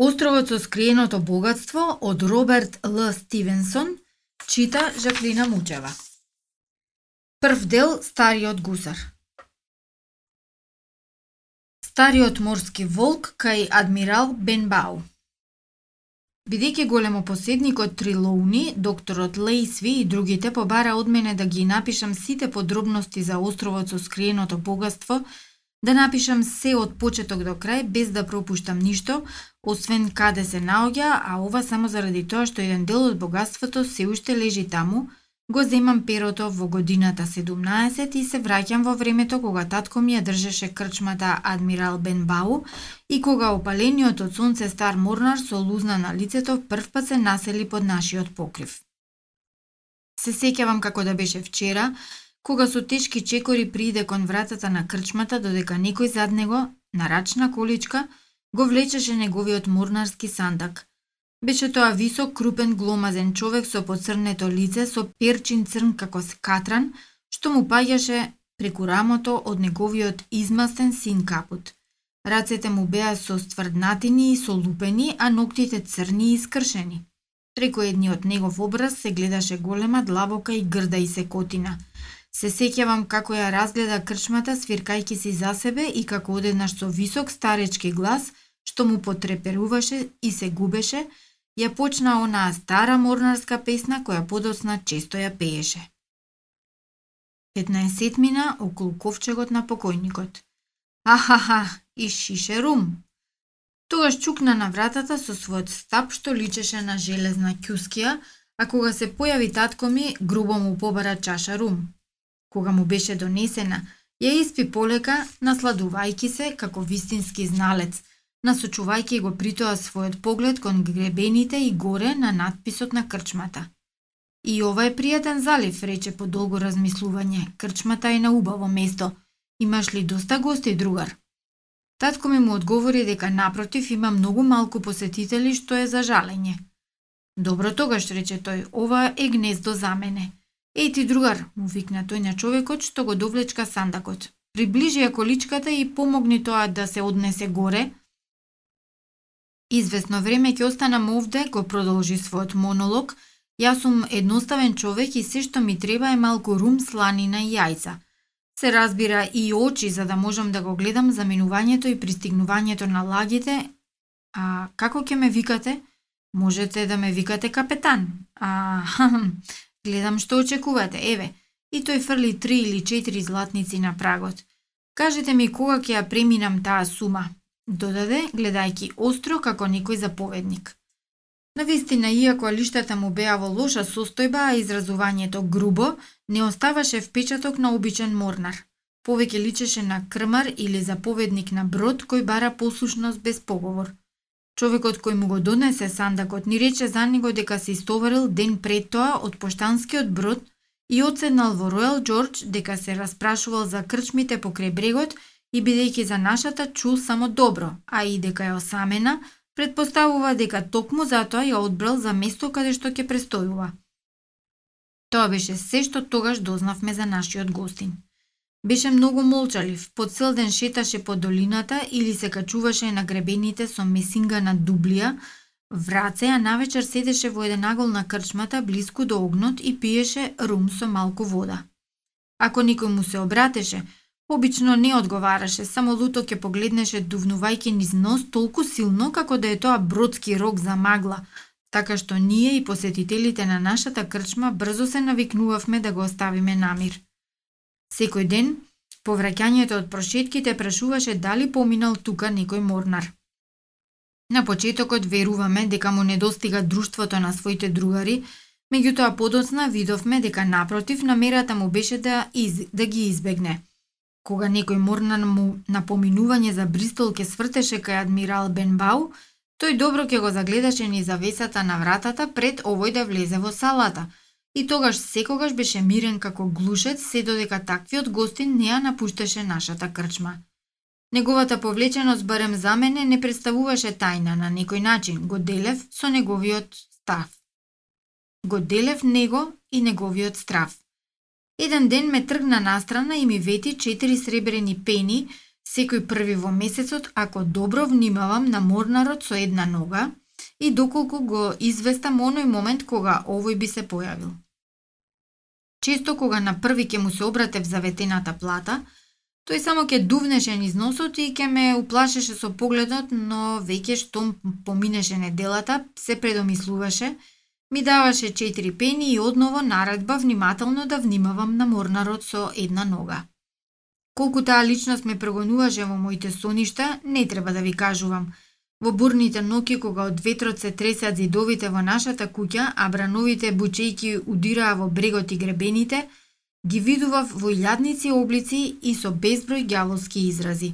Островот со скриеното богатство од Роберт Л. Стивенсон чита Жаклина Мучева. Прв дел Стариот гусар. Стариот морски волк кај адмирал Бенбау. Бидејќи големо поседникот Трилоуни, докторот Лейсви и другите побара од мене да ги напишам сите подробности за островот со скриеното богатство, да напишам се од почеток до крај без да пропуштам ништо, освен каде се наоѓа, а ова само заради тоа што еден дел од богатството се уште лежи таму, го земам перото во годината 17 и се враќам во времето кога татко ми ја држеше крчмата Адмирал Бенбау и кога опалениот од сонце стар морнар со лузна на лицето првпат се насели под нашиот покрив. Се сеќавам како да беше вчера, кога со тешки чекори прииде кон вратата на крчмата додека некој зад него, на рачна количка, го влечеше неговиот морнарски сандак. Беше тоа висок, крупен, гломазен човек со поцрнето лице, со перчин црн како скатран, што му паѓаше преку рамото од неговиот измастен син капут. Рацете му беа со стврднатини и со лупени, а ноктите црни и скршени. Преку едниот негов образ се гледаше голема длабока и грда и секотина – Се сеќавам како ја разгледа крчмата свиркајки си за себе и како одеднаш со висок старечки глас, што му потреперуваше и се губеше, ја почна онаа стара морнарска песна која подоцна често ја пееше. 15 мина околу ковчегот на покојникот. Ахаха, и шише рум. Тогаш чукна на вратата со својот стап што личеше на железна кјускија, а кога се појави татко ми, грубо му побара чаша рум. Кога му беше донесена, ја испи полека, насладувајки се како вистински зналец, насочувајќи го притоа својот поглед кон гребените и горе на надписот на крчмата. И ова е пријатен залив, рече по долго размислување. Крчмата е на убаво место. Имаш ли доста гости, другар? Татко ми му одговори дека напротив има многу малку посетители што е за жалење. Добро тогаш, рече тој, ова е гнездо за мене. Еј ти другар, му викна тој на човекот што го довлечка сандакот. Приближи ја количката и помогни тоа да се однесе горе. Известно време ќе останам овде, го продолжи својот монолог. Јас сум едноставен човек и се што ми треба е малку рум, сланина и јајца. Се разбира и очи за да можам да го гледам заминувањето и пристигнувањето на лагите. А како ќе ме викате? Можете да ме викате капетан. А, Гледам што очекувате, еве. И тој фрли три или четири златници на прагот. Кажете ми кога ќе ја преминам таа сума, додаде, гледајќи остро како некој заповедник. На вистина, иако лиштата му беа во лоша состојба, а изразувањето грубо, не оставаше впечаток на обичен морнар. Повеќе личеше на крмар или заповедник на брод кој бара послушност без поговор. Човекот кој му го донесе сандакот ни рече за него дека се истоварил ден пред тоа од поштанскиот брод и одседнал во Ројал Џорџ дека се распрашувал за крчмите покрај брегот и бидејќи за нашата чул само добро, а и дека е осамена, предпоставува дека токму затоа ја одбрал за место каде што ќе престојува. Тоа беше се што тогаш дознавме за нашиот гостин. Беше многу молчалив, по цел ден шеташе по долината или се качуваше на гребените со месинга на дублија, враце, а навечер седеше во еден агол на крчмата близко до огнот и пиеше рум со малку вода. Ако никој му се обратеше, обично не одговараше, само луто ќе погледнеше дувнувајќи низ нос толку силно како да е тоа бродски рок за магла, така што ние и посетителите на нашата крчма брзо се навикнувавме да го оставиме намир. Секој ден, по враќањето од прошетките, прашуваше дали поминал тука некој морнар. На почетокот веруваме дека му недостига друштвото на своите другари, меѓутоа подоцна видовме дека напротив намерата му беше да, из, да ги избегне. Кога некој морнар му на поминување за Бристол ке свртеше кај адмирал Бенбау, тој добро ќе го загледаше ни завесата на вратата пред овој да влезе во салата – и тогаш секогаш беше мирен како глушец се додека таквиот гостин не ја напушташе нашата крчма. Неговата повлеченост барем за мене не представуваше тајна на некој начин, го делев со неговиот став. Го делев него и неговиот страв. Еден ден ме тргна настрана и ми вети четири сребрени пени, секој први во месецот ако добро внимавам на морнарот со една нога и доколку го известам оној момент кога овој би се појавил. Често кога на први ке му се обратев за ветената плата, тој само ќе дувнеше низ носот и ќе ме уплашеше со погледот, но веќе што поминеше неделата, се предомислуваше, ми даваше четири пени и одново наредба внимателно да внимавам на морнарот со една нога. Колку таа личност ме прогонуваше во моите соништа, не треба да ви кажувам – Во бурните ноки, кога од ветрот се тресат зидовите во нашата куќа, а брановите бучејки удираа во брегот и гребените, ги видував во илјадници облици и со безброј ѓаволски изрази.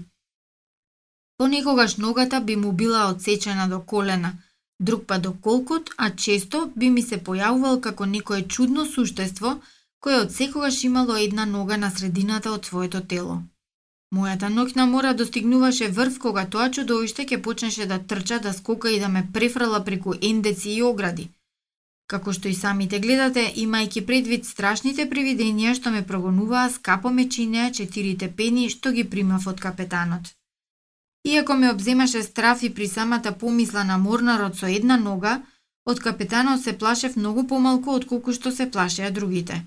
Понекогаш ногата би му била одсечена до колена, друг па до колкот, а често би ми се појавувал како некое чудно суштество кое од секогаш имало една нога на средината од своето тело. Мојата ноќна мора достигнуваше врв кога тоа чудовиште ќе почнеше да трча, да скока и да ме префрла преку ендеци и огради. Како што и самите гледате, имајќи предвид страшните привиденија што ме прогонуваа, скапо ме чинеа четирите пени што ги примав од капетанот. Иако ме обземаше страф и при самата помисла на морнарот со една нога, од капетанот се плашев многу помалку од колку што се плашеа другите.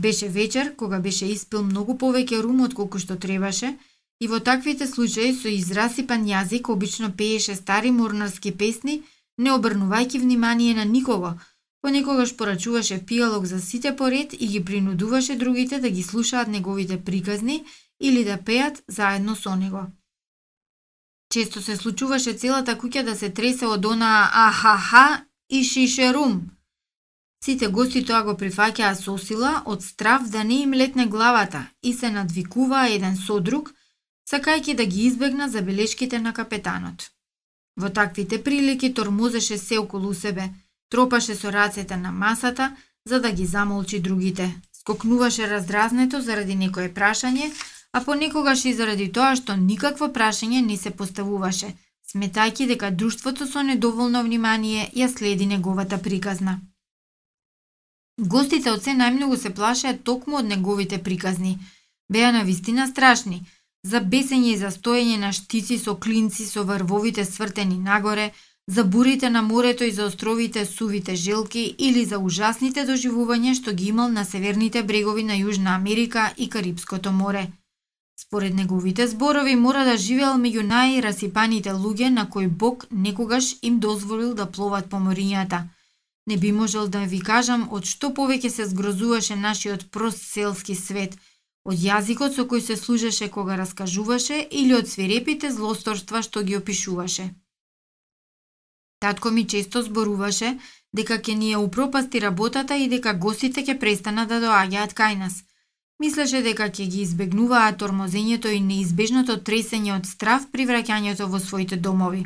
Беше вечер кога беше испил многу повеќе рум од колку што требаше и во таквите случаи со израсипан јазик обично пееше стари морнарски песни, не обрнувајќи внимание на никого, понекогаш порачуваше пијалог за сите поред и ги принудуваше другите да ги слушаат неговите приказни или да пеат заедно со него. Често се случуваше целата куќа да се тресе од она ахаха и шишерум, Сите гости тоа го прифаќаа со сила од страв да не им летне главата и се надвикуваа еден со друг, сакајќи да ги избегна забелешките на капетанот. Во таквите прилики тормозеше се околу себе, тропаше со рацете на масата за да ги замолчи другите, скокнуваше раздразнето заради некое прашање, а понекогаш и заради тоа што никакво прашање не се поставуваше, сметајќи дека друштвото со недоволно внимание ја следи неговата приказна. Гостите од се најмногу се плашеа токму од неговите приказни. Беа на вистина страшни, за бесење и за стоење на штици со клинци со врвовите свртени нагоре, за бурите на морето и за островите сувите желки или за ужасните доживувања што ги имал на северните брегови на Јужна Америка и Карибското море. Според неговите зборови мора да живеел меѓу најрасипаните луѓе на кои Бог некогаш им дозволил да пловат по морињата – Не би можел да ви кажам од што повеќе се згрозуваше нашиот прост селски свет, од јазикот со кој се служеше кога раскажуваше или од свирепите злосторства што ги опишуваше. Татко ми често зборуваше дека ќе ни ја упропасти работата и дека гостите ќе престанат да доаѓаат кај нас. Мислеше дека ќе ги избегнуваат тормозењето и неизбежното тресење од страв при враќањето во своите домови.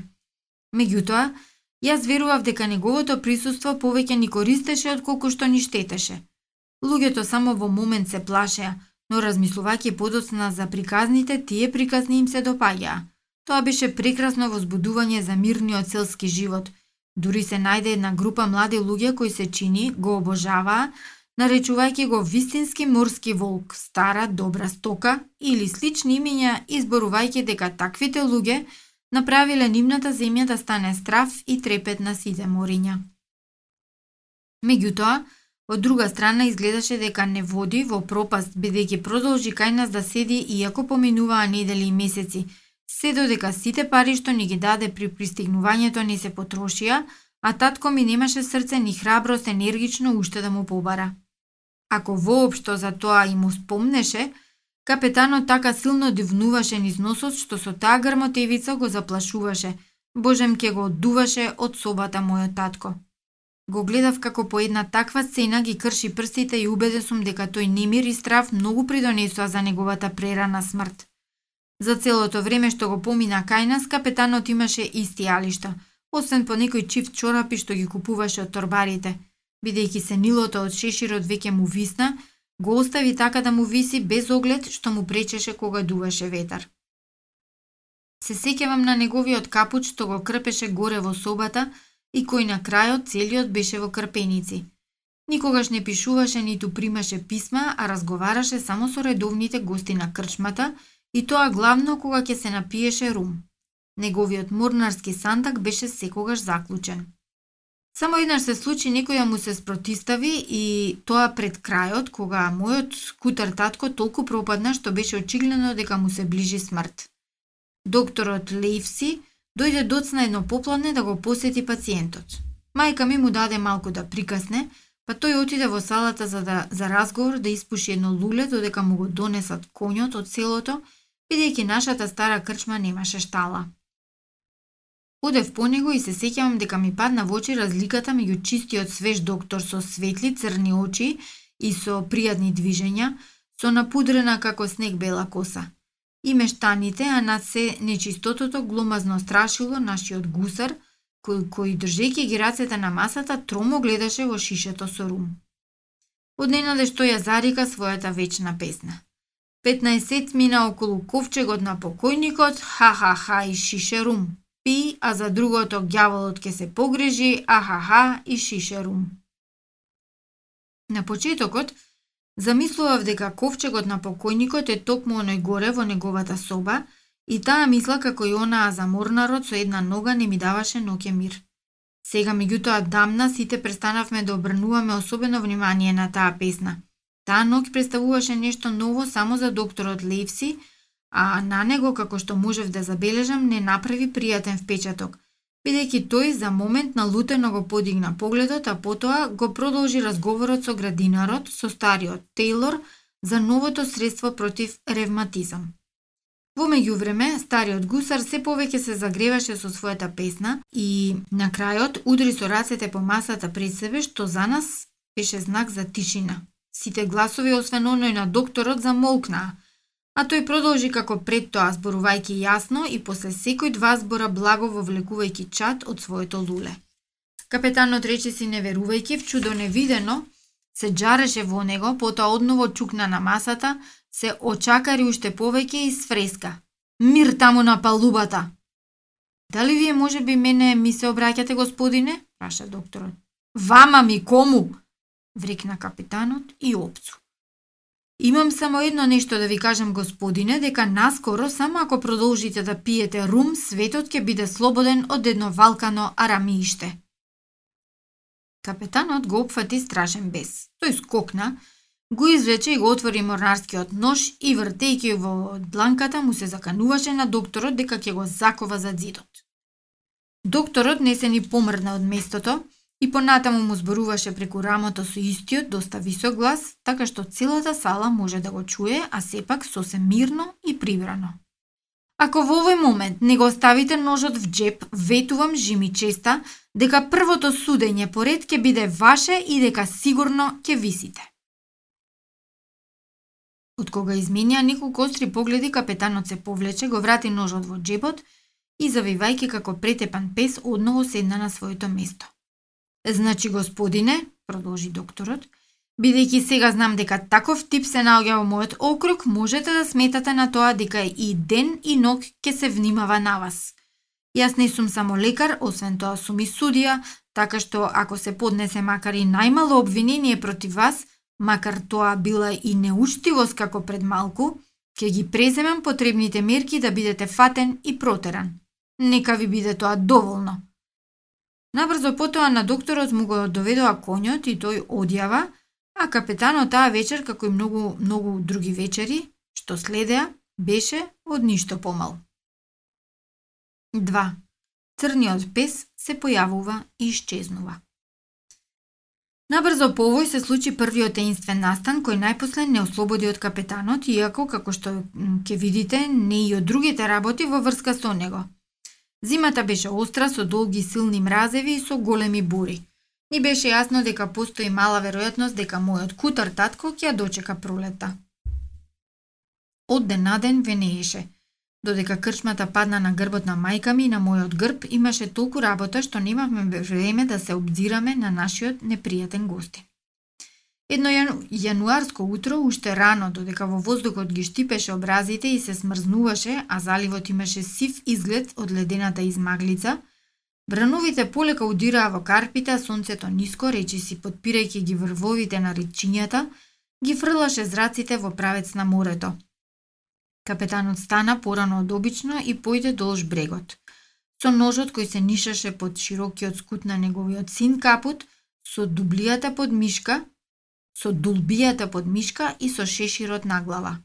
Меѓутоа, Јас верував дека неговото присуство повеќе ни користеше од колку што ни штетеше. Луѓето само во момент се плашеа, но размислувајќи подоцна за приказните, тие приказни им се допаѓаа. Тоа беше прекрасно возбудување за мирниот селски живот. Дури се најде една група млади луѓе кои се чини, го обожаваа, наречувајќи го вистински морски волк, стара добра стока или слични имиња, изборувајќи дека таквите луѓе направиле нивната земја да стане страв и трепет на сите мориња. Меѓутоа, од друга страна изгледаше дека не води во пропаст бидејќи продолжи кај нас да седи иако поминуваа недели и месеци, се додека сите пари што ни ги даде при пристигнувањето не се потрошија, а татко ми немаше срце ни храброст енергично уште да му побара. Ако воопшто за тоа и му спомнеше, Капетанот така силно дивнуваше низ носот што со таа грмотевица го заплашуваше. Божем ке го оддуваше од собата мојот татко. Го гледав како по една таква сцена ги крши прстите и убеден сум дека тој немир и страв многу придонесоа за неговата прерана смрт. За целото време што го помина кај нас, капетанот имаше исти алишта, освен по некој чифт чорапи што ги купуваше од торбарите. Бидејќи се нилото од шеширот веќе му висна, Го остави така да му виси без оглед што му пречеше кога дуваше ветар. Се сеќавам на неговиот капуч што го крпеше горе во собата и кој на крајот целиот беше во крпеници. Никогаш не пишуваше ниту примаше писма, а разговараше само со редовните гости на крчмата и тоа главно кога ќе се напиеше рум. Неговиот морнарски сандак беше секогаш заклучен. Само еднаш се случи некоја му се спротистави и тоа пред крајот, кога мојот кутар татко толку пропадна што беше очигледно дека му се ближи смрт. Докторот Лейвси дојде доцна едно попладне да го посети пациентот. Мајка ми му даде малку да прикасне, па тој отиде во салата за да за разговор да испуши едно луле додека му го донесат конјот од селото, бидејќи нашата стара крчма немаше штала. Одев по него и се сеќавам дека ми падна во очи разликата меѓу чистиот свеж доктор со светли црни очи и со пријатни движења, со напудрена како снег бела коса. И мештаните, а над се нечистотото гломазно страшило нашиот гусар, кој, кој држејќи ги рацете на масата, тромо гледаше во шишето со рум. Од што ја зарика својата вечна песна. 15 мина околу ковчегот на покојникот, ха-ха-ха и шише рум пи, а за другото гјаволот ќе се погрижи, ахаха и шишерум. На почетокот, замислував дека ковчегот на покојникот е токму оној горе во неговата соба и таа мисла како и онаа за морнарот со една нога не ми даваше ноќе мир. Сега меѓутоа дамна сите престанавме да обрнуваме особено внимание на таа песна. Таа ноќ представуваше нешто ново само за докторот Левси, а на него, како што можев да забележам, не направи пријатен впечаток, бидејќи тој за момент налутено го подигна погледот, а потоа го продолжи разговорот со градинарот, со стариот Тейлор, за новото средство против ревматизам. Во меѓувреме, стариот гусар се повеќе се загреваше со својата песна и на крајот удри со рацете по масата пред себе, што за нас беше знак за тишина. Сите гласови, освен оној на докторот, замолкнаа, А тој продолжи како пред тоа зборувајќи јасно и после секој два збора благо вовлекувајќи чат од своето луле. Капетанот рече си неверувајќи в чудо невидено, се джареше во него, потоа одново чукна на масата, се очакари уште повеќе и сфреска. Мир таму на палубата! Дали вие може би мене ми се обраќате, господине? праша докторот. Вама ми кому? врекна капитанот и опцу. Имам само едно нешто да ви кажам, господине, дека наскоро, само ако продолжите да пиете рум, светот ќе биде слободен од едно валкано арамииште. Капетанот го опфати страшен бес. Тој скокна, го извлече и го отвори морнарскиот нож и вртејќи во дланката му се закануваше на докторот дека ќе го закова за зидот. Докторот не се ни помрна од местото, и понатаму му зборуваше преку рамото со истиот, доста висок глас, така што целата сала може да го чуе, а сепак сосем мирно и прибрано. Ако во овој момент не го оставите ножот в джеп, ветувам жими честа дека првото судење поред ќе биде ваше и дека сигурно ќе висите. Од кога изменија неколку остри погледи, капетанот се повлече, го врати ножот во джебот и завивајќи како претепан пес, одново седна на своето место. Значи, господине, продолжи докторот, бидејќи сега знам дека таков тип се наоѓа во мојот округ, можете да сметате на тоа дека и ден и ног ќе се внимава на вас. Јас не сум само лекар, освен тоа сум и судија, така што ако се поднесе макар и најмало обвинение против вас, макар тоа била и неуштивост како пред малку, ќе ги преземам потребните мерки да бидете фатен и протеран. Нека ви биде тоа доволно. Набрзо потоа на докторот му го доведоа конјот и тој одјава, а капетанот таа вечер, како и многу, многу други вечери, што следеа, беше од ништо помал. 2. Црниот пес се појавува и исчезнува. Набрзо по овој се случи првиот таинствен настан кој најпосле не ослободи од капетанот, иако, како што ќе видите, не и од другите работи во врска со него – Зимата беше остра со долги силни мразеви и со големи бури. Ни беше јасно дека постои мала веројатност дека мојот кутар татко ќе ја дочека пролета. Од ден на ден венееше. Додека крчмата падна на грбот на мајка ми и на мојот грб, имаше толку работа што немавме време да се обзираме на нашиот непријатен гостин. Едно јануарско утро, уште рано, додека во воздухот ги штипеше образите и се смрзнуваше, а заливот имаше сив изглед од ледената измаглица, брановите полека удираа во карпите, а сонцето ниско, речи си подпирајќи ги врвовите на речињата, ги фрлаше зраците во правец на морето. Капетанот стана порано од обично и појде долж брегот. Со ножот кој се нишаше под широкиот скут на неговиот син капут, со дублијата под мишка, со дулбијата под мишка и со шеширот на глава.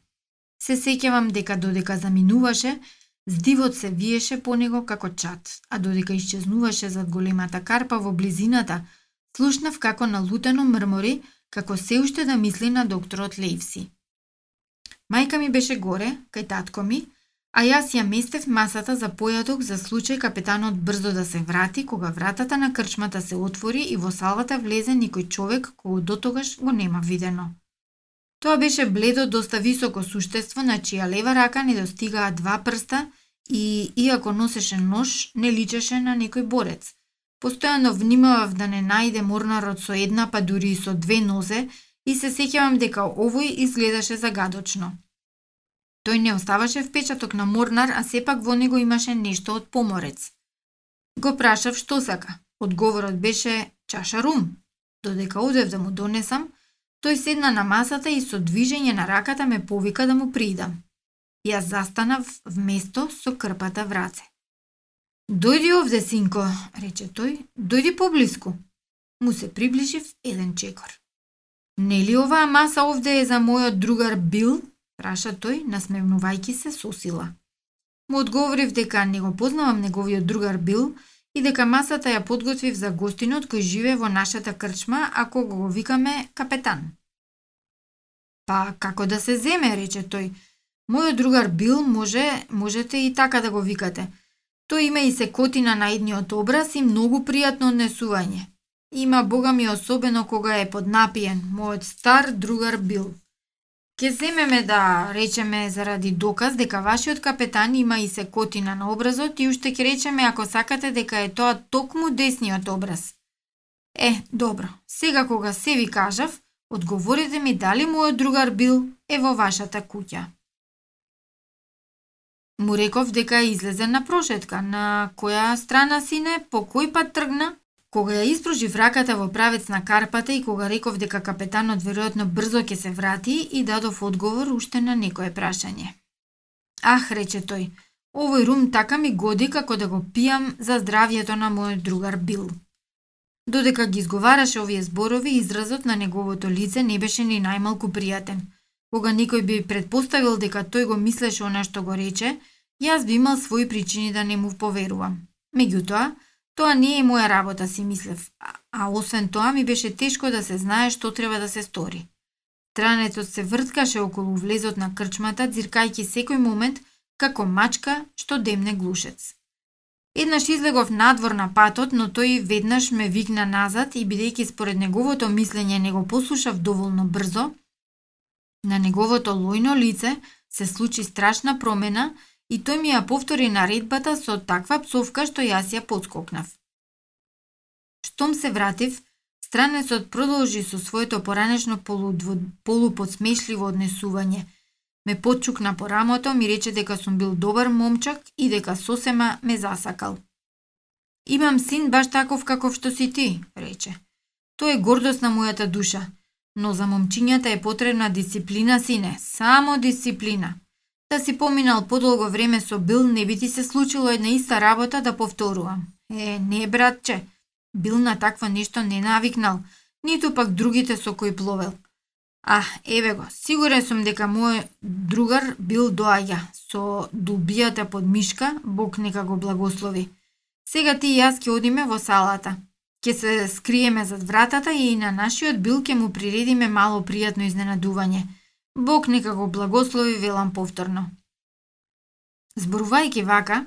Се сеќавам дека додека заминуваше, здивот се виеше по него како чат, а додека исчезнуваше зад големата карпа во близината, слушнав како налутено мрмори, како се уште да мисли на докторот Лейвси. Мајка ми беше горе, кај татко ми, а јас ја местев масата за појадок за случај капетанот брзо да се врати кога вратата на крчмата се отвори и во салвата влезе никој човек кој дотогаш го нема видено. Тоа беше бледо доста високо суштество на чија лева рака не достигаа два прста и, иако носеше нож, не личеше на некој борец. Постојано внимавав да не најде морнарот со една, па дури и со две нозе, и се сеќавам дека овој изгледаше загадочно. Тој не оставаше впечаток на морнар, а сепак во него имаше нешто од поморец. Го прашав што сака. Одговорот беше чаша рум. Додека одев да му донесам, тој седна на масата и со движење на раката ме повика да му придам. Јас застанав вместо со крпата в раце. Дојди овде, синко, рече тој, дојди поблиску. Му се приближив еден чекор. Нели оваа маса овде е за мојот другар Бил? Праша тој, насмевнувајќи се со сила. Му одговорив дека не го познавам неговиот другар Бил и дека масата ја подготвив за гостинот кој живее во нашата крчма, ако го викаме капетан. Па, како да се земе, рече тој. Мојот другар Бил може, можете и така да го викате. Тој има и секотина на едниот образ и многу пријатно однесување. Има бога ми особено кога е поднапиен, мојот стар другар Бил. Ке земеме да речеме заради доказ дека вашиот капетан има и секотина на образот и уште ќе речеме ако сакате дека е тоа токму десниот образ. Е, добро, сега кога се ви кажав, одговорите ми дали мојот другар Бил е во вашата куќа. Му реков дека излезе на прошетка, на која страна сине, по кој пат тргна? Кога ја испружив раката во правец на карпата и кога реков дека капетанот веројатно брзо ќе се врати и дадов одговор уште на некое прашање. Ах, рече тој, овој рум така ми годи како да го пијам за здравјето на мојот другар Бил. Додека ги изговараше овие зборови, изразот на неговото лице не беше ни најмалку пријатен. Кога никој би предпоставил дека тој го мислеше она што го рече, јас би имал своји причини да не му поверувам. Меѓутоа, Тоа не е моја работа, си мислев, а, а освен тоа ми беше тешко да се знае што треба да се стори. Странецот се врткаше околу влезот на крчмата, дзиркајќи секој момент како мачка што демне глушец. Еднаш излегов надвор на патот, но тој веднаш ме викна назад и бидејќи според неговото мислење не го послушав доволно брзо, на неговото лојно лице се случи страшна промена и тој ми ја повтори наредбата со таква псовка што јас ја подскокнав. Штом се вратив, странецот продолжи со своето поранешно полуподсмешливо однесување. Ме подчукна по рамото, ми рече дека сум бил добар момчак и дека сосема ме засакал. Имам син баш таков каков што си ти, рече. Тоа е гордост на мојата душа, но за момчињата е потребна дисциплина, сине, само дисциплина. Да си поминал подолго време со Бил, не би ти се случило една иста работа да повторувам. Е, не, братче. Бил на такво нешто не навикнал, ниту пак другите со кои пловел. А, еве го, сигурен сум дека мој другар бил доаѓа со дубијата под мишка, Бог нека го благослови. Сега ти и јас ќе одиме во салата. Ке се скриеме зад вратата и на нашиот бил ќе му приредиме мало пријатно изненадување – Бог нека го благослови, велам повторно. Зборувајќи вака,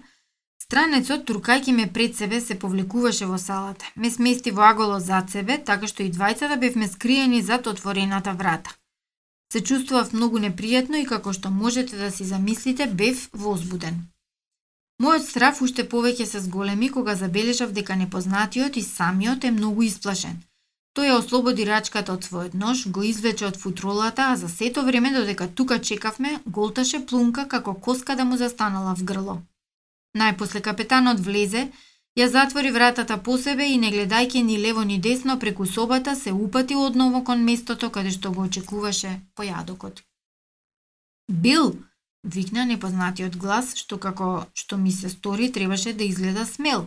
странецот, туркајќи ме пред себе, се повлекуваше во салата. Ме смести во аголо зад себе, така што и двајцата бевме скриени зад отворената врата. Се чувствував многу непријатно и како што можете да си замислите, бев возбуден. Мојот страф уште повеќе се зголеми кога забележав дека непознатиот и самиот е многу исплашен – Тој ја ослободи рачката од својот нож, го извлече од футролата, а за сето време додека тука чекавме, голташе плунка како коска да му застанала в грло. Најпосле капетанот влезе, ја затвори вратата по себе и не гледајќи ни лево ни десно преку собата се упати одново кон местото каде што го очекуваше појадокот. Бил, викна непознатиот глас, што како што ми се стори требаше да изгледа смел.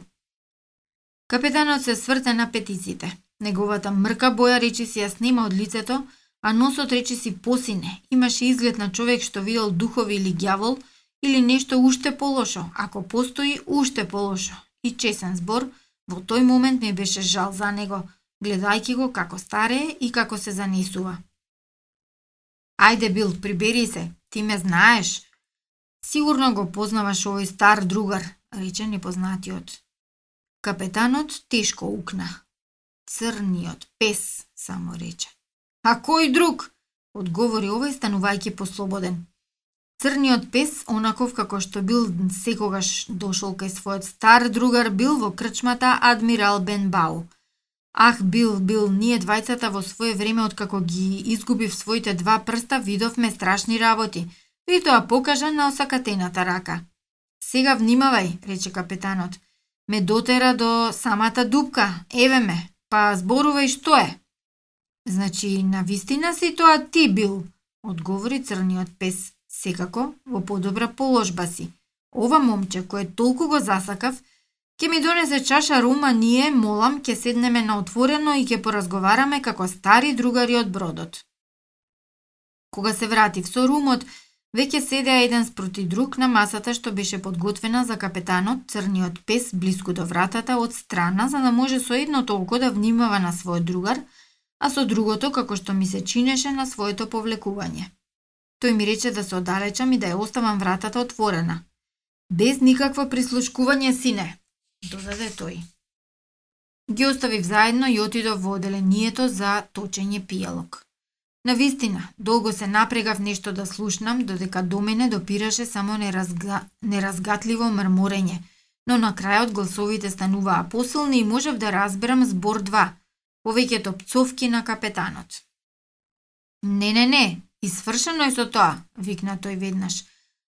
Капетанот се сврте на петиците. Неговата мрка боја речи си ја снима од лицето, а носот речи си посине. Имаше изглед на човек што видел духови или ѓавол, или нешто уште полошо, ако постои уште полошо. И чесен збор, во тој момент ми беше жал за него, гледајќи го како старее и како се занесува. Ајде, Бил, прибери се, ти ме знаеш. Сигурно го познаваш овој стар другар, рече непознатиот. Капетанот тешко укна. Црниот пес, само рече. А кој друг? Одговори овој станувајќи послободен. Црниот пес, онаков како што бил секогаш дошол кај својот стар другар, бил во крчмата Адмирал Бен Бау – Ах, бил, бил, ние двајцата во свое време откако ги изгубив своите два прста, видовме страшни работи. При тоа покажа на осакатената рака. Сега внимавај, рече капетанот. Ме дотера до самата дупка. Еве ме, па зборувај што е. Значи, на вистина си тоа ти бил, одговори црниот пес. Секако, во подобра положба си. Ова момче, кој толку го засакав, Ке ми донесе чаша рума, ние, молам, ке седнеме на отворено и ке поразговараме како стари другари од бродот. Кога се вратив со румот, веќе седеа еден спроти друг на масата што беше подготвена за капетанот, црниот пес, близко до вратата, од страна, за да може со едно толку да внимава на својот другар, а со другото, како што ми се чинеше, на своето повлекување. Тој ми рече да се оддалечам и да ја оставам вратата отворена. Без никакво прислушкување, сине, додаде тој. Ги оставив заедно и отидов во оделението за точење пијалок. На вистина, долго се напрегав нешто да слушнам, додека до мене допираше само неразга... неразгатливо мрморење, но на крајот гласовите стануваа посилни и можев да разберам збор два, повеќето пцовки на капетанот. Не, не, не, извршено е со тоа, викна тој веднаш.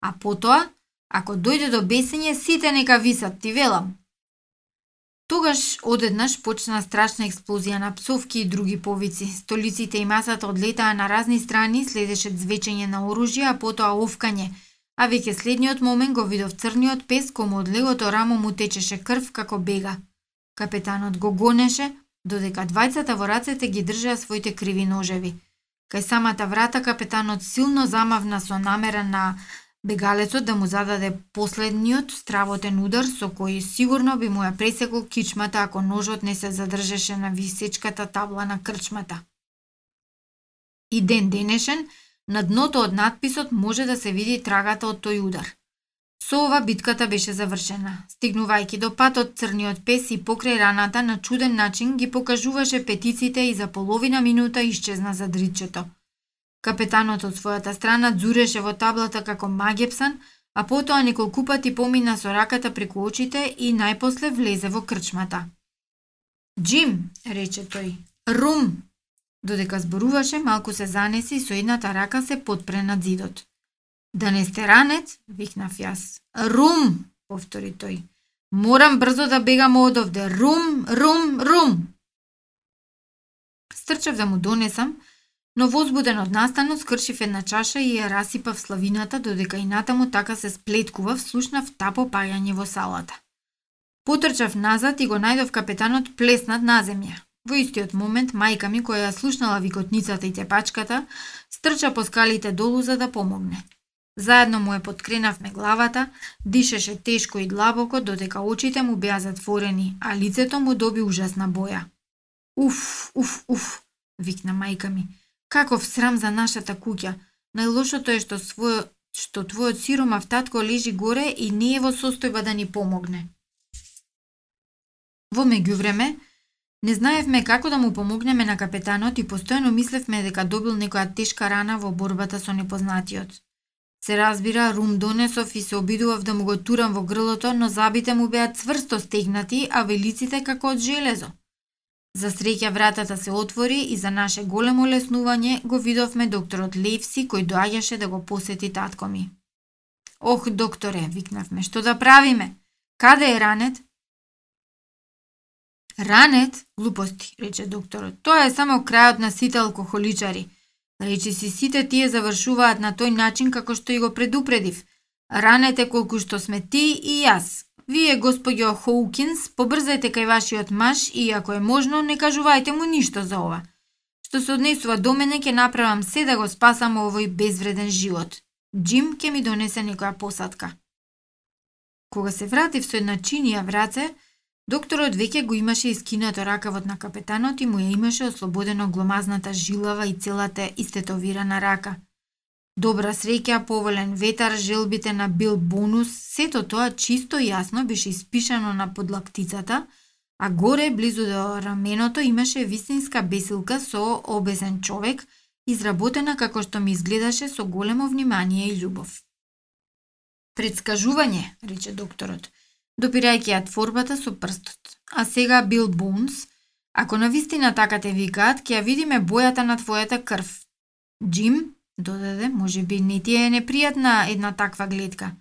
А потоа, ако дојде до бесење, сите нека висат, ти велам. Тогаш одеднаш почна страшна експлозија на псовки и други повици. Столиците и масата одлетаа на разни страни, следеше звечење на оружје, а потоа овкање. А веќе следниот момент го видов црниот пес кому од левото рамо му течеше крв како бега. Капетанот го гонеше, додека двајцата во рацете ги држаа своите криви ножеви. Кај самата врата капетанот силно замавна со намера на бегалецот да му зададе последниот стравотен удар со кој сигурно би му ја пресекол кичмата ако ножот не се задржеше на висечката табла на крчмата. И ден денешен, на дното од надписот може да се види трагата од тој удар. Со ова битката беше завршена. Стигнувајќи до патот, црниот пес и покрај раната на чуден начин ги покажуваше петиците и за половина минута исчезна за дричето – Капетанот од својата страна дзуреше во таблата како магепсан, а потоа неколку пати помина со раката преку очите и најпосле влезе во крчмата. Джим, рече тој, рум! Додека зборуваше, малку се занеси и со едната рака се подпре над зидот. Да не сте ранец“, викнав јас. Рум, повтори тој. Морам брзо да бегам одовде. Рум, рум, рум. Стрчав да му донесам, Но возбуден од настанот скршив една чаша и ја расипав славината, додека и натаму така се сплеткував, слушнав тапо пајање во салата. Потрчав назад и го најдов капетанот плеснат на земја. Во истиот момент, мајка ми, која ја слушнала викотницата и тепачката, стрча по скалите долу за да помогне. Заедно му е подкренавме главата, дишеше тешко и длабоко, додека очите му беа затворени, а лицето му доби ужасна боја. Уф, уф, уф, викна мајка ми. Каков срам за нашата куќа. Најлошото е што свој што твојот сиромав татко лежи горе и не е во состојба да ни помогне. Во меѓувреме, не знаевме како да му помогнеме на капетанот и постојано мислевме дека добил некоја тешка рана во борбата со непознатиот. Се разбира, рум донесов и се обидував да му го турам во грлото, но забите му беа цврсто стегнати, а велиците како од железо. За среќа вратата се отвори и за наше големо леснување го видовме докторот Левси кој доаѓаше да го посети татко ми. Ох, докторе, викнавме, што да правиме? Каде е ранет? Ранет? Глупости, рече докторот. Тоа е само крајот на сите алкохоличари. Речи си сите тие завршуваат на тој начин како што и го предупредив. Ранете колку што сме ти и јас. Вие, господјо Хоукинс, побрзајте кај вашиот маж и ако е можно, не кажувајте му ништо за ова. Што се однесува до мене, ќе направам се да го спасам овој безвреден живот. Джим ќе ми донесе некоја посадка. Кога се вратив со една чинија враце, Докторот веќе го имаше искинато ракавот на капетанот и му ја имаше ослободено гломазната жилава и целата истетовирана рака. Добра среќа, поволен ветар, желбите на Бил Бонус, сето тоа чисто јасно беше испишано на подлактицата, а горе, близу до раменото, имаше вистинска бесилка со обесен човек, изработена како што ми изгледаше со големо внимание и љубов. Предскажување, рече докторот, допирајќи ја творбата со прстот. А сега Бил Бунс, ако на вистина така те викаат, ќе ја видиме бојата на твојата крв. Джим, додаде, може би не ти е непријатна една таква гледка.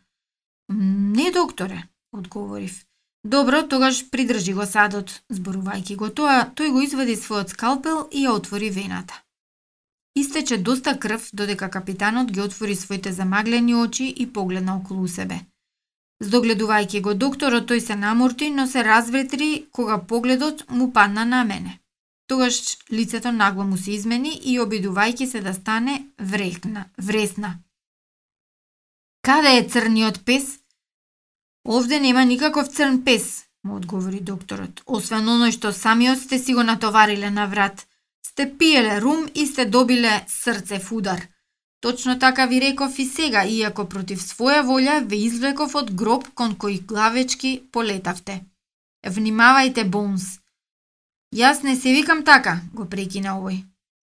Не, докторе, одговорив. Добро, тогаш придржи го садот. Зборувајќи го тоа, тој го извади својот скалпел и ја отвори вената. Истече доста крв додека капитанот ги отвори своите замаглени очи и погледна околу себе. Здогледувајќи го докторот, тој се наморти, но се разветри кога погледот му падна на мене. Тогаш лицето нагло му се измени и обидувајќи се да стане врекна, вресна. Каде е црниот пес? Овде нема никаков црн пес, му одговори докторот, освен оној што самиот сте си го натовариле на врат. Сте пиеле рум и сте добиле срце фудар. Точно така ви реков и сега, иако против своја волја ве извлеков од гроб кон кој главечки полетавте. Внимавајте, Бонс. Јас не се викам така, го прекина овој.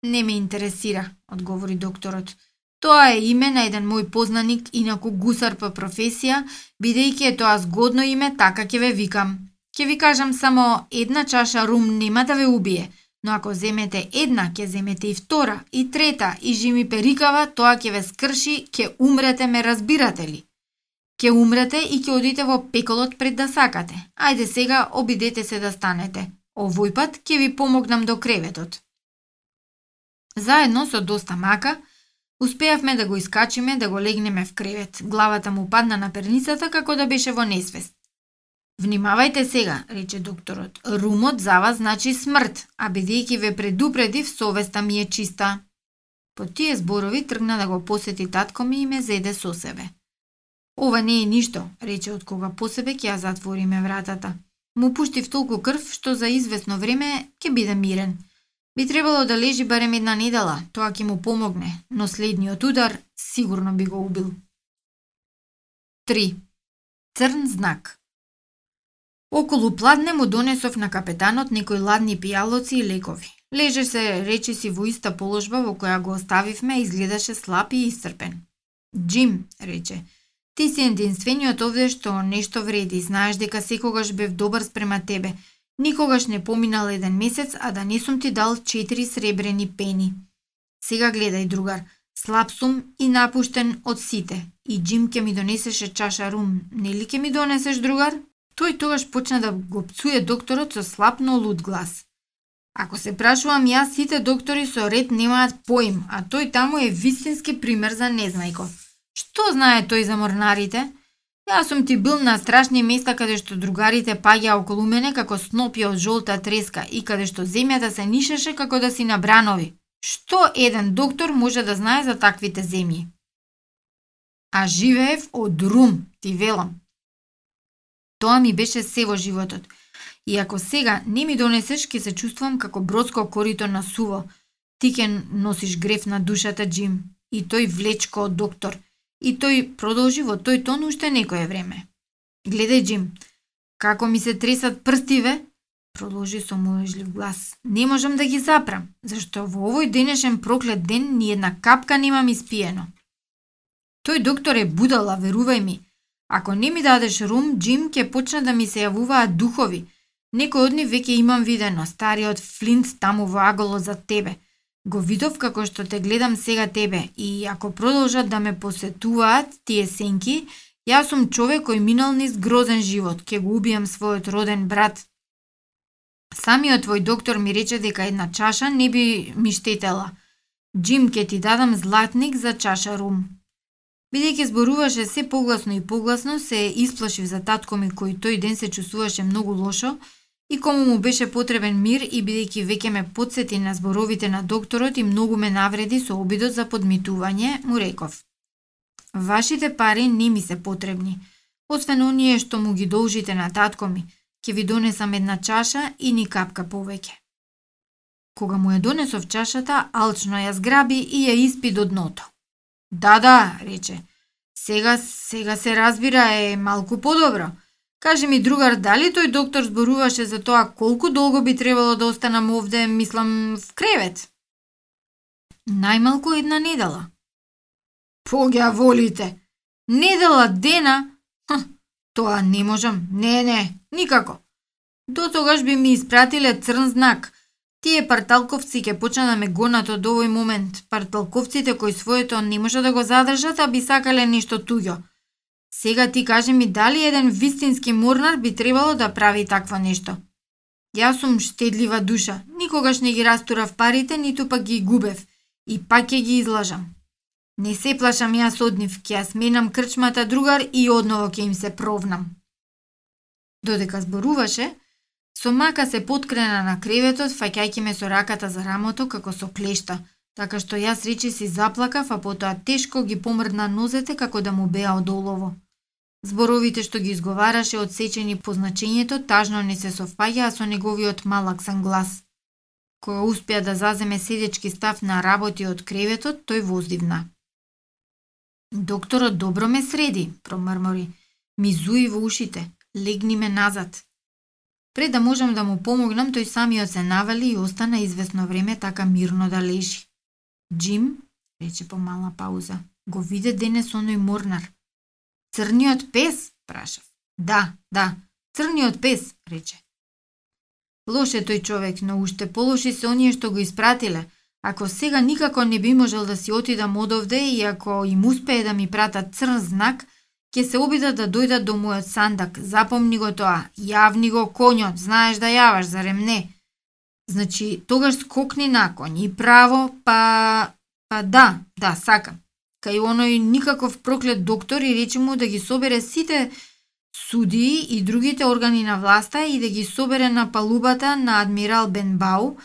Не ме интересира, одговори докторот. Тоа е име на еден мој познаник, инаку гусар по професија, бидејќи е тоа згодно име, така ќе ве викам. Ќе ви кажам само една чаша рум нема да ве убие, Но ако земете една, ќе земете и втора, и трета, и жими перикава, тоа ќе ве скрши, ќе умрете, ме разбирате ли? Ќе умрете и ќе одите во пеколот пред да сакате. Ајде сега, обидете се да станете. Овој пат ќе ви помогнам до креветот. Заедно со доста мака, успеавме да го искачиме, да го легнеме в кревет. Главата му падна на перницата како да беше во несвест. Внимавајте сега, рече докторот. Румот за вас значи смрт, а бидејќи ве предупредив, совеста ми е чиста. По тие зборови тргна да го посети татко ми и ме зеде со себе. Ова не е ништо, рече од кога по себе ќе ја затвориме вратата. Му пуштив толку крв што за известно време ќе биде мирен. Би требало да лежи барем една недела, тоа ќе му помогне, но следниот удар сигурно би го убил. 3. Црн знак Околу пладне му донесов на капетанот некои ладни пијалоци и лекови. Леже се, речи си, во иста положба во која го оставивме, изгледаше слаб и истрпен. Джим, рече, ти си единствениот овде што нешто вреди, знаеш дека секогаш бев добар спрема тебе. Никогаш не поминал еден месец, а да не сум ти дал четири сребрени пени. Сега гледај, другар, слаб сум и напуштен од сите. И Джим ке ми донесеше чаша рум. Нели ке ми донесеш, другар? Тој тогаш почна да го пцуе докторот со слаб но луд глас. Ако се прашувам јас, сите доктори со ред немаат поим, а тој таму е вистински пример за незнајко. Што знае тој за морнарите? Јас сум ти бил на страшни места каде што другарите паѓа околу мене како снопи од жолта треска и каде што земјата се нишеше како да си на бранови. Што еден доктор може да знае за таквите земји? А живеев од рум, ти велам. Тоа ми беше се во животот. И ако сега не ми донесеш, ќе се чувствувам како бродско корито на суво. Ти ќе носиш греф на душата, Джим. И тој влечко од доктор. И тој продолжи во тој тон уште некое време. Гледај, Джим, како ми се тресат прстиве, продолжи со мојажлив глас. Не можам да ги запрам, зашто во овој денешен проклет ден ни една капка немам испиено. Тој доктор е будала, верувај ми. Ако не ми дадеш рум, Джим ќе почне да ми се јавуваат духови. Некој од нив веќе имам видено, стариот Флинт таму во аголо за тебе. Го видов како што те гледам сега тебе и ако продолжат да ме посетуваат тие сенки, јас сум човек кој минал низ грозен живот, Ке го убијам својот роден брат. Самиот твој доктор ми рече дека една чаша не би ми штетела. Джим, ке ти дадам златник за чаша рум. Бидејќи зборуваше се погласно и погласно, се исплашив за татко ми кој тој ден се чувствуваше многу лошо и кому му беше потребен мир и бидејќи веќе ме подсети на зборовите на докторот и многу ме навреди со обидот за подмитување, му реков. Вашите пари не ми се потребни, освен оние што му ги должите на татко ми, ќе ви донесам една чаша и ни капка повеќе. Кога му ја донесов чашата, алчно ја зграби и ја испи до дното. Да, да, рече. Сега, сега се разбира е малку подобро. Кажи ми, другар, дали тој доктор зборуваше за тоа колку долго би требало да останам овде, мислам, в кревет? Најмалку една недела. Погја волите. Недела дена? Хм, тоа не можам. Не, не, никако. До тогаш би ми испратиле црн знак – Тие парталковци ќе почна да ме гонат од овој момент. Парталковците кои своето не може да го задржат, а би сакале нешто туѓо. Сега ти кажи ми дали еден вистински морнар би требало да прави такво нешто. Јас сум штедлива душа, никогаш не ги растурав парите, ниту пак ги губев. И пак ќе ги излажам. Не се плашам јас од нив, ќе ја сменам крчмата другар и одново ќе им се провнам. Додека зборуваше, сомака се подкрена на креветот, фаќајќи ме со раката за рамото како со клешта, така што јас речи си заплакав, а потоа тешко ги помрдна нозете како да му беа од олово. Зборовите што ги изговараше одсечени по значењето тажно не се совпаѓаа со неговиот малак сан глас. Кога успеа да заземе седечки став на работи од креветот, тој воздивна. Докторот добро ме среди, промрмори. Ми зуи во ушите. Легни ме назад. Пред да можам да му помогнам, тој самиот се навали и остана известно време така мирно да лежи. Джим, рече по мала пауза, го виде денес оној морнар. Црниот пес, прашав. Да, да, црниот пес, рече. Лош е тој човек, но уште полоши се оние што го испратиле. Ако сега никако не би можел да си отидам одовде и ако им успее да ми пратат црн знак, ќе се обидат да дојдат до мојот сандак. Запомни го тоа. Јавни го конјот, знаеш да јаваш, зарем не? Значи, тогаш скокни на коњ и право, па... Па да, да, сакам. Кај оној никаков проклет доктор и рече му да ги собере сите судии и другите органи на власта и да ги собере на палубата на адмирал Бенбау,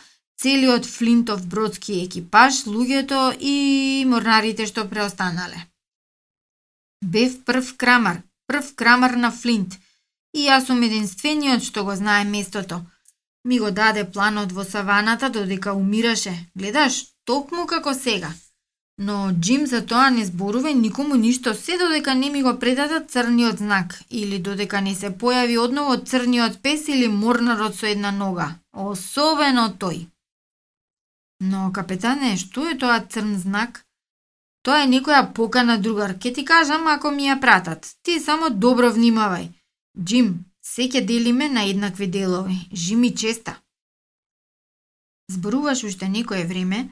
целиот Флинтов бродски екипаж, луѓето и морнарите што преостанале. Бев прв крамар, прв крамар на Флинт. И јас сум единствениот што го знае местото. Ми го даде планот во саваната додека умираше. Гледаш, токму како сега. Но Джим за тоа не зборува никому ништо се додека не ми го предадат црниот знак или додека не се појави одново црниот пес или морнарот со една нога. Особено тој. Но, капетане, што е тоа црн знак? Тоа е некоја покана другар. Ке ти кажам ако ми ја пратат. Ти само добро внимавај. Джим, се ќе делиме на еднакви делови. Жими честа. Зборуваш уште некое време,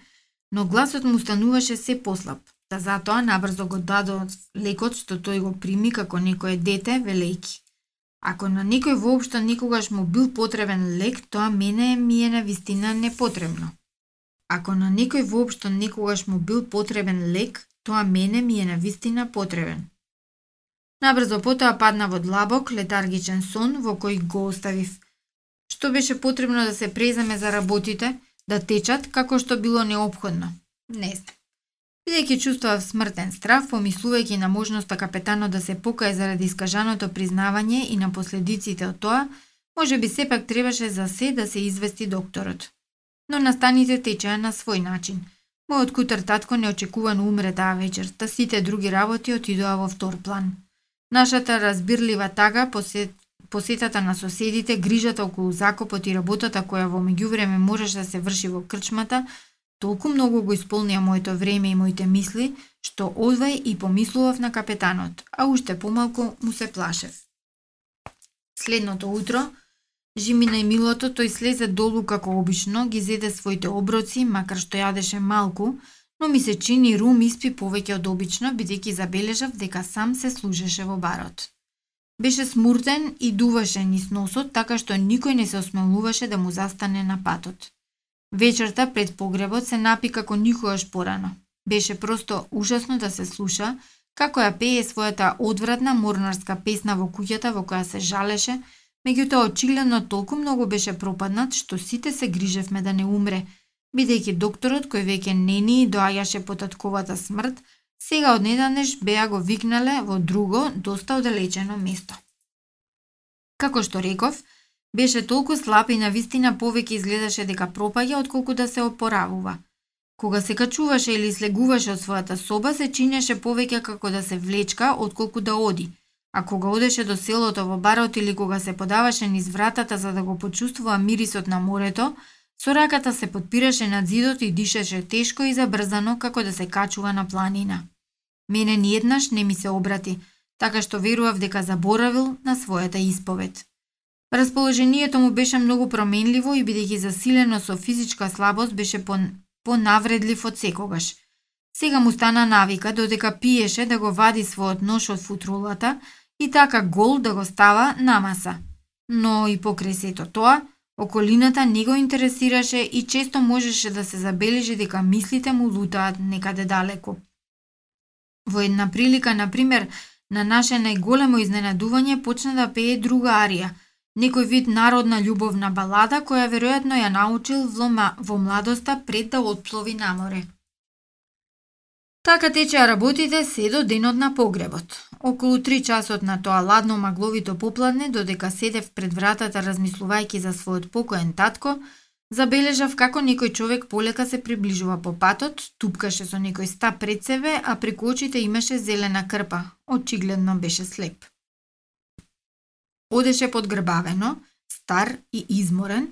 но гласот му стануваше се послаб. Та затоа набрзо го дадо лекот што тој го прими како некое дете, велејки. Ако на некој воопшто никогаш му бил потребен лек, тоа мене ми е на вистина непотребно. Ако на некој воопшто никогаш му бил потребен лек, тоа мене ми е на вистина потребен. Набрзо потоа падна во длабок, летаргичен сон во кој го оставив. Што беше потребно да се преземе за работите, да течат како што било необходно. Не знам. Бидејќи чувствував смртен страв, помислувајќи на можноста капетанот да се покае заради искажаното признавање и на последиците од тоа, може би сепак требаше за се да се извести докторот но настаните течеа на свој начин. Мојот кутар татко неочекувано умре таа вечер, та сите други работи отидоа во втор план. Нашата разбирлива тага, посет, посетата на соседите, грижата околу закопот и работата која во меѓувреме можеше да се врши во крчмата, толку многу го исполнија моето време и моите мисли, што одвај и помислував на капетанот, а уште помалку му се плашев. Следното утро, Жимина и милото, тој слезе долу како обично, ги зеде своите оброци, макар што јадеше малку, но ми се чини Рум испи повеќе од обично, бидејќи забележав дека сам се служеше во барот. Беше смуртен и дуваше низ носот, така што никој не се осмелуваше да му застане на патот. Вечерта пред погребот се напи како никогаш порано. Беше просто ужасно да се слуша како ја пее својата одвратна морнарска песна во куќата во која се жалеше, меѓутоа очигледно толку многу беше пропаднат што сите се грижевме да не умре, бидејќи докторот кој веќе не ни доаѓаше по татковата смрт, сега однеданеш беа го викнале во друго, доста оддалечено место. Како што реков, беше толку слаб и на вистина повеќе изгледаше дека пропаѓа отколку да се опоравува – Кога се качуваше или слегуваше од својата соба, се чинеше повеќе како да се влечка, отколку да оди. А кога одеше до селото во барот или кога се подаваше низ вратата за да го почувствува мирисот на морето, со раката се подпираше над зидот и дишеше тешко и забрзано како да се качува на планина. Мене ниеднаш не ми се обрати, така што верував дека заборавил на својата исповед. Расположението му беше многу променливо и бидејќи засилено со физичка слабост беше по понавредлив од секогаш. Сега му стана навика додека пиеше да го вади својот нож од футрулата и така гол да го става на маса. Но и покрај сето тоа, околината не го интересираше и често можеше да се забележи дека мислите му лутаат некаде далеко. Во една прилика, на пример, на наше најголемо изненадување почна да пее друга арија – некој вид народна љубовна балада која веројатно ја научил во, во младоста пред да отплови на море. Така течеа работите се до денот на погребот. Околу три часот на тоа ладно магловито попладне, додека седев пред вратата размислувајќи за својот покоен татко, забележав како некој човек полека се приближува по патот, тупкаше со некој стап пред себе, а преку очите имаше зелена крпа. Очигледно беше слеп. Одеше подгрбавено, стар и изморен,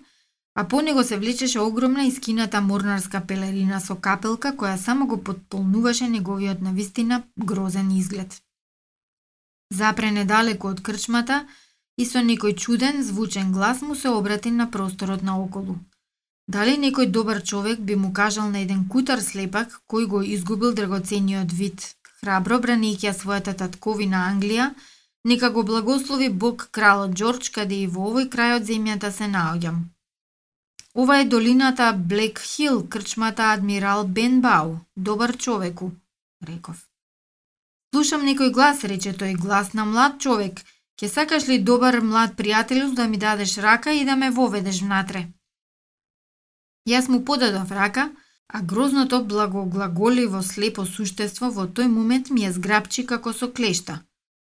а по него се влечеше огромна искината морнарска пелерина со капелка која само го подполнуваше неговиот навистина грозен изглед. Запре недалеку од крчмата и со некој чуден, звучен глас му се обрати на просторот наоколу. Дали некој добар човек би му кажал на еден кутар слепак кој го изгубил драгоцениот вид, храбро бранејќи својата татковина Англија, Нека го благослови Бог кралот Џорџ каде и во овој крај од земјата се наоѓам. Ова е долината Блек Хил, крчмата адмирал Бен Бау, добар човеку, реков. Слушам некој глас, рече тој глас на млад човек. Ке сакаш ли добар млад пријателю да ми дадеш рака и да ме воведеш внатре? Јас му подадов рака, а грозното благоглаголиво слепо суштество во тој момент ми ја зграбчи како со клешта –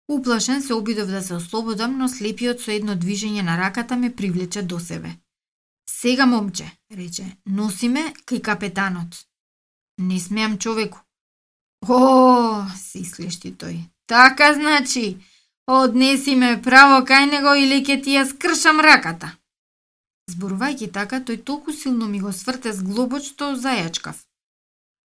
Уплашен се обидов да се ослободам, но слепиот со едно движење на раката ме привлече до себе. Сега, момче, рече, носи ме кај капетанот. Не смеам човеку. О, си исклешти тој. Така значи, однеси ме право кај него или ќе ти ја скршам раката. Зборувајќи така, тој толку силно ми го сврте с глобот што зајачкав.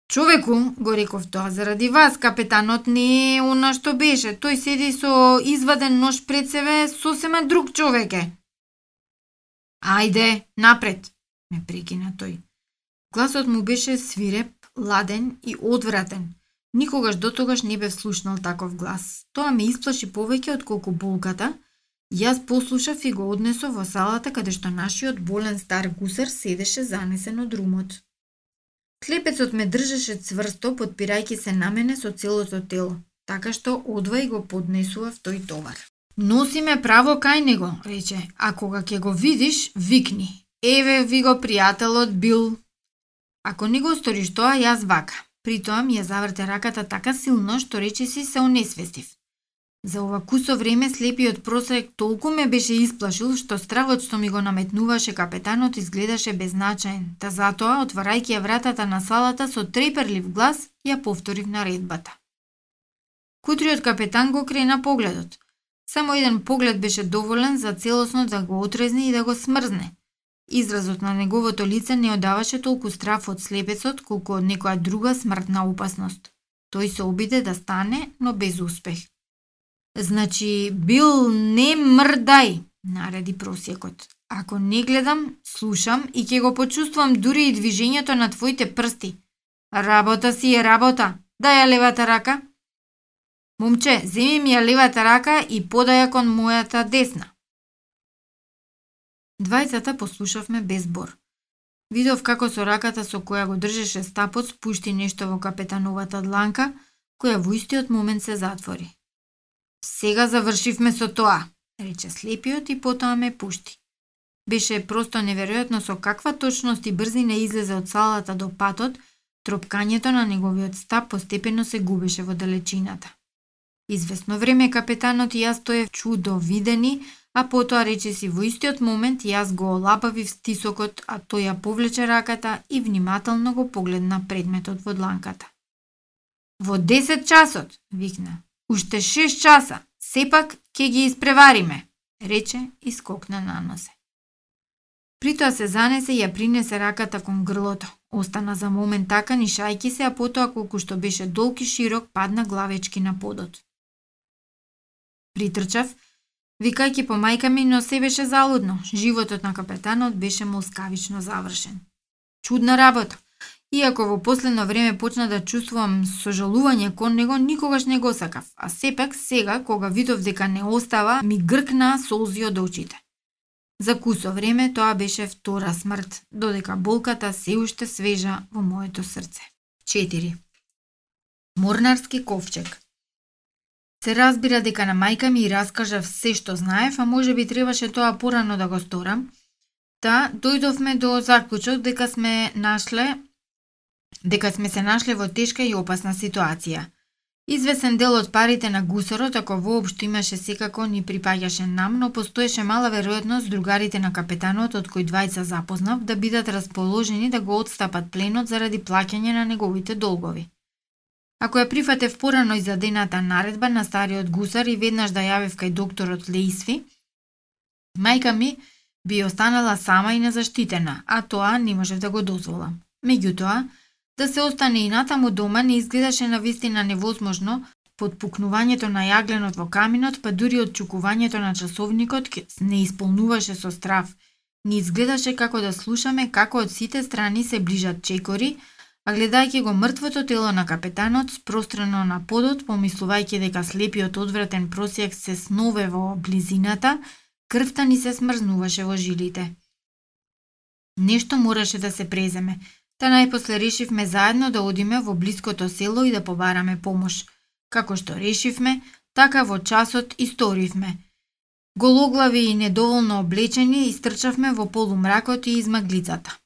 Човеку, го реков тоа, заради вас, капетанот не е она што беше. Тој седи со изваден нож пред себе, сосема друг човек е. Ајде, напред, ме прекина тој. Гласот му беше свиреп, ладен и одвратен. Никогаш дотогаш не бев слушнал таков глас. Тоа ме исплаши повеќе од колку болката. Јас послушав и го однесов во салата каде што нашиот болен стар гусар седеше занесен од румот. Клепецот ме држеше цврсто, подпирајќи се на мене со целото тело, така што одвај го поднесував тој товар. Носи ме право кај него, рече, а кога ќе го видиш, викни. Еве ви го пријателот бил. Ако не го сториш тоа, јас вака. При тоа ми ја заврте раката така силно што рече си се онесвестив. За ова кусо време слепиот просек толку ме беше исплашил што стравот што ми го наметнуваше капетанот изгледаше безначаен, та затоа, отварајќи ја вратата на салата со треперлив глас, ја повторив наредбата. Кутриот капетан го крена погледот. Само еден поглед беше доволен за целосно да го отрезне и да го смрзне. Изразот на неговото лице не одаваше толку страф од слепецот, колку од некоја друга смртна опасност. Тој се обиде да стане, но без успех. Значи, бил не мрдај, нареди просекот. Ако не гледам, слушам и ќе го почувствувам дури и движењето на твоите прсти. Работа си е работа. Дај ја левата рака. Момче, земи ми ја левата рака и подај ја кон мојата десна. Двајцата послушавме без бор. видов како со раката со која го држеше стапот спушти нешто во капетановата дланка, која во истиот момент се затвори. Сега завршивме со тоа, рече слепиот и потоа ме пушти. Беше просто неверојатно со каква точност и брзина излезе од салата до патот, тропкањето на неговиот стап постепено се губеше во далечината. Известно време капетанот и јас стоев чудо видени, а потоа рече си во истиот момент јас го олабавив стисокот, а тој ја повлече раката и внимателно го погледна предметот во дланката. Во 10 часот, викна. Уште 6 часа, сепак ќе ги испревариме, рече и скокна на носе. Притоа се занесе и ја принесе раката кон грлото. Остана за момент така нишајки се, а потоа колку што беше долг и широк, падна главечки на подот. Притрчав, викајќи по мајка ми, но се беше залудно. Животот на капетанот беше мускавично завршен. Чудна работа. Иако во последно време почна да чувствувам сожалување кон него, никогаш не го сакав, а сепак сега, кога видов дека не остава, ми гркна солзи од очите. За кусо време тоа беше втора смрт, додека болката се уште свежа во моето срце. 4. Морнарски ковчег Се разбира дека на мајка ми раскажав се што знаев, а може би требаше тоа порано да го сторам, та дојдовме до заклучок дека сме нашле дека сме се нашле во тешка и опасна ситуација. Извесен дел од парите на гусарот, ако воопшто имаше секако, ни припаѓаше нам, но постоеше мала веројатност другарите на капетанот, од кои двајца запознав, да бидат расположени да го отстапат пленот заради плаќање на неговите долгови. Ако ја прифатев порано изадената наредба на стариот гусар и веднаш да јавев кај докторот Лейсви, мајка ми би останала сама и незаштитена, а тоа не можев да го дозволам. Меѓутоа, Да се остане и натаму дома не изгледаше на вистина невозможно, под пукнувањето на јагленот во каминот, па дури од чукувањето на часовникот не исполнуваше со страв. Ни изгледаше како да слушаме како од сите страни се ближат чекори, а гледајќи го мртвото тело на капетанот спрострено на подот, помислувајќи дека слепиот одвратен просјек се снове во близината, крвта ни се смрзнуваше во жилите. Нешто мораше да се преземе, Та најпосле решивме заедно да одиме во блиското село и да побараме помош. Како што решивме, така во часот и сторивме. Гологлави и недоволно облечени истрчавме во полумракот и измаглицата.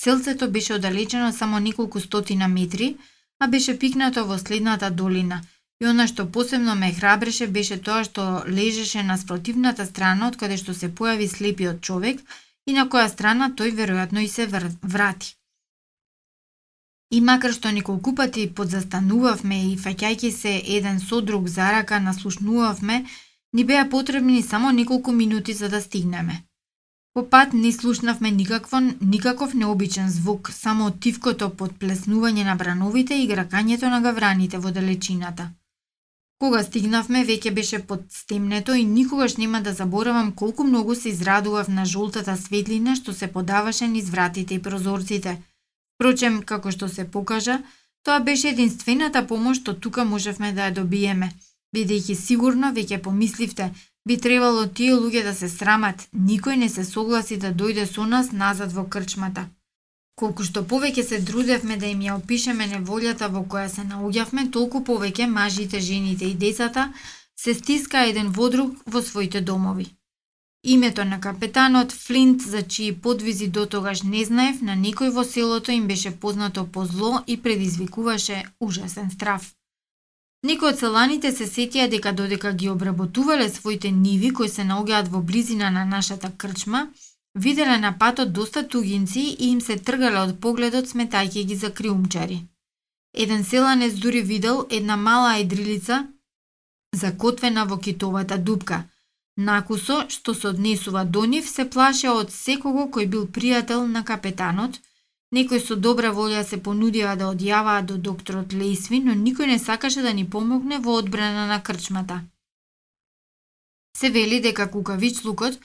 Селцето беше оддалечено само неколку стотина метри, а беше пикнато во следната долина. И она што посебно ме храбреше беше тоа што лежеше на спротивната страна од каде што се појави слепиот човек и на која страна тој веројатно и се врати. И макар што неколку пати подзастанувавме и фаќајќи се еден со друг за рака наслушнувавме, ни беа потребни само неколку минути за да стигнеме. По пат не слушнавме никакво, никаков необичен звук, само тивкото подплеснување на брановите и гракањето на гавраните во далечината. Кога стигнавме, веќе беше под стемнето и никогаш нема да заборавам колку многу се израдував на жолтата светлина што се подаваше низ вратите и прозорците – Впрочем, како што се покажа, тоа беше единствената помош што тука можевме да ја добиеме. Бидејќи сигурно веќе помисливте, би требало тие луѓе да се срамат, никој не се согласи да дојде со нас назад во крчмата. Колку што повеќе се трудевме да им ја опишеме неволјата во која се наоѓавме, толку повеќе мажите, жените и децата се стиска еден во друг во своите домови. Името на капетанот Флинт, за чии подвизи дотогаш не знаев, на никој во селото им беше познато по зло и предизвикуваше ужасен страф. Некои од селаните се сетија дека додека ги обработувале своите ниви кои се наоѓаат во близина на нашата крчма, виделе на патот доста тугинци и им се тргале од погледот сметајќи ги за криумчари. Еден селанец дури видел една мала едрилица закотвена во китовата дупка – Накусо, што се однесува до нив, се плаше од секого кој бил пријател на капетанот. Некој со добра волја се понудија да одјаваат до докторот Лейсви, но никој не сакаше да ни помогне во одбрана на крчмата. Се вели дека кукавичлукот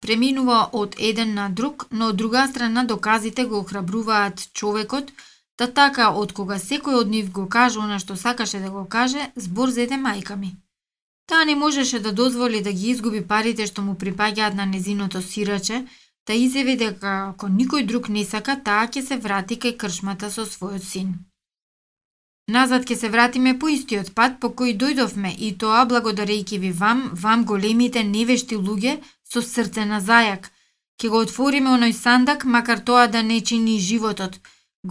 преминува од еден на друг, но од друга страна доказите го охрабруваат човекот, Та така од кога секој од нив го каже она што сакаше да го каже, збор зеде мајка ми. Таа не можеше да дозволи да ги изгуби парите што му припаѓаат на незиното сираче, та изјави дека ако никој друг не сака, таа ќе се врати кај кршмата со својот син. Назад ќе се вратиме по истиот пат по кој дојдовме и тоа благодарејќи ви вам, вам големите невешти луѓе со срце на зајак. Ќе го отвориме оној сандак, макар тоа да не чини животот.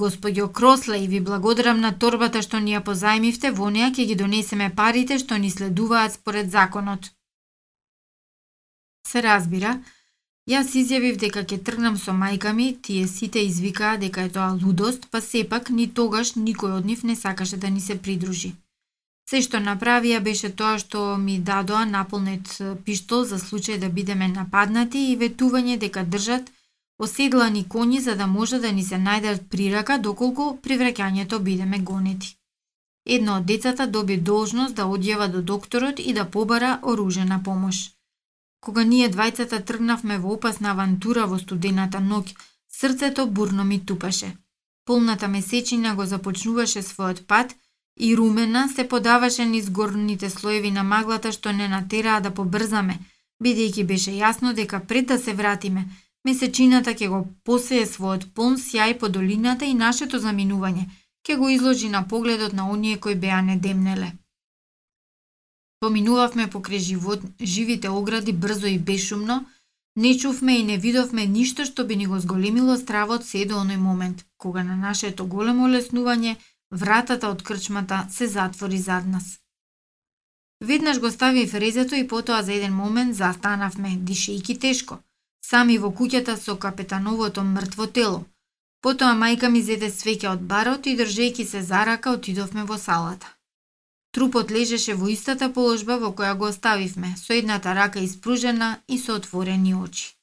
Господјо Кросле, и ви благодарам на торбата што ни ја позајмивте, во неа ќе ги донесеме парите што ни следуваат според законот. Се разбира, Јас изјавив дека ќе тргнам со мајка ми, тие сите извикаа дека е тоа лудост, па сепак ни тогаш никој од нив не сакаше да ни се придружи. Се што направија беше тоа што ми дадоа наполнет пиштол за случај да бидеме нападнати и ветување дека држат оседлани коњи за да може да ни се најдат прирака доколку при враќањето бидеме гонети. Едно од децата доби должност да одјава до докторот и да побара оружена помош. Кога ние двајцата тргнавме во опасна авантура во студената ноќ, срцето бурно ми тупаше. Полната месечина го започнуваше својот пат и румена се подаваше низ горните слоеви на маглата што не натераа да побрзаме, бидејќи беше јасно дека пред да се вратиме, месечината ќе го посее својот полн сјај по долината и нашето заминување ќе го изложи на погледот на оние кои беа недемнеле. Поминувавме покрај живот, живите огради брзо и бешумно, не чувме и не видовме ништо што би ни го зголемило стравот се до оној момент, кога на нашето големо леснување вратата од крчмата се затвори зад нас. Веднаш го стави фрезето и потоа за еден момент застанавме, дишејки тешко, сами во куќата со капетановото мртво тело. Потоа мајка ми зеде свеќе од барот и држејки се за рака отидовме во салата. Трупот лежеше во истата положба во која го оставивме, со едната рака испружена и со отворени очи.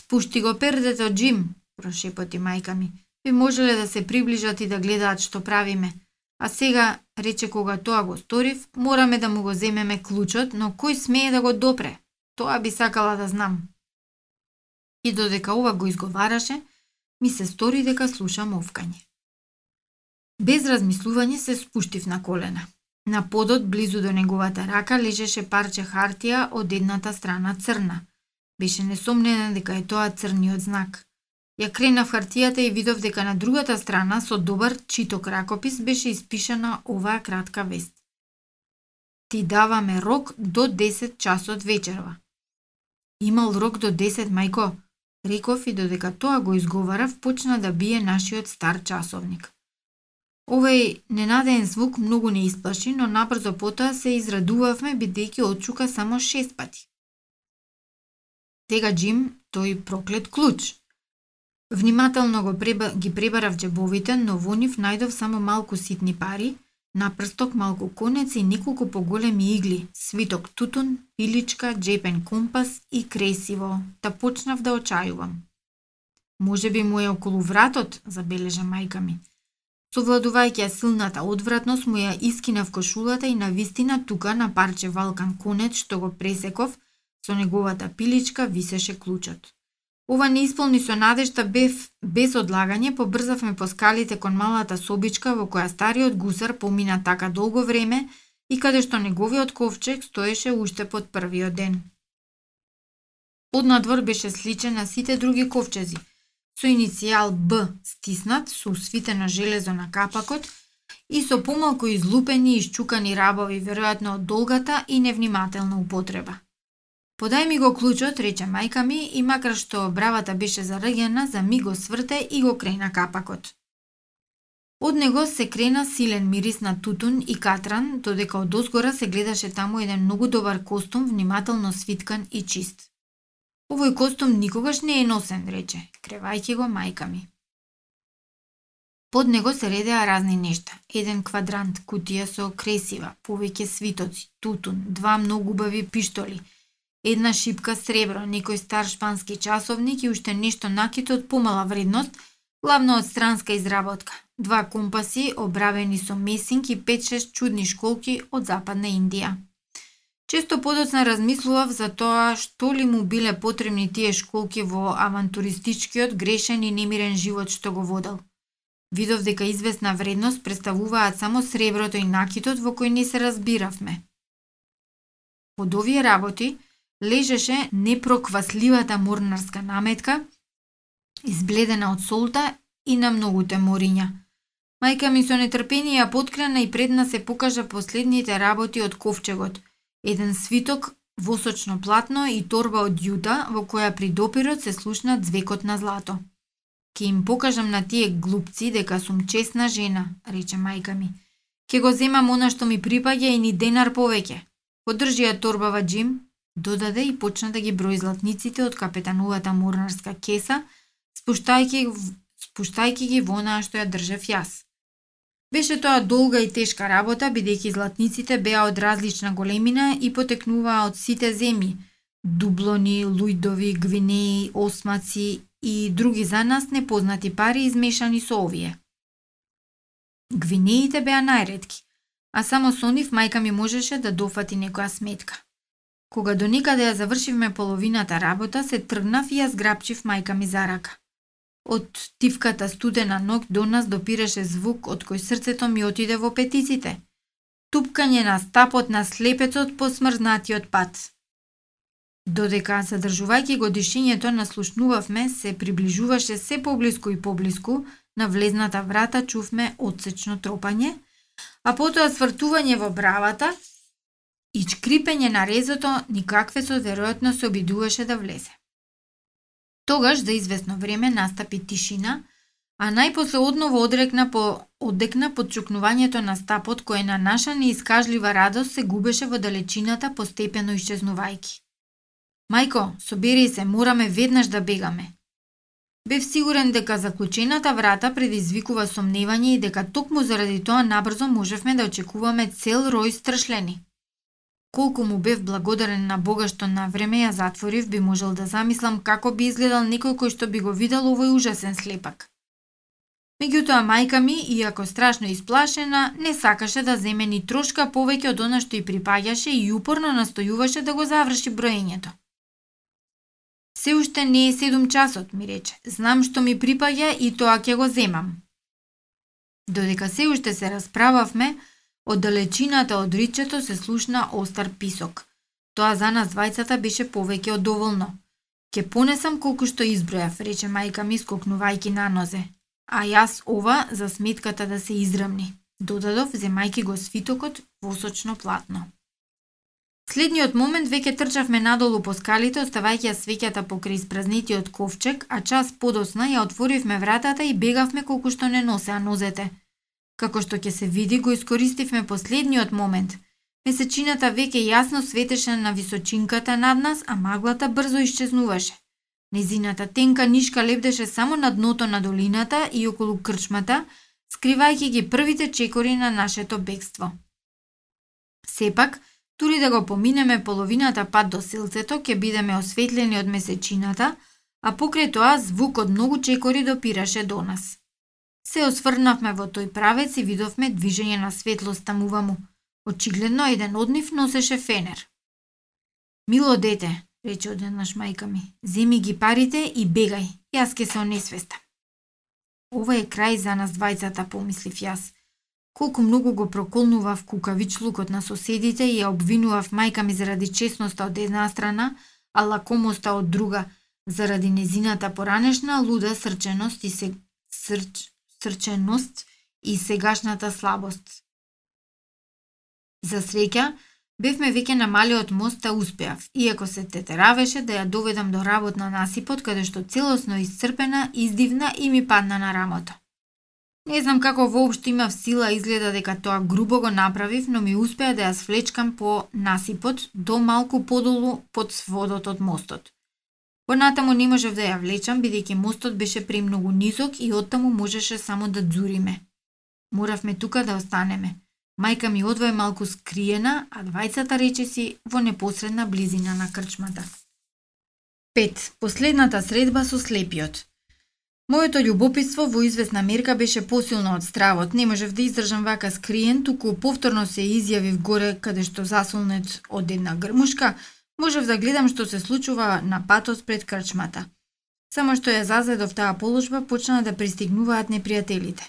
Спушти го пердето, Джим, прошепоти мајка ми. Би можеле да се приближат и да гледаат што правиме. А сега, рече кога тоа го сторив, мораме да му го земеме клучот, но кој смее да го допре? Тоа би сакала да знам. И додека ова го изговараше, ми се стори дека слушам овкање. Без размислување се спуштив на колена. На подот, близу до неговата рака, лежеше парче хартија од едната страна црна. Беше несомнена дека е тоа црниот знак. Ја кренав хартијата и видов дека на другата страна, со добар читок ракопис, беше испишана оваа кратка вест. Ти даваме рок до 10 часот вечерва. Имал рок до 10, мајко, реков и додека тоа го изговарав, почна да бие нашиот стар часовник. Овој ненадеен звук многу не исплаши, но набрзо потоа се израдувавме бидејќи отчука само шест пати. Тега Джим, тој проклет клуч. Внимателно го преба, ги пребарав джебовите, но во нив најдов само малку ситни пари, напрсток малку конец и неколку поголеми игли, свиток тутун, пиличка, джепен компас и кресиво, та почнав да очајувам. Може би му е околу вратот, забележа мајка ми. Совладувајќи ја силната одвратност, му ја искинав кошулата и на вистина тука на парче валкан конец што го пресеков, со неговата пиличка висеше клучот. Ова не исполни со надежта бев, без одлагање, побрзавме по скалите кон малата собичка во која стариот гусар помина така долго време и каде што неговиот ковчег стоеше уште под првиот ден. Однадвор беше сличен на сите други ковчези – со иницијал Б стиснат со усвитено железо на капакот и со помалку излупени и исчукани рабови, веројатно од долгата и невнимателна употреба. Подај ми го клучот, рече мајка ми, и макар што бравата беше зарегена, за ми го сврте и го крена капакот. Од него се крена силен мирис на тутун и катран, додека од озгора се гледаше таму еден многу добар костум, внимателно свиткан и чист. Овој костум никогаш не е носен, рече, кревајќи го мајка ми. Под него се редеа разни нешта. Еден квадрант, кутија со кресива, повеќе свитоци, тутун, два многу убави пиштоли, една шипка сребро, некој стар шпански часовник и уште нешто накито од помала вредност, главно од странска изработка. Два компаси, обравени со месинг и 5-6 чудни школки од Западна Индија. Често подоцна размислував за тоа што ли му биле потребни тие школки во авантуристичкиот, грешен и немирен живот што го водел. Видов дека известна вредност представуваат само среброто и накитот во кој не се разбиравме. Под овие работи, лежеше непроквасливата морнарска наметка, избледена од солта и на многуте мориња. Мајка ми со нетрпение ја подкрена и пред нас се покажа последните работи од ковчегот. Еден свиток, восочно платно и торба од јута во која при допирот се слушна звекот на злато. Ке им покажам на тие глупци дека сум честна жена, рече мајка ми. Ке го земам она што ми припаѓа и ни денар повеќе. Подржи ја торбава Джим, додаде и почна да ги брои златниците од капетановата морнарска кеса, спуштајќи, спуштајќи ги во онаа што ја држев јас. Беше тоа долга и тешка работа, бидејќи златниците беа од различна големина и потекнуваа од сите земји, дублони, лујдови, гвинеи, осмаци и други за нас непознати пари измешани со овие. Гвинеите беа најредки, а само со нив мајка ми можеше да дофати некоја сметка. Кога до никаде ја завршивме половината работа, се тргнав и ја зграпчив мајка ми за рака. Од тивката студена ног до нас допираше звук од кој срцето ми отиде во петиците. Тупкање на стапот на слепецот по смрзнатиот пат. Додека задржувајќи го дишењето наслушнувавме, се приближуваше се поблиску и поблиску, на влезната врата чувме одсечно тропање, а потоа свртување во бравата и чкрипење на резото никаквецот веројатно се обидуваше да влезе. Тогаш за известно време настапи тишина, а најпосле одново одрекна по одекна под чукнувањето на стапот кој на наша неискажлива радост се губеше во далечината постепено исчезнувајки. Мајко, собери се, мораме веднаш да бегаме. Бев сигурен дека заклучената врата предизвикува сомневање и дека токму заради тоа набрзо можевме да очекуваме цел рој страшлени. Колку му бев благодарен на Бога што на време ја затворив, би можел да замислам како би изгледал некој кој што би го видел овој ужасен слепак. Меѓутоа мајка ми, иако страшно исплашена, не сакаше да земе ни трошка повеќе од она што и припаѓаше и упорно настојуваше да го заврши броењето. Се уште не е седум часот, ми рече. Знам што ми припаѓа и тоа ќе го земам. Додека се уште се расправавме, од далечината од ричето се слушна остар писок. Тоа за нас двајцата беше повеќе од доволно. Ке понесам колку што избројав, рече мајка ми скокнувајки на нозе. А јас ова за сметката да се израмни. Додадов земајки го свитокот восочно платно. Следниот момент веќе трчавме надолу по скалите, оставајќи ја свеќата покрај испразнетиот ковчег, а час подосна ја отворивме вратата и бегавме колку што не носеа нозете. Како што ќе се види, го искористивме последниот момент. Месечината веќе јасно светеше на височинката над нас, а маглата брзо исчезнуваше. Незината тенка нишка лебдеше само на дното на долината и околу крчмата, скривајќи ги првите чекори на нашето бегство. Сепак, Тури да го поминеме половината пат до селцето, ќе бидеме осветлени од месечината, а покрај тоа звук од многу чекори допираше до нас. Се осврнавме во тој правец и видовме движење на светлост тамуваму. Очигледно еден од нив носеше фенер. Мило дете, рече одеднаш мајка ми, земи ги парите и бегај, јас ке се онесвестам. Ова е крај за нас двајцата, помислив јас. Колку многу го проколнував кукавичлукот на соседите и ја обвинував мајка ми заради честноста од една страна, а лакомоста од друга, заради незината поранешна луда срченост и се... срч срченост и сегашната слабост. За среќа, бевме веќе на малиот мост, а успеав, иако се тетеравеше да ја доведам до работ на насипот, каде што целосно исцрпена, издивна и ми падна на рамото. Не знам како воопшто имав сила, изгледа дека тоа грубо го направив, но ми успеа да ја свлечкам по насипот до малку подолу под сводот од мостот. Понатаму не можев да ја влечам, бидејќи мостот беше премногу низок и оттаму можеше само да дзуриме. Моравме тука да останеме. Мајка ми одвој малку скриена, а двајцата речиси во непосредна близина на крчмата. 5. Последната средба со слепиот. Моето љубопитство во известна мерка беше посилно од стравот. Не можев да издржам вака скриен, туку повторно се изјавив горе каде што засолнет од една грмушка, можев да гледам што се случува на патот пред крчмата. Само што ја зазедов таа положба, почна да пристигнуваат непријателите.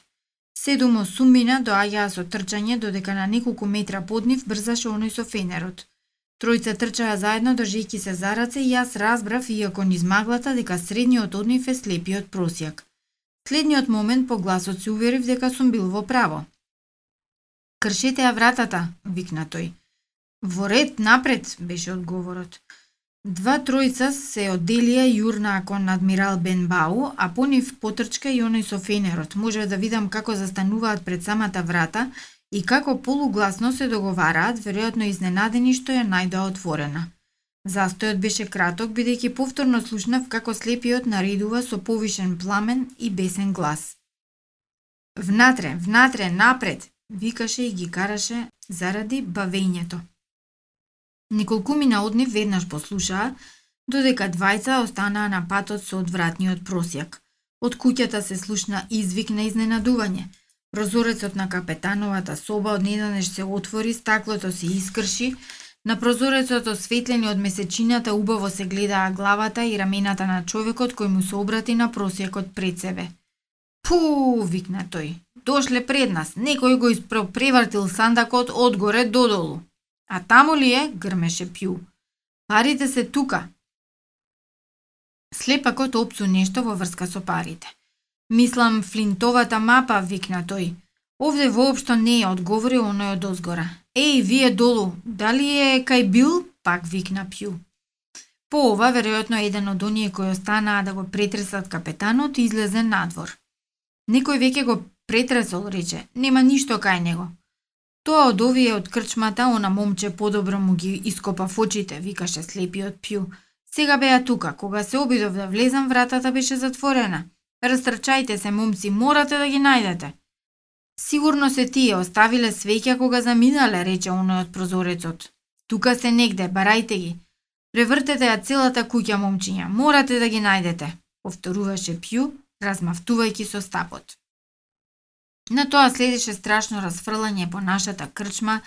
Седумо сумбина доаѓаа со трчање, додека на неколку метра под нив брзаше оној со фенерот. Тројца трчаа заедно држејќи се за раце и јас разбрав, иако низ маглата, дека средниот од нив е слепиот просјак. Следниот момент по гласот се уверив дека сум бил во право. Кршете ја вратата, викна тој. Во ред, напред, беше одговорот. Два тројца се оделија јурна кон адмирал Бенбау, а по нив потрчка и оној со фенерот. Може да видам како застануваат пред самата врата и како полугласно се договараат, веројатно изненадени што ја најдоа отворена. Застојот беше краток, бидејќи повторно слушнав како слепиот наредува со повишен пламен и бесен глас. Внатре, внатре, напред, викаше и ги караше заради бавењето. Николкумина од нив веднаш послушаа, додека двајца останаа на патот со одвратниот просјак. Од куќата се слушна извик на изненадување. Прозорецот на капетановата соба однеденеш се отвори, стаклото се искрши, на прозорецот осветлени од месечината убаво се гледаа главата и рамената на човекот кој му се обрати на просјекот пред себе. Пу, викна тој. Дошле пред нас, некој го испрепревартил сандакот одгоре додолу. А таму ли е? грмеше Пју. Парите се тука. Слепакот опцу нешто во врска со парите. Мислам флинтовата мапа, викна тој. Овде воопшто не е, одговори оној од озгора. Еј, вие долу, дали е кај бил? Пак викна Пју. По ова, веројатно еден од оние кои останаа да го претресат капетанот излезе надвор. Некој веќе го претресол, рече. Нема ништо кај него. Тоа од овие од крчмата, она момче подобро му ги ископа очите, викаше слепиот Пју. Сега беа тука, кога се обидов да влезам, вратата беше затворена. Растрчајте се, момци, морате да ги најдете. Сигурно се тие оставиле свеќа кога заминале, рече оној од прозорецот. Тука се негде, барајте ги. Превртете ја целата куќа, момчиња, морате да ги најдете, повторуваше Пју, размавтувајќи со стапот. На тоа следеше страшно расфрлање по нашата крчма,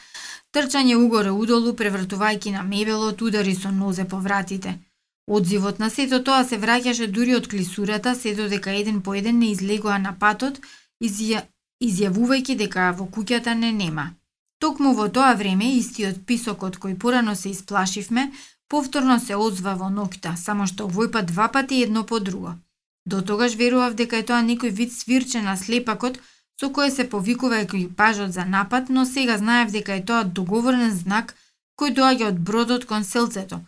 трчање угоре удолу, превртувајќи на мебелот, удари со нозе по вратите. Одзивот на сето тоа се враќаше дури од клисурата, се додека еден по еден не излегоа на патот, изја... изјавувајќи дека во куќата не нема. Токму во тоа време, истиот писокот кој порано се исплашивме, повторно се озва во ноќта, само што овој пат два пати едно по друго. До тогаш верував дека е тоа некој вид свирче на слепакот, со кое се повикува екипажот за напад, но сега знаев дека е тоа договорен знак кој доаѓа од бродот кон селцето.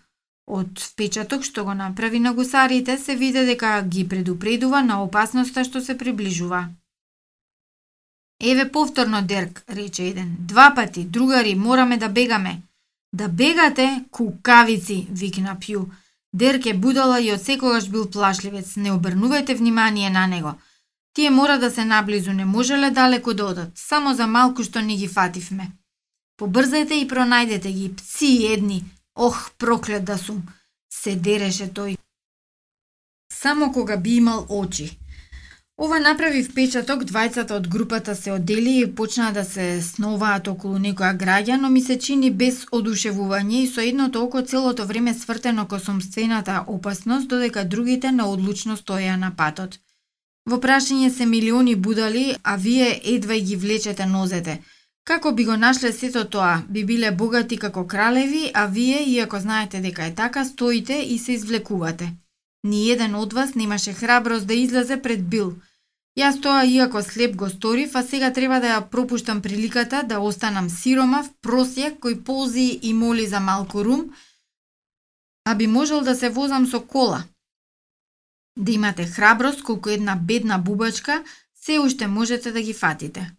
Од впечаток што го направи на гусарите се виде дека ги предупредува на опасноста што се приближува. Еве повторно Дерк, рече еден. Два пати, другари, мораме да бегаме. Да бегате, кукавици, викна Пју. Дерк е будала и од секогаш бил плашливец. Не обрнувајте внимание на него. Тие мора да се наблизу, не можеле далеко да одат, само за малку што ни ги фативме. Побрзајте и пронајдете ги, пци едни. Ох, проклет да сум, се дереше тој. Само кога би имал очи. Ова направи впечаток, двајцата од групата се одели и почнаа да се сноваат околу некоја граѓа, но ми се чини без одушевување и со едното око целото време свртено косомствената опасност, додека другите наодлучно стоја на патот. Во прашање се милиони будали, а вие едва ги влечете нозете. Како би го нашле сето тоа? Би биле богати како кралеви, а вие, иако знаете дека е така, стоите и се извлекувате. Ни еден од вас немаше храброст да излезе пред Бил. Јас тоа иако слеп го сторив, а сега треба да ја пропуштам приликата да останам сиромав, просјак кој ползи и моли за малку рум, а би можел да се возам со кола, Да имате храброст колку една бедна бубачка, се уште можете да ги фатите.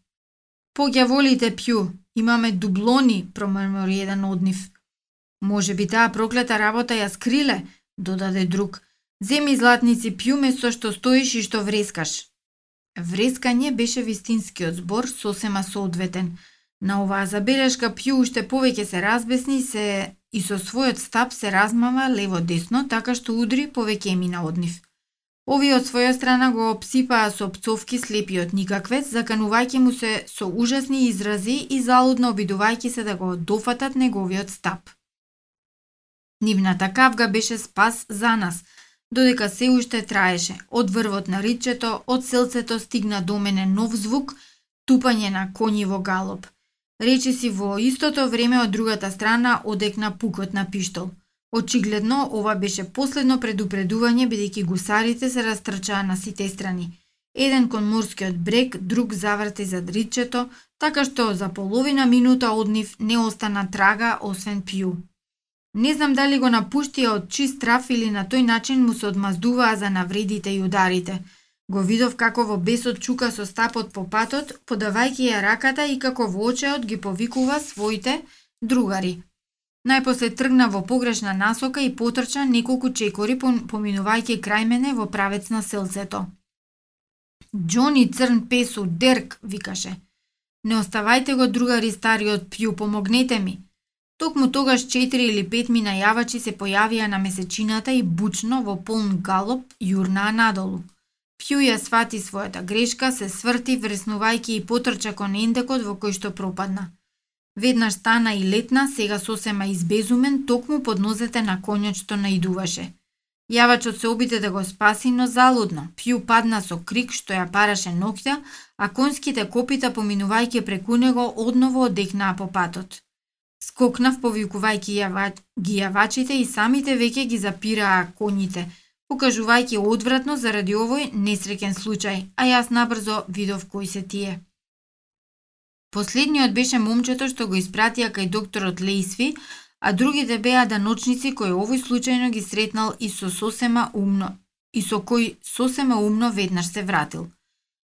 Поѓа волите пју, имаме дублони, промрмори еден од нив. Може би таа проклета работа ја скриле, додаде друг. Земи златници пјуме со што стоиш и што врескаш. Врескање беше вистинскиот збор, сосема соодветен. На оваа забелешка пју уште повеќе се разбесни се и со својот стап се размава лево-десно, така што удри повеќе мина од нив. Овие од своја страна го обсипаа со пцовки слепиот никаквец, заканувајќи му се со ужасни изрази и залудно обидувајќи се да го дофатат неговиот стап. Нивната кавга беше спас за нас, додека се уште траеше. Од врвот на ричето, од селцето стигна до мене нов звук, тупање на коњи во галоп. Речи си во истото време од другата страна одекна пукот на пиштол. Очигледно, ова беше последно предупредување бидејќи гусарите се растрчаа на сите страни. Еден кон морскиот брег, друг заврти за дричето, така што за половина минута од нив не остана трага освен пју. Не знам дали го напуштија од чист траф или на тој начин му се одмаздуваа за навредите и ударите – Го видов како во бесот чука со стапот по патот, подавајќи ја раката и како во очеот ги повикува своите другари. Најпосле тргна во погрешна насока и потрча неколку чекори поминувајќи крај мене во правец на селцето. Џони Црн Песу, Дерк, викаше. Не оставајте го другари стариот Пју, помогнете ми. Токму тогаш четири или пет ми најавачи се појавија на месечината и бучно во полн галоп јурнаа надолу. Пју ја свати својата грешка, се сврти, вреснувајќи и потрча кон ендекот во кој што пропадна. Веднаш стана и летна, сега сосема избезумен, токму под нозете на конјот што наидуваше. Јавачот се обиде да го спаси, но залудно. Пју падна со крик што ја параше ноќта, а конските копита поминувајќи преку него одново одекнаа по патот. Скокнав повикувајќи јава... ги јавачите и самите веќе ги запираа коњите – покажувајќи одвратно заради овој несреќен случај, а јас набрзо видов кои се тие. Последниот беше момчето што го испратија кај докторот Лейсви, а другите беа даночници кои овој случајно ги сретнал и со сосема умно, и со кој сосема умно веднаш се вратил.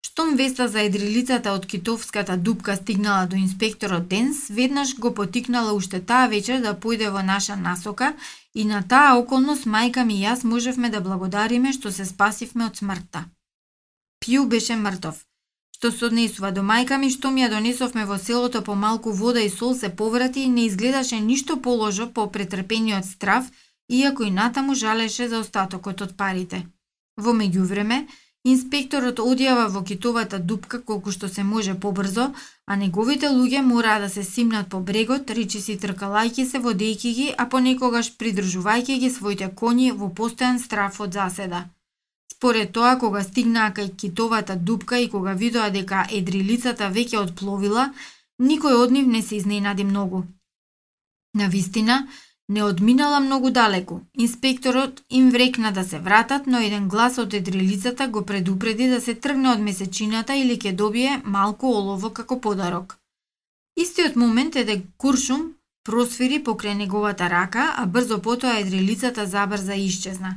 Штом веста за едрилицата од китовската дупка стигнала до инспекторот Денс, веднаш го потикнала уште таа вечер да појде во наша насока и на таа околност мајка ми и јас можевме да благодариме што се спасивме од смртта. Пју беше мртов. Што се однесува до мајка ми, што ми ја донесовме во селото по малку вода и сол се поврати и не изгледаше ништо положо по претрпениот страв, иако и натаму жалеше за остатокот од парите. Во меѓувреме, Инспекторот одјава во китовата дупка колку што се може побрзо, а неговите луѓе мораа да се симнат по брегот, речи си се водејки ги, а понекогаш придржувајки ги своите коњи во постојан страф од заседа. Според тоа, кога стигнаа кај китовата дупка и кога видоа дека едрилицата веќе отпловила, никој од нив не се изненади многу. На вистина, Не одминала многу далеку. Инспекторот им врекна да се вратат, но еден глас од едрилицата го предупреди да се тргне од месечината или ќе добие малку олово како подарок. Истиот момент е дека куршум просвири покрај неговата рака, а брзо потоа едрилицата забрза и исчезна.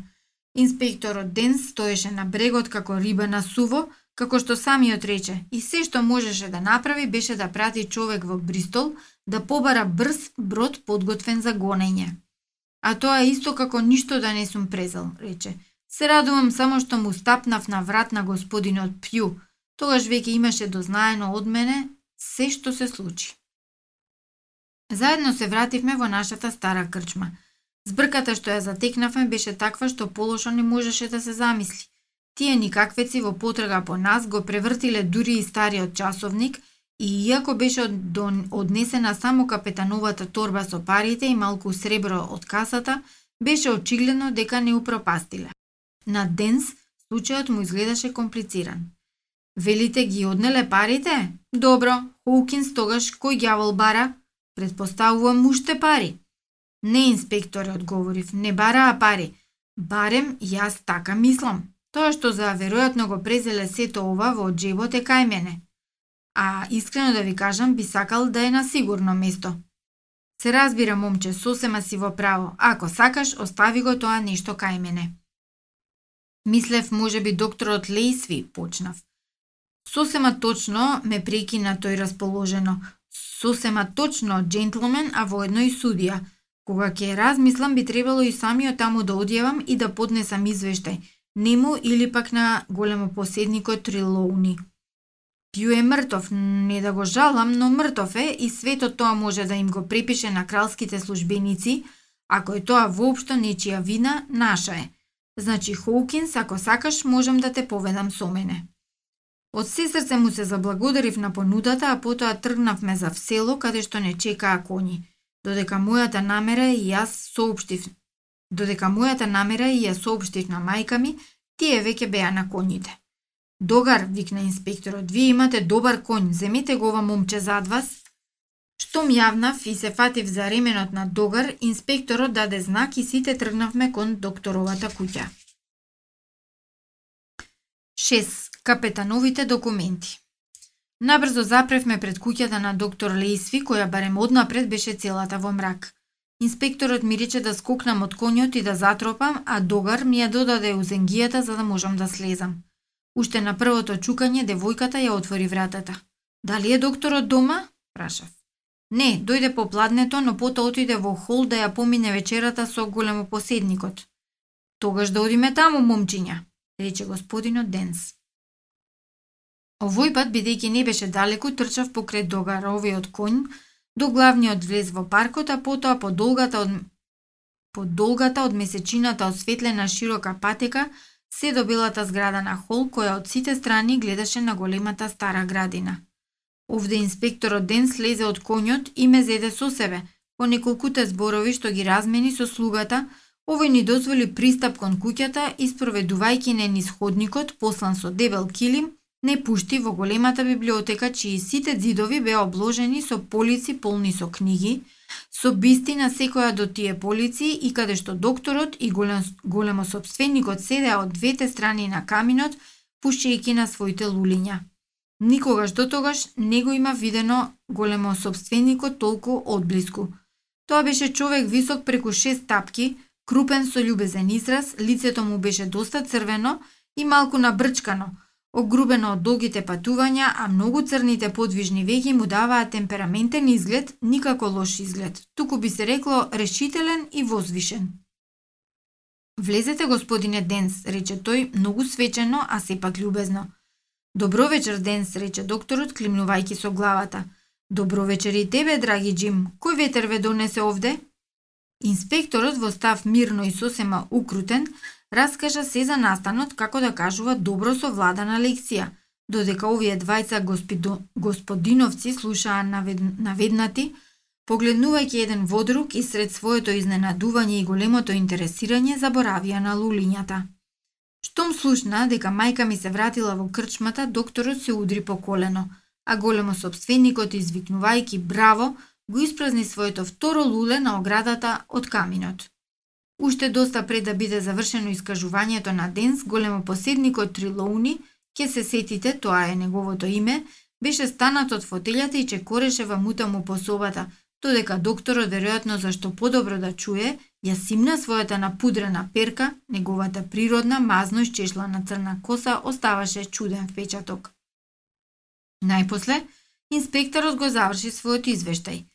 Инспекторот ден стоеше на брегот како риба на суво, како што самиот рече, и се што можеше да направи беше да прати човек во Бристол да побара брз брод подготвен за гонење. А тоа е исто како ништо да не сум презал, рече. Се радувам само што му стапнав на врат на господинот Пју. Тогаш веќе имаше дознаено од мене се што се случи. Заедно се вративме во нашата стара крчма. Збрката што ја затекнавме беше таква што полошо не можеше да се замисли. Тие никаквеци во потрага по нас го превртиле дури и стариот часовник – И иако беше однесена само капетановата торба со парите и малку сребро од касата, беше очигледно дека не упропастиле. На Денс случајот му изгледаше комплициран. Велите ги однеле парите? Добро, Хоукинс тогаш кој ѓавол бара? Предпоставувам уште пари. Не, инспекторе, одговорив, не бараа пари. Барем јас така мислам. Тоа што за веројатно го презеле сето ова во джебот е кај мене а искрено да ви кажам би сакал да е на сигурно место. Се разбира, момче, сосема си во право. Ако сакаш, остави го тоа нешто кај мене. Мислев, може би докторот Лейсви, почнав. Сосема точно ме прекина тој расположено. Сосема точно джентлмен, а воедно и судија. Кога ќе размислам, би требало и самиот таму да одјавам и да поднесам извештај. Нему или пак на големо поседникот Трилоуни. Пју е мртов, не да го жалам, но мртов е и светот тоа може да им го препише на кралските службеници, ако е тоа воопшто нечија вина, наша е. Значи, Хоукинс, ако сакаш, можам да те поведам со мене. Од се срце му се заблагодарив на понудата, а потоа тргнавме за село, каде што не чекаа коњи. Додека мојата намера и јас соопштив Додека мојата намера и ја соопштив на мајка ми, тие веќе беа на коњите. Догар, викна инспекторот, вие имате добар конј, земете го ова момче зад вас. Штом јавнав и се фатив за ременот на Догар, инспекторот даде знак и сите тргнавме кон докторовата куќа. 6. Капетановите документи Набрзо запревме пред куќата на доктор Лейсви, која барем однапред беше целата во мрак. Инспекторот ми рече да скокнам од конјот и да затропам, а Догар ми ја додаде узенгијата за да можам да слезам. Уште на првото чукање девојката ја отвори вратата. Дали е докторот дома? прашав. Не, дојде по пладнето, но потоа отиде во хол да ја помине вечерата со големо поседникот. Тогаш да одиме таму, момчиња, рече господинот Денс. Овој пат, бидејќи не беше далеку, трчав покрај догаровиот конј, до главниот влез во паркот, а потоа по долгата од по долгата од месечината осветлена широка патека, се до белата зграда на хол, која од сите страни гледаше на големата стара градина. Овде инспекторот Ден слезе од конјот и ме зеде со себе. По неколкуте зборови што ги размени со слугата, овој ни дозволи пристап кон куќата и спроведувајќи не низ ходникот, послан со дебел килим, не пушти во големата библиотека, чии сите зидови беа обложени со полици полни со книги, со бисти на секоја до тие полици и каде што докторот и голем, собственикот седеа од двете страни на каминот, пушејќи на своите лулиња. Никогаш до тогаш не го има видено големо собственикот толку одблиску. Тоа беше човек висок преку шест тапки, крупен со љубезен израз, лицето му беше доста црвено и малку набрчкано – Огрубено од долгите патувања, а многу црните подвижни веги му даваат темпераментен изглед, никако лош изглед, туку би се рекло решителен и возвишен. Влезете, господине Денс, рече тој, многу свечено, а сепак љубезно. Добро вечер, Денс, рече докторот, климнувајќи со главата. Добро вечер и тебе, драги Джим. Кој ветер ве донесе овде? Инспекторот во став мирно и сосема укрутен, раскажа се за настанот како да кажува добро совладана лекција, додека овие двајца господу, господиновци слушаа навед, наведнати, погледнувајќи еден во друг и сред своето изненадување и големото интересирање заборавија на лулињата. Штом слушна дека мајка ми се вратила во крчмата, докторот се удри по колено, а големо собственикот извикнувајќи браво, го испразни своето второ луле на оградата од каминот. Уште доста пред да биде завршено искажувањето на Денс, големо поседникот Трилоуни, ќе се сетите, тоа е неговото име, беше станат од фотелјата и чекореше во мута му по собата, додека докторот, веројатно зашто подобро да чуе, ја симна својата напудрена перка, неговата природна, мазно исчешлана црна коса оставаше чуден впечаток. Најпосле, инспекторот го заврши својот извештај –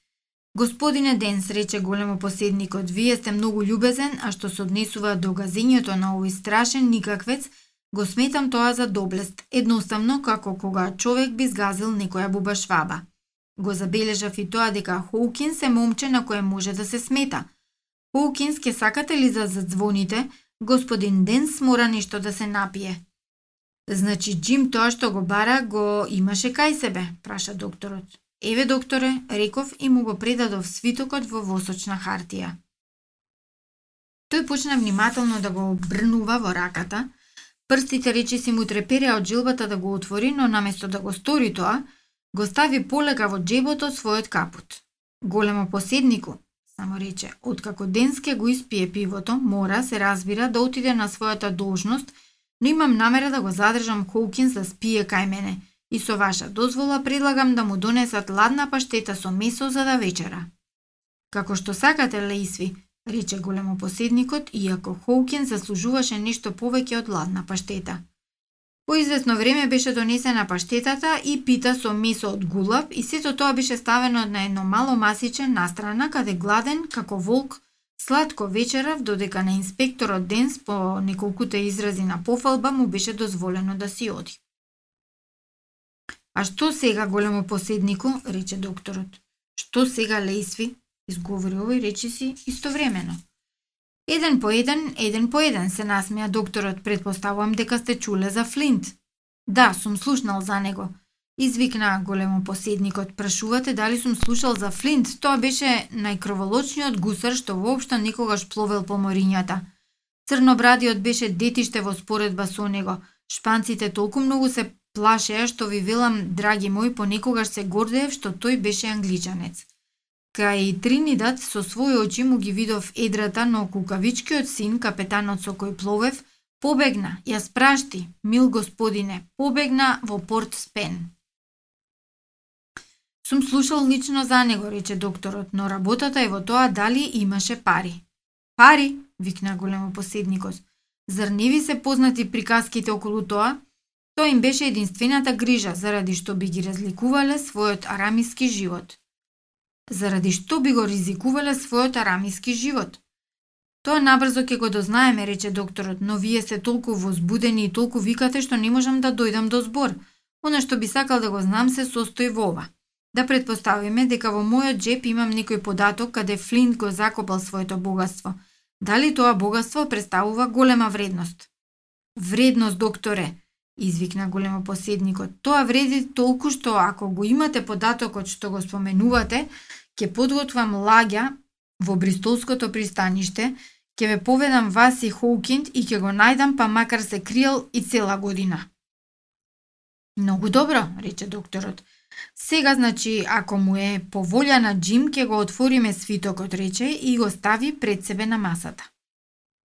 Господине Денс, рече големо поседникот, вие сте многу љубезен, а што се однесува до газењето на овој страшен никаквец, го сметам тоа за доблест, едноставно како кога човек би згазил некоја буба шваба. Го забележав и тоа дека Хоукинс е момче на кое може да се смета. Хоукинс, ке сакате ли за задзвоните? Господин Денс мора нешто да се напие. Значи, Джим тоа што го бара го имаше кај себе, праша докторот. Еве, докторе, реков и му го предадов свитокот во восочна хартија. Тој почна внимателно да го обрнува во раката, прстите речи си му трепереа од жилбата да го отвори, но наместо да го стори тоа, го стави полека во джебот од својот капут. Големо поседнику, само рече, откако денске го испие пивото, мора, се разбира, да отиде на својата должност, но имам намера да го задржам Хоукинс да спие кај мене – и со ваша дозвола предлагам да му донесат ладна паштета со месо за да вечера. Како што сакате, Лейсви, рече големопоседникот, иако Хоукен заслужуваше нешто повеќе од ладна паштета. По известно време беше донесена паштетата и пита со месо од гулаб и сето тоа беше ставено на едно мало масиче настрана каде гладен како волк сладко вечерав додека на инспекторот Денс по неколкуте изрази на пофалба му беше дозволено да си оди. А што сега, големо поседнику, рече докторот. Што сега, Лейсви, изговори овој речиси истовремено. Еден по еден, еден по еден, се насмеа докторот, предпоставувам дека сте чуле за Флинт. Да, сум слушнал за него. Извикна големо поседникот, прашувате дали сум слушал за Флинт, тоа беше најкроволочниот гусар што воопшто никогаш пловел по морињата. Црнобрадиот беше детиште во споредба со него. Шпанците толку многу се Плаше што ви велам, драги мој, понекогаш се гордеев што тој беше англичанец. Кај Тринидад со своји очи му ги видов едрата, но кукавичкиот син, капетанот со кој пловев, побегна, ја спрашти, мил господине, побегна во Порт Спен. Сум слушал лично за него, рече докторот, но работата е во тоа дали имаше пари. Пари, викна големо поседникот. Зар не ви се познати приказките околу тоа? Тоа им беше единствената грижа, заради што би ги разликувале својот арамиски живот. Заради што би го ризикувале својот арамиски живот? Тоа набрзо ќе го дознаеме, рече докторот, но вие се толку возбудени и толку викате што не можам да дојдам до збор. Она што би сакал да го знам се состои во ова. Да предпоставиме дека во мојот джеп имам некој податок каде Флинт го закопал своето богатство. Дали тоа богатство представува голема вредност? Вредност, докторе, извикна големо поседникот. Тоа вреди толку што ако го имате податокот што го споменувате, ќе подготвам лагја во Бристолското пристаниште, ќе ве поведам вас и Хоукинд и ќе го најдам па макар се криел и цела година. Многу добро, рече докторот. Сега, значи, ако му е поволја на Джим, ќе го отвориме свитокот, рече, и го стави пред себе на масата.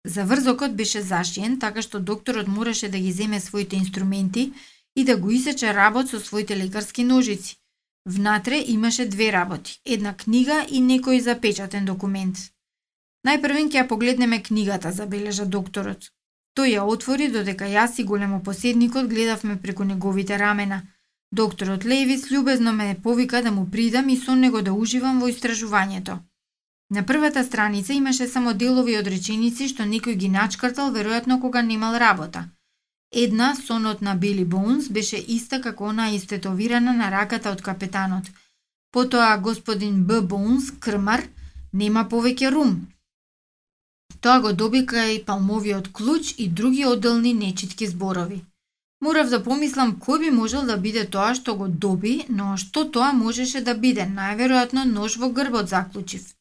Заврзокот беше зашиен, така што докторот мораше да ги земе своите инструменти и да го исече работ со своите лекарски ножици. Внатре имаше две работи, една книга и некој запечатен документ. Најпрвен ќе ја погледнеме книгата, забележа докторот. Тој ја отвори додека јас и големо поседникот гледавме преку неговите рамена – Докторот Левис љубезно ме повика да му придам и со него да уживам во истражувањето. На првата страница имаше само делови од реченици што некој ги начкртал веројатно кога немал работа. Една, сонот на Били Боунс, беше иста како она истетовирана на раката од капетанот. Потоа господин Б. Боунс, крмар, нема повеќе рум. Тоа го доби кај палмовиот клуч и други одделни нечитки зборови. Морав да помислам кој би можел да биде тоа што го доби, но што тоа можеше да биде, најверојатно нож во грбот заклучив.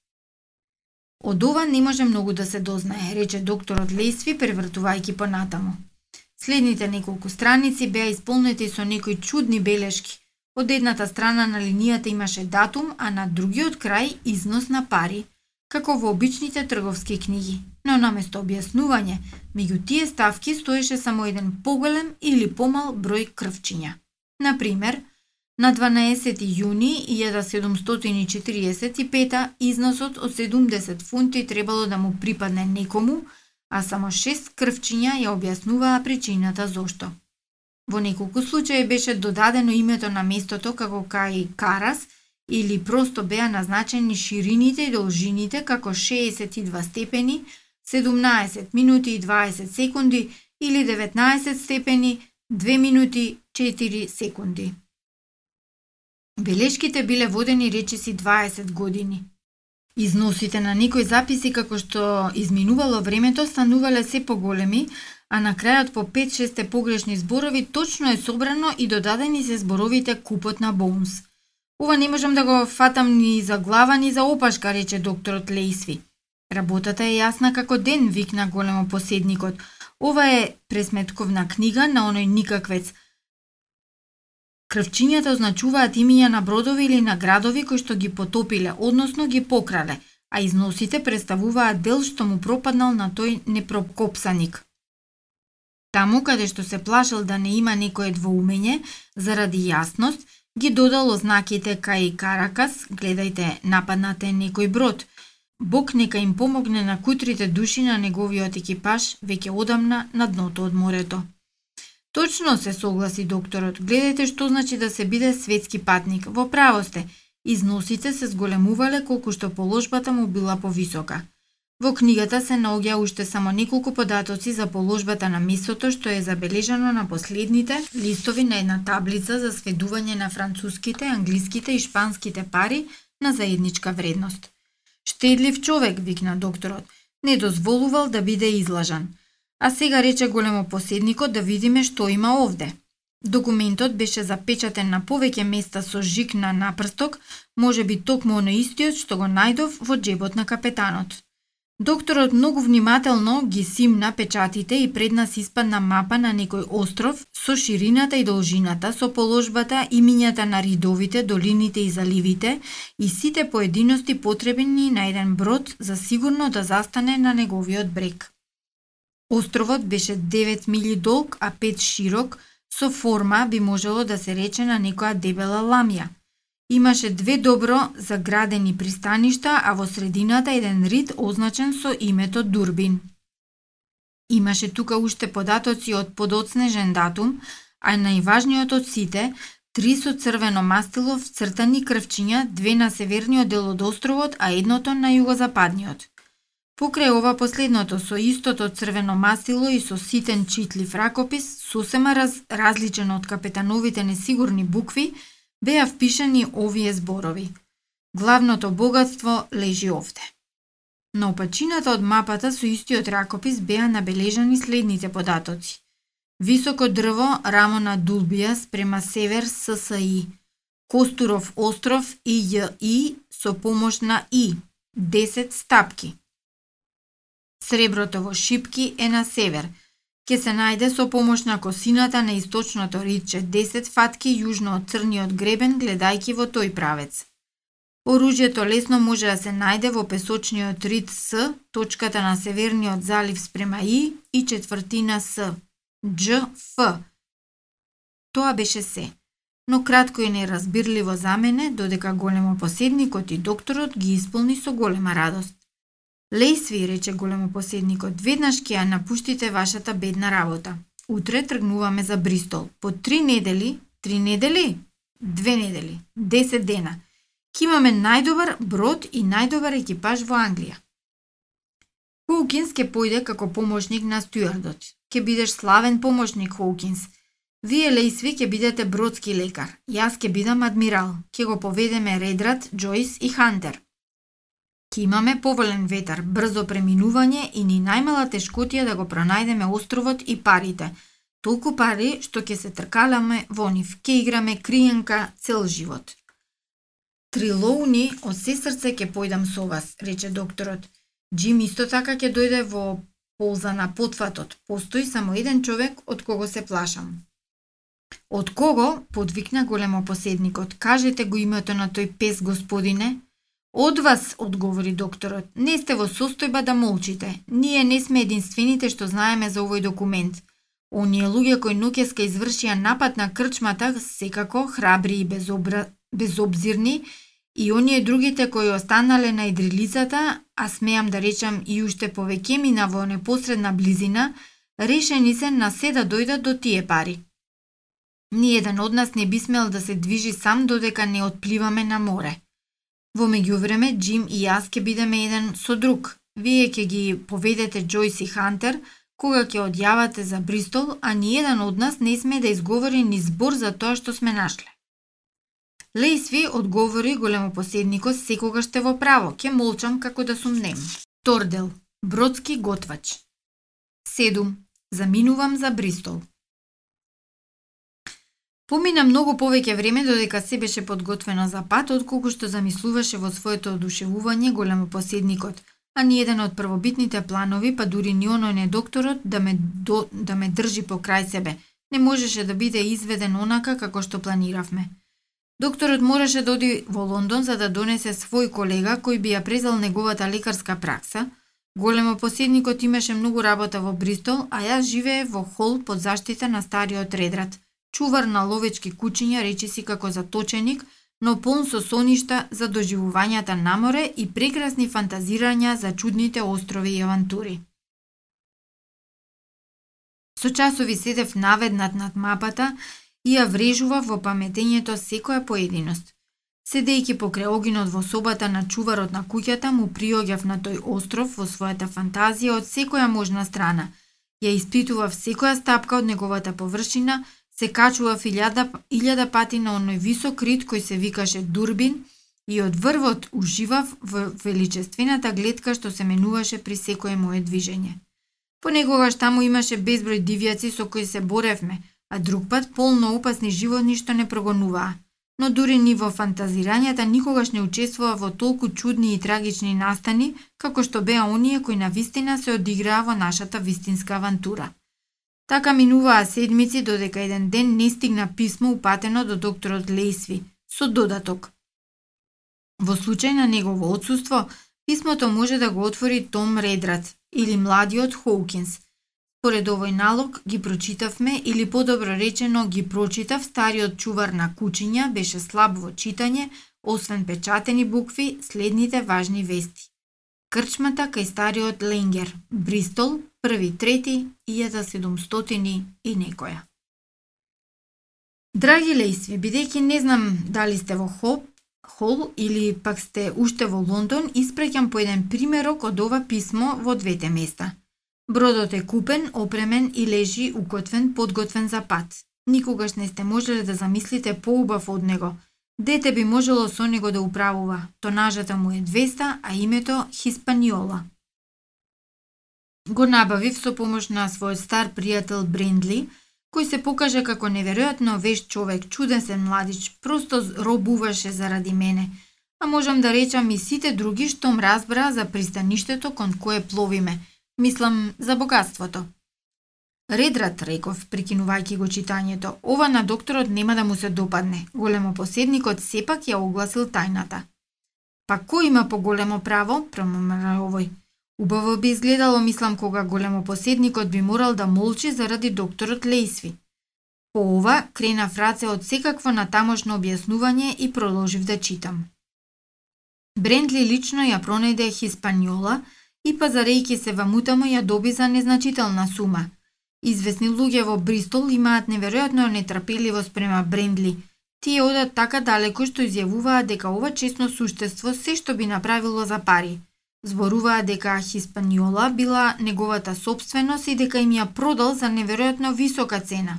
Од ова не може многу да се дознае, рече докторот Лесви, превртувајќи понатаму. Следните неколку страници беа исполнети со некои чудни белешки. Од едната страна на линијата имаше датум, а на другиот крај износ на пари – како во обичните трговски книги. Но наместо објаснување, меѓу тие ставки стоеше само еден поголем или помал број крвчиња. Например, на 12 јуни 1745 износот од 70 фунти требало да му припадне некому, а само 6 крвчиња ја објаснуваа причината зошто. Во неколку случаи беше додадено името на местото како кај Карас – или просто беа назначени ширините и должините како 62 степени, 17 минути и 20 секунди или 19 степени, 2 минути 4 секунди. Белешките биле водени речиси 20 години. Износите на некои записи како што изминувало времето станувале се поголеми, а на крајот по 5-6 погрешни зборови точно е собрано и додадени се зборовите купот на Боунс – Ова не можам да го фатам ни за глава, ни за опашка, рече докторот Лейсви. Работата е јасна како ден, викна големо поседникот. Ова е пресметковна книга на оној никаквец. Крвчињата означуваат имиња на бродови или на градови кои што ги потопиле, односно ги покрале, а износите представуваат дел што му пропаднал на тој непрокопсаник. Таму каде што се плашал да не има некое двоумење, заради јасност, ги додало знаките кај Каракас, гледајте, нападнате некој брод. Бог нека им помогне на кутрите души на неговиот екипаж веќе одамна на дното од морето. Точно се согласи докторот. Гледајте што значи да се биде светски патник. Во право сте. Износите се зголемувале колку што положбата му била повисока. Во книгата се наоѓа уште само неколку податоци за положбата на местото што е забележано на последните листови на една таблица за сведување на француските, англиските и шпанските пари на заедничка вредност. Штедлив човек, викна докторот, не дозволувал да биде излажан. А сега рече големо поседникот да видиме што има овде. Документот беше запечатен на повеќе места со жик на напрсток, може би токму оно истиот што го најдов во джебот на капетанот. Докторот многу внимателно ги симна печатите и пред нас испадна мапа на некој остров со ширината и должината, со положбата, имињата на ридовите, долините и заливите и сите поединости потребни на еден брод за сигурно да застане на неговиот брег. Островот беше 9 мили долг, а 5 широк, со форма би можело да се рече на некоја дебела ламја – Имаше две добро заградени пристаништа, а во средината еден рид означен со името Дурбин. Имаше тука уште податоци од подоцнежен датум, а најважниот од сите, три со црвено мастило вцртани крвчиња, две на северниот дел од островот, а едното на југозападниот. Покрај ова последното со истото црвено масило и со ситен читлив ракопис, сосема раз, различен од капетановите несигурни букви, беа впишани овие зборови. Главното богатство лежи овде. На опачината од мапата со истиот ракопис беа набележани следните податоци. Високо дрво рамо на Дулбија спрема север ССИ. Костуров остров ИЈИ со помош на И. 10 стапки. Среброто во Шипки е на север – ке се најде со помош на косината на источното ридче 10 фатки јужно од црниот гребен гледајки во тој правец. Оружјето лесно може да се најде во песочниот рид С, точката на северниот залив спрема И и четвртина С. Дж, Ф. Тоа беше се. Но кратко и неразбирливо за мене, додека големо поседникот и докторот ги исполни со голема радост. Лејсви, рече големопоседникот, веднаш ќе ја напуштите вашата бедна работа. Утре тргнуваме за Бристол. По три недели, три недели, две недели, десет дена. Ке имаме најдобар брод и најдобар екипаж во Англија. Хоукинс ќе појде како помошник на стюардот. Ке бидеш славен помошник, Хоукинс. Вие, Лејсви, ќе бидете бродски лекар. Јас ќе бидам адмирал. Ке го поведеме Редрат, Джойс и Хантер. Ке имаме поволен ветар, брзо преминување и ни најмала тешкотија да го пронајдеме островот и парите. Толку пари што ќе се тркаламе во нив, ке играме криенка цел живот. Трилоуни, од се срце ќе појдам со вас, рече докторот. Джим исто така ќе дојде во полза на потфатот. Постои само еден човек од кого се плашам. Од кого? подвикна големо поседникот. Кажете го името на тој пес, господине. Од вас, одговори докторот, не сте во состојба да молчите. Ние не сме единствените што знаеме за овој документ. Оние луѓе кои ноќеска извршија напад на крчмата, секако храбри и безобра... безобзирни, и оние другите кои останале на идрилицата, а смеам да речам и уште повеќе мина во непосредна близина, решени се на се да дојдат до тие пари. Ниеден од нас не би смел да се движи сам додека не отпливаме на море. Во меѓувреме, Джим и јас ќе бидеме еден со друг. Вие ќе ги поведете Джојс и Хантер, кога ќе одјавате за Бристол, а ни еден од нас не сме да изговори ни збор за тоа што сме нашле. Лейсви одговори големопоседникот секогаш сте во право, ќе молчам како да сум нем. Тордел, бродски готвач. Седум, заминувам за Бристол. Помина многу повеќе време додека се беше подготвена за пат, отколку што замислуваше во своето одушевување големо поседникот, а ни еден од првобитните планови, па дури ни оној не докторот, да ме, до, да ме држи по крај себе, не можеше да биде изведен онака како што планиравме. Докторот мораше да оди во Лондон за да донесе свој колега кој би ја презел неговата лекарска пракса. Големо поседникот имаше многу работа во Бристол, а јас живее во хол под заштита на стариот редрат – чувар на ловечки кучиња речиси како заточеник, но полн со соништа за доживувањата на море и прекрасни фантазирања за чудните острови и авантури. Со часови седев наведнат над мапата и ја врежував во паметењето секоја поединост. Седејќи покрај огинот во собата на чуварот на куќата, му приоѓав на тој остров во својата фантазија од секоја можна страна. Ја испитував секоја стапка од неговата површина – се качува илјада, илјада пати на оној висок рид кој се викаше Дурбин и од врвот уживав во величествената гледка што се менуваше при секое мое движење. Понекогаш таму имаше безброј дивјаци со кои се боревме, а друг пат полно опасни животни што не прогонуваа. но дури ни во фантазирањата никогаш не учествува во толку чудни и трагични настани, како што беа оние кои на вистина се одиграа во нашата вистинска авантура. Така минуваа седмици додека еден ден не стигна писмо упатено до докторот Лейсви, со додаток. Во случај на негово отсутство, писмото може да го отвори Том Редрат или младиот Хоукинс – Според овој налог ги прочитавме или подобро речено ги прочитав стариот чувар на кучиња беше слаб во читање, освен печатени букви, следните важни вести. Крчмата кај стариот Ленгер, Бристол, први трети, 1700 и некоја. Драги лејсви, бидејќи не знам дали сте во Хоп, Хол или пак сте уште во Лондон, испраќам по еден примерок од ова писмо во двете места – Бродот е купен, опремен и лежи укотвен, подготвен за пат. Никогаш не сте можеле да замислите поубав од него. Дете би можело со него да управува. Тонажата му е 200, а името Хиспаниола. Го набавив со помош на свој стар пријател Брендли, кој се покажа како неверојатно вешт човек, чудесен младич, просто робуваше заради мене. А можам да речам и сите други што м разбра за пристаништето кон кое пловиме – Мислам за богатството. Редрат, реков, прикинувајќи го читањето, ова на докторот нема да му се допадне. Големопоседникот сепак ја огласил тајната. Па кој има поголемо право? промомра овој. Убаво би изгледало, мислам, кога големопоседникот би морал да молчи заради докторот Лейсви. По ова, крена раце од секакво натамошно објаснување и продолжив да читам. Брендли лично ја пронајде Хиспаниола, и пазарејќи се во мутамо ја доби за незначителна сума. Известни луѓе во Бристол имаат неверојатно нетрпеливост према Брендли. Тие одат така далеко што изјавуваат дека ова честно суштество се што би направило за пари. Зборуваа дека Хиспаниола била неговата собственост и дека им ја продал за неверојатно висока цена.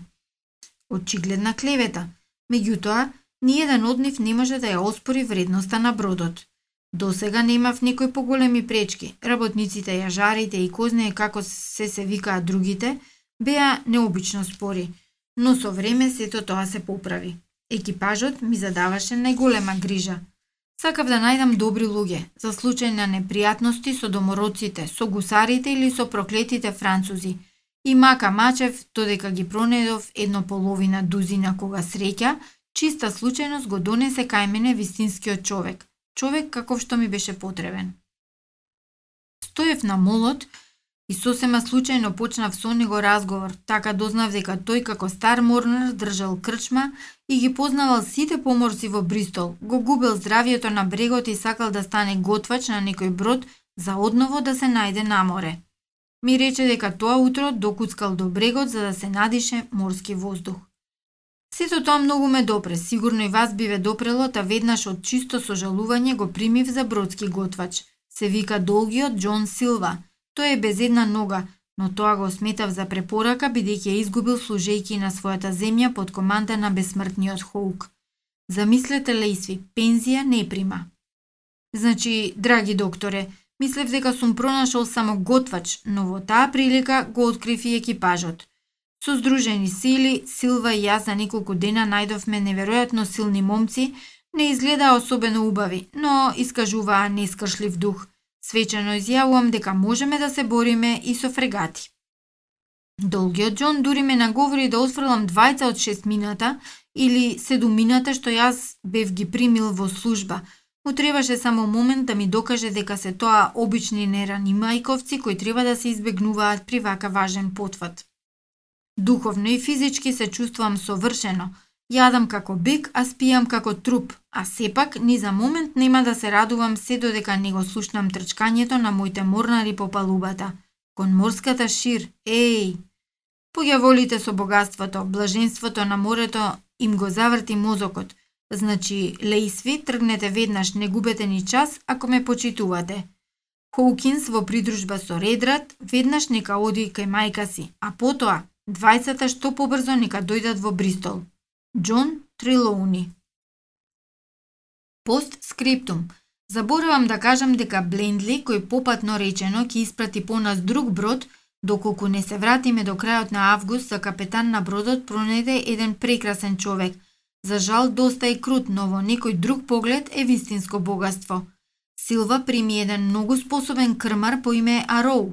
Очигледна клевета. Меѓутоа, ниеден од нив не може да ја оспори вредноста на бродот. До сега немав некои поголеми пречки. Работниците, јажарите и кознае како се се викаат другите, беа необично спори, но со време сето тоа се поправи. Екипажот ми задаваше најголема грижа. Сакав да најдам добри луѓе, за случај на непријатности со домороците, со гусарите или со проклетите французи. И мака мачев, додека ги пронедов едно половина дузина кога среќа, чиста случајност го донесе кај мене вистинскиот човек човек каков што ми беше потребен. Стоев на молот и сосема случајно почнав со него разговор, така дознав дека тој како стар морнар држал крчма и ги познавал сите поморци во Бристол, го губел здравието на брегот и сакал да стане готвач на некој брод за одново да се најде на море. Ми рече дека тоа утро докуцкал до брегот за да се надише морски воздух. Сето тоа многу ме допре, сигурно и вас би ве допрело, та веднаш од чисто сожалување го примив за бродски готвач. Се вика долгиот Џон Силва. Тој е без една нога, но тоа го сметав за препорака бидејќи ја изгубил служејки на својата земја под команда на бесмртниот Хоук. Замислете Лейсви, пензија не прима. Значи, драги докторе, мислев дека сум пронашол само готвач, но во таа прилика го открив и екипажот. Со здружени сили, Силва и јас за неколку дена најдовме неверојатно силни момци, не изгледаа особено убави, но искажуваа нескршлив дух. Свечено изјавувам дека можеме да се бориме и со фрегати. Долгиот Џон дури ме наговори да отфрлам двајца од шест мината или седум мината што јас бев ги примил во служба. Му требаше само момент да ми докаже дека се тоа обични неранимајковци кои треба да се избегнуваат при вака важен потват. Духовно и физички се чувствувам совршено. Јадам како бик, а спијам како труп, а сепак ни за момент нема да се радувам се додека не го слушнам трчкањето на моите морнари по палубата. Кон морската шир, еј! Појаволите со богатството, блаженството на морето им го заврти мозокот. Значи, лејсви, тргнете веднаш, не губете ни час ако ме почитувате. Хоукинс во придружба со Редрат веднаш нека оди кај мајка си, а потоа Двајцата што побрзо нека дојдат во Бристол. Џон Трилоуни Пост скриптум. Заборавам да кажам дека Блендли, кој попатно речено ќе испрати по нас друг брод, доколку не се вратиме до крајот на август за капетан на бродот, пронеде еден прекрасен човек. За жал доста е крут, но во некој друг поглед е вистинско богатство. Силва прими еден многу способен крмар по име Ароу.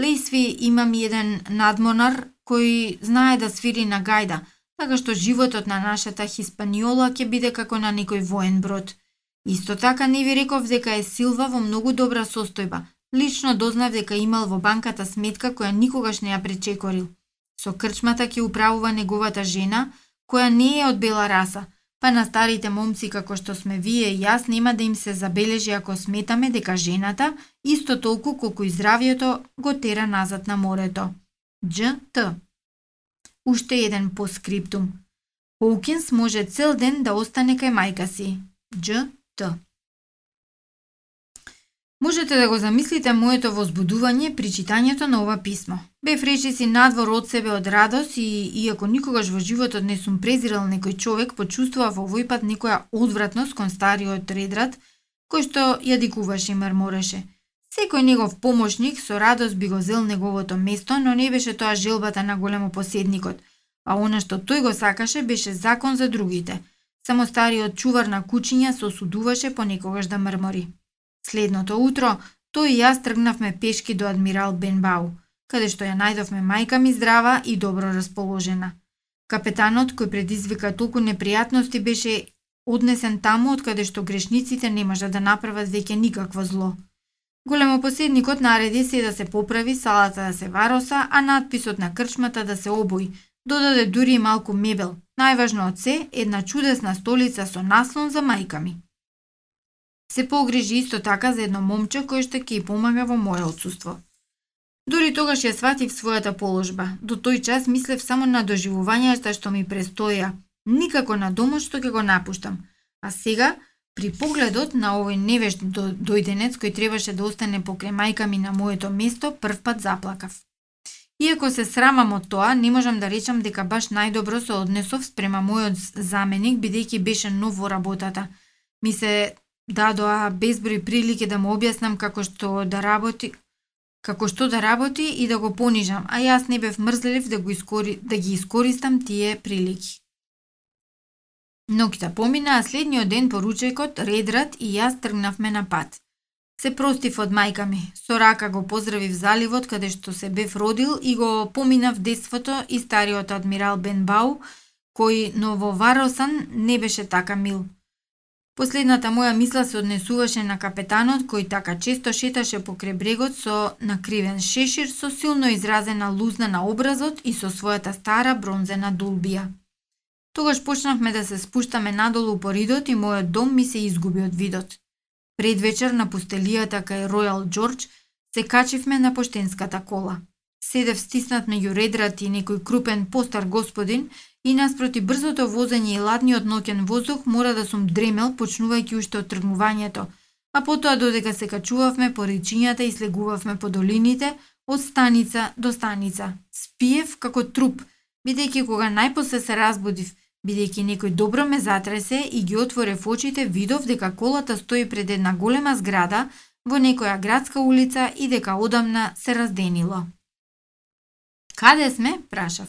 Лейсви имам еден надмонар кој знае да свири на гајда, така што животот на нашата Хиспаниола ќе биде како на некој воен брод. Исто така не ви реков дека е Силва во многу добра состојба. Лично дознав дека имал во банката сметка која никогаш не ја пречекорил. Со крчмата ќе управува неговата жена, која не е од бела раса, па на старите момци како што сме вие и јас нема да им се забележи ако сметаме дека жената исто толку колку и здравјето, го тера назад на морето. Дж. Т. Уште еден поскриптум. Хоукинс може цел ден да остане кај мајка си. Дж. Можете да го замислите моето возбудување при читањето на ова писмо. Бев речиси надвор од себе од радост и, иако никогаш во животот не сум презирал некој човек, почувствував овој пат некоја одвратност кон стариот редрат, кој што ја дикуваше и мрмореше. Секој негов помошник со радост би го зел неговото место, но не беше тоа желбата на големо поседникот, а она што тој го сакаше беше закон за другите. Само стариот чувар на кучиња се осудуваше понекогаш да мрмори. Следното утро, тој и јас тргнавме пешки до адмирал Бенбау, каде што ја најдовме мајка ми здрава и добро расположена. Капетанот кој предизвика толку непријатности беше однесен таму од каде што грешниците не може да направат веќе никакво зло. Големопоседникот нареди се да се поправи, салата да се вароса, а надписот на крчмата да се обои. Додаде дури и малку мебел. Најважно од се, една чудесна столица со наслон за мајка ми се погрижи исто така за едно момче кое што ќе помага во моје отсутство. Дури тогаш ја сватив својата положба. До тој час мислев само на доживувањата што ми престоја, никако на домот што ќе го напуштам. А сега, при погледот на овој невешт дојденец кој требаше да остане покрај мајка ми на моето место, првпат заплакав. Иако се срамам од тоа, не можам да речам дека баш најдобро се однесов спрема мојот заменик, бидејќи беше нов во работата. Ми се дадоа безброј прилики да му објаснам како што да работи, како што да работи и да го понижам, а јас не бев мрзлив да, го искори, да ги искористам тие прилики. Ноќта помина, а следниот ден поручекот, Редрат и јас тргнавме на пат. Се простив од мајка ми. Со рака го поздравив заливот каде што се бев родил и го поминав детството и стариот адмирал Бенбау, кој нововаросан не беше така мил. Последната моја мисла се однесуваше на капетанот кој така често шеташе покрај брегот со накривен шешир со силно изразена лузна на образот и со својата стара бронзена дулбија. Тогаш почнавме да се спуштаме надолу по ридот и мојот дом ми се изгуби од видот. Предвечер на пустелијата кај Ројал Джордж се качивме на поштенската кола. Седев стиснат меѓу редрат и некој крупен постар господин и наспроти брзото возење и ладниот ноќен воздух мора да сум дремел почнувајќи уште од тргнувањето, а потоа додека се качувавме по речињата и слегувавме по долините од станица до станица. Спиев како труп, бидејќи кога најпосле се разбудив, бидејќи некој добро ме затресе и ги отворев очите, видов дека колата стои пред една голема зграда во некоја градска улица и дека одамна се разденило. Каде сме? прашав.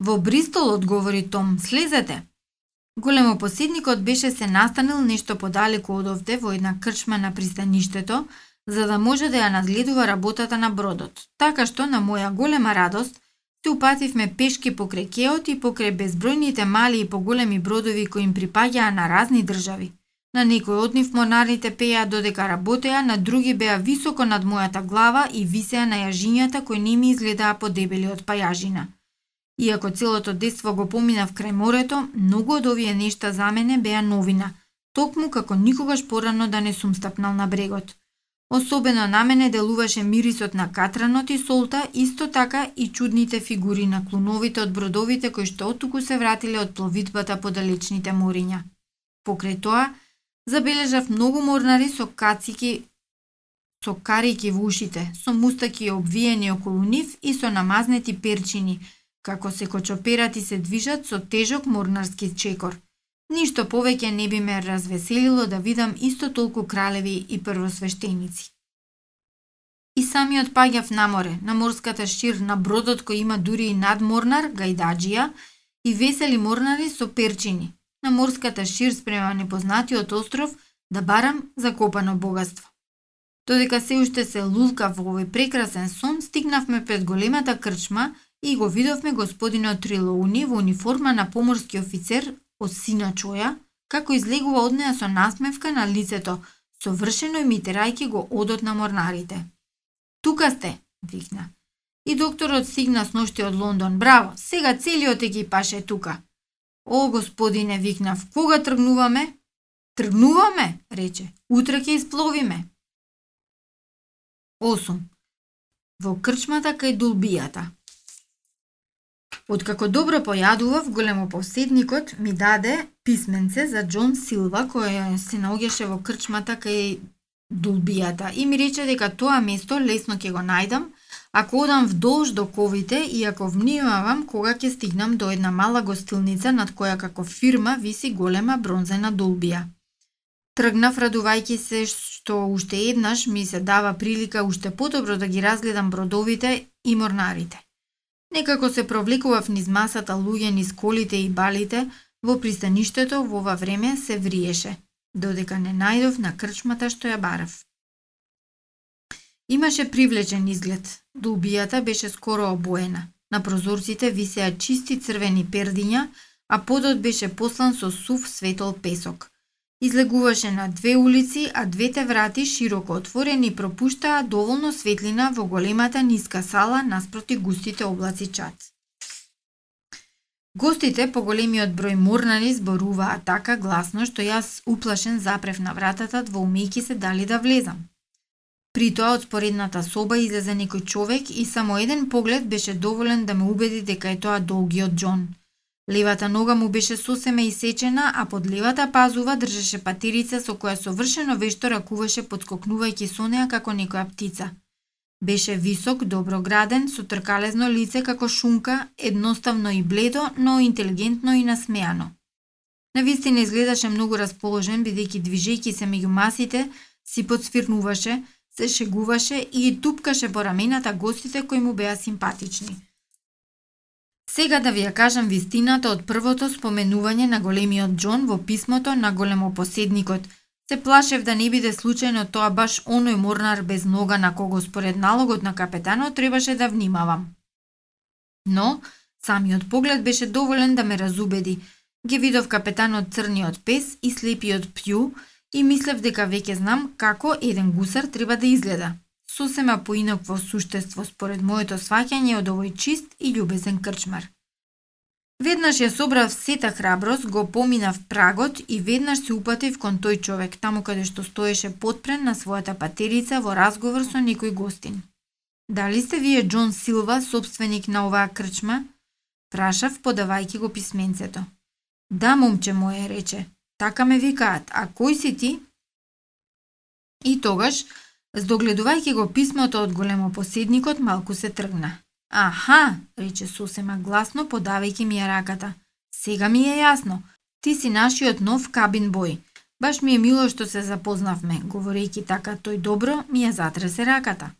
Во Бристол, одговори Том, слезете. Големопоседникот беше се настанил нешто подалеку од овде во една крчма на пристаништето, за да може да ја надгледува работата на бродот. Така што, на моја голема радост, Ту упативме пешки покрај кеот и покрај безбројните мали и поголеми бродови кои им припаѓаа на разни држави. На некој од нив монарите пеа додека работеа, на други беа високо над мојата глава и висеа на јажињата кои не ми изгледаа подебели од пајажина. Иако целото детство го поминав крај морето, многу од овие нешта за мене беа новина, токму како никогаш порано да не сум стапнал на брегот. Особено на мене делуваше мирисот на катранот и солта, исто така и чудните фигури на клуновите од бродовите кои што оттуку се вратиле од пловитбата по далечните мориња. Покрај тоа, забележав многу морнари со кацики со карики во ушите, со мустаки обвиени околу нив и со намазнети перчини – како се кочоперати се движат со тежок морнарски чекор. Ништо повеќе не би ме развеселило да видам исто толку кралеви и првосвештеници. И самиот паѓав на море, на морската шир, на бродот кој има дури и надморнар, гајдаджија, и весели морнари со перчини. на морската шир спрема непознатиот остров да барам закопано богатство. Додека се уште се лулка во овој прекрасен сон, стигнавме пред големата крчма и го видовме господинот Трилоуни во униформа на поморски офицер од сина Чоја, како излегува од неа со насмевка на лицето, совршено имитирајќи го одот на морнарите. Тука сте, викна. И докторот стигна с од Лондон. Браво, сега целиот екипаж е тука. О, господине, викнав, кога тргнуваме? Тргнуваме, рече. Утре ќе испловиме. 8. Во крчмата кај Дулбијата. Откако добро појадував, големопоседникот ми даде писменце за Џон Силва, кој се наоѓаше во крчмата кај Дулбијата и ми рече дека тоа место лесно ќе го најдам ако одам вдолж до ковите и ако внимавам кога ќе стигнам до една мала гостилница над која како фирма виси голема бронзена долбија. Тргнав радувајќи се што уште еднаш ми се дава прилика уште подобро да ги разгледам бродовите и морнарите. Некако се провлекував низ масата луѓе низ колите и балите, во пристаништето во ова време се вриеше, додека не најдов на крчмата што ја барав. Имаше привлечен изглед. Дубијата беше скоро обоена. На прозорците висеа чисти црвени пердиња, а подот беше послан со сув светол песок. Излегуваше на две улици, а двете врати широко отворени пропуштаа доволно светлина во големата ниска сала наспроти густите облаци чад. Гостите по големиот број морнани зборуваа така гласно што јас уплашен запрев на вратата двоумејки се дали да влезам. При тоа од споредната соба излезе некој човек и само еден поглед беше доволен да ме убеди дека е тоа долгиот Џон. Левата нога му беше сосеме исечена, а под левата пазува држеше патерица со која совршено вешто ракуваше подскокнувајќи со неа како некоја птица. Беше висок, доброграден, со тркалезно лице како шунка, едноставно и бледо, но интелигентно и насмеано. Навистина изгледаше многу расположен, бидејќи движејќи се меѓу масите, си подсвирнуваше, се шегуваше и тупкаше по рамената гостите кои му беа симпатични. Сега да ви ја кажам вистината од првото споменување на големиот Џон во писмото на големопоседникот. Се плашев да не биде случајно тоа баш оној морнар без нога на кого според налогот на капетанот требаше да внимавам. Но, самиот поглед беше доволен да ме разубеди. Ги видов капетанот црниот пес и слепиот пју, и мислев дека веќе знам како еден гусар треба да изгледа. Сосема поинак во суштество според моето сваќање од овој чист и љубезен крчмар. Веднаш ја собрав сета храброст, го поминав прагот и веднаш се упатив кон тој човек, таму каде што стоеше подпрен на својата патерица во разговор со некој гостин. Дали сте вие Џон Силва, собственик на оваа крчма? Прашав, подавајќи го писменцето. Да, момче моје, рече. Така ме викаат, а кој си ти? И тогаш, здогледувајќи го писмото од големопоседникот, малку се тргна. Аха, рече сосема гласно, подавајќи ми ја раката. Сега ми е јасно. Ти си нашиот нов кабин бој. Баш ми е мило што се запознавме, говорејќи така тој добро, ми ја затресе раката.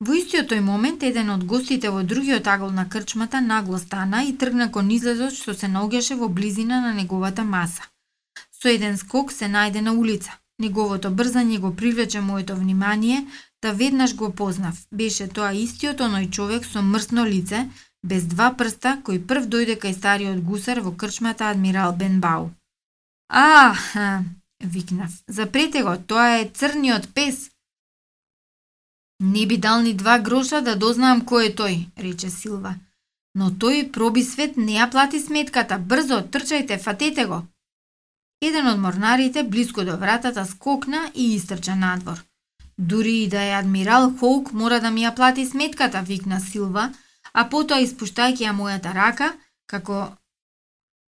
Во истиот тој момент, еден од гостите во другиот агол на крчмата нагло стана и тргна кон излезот што се наоѓаше во близина на неговата маса. Со еден скок се најде на улица. Неговото брзање го привлече моето внимание, та веднаш го познав. Беше тоа истиот оној човек со мрсно лице, без два прста, кој прв дојде кај стариот гусар во крчмата адмирал Бенбау. А, викнав, запрете го, тоа е црниот пес. Не би дал ни два гроша да дознаам кој е тој, рече Силва. Но тој проби свет не ја плати сметката. Брзо, трчајте, фатете го. Еден од морнарите, близко до вратата, скокна и истрча надвор. Дури и да е адмирал Хоук, мора да ми ја плати сметката, викна Силва, а потоа испуштајќи ја мојата рака, како...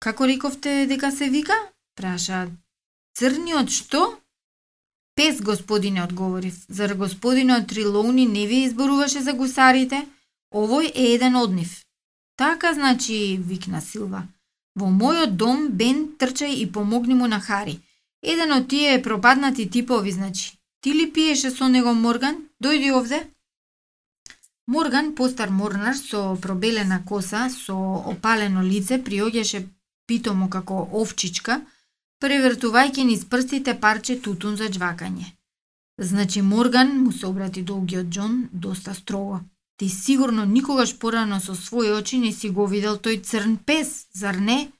Како рековте дека се вика? Праша. Црниот што? Пес, господине, одговорив. Зар господинот Трилоуни не ви изборуваше за гусарите? Овој е еден од нив. Така, значи, викна Силва. Во мојот дом Бен трчај и помогни му на Хари. Еден од тие е пропаднати типови, значи. Ти ли пиеше со него Морган? Дојди овде. Морган, постар морнар со пробелена коса, со опалено лице, приоѓаше питомо како овчичка, превртувајќи низ прстите парче тутун за джвакање. Значи Морган му се обрати долгиот Џон доста строго. Ти сигурно никогаш порано со своји очи не си го видел тој црн пес, зар не?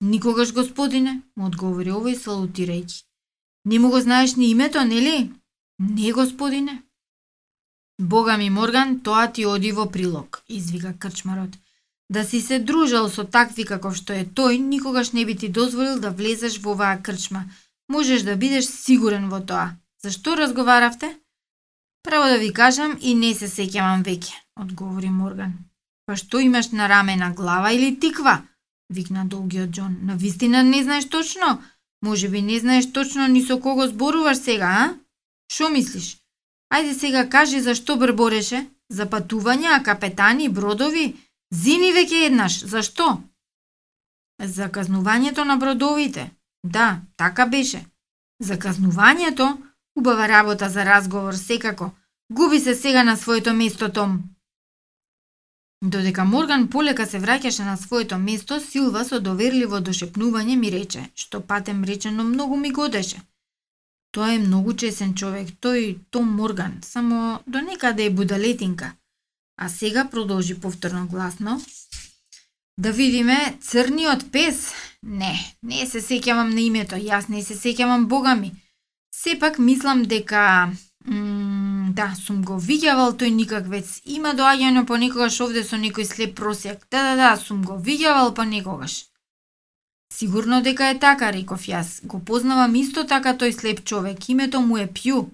Никогаш, господине, му одговори овој салутирајќи. Не му го знаеш ни името, нели? Не, господине. Бога ми, Морган, тоа ти оди во прилог, извика крчмарот. Да си се дружал со такви каков што е тој, никогаш не би ти дозволил да влезеш во оваа крчма. Можеш да бидеш сигурен во тоа. Зашто разговаравте? Право да ви кажам и не се сеќавам веќе, одговори Морган. Па што имаш на рамена глава или тиква? викна долгиот Џон. На вистина не знаеш точно? Може би не знаеш точно ни со кого зборуваш сега, а? Шо мислиш? Ајде сега кажи зашто брбореше? За патувања, капетани, бродови? Зини веќе еднаш, зашто? За казнувањето на бродовите. Да, така беше. За казнувањето? Убава работа за разговор, секако. Губи се сега на своето место, Том. Додека Морган полека се враќаше на своето место, Силва со доверливо дошепнување ми рече, што патем речено многу ми годеше. Тоа е многу чесен човек, тој Том Морган, само до некаде е будалетинка. А сега продолжи повторно гласно. Да видиме, црниот пес? Не, не се сеќавам на името, јас не се сеќавам бога ми. Сепак мислам дека... М да, сум го виѓавал тој никаквец. Има доаѓање понекогаш овде со некој слеп просек. Да, да, да, сум го виѓавал понекогаш. Сигурно дека е така, реков јас. Го познавам исто така тој слеп човек. Името му е Пју.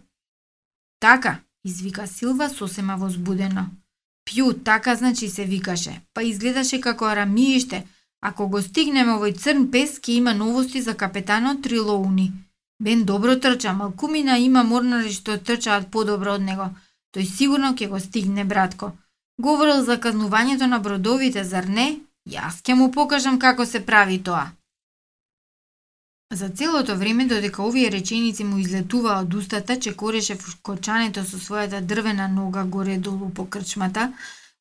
Така, извика Силва сосема возбудено. Пју, така значи се викаше. Па изгледаше како арамииште. Ако го стигнеме овој црн пес, ќе има новости за капетанот Трилоуни. Бен добро трча, малкумина има морнари што трчаат подобро од него. Тој сигурно ќе го стигне, братко. Говорил за казнувањето на бродовите, зар не? Јас ќе му покажам како се прави тоа. За целото време, додека овие реченици му излетуваа од устата, чекореше кочането со својата дрвена нога горе-долу по крчмата,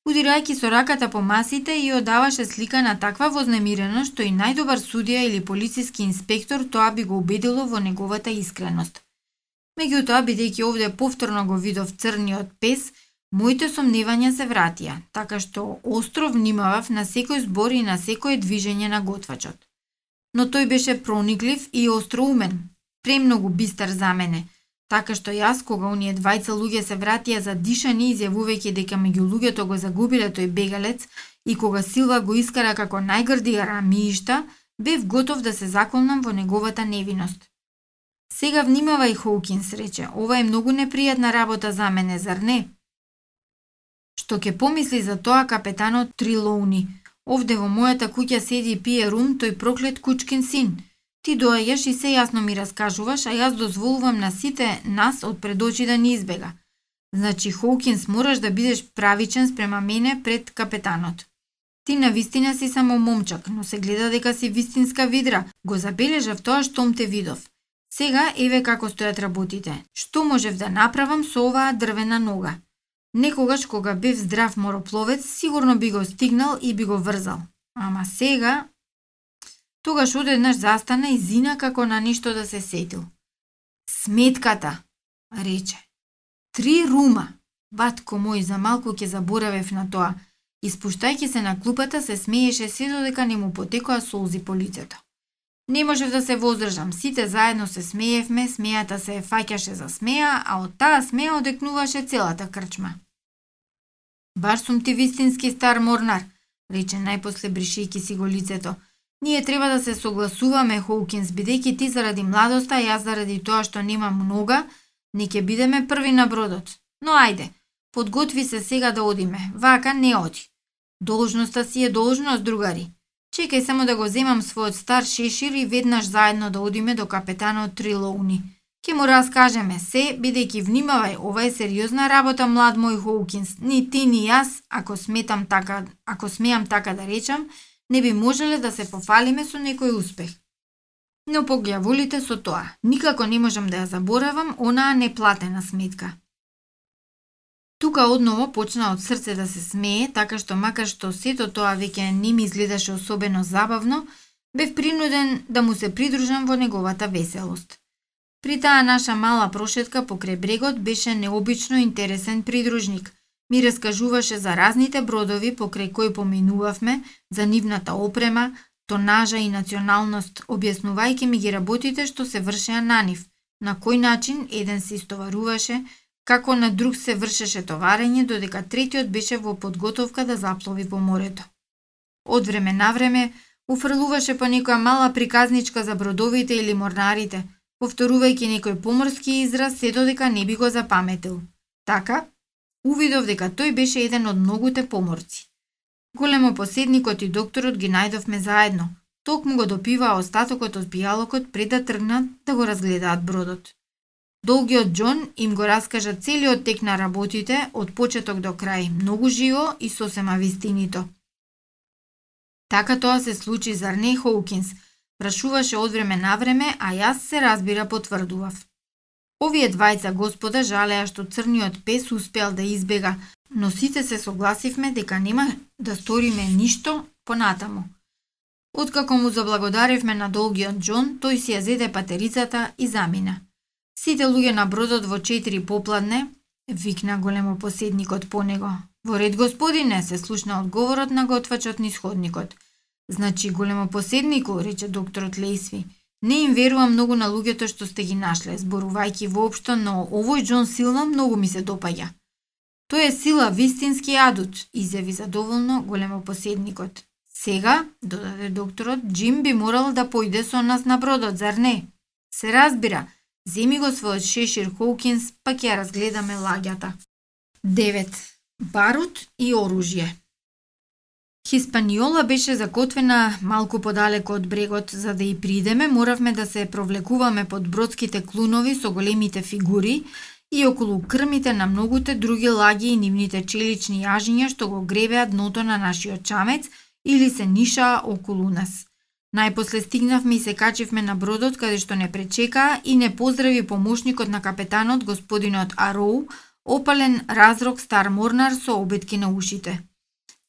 удирајќи со раката по масите и одаваше слика на таква вознемиреност што и најдобар судија или полициски инспектор тоа би го убедило во неговата искреност. Меѓутоа, бидејќи овде повторно го видов црниот пес, моите сомневања се вратија, така што остро внимавав на секој збор и на секое движење на готвачот. Но тој беше прониклив и остроумен, премногу бистар за мене – Така што јас, кога оние двајца луѓе се вратија за дишани, изјавувајќи дека меѓу луѓето го загубиле тој бегалец, и кога Силва го искара како најгрди рамиишта, бев готов да се заколнам во неговата невиност. Сега внимавај, Хоукинс, рече, ова е многу непријатна работа за мене, зар не? Што ќе помисли за тоа капетанот Трилоуни? Овде во мојата куќа седи и пие рум тој проклет кучкин син – Ти доаѓаш и се јасно ми раскажуваш, а јас дозволувам на сите нас од пред очи да ни избега. Значи, Хоукинс, мораш да бидеш правичен спрема мене пред капетанот. Ти на вистина си само момчак, но се гледа дека си вистинска видра. Го забележав тоа штом те видов. Сега еве како стојат работите. Што можев да направам со оваа дрвена нога? Некогаш кога бев здрав моропловец, сигурно би го стигнал и би го врзал. Ама сега Тогаш одеднаш застана и зина како на ништо да се сетил. Сметката, рече. Три рума. Батко мој, за малку ќе заборавев на тоа. Испуштајќи се на клупата, се смееше се додека не му потекоа солзи по лицето. Не можев да се воздржам, сите заедно се смеевме, смејата се фаќаше за смеја, а од таа смеја одекнуваше целата крчма. Баш сум ти вистински стар морнар, рече најпосле бришејќи си го лицето. Ние треба да се согласуваме, Хоукинс, бидејќи ти заради младоста, јас заради тоа што немам многа, не ќе бидеме први на бродот. Но ајде, подготви се сега да одиме. Вака не оди. Должноста си е должност, другари. Чекај само да го земам својот стар шешир и веднаш заедно да одиме до капетанот Трилоуни. Ке му раскажеме се, бидејќи внимавај, ова е сериозна работа, млад мој Хоукинс. Ни ти, ни јас, ако сметам така, ако смеам така да речам, не би можеле да се пофалиме со некој успех. Но поглјаволите со тоа, никако не можам да ја заборавам онаа неплатена сметка. Тука одново почна од срце да се смее, така што макар што сето тоа веќе не ми изгледаше особено забавно, бев принуден да му се придружам во неговата веселост. При таа наша мала прошетка покрај брегот беше необично интересен придружник. Ми раскажуваше за разните бродови покрај кои поминувавме, за нивната опрема, тонажа и националност, објаснувајќи ми ги работите што се вршеа на нив, на кој начин еден се истоваруваше, како на друг се вршеше товарење, додека третиот беше во подготовка да заплови по морето. Од време на време уфрлуваше по некоја мала приказничка за бродовите или морнарите – повторувајќи некој поморски израз се додека не би го запаметил. Така, увидов дека тој беше еден од многуте поморци. Големо поседникот и докторот ги најдовме заедно. Токму го допиваа остатокот од пијалокот пред да тргнат да го разгледаат бродот. Долгиот Џон им го раскажа целиот тек на работите од почеток до крај, многу живо и сосема вистинито. Така тоа се случи, зар не, Хоукинс, Прашуваше од време на време, а јас се разбира потврдував. Овие двајца господа жалеа што црниот пес успеал да избега, но сите се согласивме дека нема да сториме ништо понатаму. Откако му заблагодаривме на долгиот Џон, тој си ја зеде патерицата и замина. Сите луѓе на бродот во четири попладне, викна големо поседникот по него. Во ред господине, се слушна одговорот на готвачот низ ходникот. Значи, големо поседнику, рече докторот Лейсви. Не им верувам многу на луѓето што сте ги нашле, зборувајќи воопшто, но овој Џон Силна многу ми се допаѓа. Тој е сила вистински адут, изјави задоволно големо поседникот. Сега, додаде докторот, Джим би морал да појде со нас на бродот, зар не? Се разбира, земи го својот шешир Хоукинс, па ќе разгледаме лагјата. 9. Барут и оружје Хиспаниола беше закотвена малку подалеку од брегот, за да и придеме, моравме да се провлекуваме под бродските клунови со големите фигури и околу крмите на многуте други лаги и нивните челични јажиња што го гребеа дното на нашиот чамец или се нишаа околу нас. Најпосле стигнавме и се качивме на бродот каде што не пречека и не поздрави помошникот на капетанот господинот Ароу, опален разрок стар морнар со обетки на ушите.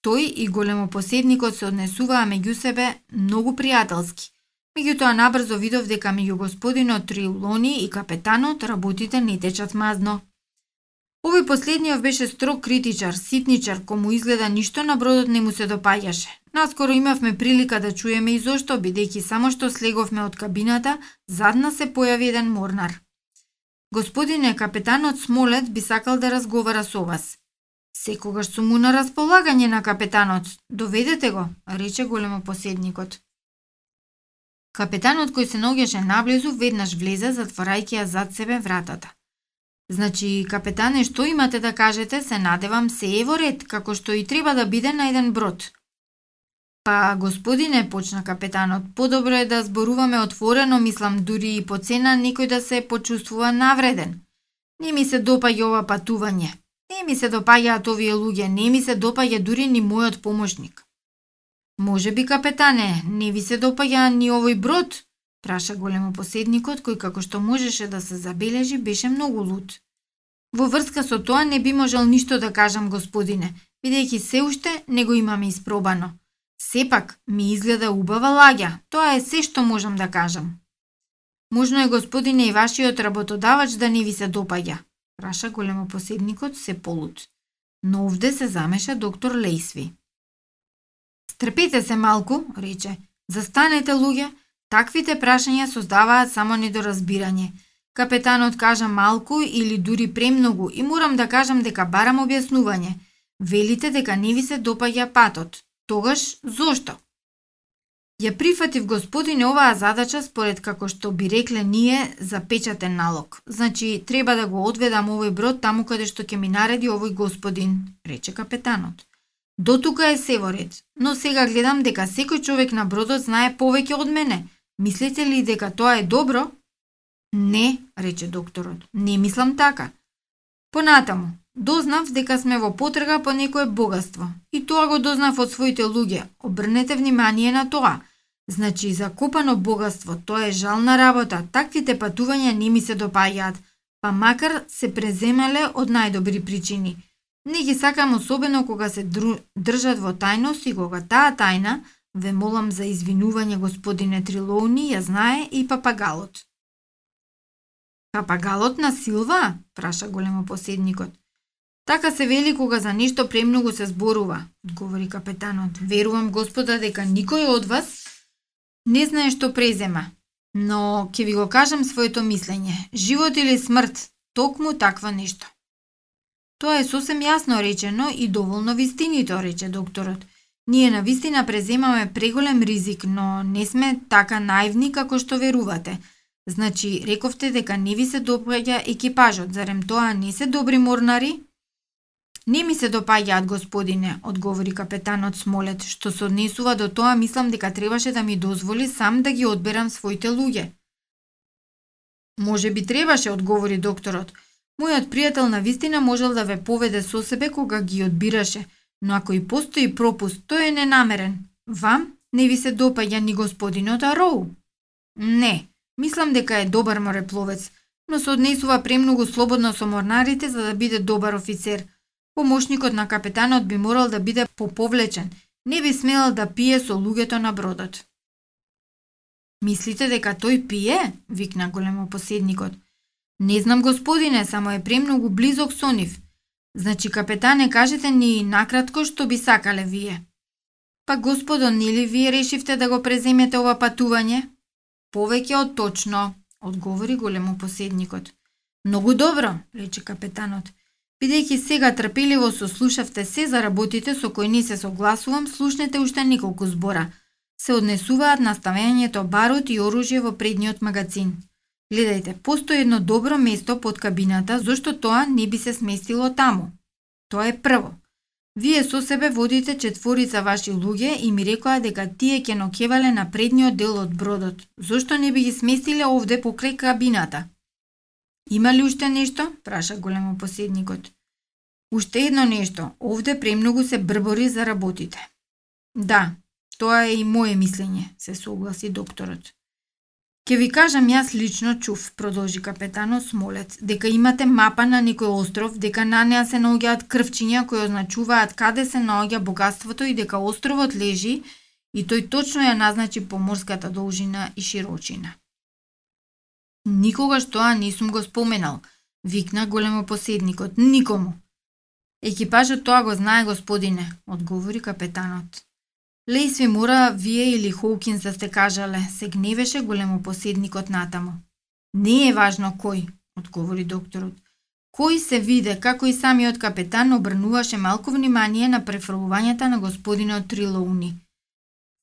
Тој и големопоседникот се однесуваа меѓу себе многу пријателски. Меѓутоа набрзо видов дека меѓу господинот Трилони и капетанот работите не течат мазно. Овој последниот беше строг критичар, ситничар, кому изгледа ништо на бродот не му се допаѓаше. Наскоро имавме прилика да чуеме и зошто, бидејќи само што слеговме од кабината, задна се појави еден морнар. Господине, капетанот Смолет би сакал да разговара со вас. Секогаш сум му на располагање на капетанот. Доведете го, рече големо поседникот. Капетанот кој се наоѓаше наблизу веднаш влезе затворајќи ја зад себе вратата. Значи, капетане, што имате да кажете, се надевам се е во ред, како што и треба да биде на еден брод. Па, господине, почна капетанот, подобро е да зборуваме отворено, мислам, дури и по цена некој да се почувствува навреден. Не ми се допаѓа ова патување. Не ми се допаѓаат овие луѓе, не ми се допаѓа дури ни мојот помошник. Може би, капетане, не ви се допаѓа ни овој брод? Праша големо поседникот, кој како што можеше да се забележи, беше многу луд. Во врска со тоа не би можел ништо да кажам, господине, бидејќи се уште не го имаме испробано. Сепак, ми изгледа убава лагја, тоа е се што можам да кажам. Можно е, господине, и вашиот работодавач да не ви се допаѓа, праша големопоседникот се полут. Но овде се замеша доктор Лейсви. Стрпете се малку, рече. Застанете, луѓе. Таквите прашања создаваат само недоразбирање. Капетанот кажа малку или дури премногу и морам да кажам дека барам објаснување. Велите дека не ви се допаѓа патот. Тогаш, зошто? Ја прифатив господине оваа задача според како што би рекле ние за печатен налог. Значи, треба да го одведам овој брод таму каде што ќе ми нареди овој господин, рече капетанот. До тука е се во ред, но сега гледам дека секој човек на бродот знае повеќе од мене. Мислите ли дека тоа е добро? Не, рече докторот, не мислам така. Понатаму, дознав дека сме во потрага по некое богатство. И тоа го дознав од своите луѓе. Обрнете внимание на тоа. Значи, закопано богатство, тоа е жална работа. Таквите патувања не ми се допаѓаат, па макар се преземале од најдобри причини. Не ги сакам особено кога се дру... држат во тајност и кога таа тајна Ве молам за извинување, господине Трилоуни, ја знае и папагалот. Папагалот на Силва? праша големо поседникот. Така се вели кога за нешто премногу се зборува, одговори капетанот. Верувам, господа, дека никој од вас не знае што презема. Но ќе ви го кажам своето мислење. Живот или смрт, токму таква нешто. Тоа е сосем јасно речено и доволно вистинито, рече докторот. Ние на вистина преземаме преголем ризик, но не сме така наивни како што верувате. Значи, рековте дека не ви се допаѓа екипажот, зарем тоа не се добри морнари? Не ми се допаѓаат, господине, одговори капетанот Смолет, што се однесува до тоа мислам дека требаше да ми дозволи сам да ги одберам своите луѓе. Може би требаше, одговори докторот. Мојот пријател на вистина можел да ве поведе со себе кога ги одбираше, но ако и постои пропуст, тој е ненамерен. Вам не ви се допаѓа ни господинот Ароу? Не, мислам дека е добар морепловец, но се однесува премногу слободно со морнарите за да биде добар офицер – Помошникот на капетанот би морал да биде поповлечен, не би смелал да пие со луѓето на бродот. Мислите дека тој пие? викна големо поседникот. Не знам господине, само е премногу близок со нив. Значи, капетане, кажете ни накратко што би сакале вие. Па господо, нели вие решивте да го преземете ова патување? Повеќе од точно, одговори големо поседникот. Многу добро, рече капетанот. Бидејќи сега трпеливо сослушавте се за работите со кои не се согласувам, слушнете уште неколку збора. Се однесуваат наставењето барот и оружје во предниот магазин. Гледајте, постои едно добро место под кабината, зашто тоа не би се сместило таму. Тоа е прво. Вие со себе водите четворица ваши луѓе и ми рекоа дека тие ќе нокевале на предниот дел од бродот. Зошто не би ги сместиле овде покрај кабината? Има ли уште нешто? праша големо поседникот. Уште едно нешто. Овде премногу се брбори за работите. Да, тоа е и моje мислење, се согласи докторот. Ке ви кажам јас лично чув, продолжи капетано Смолец, дека имате мапа на некој остров, дека на неа се наоѓаат крвчиња кои означуваат каде се наоѓа богатството и дека островот лежи и тој точно ја назначи поморската должина и широчина. Никогаш тоа не сум го споменал, викна големо поседникот. Никому. Екипажот тоа го знае, господине, одговори капетанот. Лейсви мора вие или Хоукинс да сте кажале, се гневеше големо поседникот натаму. Не е важно кој, одговори докторот. Кој се виде како и самиот капетан обрнуваше малку внимание на префрлувањата на господинот Трилоуни.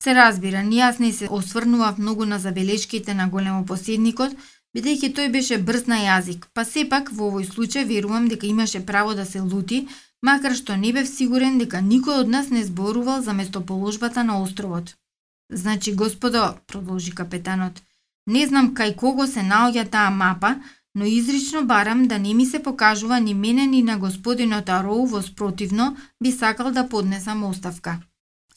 Се разбира, ни јас не се осврнував многу на забелешките на големо поседникот, бидејќи тој беше брз на јазик, па сепак во овој случај верувам дека имаше право да се лути, макар што не бев сигурен дека никој од нас не зборувал за местоположбата на островот. Значи, господо, продолжи капетанот, не знам кај кого се наоѓа таа мапа, но изрично барам да не ми се покажува ни мене ни на господинот Ароу во спротивно би сакал да поднесам оставка.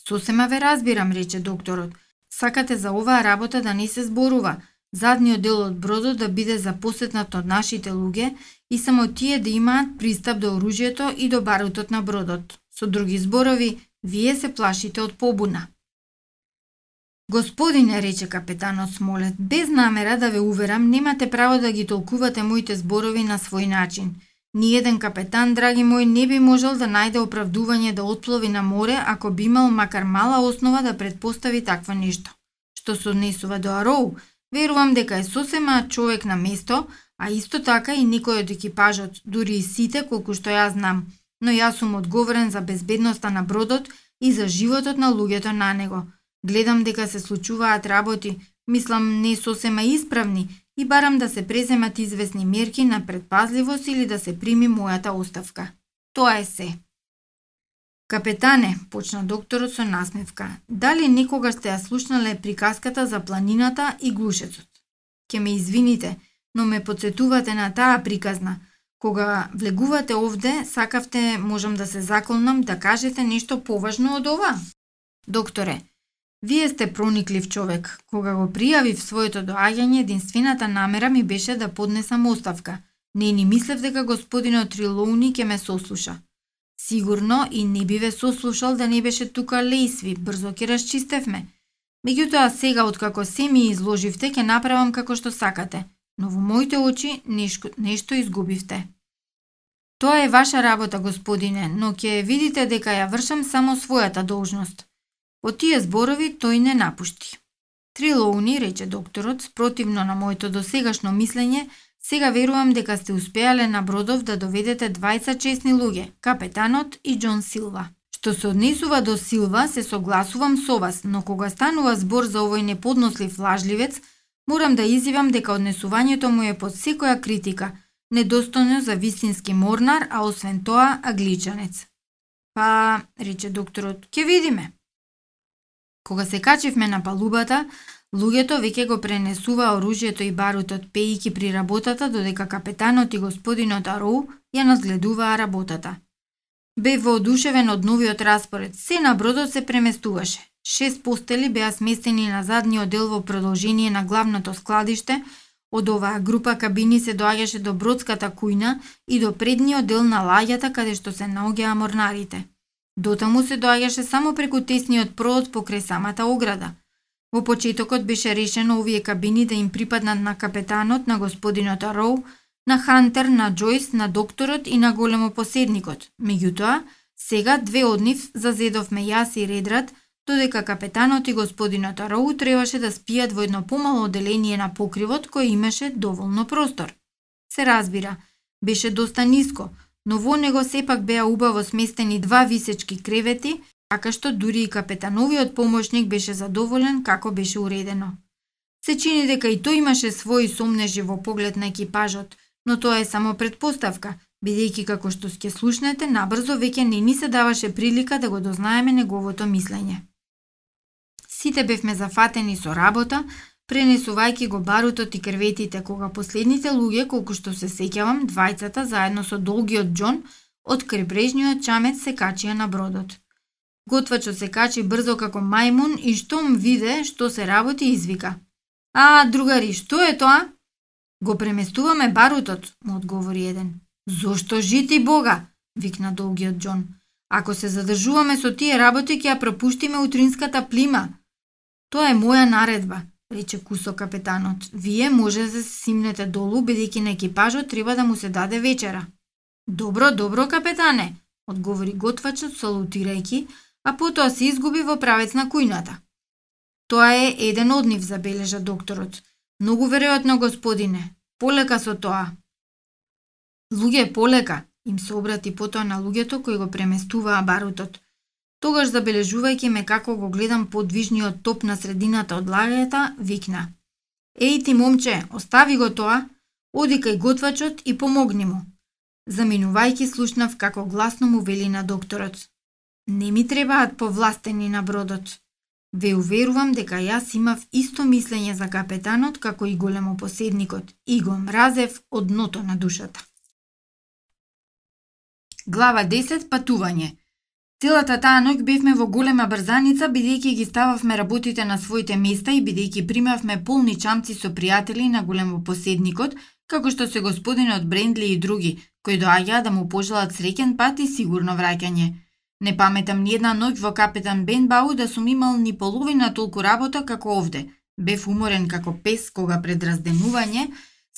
Сосема ве разбирам, рече докторот. Сакате за оваа работа да не се зборува, задниот дел од бродот да биде запосетнат од нашите луѓе и само тие да имаат пристап до оружјето и до барутот на бродот. Со други зборови, вие се плашите од побуна. Господине, рече капетанот Смолет, без намера да ве уверам, немате право да ги толкувате моите зборови на свој начин. Ниеден капетан, драги мој, не би можел да најде оправдување да отплови на море ако би имал макар мала основа да предпостави такво нешто. Што се однесува до Ароу, Верувам дека е сосема човек на место, а исто така и никој од екипажот, дури и сите колку што јас знам, но јас сум одговорен за безбедноста на бродот и за животот на луѓето на него. Гледам дека се случуваат работи, мислам не сосема исправни и барам да се преземат известни мерки на предпазливост или да се прими мојата оставка. Тоа е се. Капетане, почна докторот со насмевка, дали некогаш сте ја слушнале приказката за планината и глушецот? Ке ме извините, но ме подсетувате на таа приказна. Кога влегувате овде, сакавте, можам да се заколнам да кажете нешто поважно од ова? Докторе, вие сте прониклив човек. Кога го пријавив своето доаѓање, единствената намера ми беше да поднесам оставка. Не ни мислев дека господинот Трилоуни ќе ме сослуша. Сигурно и не би ве сослушал да не беше тука Лейсви, брзо ќе расчистевме. Меѓутоа сега откако се ми изложивте, ќе направам како што сакате, но во моите очи нешко, нешто изгубивте. Тоа е ваша работа, господине, но ќе видите дека ја вршам само својата должност. По тие зборови тој не напушти. Трилоуни рече докторот, спротивно на моето досегашно мислење, сега верувам дека сте успеале на бродов да доведете двајца честни луѓе, капетанот и Џон Силва. Што се однесува до Силва, се согласувам со вас, но кога станува збор за овој неподнослив лажливец, морам да изјавам дека однесувањето му е под секоја критика, недостојно за вистински морнар, а освен тоа агличанец. Па, рече докторот, ќе видиме. Кога се качивме на палубата, луѓето веќе го пренесува оружјето и барутот пејки при работата, додека капетанот и господинот Ароу ја надгледуваа работата. Бе воодушевен од новиот распоред. Се на бродот се преместуваше. Шест постели беа сместени на задниот дел во продолжение на главното складиште, од оваа група кабини се доаѓаше до бродската кујна и до предниот дел на лаѓата каде што се наоѓаа морнарите. Дотаму се доаѓаше само преку тесниот проот покрај самата ограда. Во почетокот беше решено овие кабини да им припаднат на капетанот, на господинот Роу, на Хантер, на Джойс, на докторот и на големопоседникот. Меѓутоа, сега две од нив зазедовме јас и Редрат, додека капетанот и господинот Роу требаше да спијат во едно помало оделение на покривот кој имаше доволно простор. Се разбира, беше доста ниско, но во него сепак беа убаво сместени два висечки кревети, така што дури и капетановиот помошник беше задоволен како беше уредено. Се чини дека и тој имаше своји сомнежи во поглед на екипажот, но тоа е само предпоставка, бидејќи како што ќе слушнете, набрзо веќе не ни се даваше прилика да го дознаеме неговото мислење. Сите бевме зафатени со работа, пренесувајќи го барутот и крветите, кога последните луѓе, колку што се сеќавам, двајцата заедно со долгиот Џон, од кребрежниот чамец се качија на бродот. Готвачот се качи брзо како мајмун и штом виде што се работи извика. А, другари, што е тоа? Го преместуваме барутот, му одговори еден. Зошто жити Бога? викна долгиот Џон. Ако се задржуваме со тие работи, ќе ја пропуштиме утринската плима. Тоа е моја наредба, рече кусо капетанот. Вие може да се симнете долу, бидејќи на екипажот треба да му се даде вечера. Добро, добро, капетане, одговори готвачот салутирајќи, а потоа се изгуби во правец на кујната. Тоа е еден од нив, забележа докторот. Многу веројатно, господине. Полека со тоа. Луѓе, полека, им се обрати потоа на луѓето кои го преместуваа барутот. Тогаш забележувајќи ме како го гледам подвижниот топ на средината од лагајата, викна. Еј ти момче, остави го тоа, оди кај готвачот и помогни му. Заминувајќи слушнав како гласно му вели на докторот. Не ми требаат повластени на бродот. Ве уверувам дека јас имав исто мислење за капетанот како и големопоседникот и го мразев од дното на душата. Глава 10. Патување Целата таа ноќ бевме во голема брзаница, бидејќи ги стававме работите на своите места и бидејќи примавме полни чамци со пријатели на големопоседникот, како што се господинот Брендли и други, кои доаѓаа да му пожелат среќен пат и сигурно враќање. Не паметам ни една ноќ во капетан Бенбау да сум имал ни половина толку работа како овде. Бев уморен како пес кога пред разденување,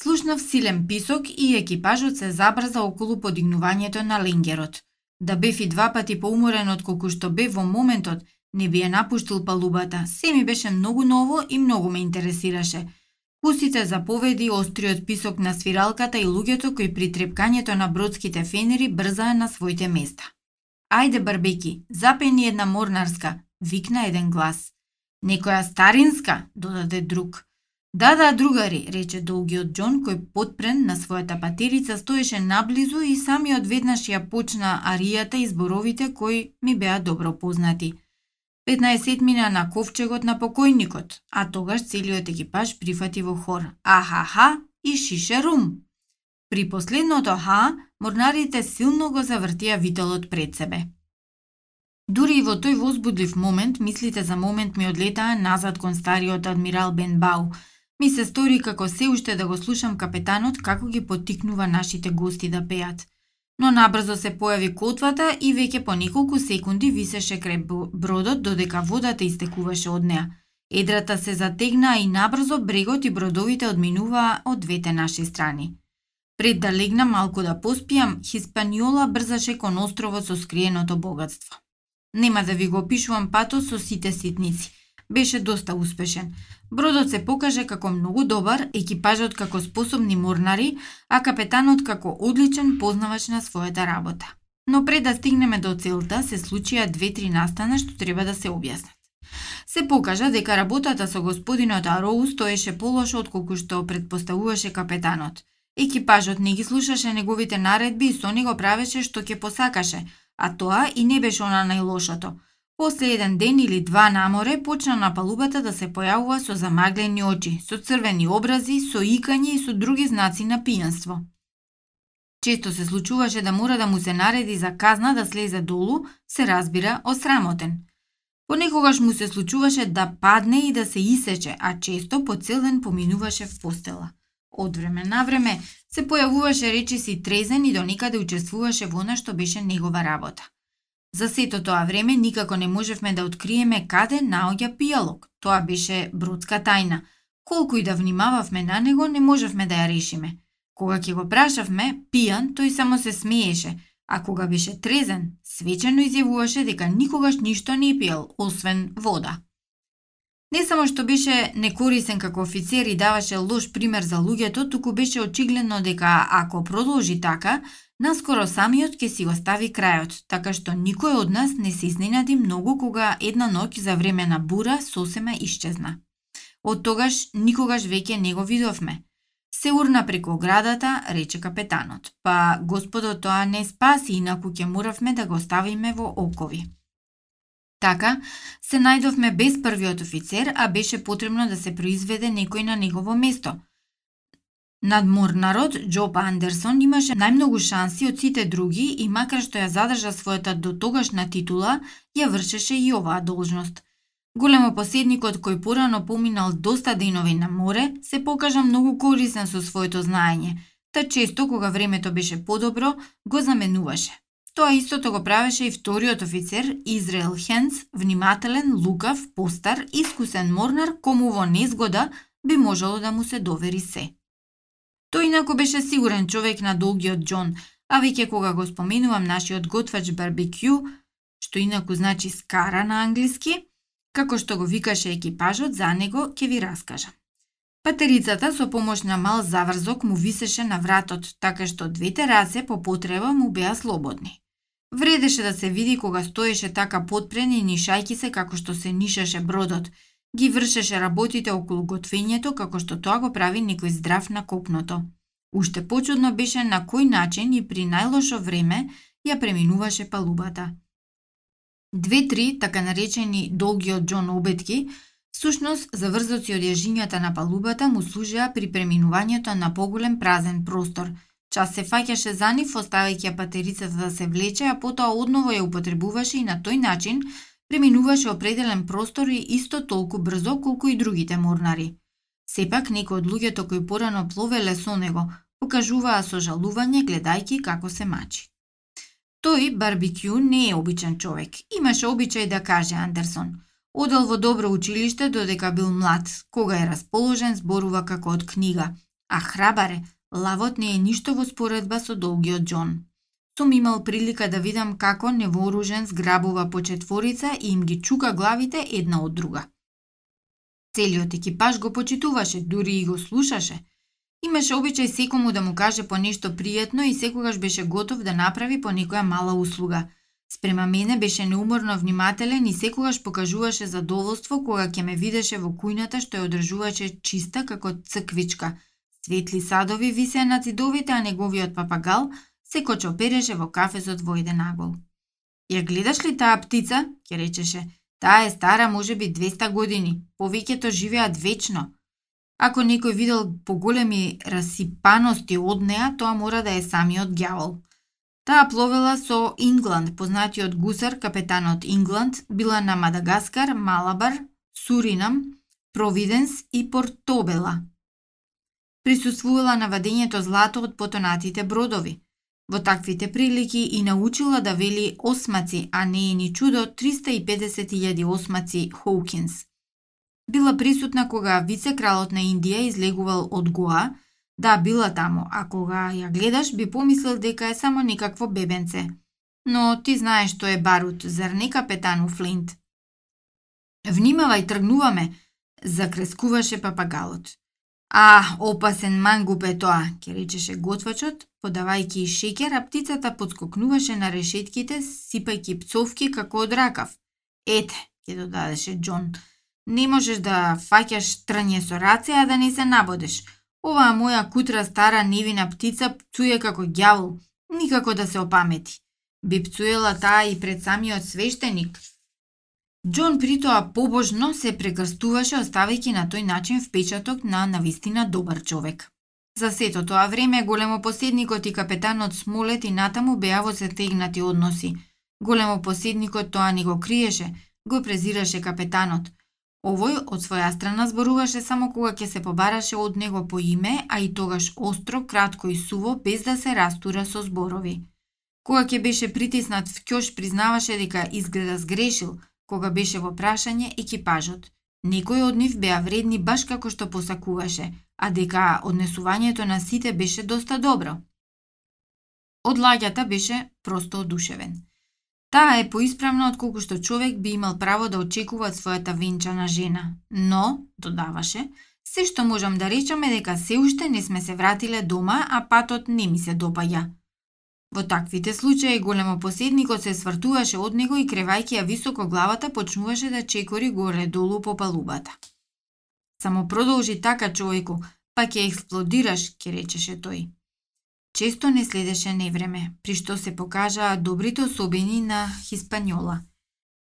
слушнав силен писок и екипажот се забрза околу подигнувањето на ленгерот. Да бев и два пати поуморен од колку што бев во моментот, не би ја напуштил палубата. Се ми беше многу ново и многу ме интересираше. Кусите заповеди, остриот писок на свиралката и луѓето кои при трепкањето на бродските фенери брзаа на своите места. Ајде, барбеки, запени една морнарска, викна еден глас. Некоја старинска, додаде друг. Да, да, другари, рече долгиот Џон, кој подпрен на својата патерица стоеше наблизу и самиот веднаш ја почна аријата и зборовите кои ми беа добро познати. 15 мина на ковчегот на покојникот, а тогаш целиот екипаж прифати во хор. Аха-ха и шише рум. При последното ха, морнарите силно го завртија виталот пред себе. Дури и во тој возбудлив момент, мислите за момент ми одлетаа назад кон стариот адмирал Бенбау, Ми се стори како се уште да го слушам капетанот како ги потикнува нашите гости да пеат. но набрзо се појави котвата и веќе по неколку секунди висеше креп бродот додека водата истекуваше од неа. Едрата се затегнаа и набрзо брегот и бродовите одминуваа од двете наши страни. Пред да легнам малку да поспијам, Хиспаниола брзаше кон островот со скриеното богатство. Нема да ви го опишувам патот со сите ситници. Беше доста успешен. Бродот се покаже како многу добар, екипажот како способни морнари, а капетанот како одличен познавач на својата работа. Но пред да стигнеме до целта, се случија две-три настана што треба да се објаснат. Се покажа дека работата со господинот Ароу стоеше полошо од колку што предпоставуваше капетанот. Екипажот не ги слушаше неговите наредби и со него правеше што ќе посакаше, а тоа и не беше она најлошото – После еден ден или два на море, почна на палубата да се појавува со замаглени очи, со црвени образи, со икање и со други знаци на пијанство. Често се случуваше да мора да му се нареди за казна да слезе долу, се разбира, осрамотен. Понекогаш му се случуваше да падне и да се исече, а често по цел ден поминуваше в постела. Од време на време се појавуваше речиси трезен и до никаде учествуваше во она што беше негова работа. За сето тоа време никако не можевме да откриеме каде наоѓа пијалок. Тоа беше бродска тајна. Колку и да внимававме на него, не можевме да ја решиме. Кога ќе го прашавме, пијан, тој само се смееше, а кога беше трезен, свечено изјавуваше дека никогаш ништо не пиел, освен вода. Не само што беше некорисен како офицер и даваше лош пример за луѓето, туку беше очигледно дека ако продолжи така, Наскоро самиот ќе си го стави крајот, така што никој од нас не се изненади многу кога една ноќ за време на бура сосема исчезна. Од тогаш никогаш веќе не го видовме. Се урна преку градата, рече капетанот. Па, господо, тоа не спаси, инаку ќе муравме да го ставиме во окови. Така, се најдовме без првиот офицер, а беше потребно да се произведе некој на негово место – Надморнарот Џоб Андерсон имаше најмногу шанси од сите други и макар што ја задржа својата дотогашна титула, ја вршеше и оваа должност. Големо поседникот кој порано поминал доста денови на море, се покажа многу корисен со своето знаење, та често кога времето беше подобро, го заменуваше. Тоа истото го правеше и вториот офицер Израел Хенс, внимателен, лукав, постар, искусен морнар, кому во незгода би можело да му се довери се. Тој инако беше сигурен човек на долгиот Џон, а веќе кога го споменувам нашиот готвач барбекю, што инаку значи скара на англиски, како што го викаше екипажот, за него ќе ви раскажам. Патерицата со помош на мал заврзок му висеше на вратот, така што двете раце по потреба му беа слободни. Вредеше да се види кога стоеше така подпрен и нишајки се како што се нишаше бродот – ги вршеше работите околу готвењето како што тоа го прави некој здрав на копното. Уште почудно беше на кој начин и при најлошо време ја преминуваше палубата. Две-три, така наречени долги од Џон обетки, Сушност, заврзоци од јажињата на палубата му служеа при преминувањето на поголем празен простор. Час се фаќаше за нив, оставајќи ја патерицата да се влече, а потоа одново ја употребуваше и на тој начин преминуваше определен простор и исто толку брзо колку и другите морнари. Сепак некои од луѓето кои порано пловеле со него покажуваа сожалување гледајќи како се мачи. Тој барбекю не е обичен човек. Имаше обичај да каже Андерсон. Одел во добро училиште додека бил млад. Кога е расположен зборува како од книга. А храбаре, лавот не е ништо во споредба со долгиот Џон сум имал прилика да видам како невооружен зграбува по четворица и им ги чука главите една од друга. Целиот екипаж го почитуваше, дури и го слушаше. Имаше обичај секому да му каже по нешто пријатно и секогаш беше готов да направи по некоја мала услуга. Спрема мене беше неуморно внимателен и секогаш покажуваше задоволство кога ќе ме видеше во кујната што ја одржуваше чиста како црквичка. Светли садови висе на цидовите, а неговиот папагал – се кочопереше во кафезот во еден агол. Ја гледаш ли таа птица? ќе речеше. Таа е стара може би 200 години, повеќето живеат вечно. Ако некој видел поголеми расипаности од неа, тоа мора да е самиот ѓавол. Таа пловела со Ингланд, познатиот гусар, капетанот Ингланд, била на Мадагаскар, Малабар, Суринам, Провиденс и Портобела. Присуствувала на вадењето злато од потонатите бродови – Во таквите прилики и научила да вели осмаци, а не е ни чудо 350.000 осмаци Хоукинс. Била присутна кога вице-кралот на Индија излегувал од Гоа, да, била таму, а кога ја гледаш би помислил дека е само некакво бебенце. Но ти знаеш што е барут, зар не капетану Флинт? Внимавај, тргнуваме, закрескуваше папагалот. А, опасен мангуп е тоа, ке речеше готвачот, подавајќи шекер, а птицата подскокнуваше на решетките, сипајќи пцовки како од ракав. Ете, ќе додадеше Џон, не можеш да фаќаш трње со раце, а да не се набодеш. Оваа моја кутра стара невина птица пцуе како ѓавол, никако да се опамети. Би пцуела таа и пред самиот свештеник, Џон притоа побожно се прекрстуваше оставајќи на тој начин впечаток на навистина добар човек. За сето тоа време големопоседникот и капетанот Смолет и натаму беа во затегнати односи. Големопоседникот тоа не го криеше, го презираше капетанот. Овој од своја страна зборуваше само кога ќе се побараше од него по име, а и тогаш остро, кратко и суво, без да се растура со зборови. Кога ќе беше притиснат в кјош, признаваше дека изгледа сгрешил – кога беше во прашање екипажот. Некои од нив беа вредни баш како што посакуваше, а дека однесувањето на сите беше доста добро. Од лагјата беше просто одушевен. Таа е поисправна од колку што човек би имал право да очекува од својата венчана жена. Но, додаваше, се што можам да речам е дека се уште не сме се вратиле дома, а патот не ми се допаѓа. Во таквите случаи големо поседникот се свртуваше од него и кревајќи ја високо главата почнуваше да чекори горе-долу по палубата. Само продолжи така човеку, па ќе експлодираш, ќе речеше тој. Често не следеше невреме, при што се покажаа добрите особени на Хиспанјола.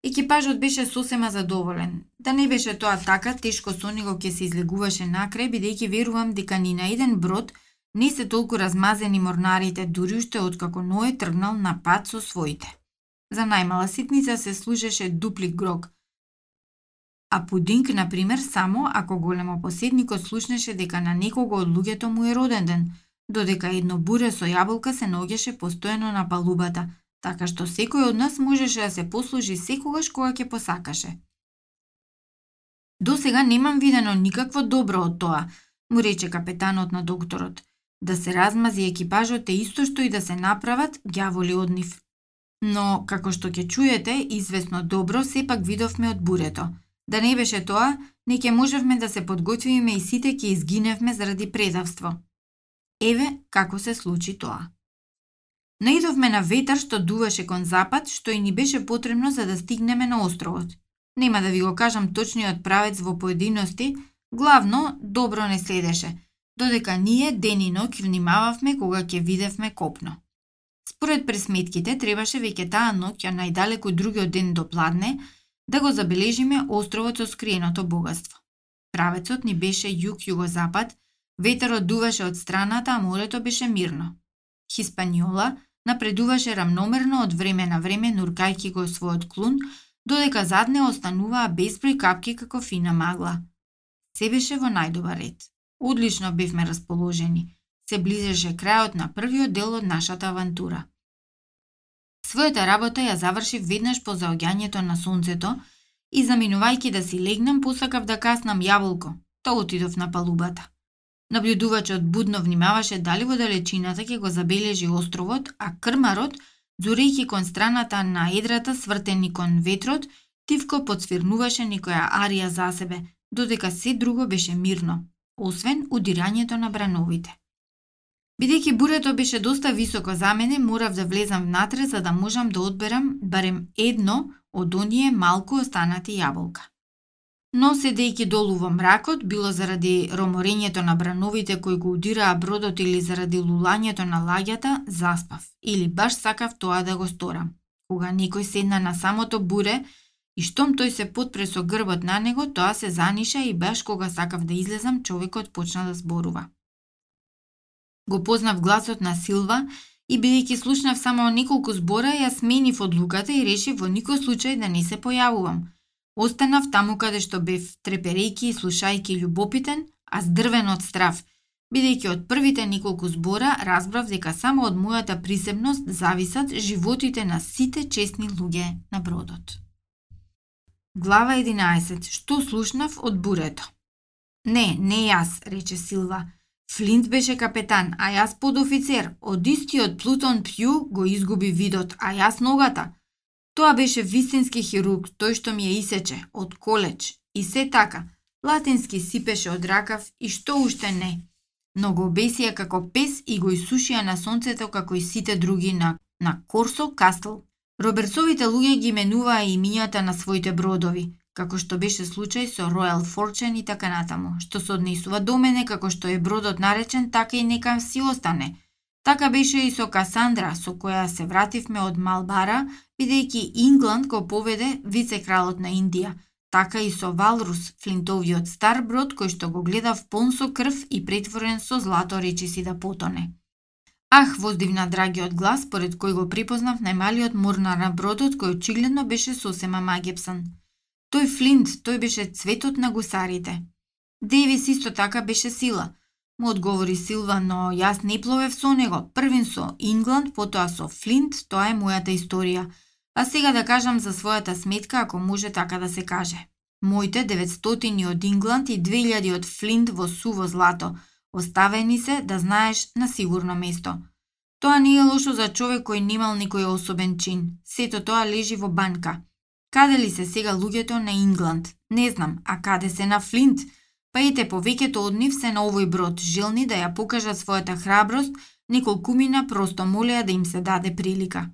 Екипажот беше сосема задоволен. Да не беше тоа така, тешко со него ќе се излегуваше накрај, бидејќи верувам дека ни на еден брод – Не се толку размазени морнарите дури уште откако Ное тргнал на пат со своите. За најмала ситница се служеше дуплик грог, а пудинг, например, само ако големо поседникот слушнеше дека на некого од луѓето му е роден ден, додека едно буре со јаболка се ногеше постојано на палубата, така што секој од нас можеше да се послужи секогаш кога ќе посакаше. До сега немам видено никакво добро од тоа, му рече капетанот на докторот – да се размази екипажот е исто што и да се направат ѓаволи од нив. Но, како што ќе чуете, известно добро сепак видовме од бурето. Да не беше тоа, не ќе можевме да се подготвиме и сите ќе изгиневме заради предавство. Еве како се случи тоа. Наидовме на ветар што дуваше кон запад, што и ни беше потребно за да стигнеме на островот. Нема да ви го кажам точниот правец во поединости, главно добро не следеше – додека ние ден и ноќ внимававме кога ќе видевме копно. Според пресметките, требаше веќе таа ноќ, а најдалеку другиот ден до пладне, да го забележиме островот со скриеното богатство. Правецот ни беше југ-југозапад, ветерот дуваше од страната, а морето беше мирно. Хиспаниола напредуваше рамномерно од време на време нуркајки го својот клун, додека зад не остануваа безброј капки како фина магла. Се беше во најдобар ред. Одлично бевме расположени. Се близеше крајот на првиот дел од нашата авантура. Својата работа ја завршив веднаш по заоѓањето на сонцето и заминувајќи да си легнам, посакав да каснам јаболко, та отидов на палубата. Наблюдувачот будно внимаваше дали во далечината ќе го забележи островот, а крмарот, зурејќи кон страната на едрата свртени кон ветрот, тивко подсвирнуваше некоја арија за себе, додека се друго беше мирно, освен удирањето на брановите. Бидејќи бурето беше доста високо за мене, морав да влезам внатре за да можам да одберам барем едно од оние малку останати јаболка. Но седејќи долу во мракот, било заради роморењето на брановите кои го удираа бродот или заради лулањето на лагјата, заспав. Или баш сакав тоа да го сторам. Кога некој седна на самото буре, И штом тој се подпре со грбот на него, тоа се заниша и баш кога сакав да излезам, човекот почна да зборува. Го познав гласот на Силва и бидејќи слушнав само неколку збора, ја сменив одлуката и решив во никој случај да не се појавувам. Останав таму каде што бев, треперејки и слушајки љубопитен, а здрвен од страв, бидејќи од првите неколку збора разбрав дека само од мојата присебност зависат животите на сите честни луѓе на бродот. Глава 11. Што слушнав од бурето? Не, не јас, рече Силва. Флинт беше капетан, а јас подофицер. Од истиот Плутон Пју го изгуби видот, а јас ногата. Тоа беше вистински хирург, тој што ми ја исече, од колеч. И се така, латински сипеше од ракав и што уште не. Но го бесија како пес и го исушија на сонцето како и сите други на, на Корсо Кастл. Роберцовите луѓе ги менуваа имињата на своите бродови, како што беше случај со Royal Fortune и така натаму, што се однесува до мене како што е бродот наречен, така и нека си остане – Така беше и со Касандра, со која се вративме од Малбара, бидејќи Ингланд го поведе вице-кралот на Индија, така и со Валрус, флинтовиот стар брод кој што го гледав пон со крв и претворен со злато речиси да потоне. Ах, воздивна драгиот глас, поред кој го припознав најмалиот морнар на бродот, кој очигледно беше сосема магепсан. Тој Флинт, тој беше цветот на гусарите. Девис исто така беше сила – му одговори Силва, но јас не пловев со него, првин со Ингланд, потоа со Флинт, тоа е мојата историја. А сега да кажам за својата сметка, ако може така да се каже. Моите 900 од Ингланд и 2000 од Флинт во суво злато, оставени се да знаеш на сигурно место. Тоа не е лошо за човек кој немал никој особен чин. Сето тоа лежи во банка. Каде ли се сега луѓето на Ингланд? Не знам, а каде се на Флинт? Па ете повеќето од нив се на овој брод, желни да ја покажат својата храброст, неколкумина просто молеа да им се даде прилика.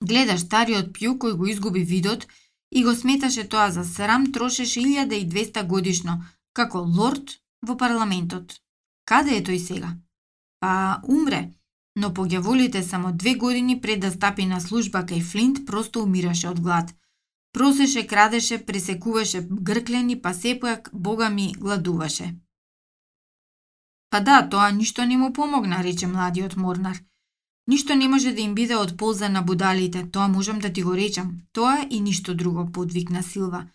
Гледа стариот пју кој го изгуби видот и го сметаше тоа за срам, трошеше 1200 годишно, како лорд во парламентот. Каде е тој сега? Па умре, но погјаволите само две години пред да стапи на служба кај Флинт просто умираше од глад – Просеше, крадеше, пресекуваше грклени, па сепојак бога ми гладуваше. Па да, тоа ништо не му помогна, рече младиот морнар. Ништо не може да им биде од полза на будалите, тоа можам да ти го речам. Тоа и ништо друго, подвикна Силва.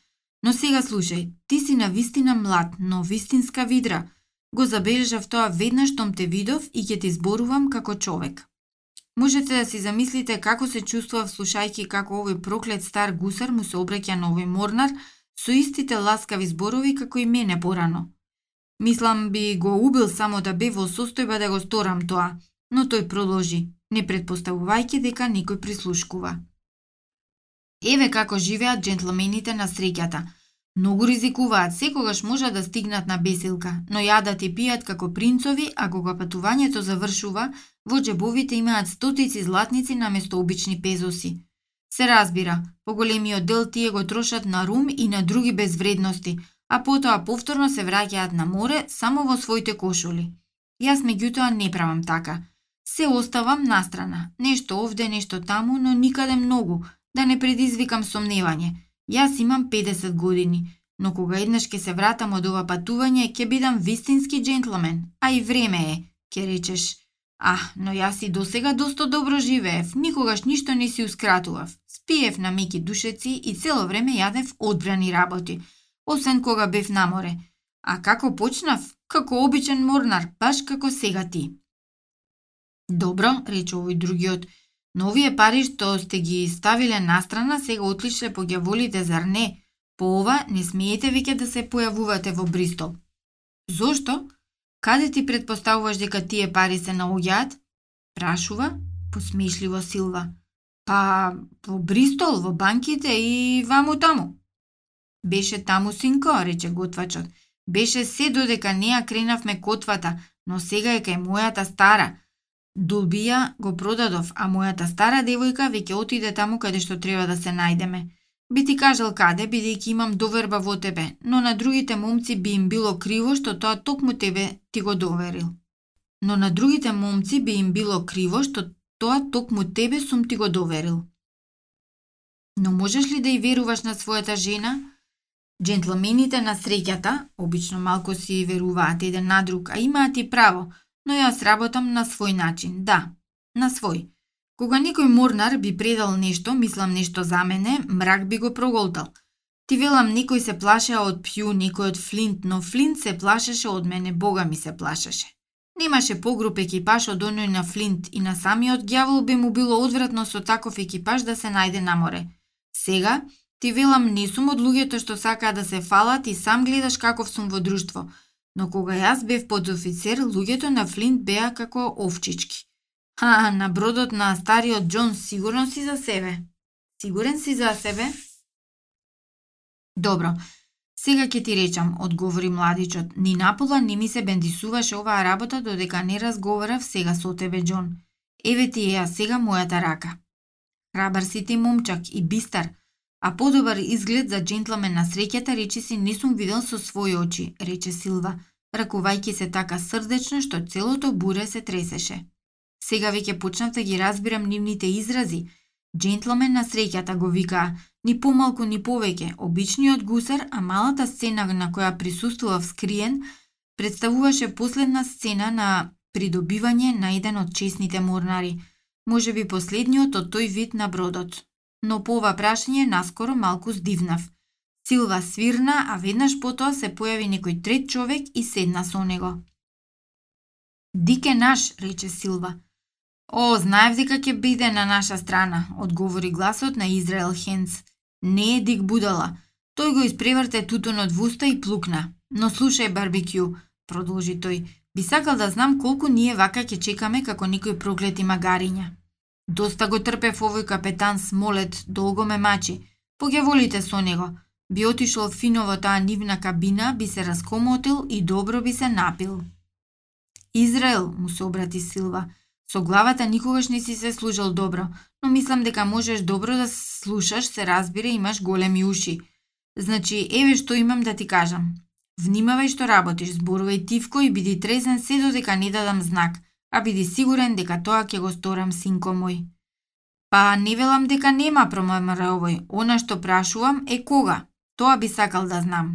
Но сега слушај, ти си на вистина млад, но вистинска видра. Го забележав тоа веднаш том те видов и ќе ти зборувам како човек. Можете да си замислите како се чувствував слушајќи како овој проклет стар гусар му се обраќа на овој морнар со истите ласкави зборови како и мене порано. Мислам би го убил само да бе во состојба да го сторам тоа, но тој продолжи, не предпоставувајќи дека некој прислушкува. Еве како живеат джентлмените на среќата – Многу ризикуваат, секогаш можат да стигнат на бесилка, но јадат и пијат како принцови, а кога патувањето завршува, во джебовите имаат стотици златници наместо обични пезоси. Се разбира, поголемиот дел тие го трошат на рум и на други безвредности, а потоа повторно се враќаат на море само во своите кошули. Јас меѓутоа не правам така. Се оставам настрана, нешто овде, нешто таму, но никаде многу, да не предизвикам сомневање – Јас имам 50 години, но кога еднаш ќе се вратам од ова патување, ќе бидам вистински джентлмен, а и време е, ќе речеш. Ах, но јас и досега доста добро живеев, никогаш ништо не си ускратував. Спиев на меки душеци и цело време јадев одбрани работи, освен кога бев на море. А како почнав? Како обичен морнар, баш како сега ти. Добро, рече овој другиот, Но овие пари што сте ги ставиле настрана сега отлишле по гјаволите, зар не? По ова не смеете веќе да се појавувате во Бристол. Зошто? Каде ти предпоставуваш дека тие пари се наоѓаат? Прашува, посмешливо Силва. Па, во Бристол, во банките и ваму таму. Беше таму, синко, рече готвачот. Беше се додека неа кренавме котвата, но сега е кај мојата стара – Дубија го продадов, а мојата стара девојка веќе отиде таму каде што треба да се најдеме. Би ти кажал каде, бидејќи имам доверба во тебе, но на другите момци би им било криво што тоа токму тебе ти го доверил. Но на другите момци би им било криво што тоа токму тебе сум ти го доверил. Но можеш ли да и веруваш на својата жена? Джентлмените на среќата обично малку си веруваат еден на друг, а имаат и право – но јас работам на свој начин, да, на свој. Кога некој морнар би предал нешто, мислам нешто за мене, мрак би го проголтал. Ти велам некој се плашеа од Пју, некој од Флинт, но Флинт се плашеше од мене, Бога ми се плашеше. Немаше погруп екипаж од оној на Флинт и на самиот ѓавол би му било одвратно со таков екипаж да се најде на море. Сега, ти велам, не сум од луѓето што сакаа да се фалат и сам гледаш каков сум во друштво, но кога јас бев подофицер, луѓето на Флинт беа како овчички. Ха, на бродот на стариот Џон сигурно си за себе. Сигурен си за себе? Добро, сега ќе ти речам, одговори младичот. Ни напола не ми се бендисуваше оваа работа додека не разговарав сега со тебе, Џон. Еве ти е сега мојата рака. Храбар си ти момчак и бистар, а подобар изглед за джентлмен на среќата речи си не сум видел со своји очи, рече Силва, ракувајќи се така срдечно што целото буре се тресеше. Сега веќе почнав да ги разбирам нивните изрази, Джентлмен на среќата го викаа, ни помалку ни повеќе, обичниот гусар, а малата сцена на која присуствував скриен, представуваше последна сцена на придобивање на еден од чесните морнари, може би последниот од тој вид на бродот. Но по ова прашање наскоро малку здивнав. Силва свирна, а веднаш потоа се појави некој трет човек и седна со него. Дик е наш, рече Силва. О, знаев дека ќе биде на наша страна, одговори гласот на Израел Хенц. Не е Дик Будала. Тој го испреврте тутунот од уста и плукна. Но слушај, барбекю, продолжи тој, би сакал да знам колку ние вака ќе чекаме како некој проклети магариња. Доста го трпев овој капетан Смолет, долго ме мачи. волите со него. Би отишол фино во таа нивна кабина, би се раскомотил и добро би се напил. Израел, му се обрати Силва, Со главата никогаш не си се служил добро, но мислам дека можеш добро да слушаш, се разбира, имаш големи уши. Значи, еве што имам да ти кажам. Внимавај што работиш, зборувај тивко и биди трезен се додека не дадам знак, а биди сигурен дека тоа ќе го сторам, синко мој. Па не велам дека нема промамра овој. Она што прашувам е кога. Тоа би сакал да знам.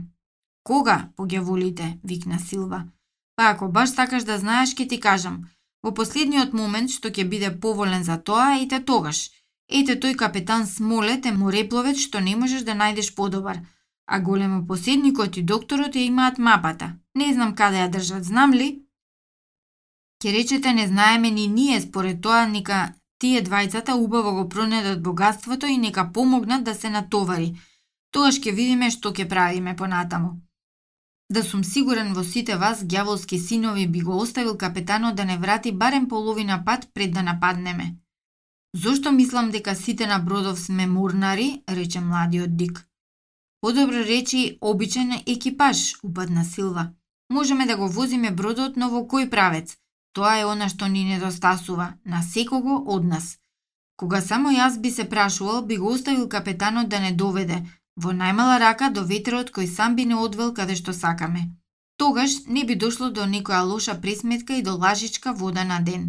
Кога, волите, викна Силва. Па ако баш сакаш да знаеш, ќе ти кажам. Во последниот момент што ќе биде поволен за тоа, ете тогаш. Ете тој капетан Смолет е морепловец што не можеш да најдеш подобар. А големо поседникот и докторот ја имаат мапата. Не знам каде ја држат, знам ли? Ке речете не знаеме ни ние според тоа нека тие двајцата убаво го пронедат богатството и нека помогнат да се натовари. Тогаш ќе видиме што ќе правиме понатаму. Да сум сигурен во сите вас, ѓаволски синови, би го оставил капетанот да не врати барем половина пат пред да нападнеме. Зошто мислам дека сите на бродов сме мурнари, рече младиот Дик. Подобро речи обичен екипаж, упадна Силва. Можеме да го возиме бродот, но во кој правец? Тоа е она што ни недостасува, на секого од нас. Кога само јас би се прашувал, би го оставил капетанот да не доведе, во најмала рака до ветерот кој сам би не одвел каде што сакаме. Тогаш не би дошло до некоја лоша пресметка и до лажичка вода на ден.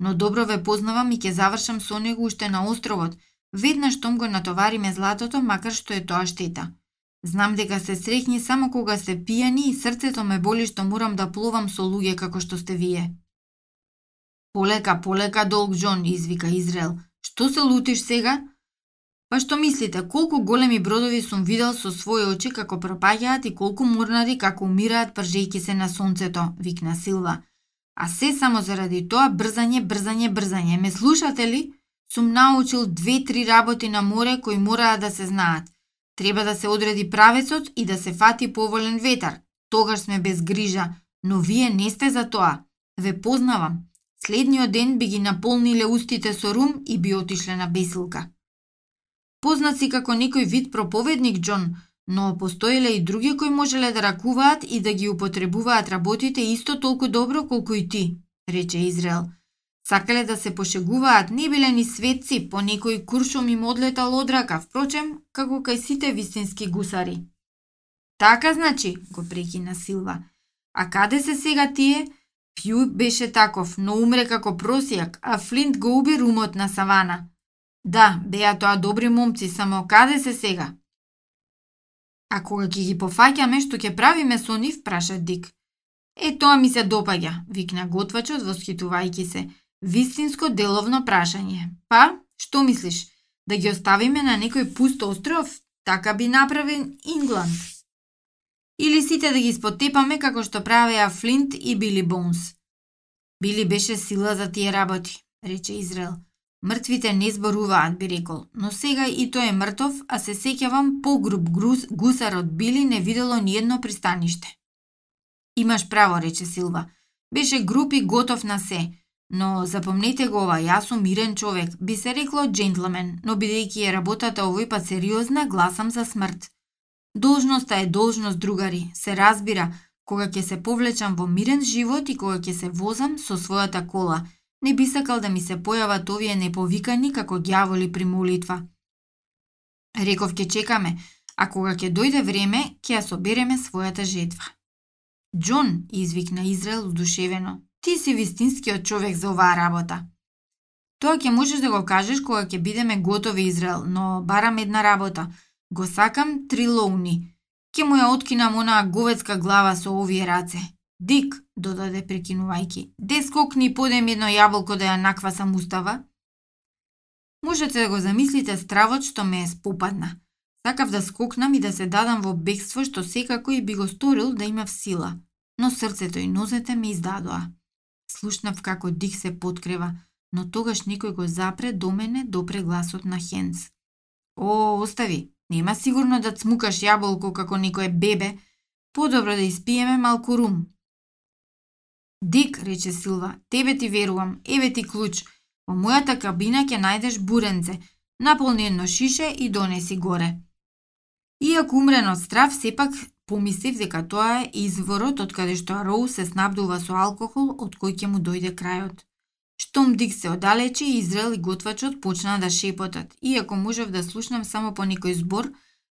Но добро ве познавам и ќе завршам со него уште на островот, веднаш том го натовариме златото, макар што е тоа штета. Знам дека се срехни само кога се пијани и срцето ме боли што морам да пловам со луѓе како што сте вие. Полека, полека, долг Джон, извика Израел. Што се лутиш сега? Па што мислите, колку големи бродови сум видел со своји очи како пропаѓаат и колку морнари како умираат пржејки се на сонцето, викна Силва. А се само заради тоа брзање, брзање, брзање. Ме слушате ли? Сум научил две-три работи на море кои мораат да се знаат. Треба да се одреди правецот и да се фати поволен ветар. Тогаш сме без грижа, но вие не сте за тоа. Ве познавам. Следниот ден би ги наполниле устите со рум и би отишле на бесилка. Познат си како некој вид проповедник Џон, но постоеле и други кои можеле да ракуваат и да ги употребуваат работите исто толку добро колку и ти, рече Израел. Сакале да се пошегуваат, не биле ни светци, по некој куршум им одлетал од рака, впрочем, како кај сите вистински гусари. Така значи, го прекина Силва. А каде се сега тие? Пју беше таков, но умре како просијак, а Флинт го уби румот на савана. Да, беа тоа добри момци, само каде се сега? А кога ќе ги пофаќаме, што ќе правиме со нив, праша Дик. Е, тоа ми се допаѓа, викна готвачот восхитувајќи се. Вистинско деловно прашање. Па, што мислиш? Да ги оставиме на некој пуст остров? така би направил Ингланд. Или сите да ги спотепаме како што правеа Флинт и Били Бонс. Били беше сила за тие работи, рече Израел. Мртвите не зборуваат, би рекол, но сега и тој е мртов, а се сеќавам погруп груз, гусар од Били не видело ни едно пристаниште. Имаш право, рече Силва. Беше групи готов на се, но запомнете го ова, јас сум мирен човек, би се рекло джентлмен, но бидејќи е работата овој пат сериозна, гласам за смрт. Должноста е должност, другари, се разбира, кога ќе се повлечам во мирен живот и кога ќе се возам со својата кола – Не би сакал да ми се појават овие неповикани како ѓаволи при молитва. Реков ќе чекаме, а кога ќе дојде време, ќе ја собереме својата жетва. Џон, извикна Израел удушевено, ти си вистинскиот човек за оваа работа. Тоа ќе можеш да го кажеш кога ќе бидеме готови, Израел, но барам една работа. Го сакам три лоуни. Ке му ја откинам онаа говецка глава со овие раце. Дик, додаде прекинувајки, де скокни подем едно јаболко да ја наквасам устава? Можете да го замислите стравот што ме е спопадна. Сакав да скокнам и да се дадам во бегство што секако и би го сторил да имав сила, но срцето и нозете ме издадоа. Слушнав како Дик се подкрева, но тогаш никој го запре до мене допре гласот на Хенс. О, остави, нема сигурно да цмукаш јаболко како некое бебе, подобро да испиеме малку рум, Дик, рече Силва, тебе ти верувам, еве ти клуч. Во мојата кабина ќе најдеш буренце, наполни едно шише и донеси горе. Иако умрен од страв, сепак помислив дека тоа е изворот од каде што Роу се снабдува со алкохол од кој ќе му дојде крајот. Штом Дик се одалечи, Израел и готвачот почнаа да шепотат. Иако можев да слушнам само по некој збор,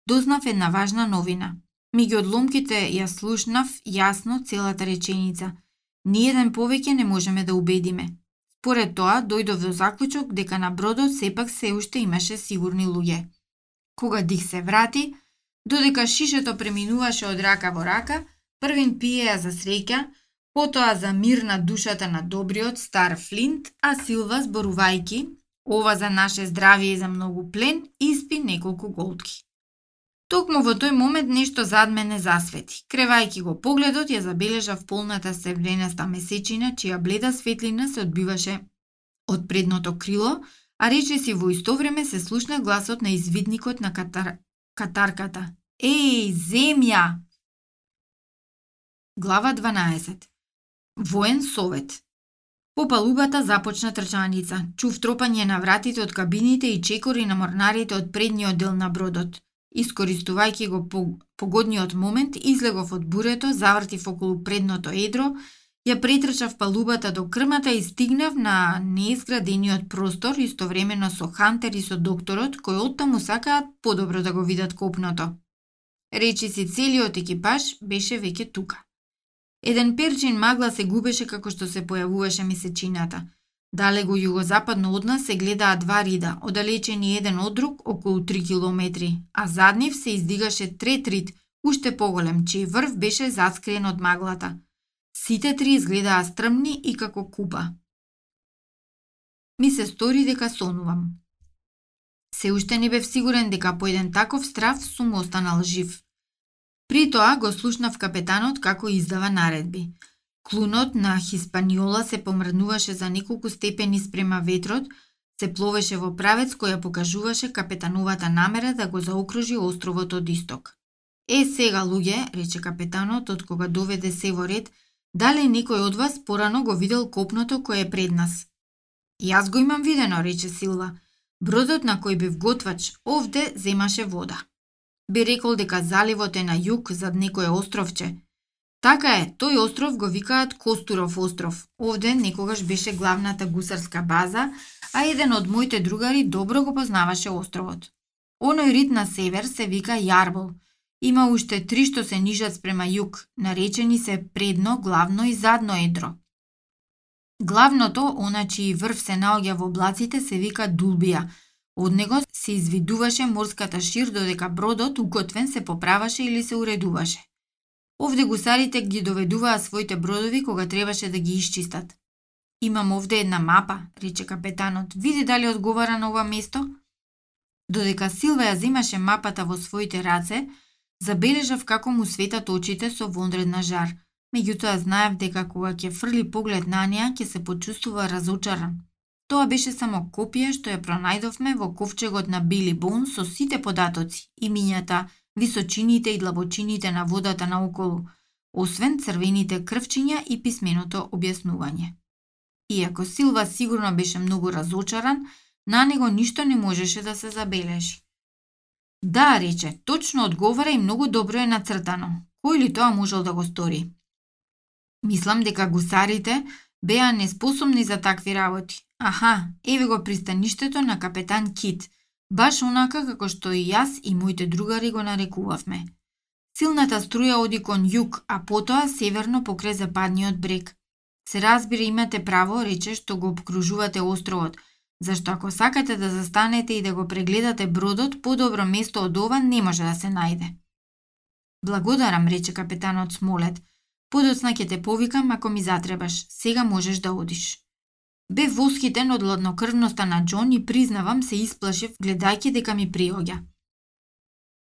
дознав една важна новина. Меѓу одломките ја слушнав јасно целата реченица – Ниеден повеќе не можеме да убедиме. Според тоа, дојдов до заклучок дека на бродот сепак се уште имаше сигурни луѓе. Кога Дик се врати, додека шишето преминуваше од рака во рака, првин пиеа за среќа, потоа за мир на душата на добриот стар Флинт, а Силва зборувајки, ова за наше здравје и за многу плен, испи неколку голтки. Токму во тој момент нешто зад мене засвети. Кревајки го погледот, ја забележав полната сребренаста месечина, чија бледа светлина се одбиваше од предното крило, а речеси во исто време се слушна гласот на извидникот на катар... катарката. Еј, земја! Глава 12. Воен совет. По палубата започна трчаница. Чув тропање на вратите од кабините и чекори на морнарите од предниот дел на бродот. Искористувајќи го погодниот момент, излегов од бурето, завртив околу предното едро, ја претрчав палубата до крмата и стигнав на неизградениот простор истовремено со Хантер и со докторот, кој оттаму сакаат подобро да го видат копното. Речи си целиот екипаж беше веќе тука. Еден перчин магла се губеше како што се појавуваше месечината – Далеко југозападно од нас се гледаа два рида, одалечени еден од друг околу 3 километри, а зад нив се издигаше трет рид, уште поголем, чиј врв беше заскриен од маглата. Сите три изгледаа стрмни и како купа. Ми се стори дека сонувам. Се уште не бев сигурен дека по еден таков страв сум останал жив. При тоа го слушнав капетанот како издава наредби – Клунот на Хиспаниола се помрнуваше за неколку степени спрема ветрот, се пловеше во правец која покажуваше капетановата намера да го заокружи островот од исток. Е, сега, луѓе, рече капетанот, од кога доведе се во ред, дали некој од вас порано го видел копното кое е пред нас? Јас го имам видено, рече Силва. Бродот на кој бев готвач, овде земаше вода. Би рекол дека заливот е на југ зад некое островче, Така е, тој остров го викаат Костуров остров. Овде некогаш беше главната гусарска база, а еден од моите другари добро го познаваше островот. Оној рид на север се вика Јарбол. Има уште три што се нижат спрема југ, наречени се предно, главно и задно едро. Главното, она чиј врв се наоѓа во облаците, се вика Дулбија. Од него се извидуваше морската шир додека бродот укотвен се поправаше или се уредуваше. Овде гусарите ги доведуваа своите бродови кога требаше да ги исчистат. Имам овде една мапа, рече капетанот. Види дали одговара на ова место. Додека Силва ја земаше мапата во своите раце, забележав како му светат очите со вонредна жар. Меѓутоа знаев дека кога ќе фрли поглед на неа, ќе се почувствува разочаран. Тоа беше само копија што ја пронајдовме во ковчегот на Били Боун со сите податоци, имињата, височините и длабочините на водата наоколу, освен црвените крвчиња и писменото објаснување. Иако Силва сигурно беше многу разочаран, на него ништо не можеше да се забележи. Да, рече, точно одговара и многу добро е нацртано. Кој ли тоа можел да го стори? Мислам дека гусарите беа неспособни за такви работи. Аха, еве го пристаништето на капетан Кит, баш онака како што и јас и моите другари го нарекувавме. Силната струја оди кон југ, а потоа северно покрај западниот брег. Се разбира имате право, рече, што го обкружувате островот, зашто ако сакате да застанете и да го прегледате бродот, подобро место од ова не може да се најде. Благодарам, рече капетанот Смолет. Подоцна ќе те повикам ако ми затребаш. Сега можеш да одиш. Бе восхитен од ладнокрвноста на Џон и признавам се исплашив гледајќи дека ми приоѓа.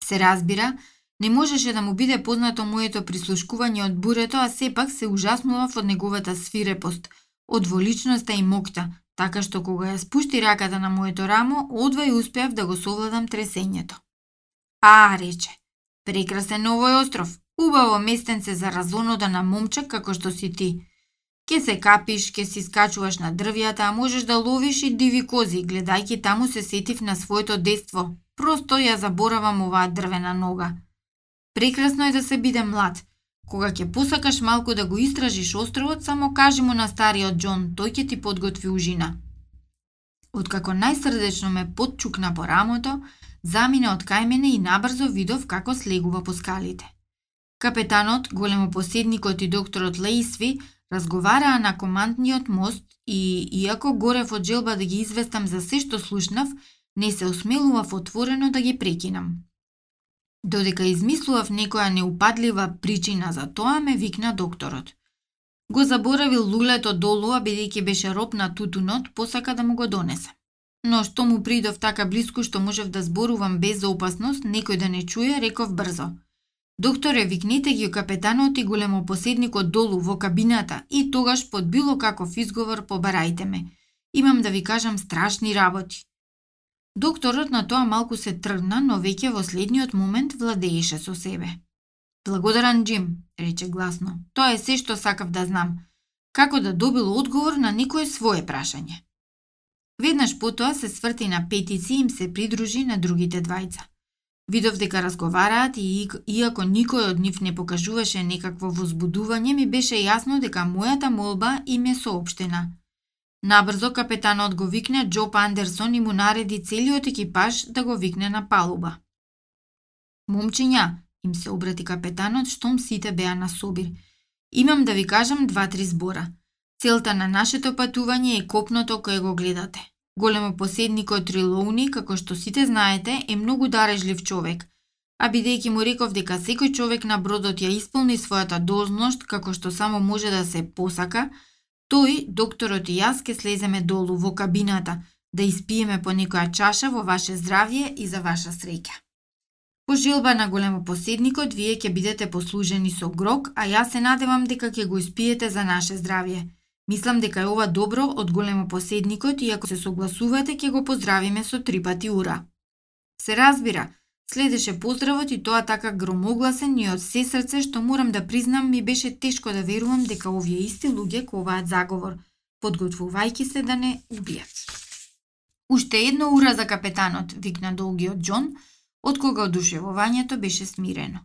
Се разбира, не можеше да му биде познато моето прислушкување од бурето, а сепак се ужаснував од неговата свирепост, од воличноста и мокта, така што кога ја спушти раката на моето рамо, одвај успеав да го совладам тресењето. А, рече, прекрасен овој остров, убаво местенце за разонода на момчак како што си ти. Ке се капиш, ке си скачуваш на дрвјата, а можеш да ловиш и диви кози. Гледајќи таму се сетив на своето детство. Просто ја заборавам оваа дрвена нога. Прекрасно е да се биде млад. Кога ќе посакаш малку да го истражиш островот, само кажи му на стариот Џон, тој ќе ти подготви ужина. Откако најсрдечно ме подчукна по рамото, замина од кај мене и набрзо видов како слегува по скалите. Капетанот, големопоседникот и докторот Лейсви Разговараа на командниот мост и, иако горев од желба да ги известам за се што слушнав, не се осмелував отворено да ги прекинам. Додека измислував некоја неупадлива причина за тоа, ме викна докторот. Го заборавил лулето долу, а бидејќи беше роб на тутунот, посака да му го донесе. Но што му придов така близко што можев да зборувам без опасност, некој да не чуе, реков брзо – Докторе, викнете ги капетанот и големопоседникот долу во кабината и тогаш под било каков изговор побарајте ме. Имам да ви кажам страшни работи. Докторот на тоа малку се тргна, но веќе во следниот момент владееше со себе. Благодаран, Джим, рече гласно. Тоа е се што сакав да знам. Како да добил одговор на некое свое прашање. Веднаш потоа се сврти на петици и им се придружи на другите двајца. Видов дека разговараат и иако никој од нив не покажуваше некакво возбудување, ми беше јасно дека мојата молба им е соопштена. Набрзо капетанот го викне Джоп Андерсон и му нареди целиот екипаж да го викне на палуба. Момчиња, им се обрати капетанот, штом сите беа на собир. Имам да ви кажам два-три збора. Целта на нашето патување е копното кое го гледате. Големопоседникот Трилоуни, како што сите знаете, е многу дарежлив човек, а бидејќи му реков дека секој човек на бродот ја исполни својата должност како што само може да се посака, тој, докторот и јас ке слеземе долу во кабината, да испиеме по некоја чаша во ваше здравје и за ваша среќа. По желба на големопоседникот, вие ќе бидете послужени со грок, а јас се надевам дека ќе го испиете за наше здравје – Мислам дека е ова добро од големо поседникот и ако се согласувате ќе го поздравиме со три пати ура. Се разбира, следеше поздравот и тоа така громогласен и од се срце што морам да признам ми беше тешко да верувам дека овие исти луѓе коваат заговор, подготвувајќи се да не убијат. Уште едно ура за капетанот, викна долгиот Џон, од кога одушевувањето беше смирено.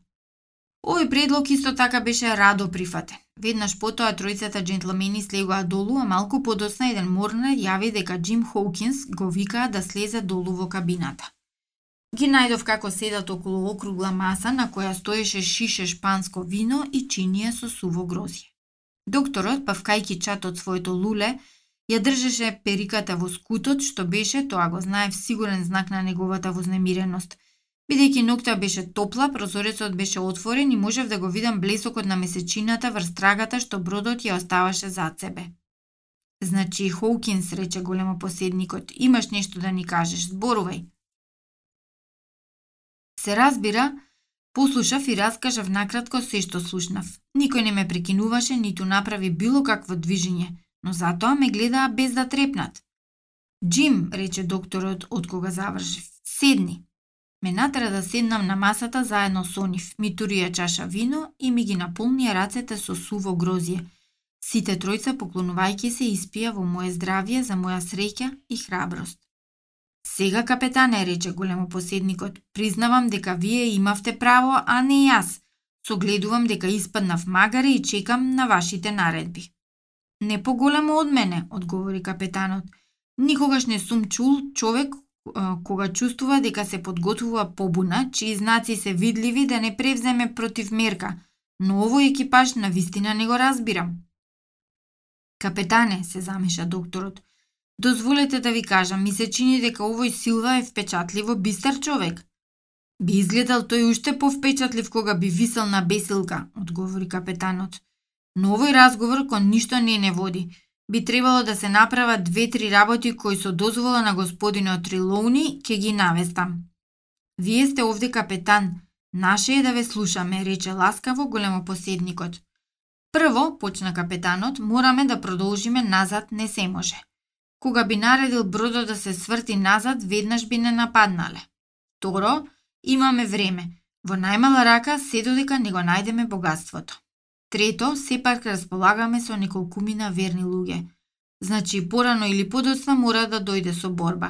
Овој предлог исто така беше радо прифатен. Веднаш потоа тројцата джентлмени слегоа долу, а малку подоцна еден морнар јави дека Джим Хоукинс го викаа да слезе долу во кабината. Ги најдов како седат околу округла маса на која стоеше шише шпанско вино и чинија со суво грозје. Докторот, павкајки чат од своето луле, ја држеше периката во скутот, што беше, тоа го знаев, сигурен знак на неговата вознемиреност – Бидејќи ноќта беше топла, прозорецот беше отворен и можев да го видам блесокот на месечината врз трагата што бродот ја оставаше зад себе. Значи, Хоукинс, рече големо поседникот, имаш нешто да ни кажеш, зборувај. Се разбира, послушав и раскажав накратко се што слушнав. Никој не ме прекинуваше, ниту направи било какво движење, но затоа ме гледаа без да трепнат. Джим, рече докторот од кога завршив, седни. Ме натера да седнам на масата заедно со нив, ми турија чаша вино и ми ги наполнија рацете со суво грозие. Сите тројца поклонувајќи се испија во моје здравје за моја среќа и храброст. Сега, капетане, рече големо поседникот, признавам дека вие имавте право, а не јас. Согледувам дека испаднав магаре и чекам на вашите наредби. Не поголемо од мене, одговори капетанот. Никогаш не сум чул човек кога чувствува дека се подготвува побуна, чии знаци се видливи да не превземе против мерка, но овој екипаж на вистина не го разбирам. Капетане, се замеша докторот, дозволете да ви кажам, ми се чини дека овој Силва е впечатливо бистар човек. Би изгледал тој уште повпечатлив кога би висел на бесилка, одговори капетанот. Но овој разговор кон ништо не не води би требало да се направат две-три работи кои со дозвола на господинот Трилоуни ќе ги навестам. Вие сте овде капетан, наше е да ве слушаме, рече ласкаво големопоседникот. Прво, почна капетанот, мораме да продолжиме назад, не се може. Кога би наредил бродот да се сврти назад, веднаш би не нападнале. Второ, имаме време. Во најмала рака се додека не го најдеме богатството. Трето, сепак располагаме со неколкумина верни луѓе. Значи, порано или подоцна мора да дојде со борба.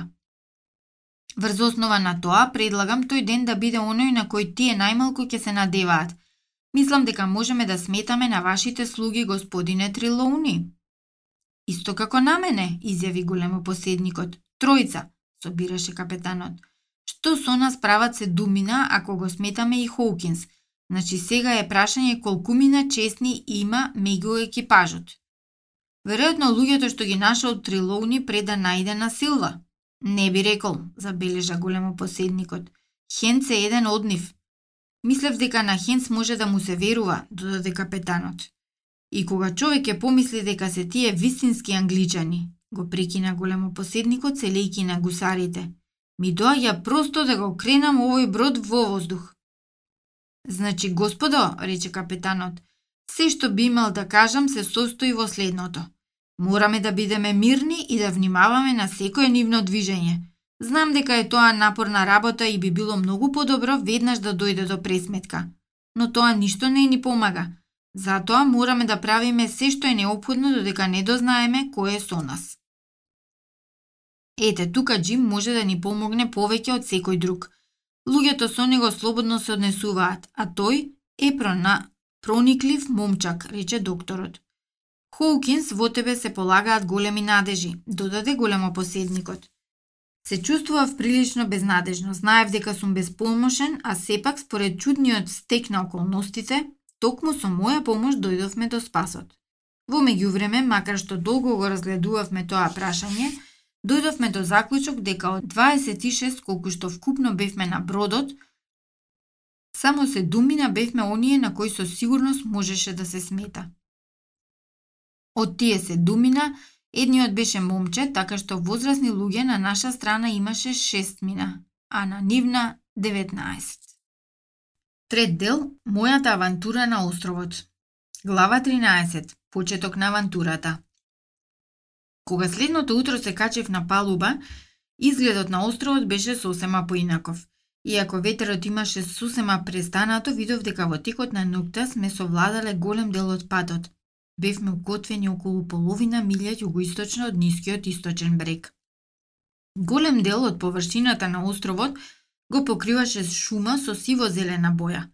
Врз основа на тоа, предлагам тој ден да биде оној на кој тие најмалку ќе се надеваат. Мислам дека можеме да сметаме на вашите слуги, господине Трилоуни. Исто како на мене, изјави големо поседникот. Тројца, собираше капетанот. Што со нас прават се думина ако го сметаме и Хоукинс – Значи сега е прашање колку мина честни има меѓу екипажот. Веројатно луѓето што ги наша од Трилоуни пред да најде на Силва. Не би рекол, забележа големо поседникот. Хенц е еден од нив. Мислев дека на Хенц може да му се верува, додаде капетанот. И кога човек ќе помисли дека се тие вистински англичани, го прекина големо поседникот целејки на гусарите. Ми доаѓа просто да го кренам овој брод во воздух. Значи, господо, рече капетанот, се што би имал да кажам се состои во следното. Мораме да бидеме мирни и да внимаваме на секое нивно движење. Знам дека е тоа напорна работа и би било многу подобро веднаш да дојде до пресметка. Но тоа ништо не ни помага. Затоа мораме да правиме се што е необходно додека не дознаеме кој е со нас. Ете, тука Джим може да ни помогне повеќе од секој друг. Луѓето со него слободно се однесуваат, а тој е прона прониклив момчак, рече докторот. Хоукинс, во тебе се полагаат големи надежи, додаде големо поседникот. Се чувствував прилично безнадежно, знаев дека сум безпомошен, а сепак според чудниот стек на околностите, токму со моја помош дојдовме до спасот. Во меѓувреме, макар што долго го разгледувавме тоа прашање, дојдовме до заклучок дека од 26 колку што вкупно бевме на бродот, само се думина бевме оние на кои со сигурност можеше да се смета. Од тие се думина, едниот беше момче, така што возрастни луѓе на наша страна имаше 6 мина, а на нивна 19. Трет дел – Мојата авантура на островот. Глава 13. Почеток на авантурата. Кога следното утро се качев на палуба, изгледот на островот беше сосема поинаков. Иако ветерот имаше сосема престанато, видов дека во текот на ноќта сме совладале голем дел од патот. Бевме укотвени околу половина милја југоисточно од нискиот источен брег. Голем дел од површината на островот го покриваше шума со сиво-зелена боја.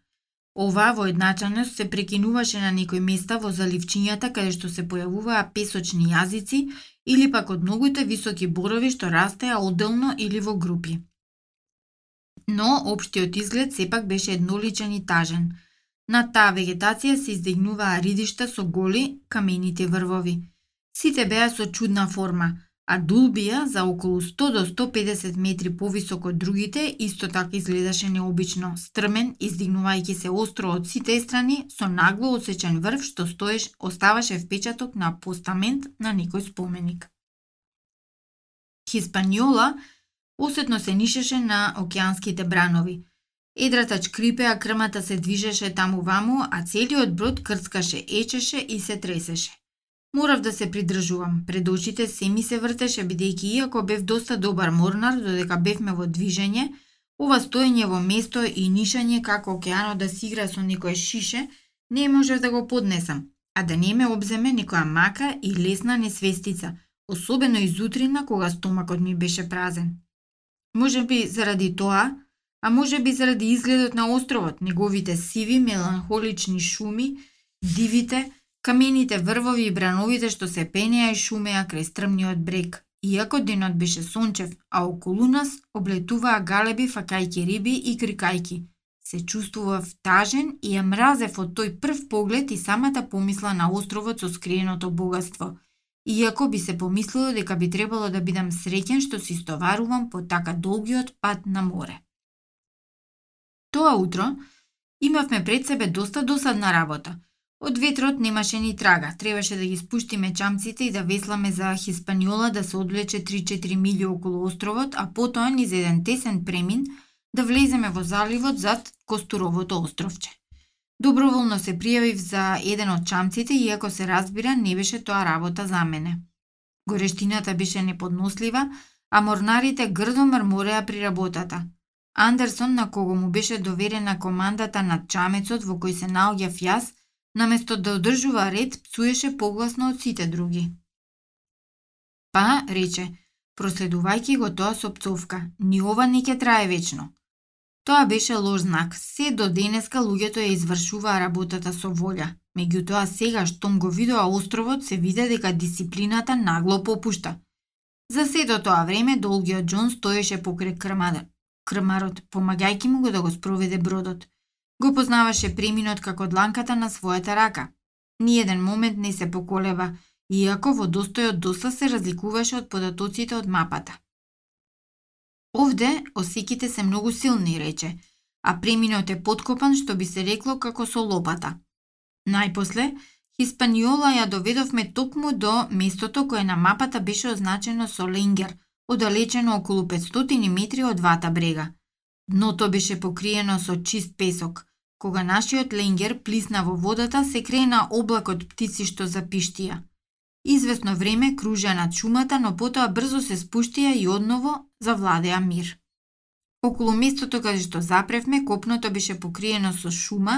Оваа воедначаност се прекинуваше на некои места во заливчињата каде што се појавуваа песочни јазици или пак од многуите високи борови што растеа одделно или во групи. Но општиот изглед сепак беше едноличен и тажен. На таа вегетација се издигнуваа ридишта со голи камените врвови. Сите беа со чудна форма, а Дулбија за околу 100 до 150 метри повисок од другите исто така изгледаше необично, стрмен, издигнувајќи се остро од сите страни со нагло одсечен врв што стоеш оставаше впечаток на постамент на некој споменик. Хиспаниола осетно се нишеше на океанските бранови. Едрата чкрипеа, крмата се движеше таму ваму, а целиот брод крцкаше, ечеше и се тресеше. Морав да се придржувам. Пред очите се ми се вртеше, бидејќи иако бев доста добар морнар, додека бевме во движење, ова стоење во место и нишање како океано да си игра со некое шише, не можев да го поднесам, а да не ме обземе некоја мака и лесна несвестица, особено изутрина кога стомакот ми беше празен. Може би заради тоа, а може би заради изгледот на островот, неговите сиви, меланхолични шуми, дивите, камените врвови и брановите што се пенеа и шумеа крај стрмниот брег. Иако денот беше сончев, а околу нас облетуваа галеби факајки риби и крикајки. Се чувствував тажен и ја мразев од тој прв поглед и самата помисла на островот со скриеното богатство. Иако би се помислило дека би требало да бидам среќен што се истоварувам по така долгиот пат на море. Тоа утро имавме пред себе доста досадна работа. Од ветрот немаше ни трага, требаше да ги спуштиме чамците и да весламе за Хиспаниола да се одвлече 3-4 милји околу островот, а потоа низ еден тесен премин да влеземе во заливот зад Костуровото островче. Доброволно се пријавив за еден од чамците, иако се разбира не беше тоа работа за мене. Горештината беше неподнослива, а морнарите грдо мрмореа при работата – Андерсон, на кого му беше доверена командата над чамецот во кој се наоѓав јас, наместо да одржува ред, псуеше погласно од сите други. Па, рече, проследувајќи го тоа со пцовка, ни ова не ќе трае вечно. Тоа беше лош знак. Се до денеска луѓето ја извршуваа работата со волја. Меѓутоа сега штом го видоа островот, се виде дека дисциплината нагло попушта. За сето тоа време долгиот Џон стоеше покрај крмада, крмарот, помагајќи му го да го спроведе бродот. Го познаваше преминот како дланката на својата рака. Ниеден момент не се поколева, иако во достојот доста се разликуваше од податоците од мапата. Овде осеките се многу силни, рече, а преминот е подкопан што би се рекло како со лопата. Најпосле, Хиспаниола ја доведовме токму до местото кое на мапата беше означено со ленгер – оддалечено околу 500 метри од двата брега. Дното беше покриено со чист песок. Кога нашиот ленгер плисна во водата, се крена облак од птици што запиштија. Известно време кружеа над шумата, но потоа брзо се спуштија и одново завладеа мир. Околу местото каде што запревме, копното беше покриено со шума,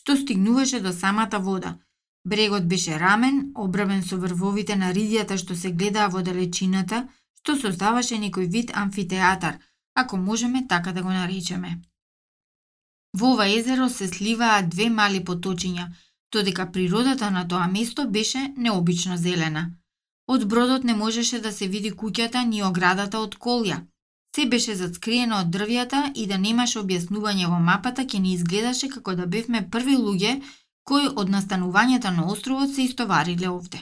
што стигнуваше до самата вода. Брегот беше рамен, обрабен со врвовите на ридијата што се гледаа во далечината, што создаваше некој вид амфитеатар, ако можеме така да го наречеме. Во ова езеро се сливаа две мали поточиња, додека природата на тоа место беше необично зелена. Од бродот не можеше да се види куќата ни оградата од колја. Се беше зацкриено од дрвјата и да немаше објаснување во мапата ќе ни изгледаше како да бевме први луѓе кои од настанувањето на островот се истовариле овде.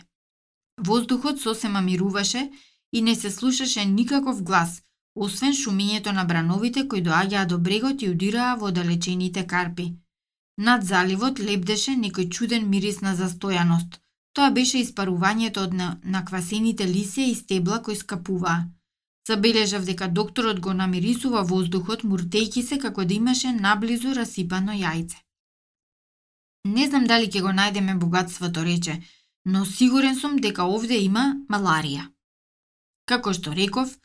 Воздухот сосема мируваше и не се слушаше никаков глас, освен шумењето на брановите кои доаѓаа до брегот и удираа во далечените карпи. Над заливот лепдеше некој чуден мирис на застојаност. Тоа беше испарувањето од наквасените лисија и стебла кои скапуваа. Забележав дека докторот го намирисува воздухот, муртејки се како да имаше наблизу расипано јајце. Не знам дали ќе го најдеме богатството, рече, но сигурен сум дека овде има маларија. Како што реков,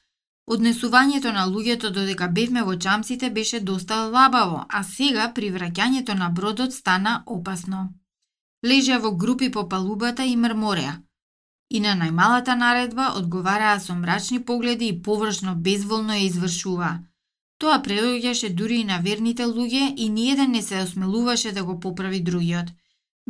однесувањето на луѓето додека бевме во чамците беше доста лабаво, а сега при враќањето на бродот стана опасно. Лежеа во групи по палубата и мрмореа. И на најмалата наредба одговараа со мрачни погледи и површно безволно ја извршуваа. Тоа преоѓаше дури и на верните луѓе и ниеден не се осмелуваше да го поправи другиот.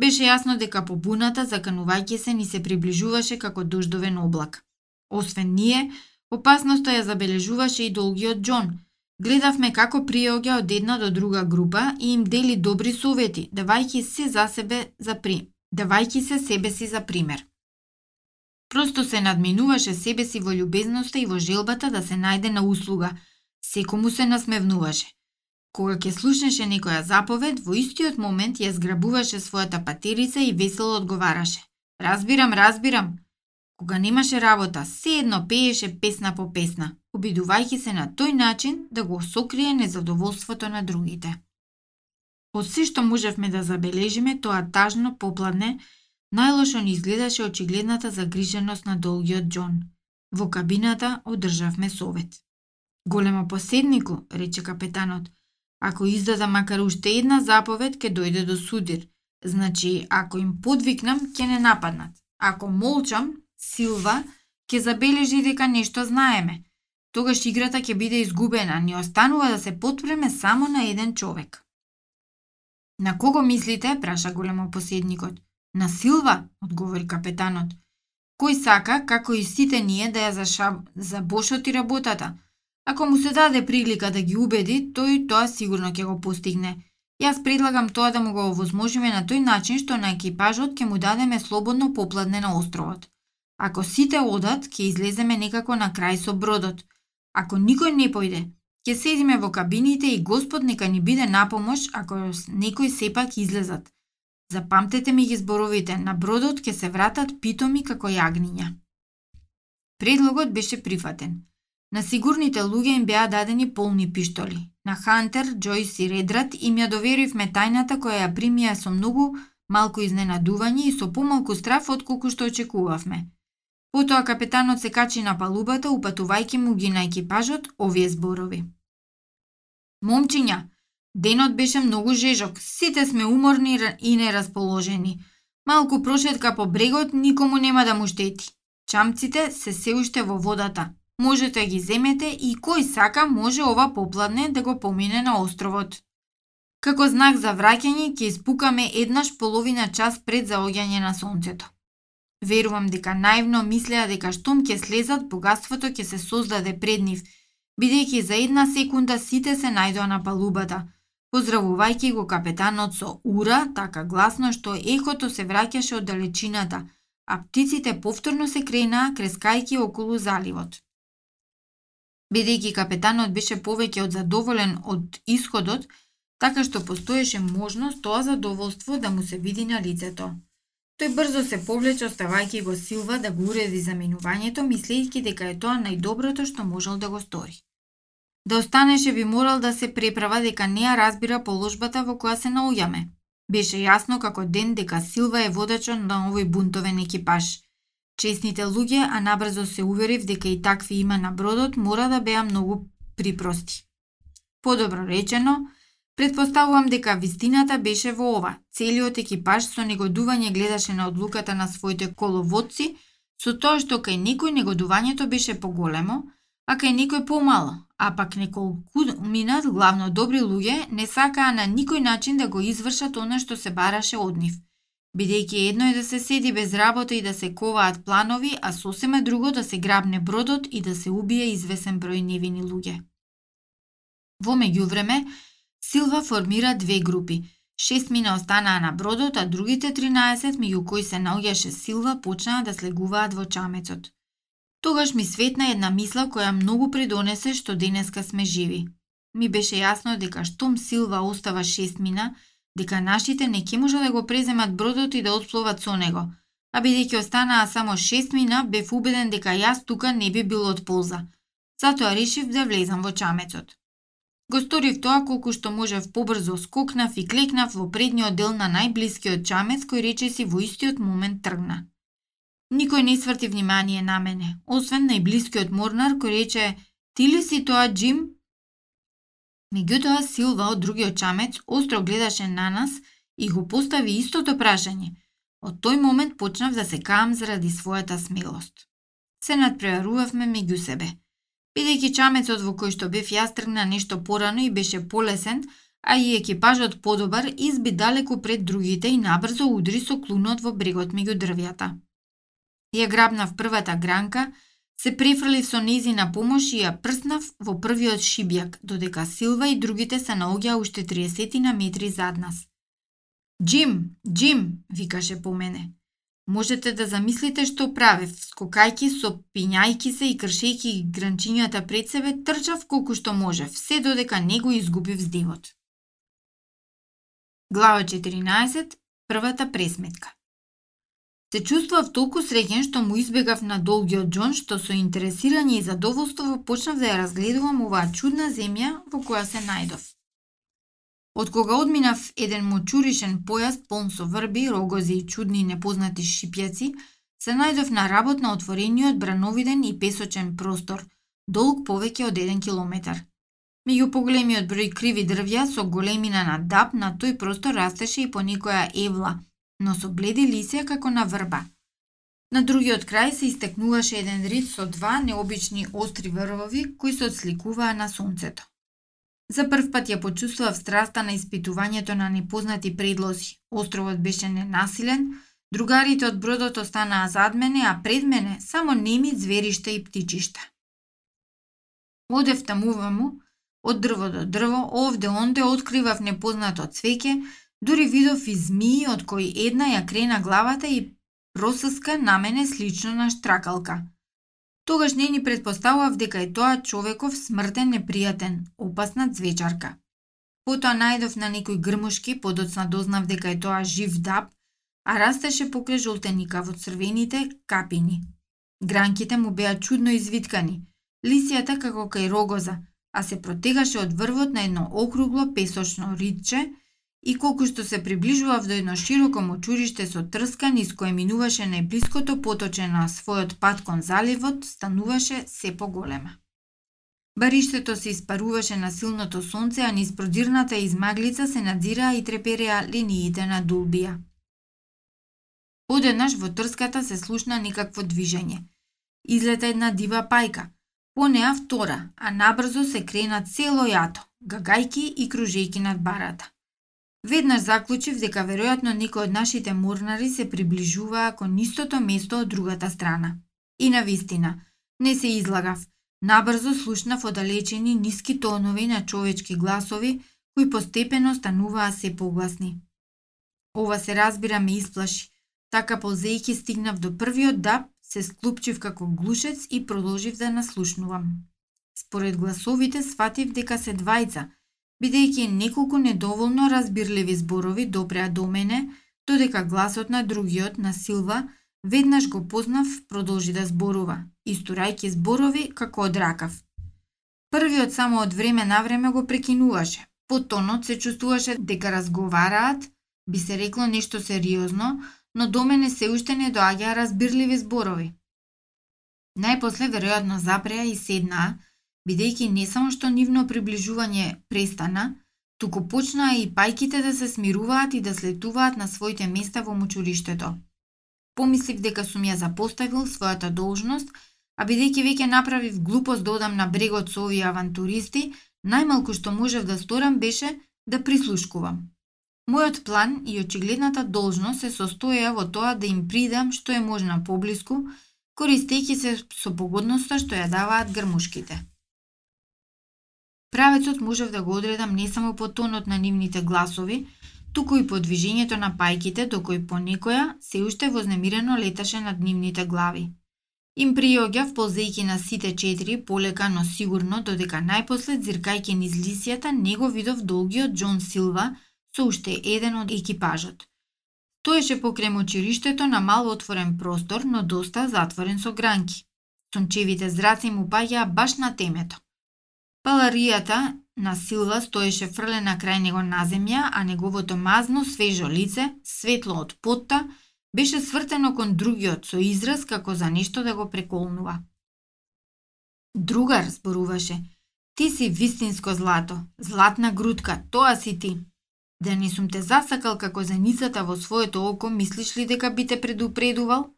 Беше јасно дека побуната, заканувајќи се, ни се приближуваше како дождовен облак. Освен ние, опасноста ја забележуваше и долгиот Џон. Гледавме како приоѓа од една до друга група и им дели добри совети, давајќи се за себе за при... давајќи се себе си за пример. Просто се надминуваше себе си во љубезноста и во желбата да се најде на услуга. Секому се насмевнуваше. Кога ќе слушнеше некоја заповед, во истиот момент ја зграбуваше својата патерица и весело одговараше. Разбирам, разбирам. Кога немаше работа, се едно пееше песна по песна. обидувајќи се на тој начин да го сокрие незадоволството на другите. Од се што можевме да забележиме, тоа тажно попладне, најлошо ни изгледаше очигледната загриженост на долгиот Џон. Во кабината одржавме совет. Големо поседнику, рече капетанот, ако издада макар уште една заповед, ке дојде до судир. Значи, ако им подвикнам, ќе не нападнат. Ако молчам, Силва, ќе забележи дека нешто знаеме. Тогаш играта ќе биде изгубена, ни останува да се потпреме само на еден човек. На кого мислите? праша големо поседникот. На Силва, одговори капетанот. Кој сака, како и сите ние, да ја зашаб... забошоти работата. Ако му се даде прилика да ги убеди, тој тоа сигурно ќе го постигне. Јас предлагам тоа да му го овозможиме на тој начин што на екипажот ќе му дадеме слободно попладне на островот. Ако сите одат, ќе излеземе некако на крај со бродот. Ако никој не појде, ќе седиме во кабините и Господ нека ни биде напомош ако некој сепак излезат. Запамтете ми ги зборовите, на бродот ќе се вратат питоми како јагниња. Предлогот беше прифатен. На сигурните луѓе им беа дадени полни пиштоли. На Хантер, Джојс и Редрат им ја доверивме тајната која ја примија со многу малку изненадување и со помалку страф од колку што очекувавме. Потоа капетанот се качи на палубата, упатувајќи му ги на екипажот овие зборови. Момчиња, Денот беше многу жежок, сите сме уморни и нерасположени. Малку прошетка по брегот никому нема да му штети. Чамците се се уште во водата. Можете ги земете и кој сака може ова попладне да го помине на островот. Како знак за враќање ќе испукаме еднаш половина час пред заоѓање на сонцето. Верувам дека наивно мислеа дека штом ќе слезат, богатството ќе се создаде пред нив, бидејќи за една секунда сите се најдоа на палубата – поздравувајќи го капетанот со ура, така гласно што ехото се враќаше од далечината, а птиците повторно се кренаа крескајќи околу заливот. Бидејќи капетанот беше повеќе од задоволен од исходот, така што постоеше можност тоа задоволство да му се види на лицето. Тој брзо се повлече оставајќи го Силва да го уреди заменувањето, мислејќи дека е тоа најдоброто што можел да го стори. Да останеше би морал да се преправа дека неа разбира положбата во која се наоѓаме. Беше јасно како ден дека Силва е водачот на овој бунтовен екипаж. Честните луѓе, а набрзо се уверив дека и такви има на бродот, мора да беа многу припрости. Подобро речено, предпоставувам дека вистината беше во ова. Целиот екипаж со негодување гледаше на одлуката на своите коловодци, со тоа што кај некој негодувањето беше поголемо, а кај некој помало, а пак неколку минат главно добри луѓе не сакаа на никој начин да го извршат она што се бараше од нив. Бидејќи едно е да се седи без работа и да се коваат планови, а сосема друго да се грабне бродот и да се убие извесен број невини луѓе. Во меѓувреме, Силва формира две групи. Шест мина останаа на бродот, а другите 13, меѓу кои се наоѓаше Силва, почнаа да слегуваат во чамецот. Тогаш ми светна една мисла која многу придонесе што денеска сме живи. Ми беше јасно дека штом Силва остава шест мина, дека нашите не ќе може да го преземат бродот и да отпловат со него, а бидејќи останаа само шест мина, бев убеден дека јас тука не би бил од полза. Затоа решив да влезам во чамецот. Го сторив тоа колку што можев побрзо скокнав и клекнав во предниот дел на најблискиот чамец кој речеси во истиот момент тргна. Никој не сврти внимание на мене, освен најблискиот морнар кој рече «Ти ли си тоа, Джим?» Меѓутоа Силва од другиот чамец остро гледаше на нас и го постави истото прашање. Од тој момент почнав да се каам заради својата смелост. Се надпреварувавме меѓу себе. Бидејќи чамецот во кој што бев јас тргна нешто порано и беше полесен, а и екипажот подобар, изби далеку пред другите и набрзо удри со клунот во брегот меѓу дрвјата. Ја грабнав првата гранка, се префрлив со на помош и ја прснав во првиот шибјак, додека Силва и другите се наоѓаа уште 30 на метри зад нас. Джим, Джим, викаше по мене. Можете да замислите што правев, скокајки со пињајки се и кршејки гранчињата пред себе, трчав колку што можев, се додека не го изгубив здивот. Глава 14. Првата пресметка Се чувствував толку среќен што му избегав на долгиот Џон, што со интересирање и задоволство почнав да ја разгледувам оваа чудна земја во која се најдов. Од кога одминав еден мочуришен појас полн со врби, рогози и чудни непознати шипјаци, се најдов на работ на отворениот брановиден и песочен простор, долг повеќе од 1 километар. Меѓу поголемиот број криви дрвја со големина на даб на тој простор растеше и по некоја евла – но со бледи лисија како на врба. На другиот крај се истекнуваше еден рид со два необични остри врвови кои се отсликуваа на сонцето. За прв пат ја почувствував страста на испитувањето на непознати предлози. Островот беше ненасилен, другарите од бродот останаа зад мене, а пред мене само неми зверишта и птичишта. Одев тамуваму, од дрво до дрво, овде онде откривав непознато цвеќе, Дури видов и змии од кои една ја крена главата и просаска на мене слично на штракалка. Тогаш не ни предпоставав дека е тоа човеков смртен непријатен, опасна звечарка. Потоа најдов на некои грмушки, подоцна дознав дека е тоа жив даб, а растеше покрај жолтеника во црвените капини. Гранките му беа чудно извиткани, лисијата како кај рогоза, а се протегаше од врвот на едно округло песочно ридче, И колку што се приближував до едно широко мочуриште со трскан из кое минуваше најблиското поточе на својот пат кон заливот, стануваше се поголема. Бариштето се испаруваше на силното сонце, а низ продирната измаглица се надзираа и трепереа линиите на дулбија. Одеднаш во трската се слушна никакво движење. Излета една дива пајка, по неа втора, а набрзо се крена цело јато, гагајки и кружејки над барата. Веднаш заклучив дека веројатно некој од нашите морнари се приближуваа кон истото место од другата страна. И на вистина, не се излагав. Набрзо слушнав одалечени ниски тонови на човечки гласови, кои постепено стануваа се погласни. Ова се разбира ме исплаши. Така ползејки стигнав до првиот даб, се склупчив како глушец и продолжив да наслушнувам. Според гласовите сватив дека се двајца – бидејќи неколку недоволно разбирливи зборови допреа до мене, додека гласот на другиот, на Силва, веднаш го познав, продолжи да зборува, истурајќи зборови како од ракав. Првиот само од време на време го прекинуваше. По тонот се чувствуваше дека разговараат, би се рекло нешто сериозно, но до мене се уште не доаѓаа разбирливи зборови. Најпосле веројатно запреа и седнаа, бидејќи не само што нивно приближување престана, туку почнаа и пајките да се смируваат и да слетуваат на своите места во мучуриштето. Помислив дека сум ја запоставил својата должност, а бидејќи веќе направив глупост да одам на брегот со овие авантуристи, најмалку што можев да сторам беше да прислушкувам. Мојот план и очигледната должност се состоја во тоа да им придам што е можна поблиску, користејќи се со погодноста што ја даваат грмушките. Правецот можев да го одредам не само по тонот на нивните гласови, туку и по движењето на пајките докој по некоја се уште вознемирено леташе над нивните глави. Им приоѓав ползејќи на сите четири полека, но сигурно, додека најпослед зиркајќи низ лисијата не го видов долгиот Џон Силва со уште еден од екипажот. Тоеше покрем мочириштето на мал отворен простор, но доста затворен со гранки. Сончевите зраци му паѓаа баш на темето. Паларијата на Силва стоеше фрлена крај него на земја, а неговото мазно, свежо лице, светло од потта, беше свртено кон другиот со израз како за нешто да го преколнува. Другар, зборуваше, ти си вистинско злато, златна грудка, тоа си ти. Да не сум те засакал како зеницата во своето око, мислиш ли дека би те предупредувал?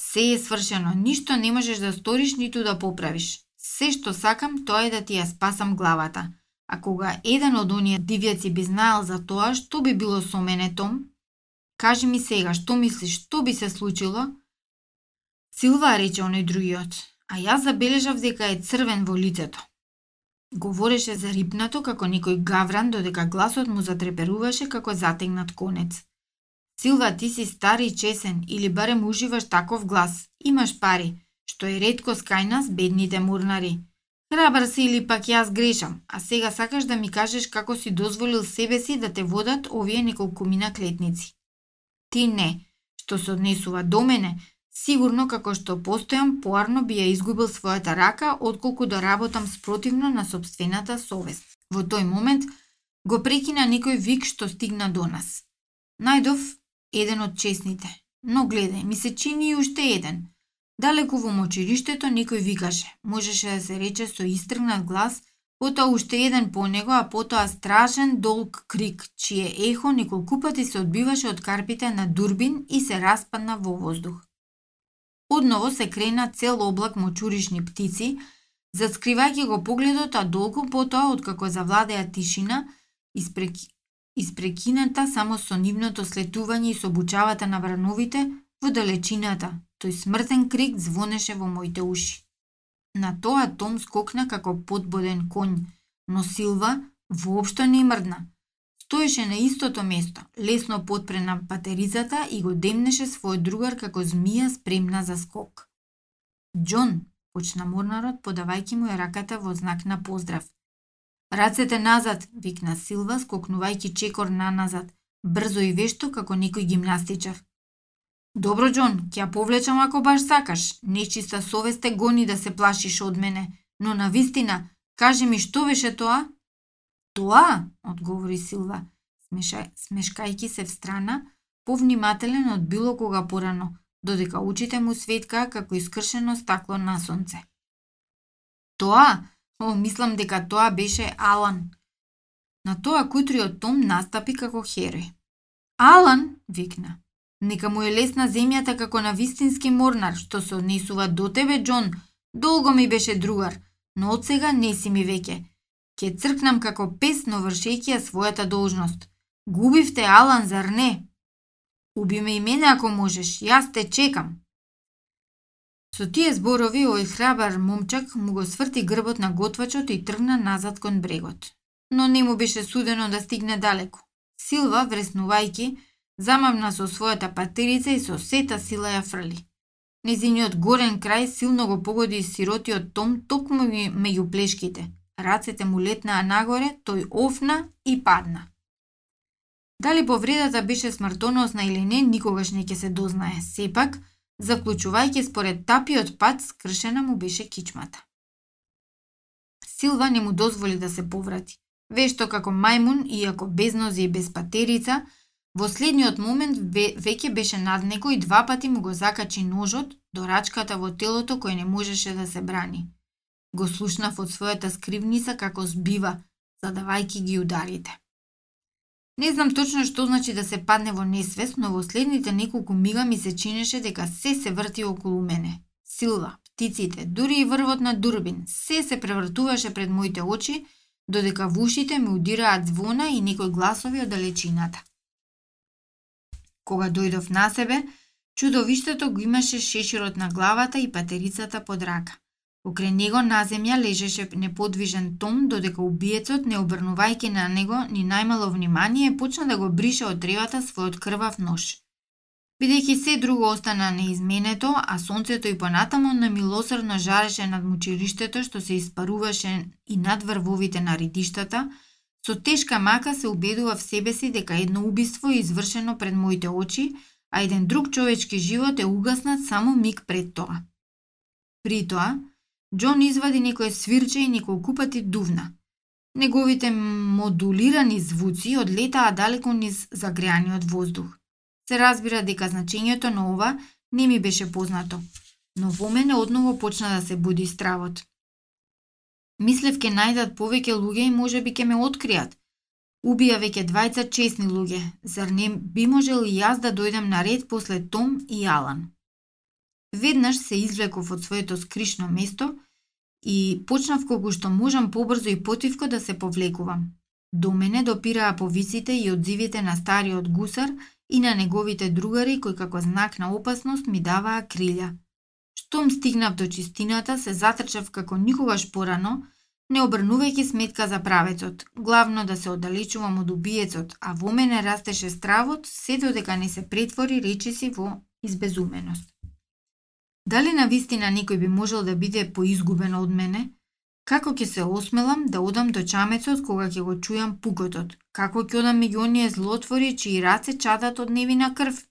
Се е свршено, ништо не можеш да сториш ниту да поправиш. Се што сакам тоа е да ти ја спасам главата. А кога еден од оние дивјаци би знаел за тоа, што би било со мене, Том? Кажи ми сега, што мислиш, што би се случило? Силва, рече оној другиот, а јас забележав дека е црвен во лицето. Говореше за рипнато како некој гавран, додека гласот му затреперуваше како затегнат конец. Силва, ти си стар и чесен, или барем уживаш таков глас. Имаш пари што е редко кај нас бедните мурнари. Храбар си или пак јас грешам, а сега сакаш да ми кажеш како си дозволил себе си да те водат овие неколку мина клетници. Ти не. Што се однесува до мене, сигурно како што постојам, поарно би ја изгубил својата рака, отколку да работам спротивно на собствената совест. Во тој момент го прекина некој вик што стигна до нас. Најдов еден од честните. Но гледај, ми се чини и уште еден. Далеку во мочириштето некој викаше. Можеше да се рече со истргнат глас, потоа уште еден по него, а потоа страшен долг крик, чие ехо неколку пати се одбиваше од карпите на Дурбин и се распадна во воздух. Одново се крена цел облак мочуришни птици, заскривајќи го погледот, а долго потоа, откако завладеа тишина, испреки... испрекината само со нивното слетување и со бучавата на врановите, во далечината, тој смртен крик звонеше во моите уши. На тоа Том скокна како подбоден конј, но Силва воопшто не мрдна. Стоеше на истото место, лесно подпрена патеризата и го демнеше својот другар како змија спремна за скок. Џон, почна морнарот подавајќи му ја раката во знак на поздрав. Рацете назад, викна Силва, скокнувајќи чекор на назад, брзо и вешто како некој гимнастичар. Добро, Џон, ќе ја повлечам ако баш сакаш. Нечиста совест те гони да се плашиш од мене, но на вистина, кажи ми што беше тоа? Тоа, одговори Силва, смеша, смешкајки се в страна, повнимателен од било кога порано, додека очите му светкаа како искршено стакло на сонце. Тоа, о, мислам дека тоа беше Алан. На тоа кутриот Том настапи како херој. Алан, викна. Нека му е лесна земјата како на вистински морнар, што се однесува до тебе, Џон. Долго ми беше другар, но од сега не си ми веќе. Ке цркнам како пес, но вршејќи ја својата должност. Губивте Алан, зар не? Уби ме и мене ако можеш, јас те чекам. Со тие зборови, ој храбар момчак му го сврти грбот на готвачот и тргна назад кон брегот. Но не му беше судено да стигне далеко. Силва, вреснувајки, замавна со својата патерица и со сета сила ја фрли. Незиниот горен крај силно го погоди сиротиот Том токму меѓу плешките. Рацете му летнаа нагоре, тој офна и падна. Дали повредата беше смртоносна или не, никогаш не ќе се дознае. Сепак, заклучувајќи според тапиот пат, скршена му беше кичмата. Силва не му дозволи да се поврати. Вешто како мајмун, иако без нози и без патерица, во следниот момент веќе беше над него и два пати му го закачи ножот до рачката во телото кој не можеше да се брани. Го слушнав од својата скривница како збива, задавајки ги ударите. Не знам точно што значи да се падне во несвест, но во следните неколку мига ми се чинеше дека се се врти околу мене. Силва, птиците, дури и врвот на Дурбин, се се превртуваше пред моите очи, додека в ушите ми удираат звона и некои гласови од далечината. Кога дојдов на себе, чудовиштето го имаше шеширот на главата и патерицата под рака. Покрај него на земја лежеше неподвижен Том, додека убиецот, не обрнувајќи на него ни најмало внимание, почна да го брише од тревата својот крвав нож. Бидејќи се друго остана неизменето, а сонцето и понатамо милосрдно жареше над мучилиштето што се испаруваше и над врвовите на ридиштата, со тешка мака се убедува в себе си дека едно убиство е извршено пред моите очи, а еден друг човечки живот е угаснат само миг пред тоа. При тоа, Џон извади некој свирче и неколку пати дувна. Неговите модулирани звуци одлетаа далеко низ загреаниот воздух. Се разбира дека значењето на ова не ми беше познато, но во мене одново почна да се буди стравот. Мислев ке најдат повеќе луѓе и може би ке ме откријат. Убија веќе двајца честни луѓе, зар не би можел и јас да дојдам на ред после Том и Алан? Веднаш се извлеков од своето скришно место и почнав колку што можам побрзо и потивко да се повлекувам. До мене допираа повиците и одзивите на стариот гусар и на неговите другари кои како знак на опасност ми даваа крилја. Штом стигнав до чистината, се затрчав како никогаш порано, не обрнувајќи сметка за правецот, главно да се оддалечувам од убиецот, а во мене растеше стравот, се додека не се претвори речиси во избезуменост. Дали на вистина некој би можел да биде поизгубен од мене? Како ќе се осмелам да одам до чамецот кога ќе го чујам пукотот? Како ќе одам меѓу оние злотвори чии раце чадат од невина крв?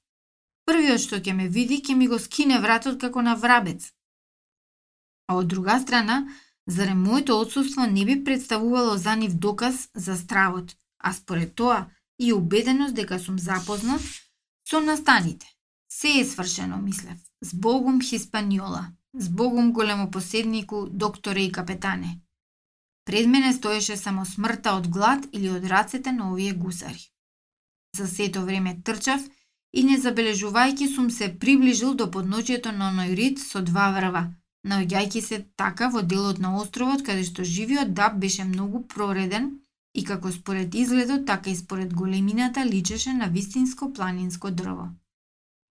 Првиот што ќе ме види, ќе ми го скине вратот како на врабец. А од друга страна, зарем моето отсутство не би представувало за нив доказ за стравот, а според тоа и убеденост дека сум запознат со настаните. Се е свршено, мислев. С Хиспаниола, с Богом големопоседнику, докторе и капетане. Пред мене стоеше само смртта од глад или од рацете на овие гусари. За сето време трчав и не забележувајќи сум се приближил до подножјето на оној рид со два врва, наоѓајќи се така во делот на островот каде што живиот даб беше многу прореден и како според изгледот, така и според големината личеше на вистинско планинско дрво.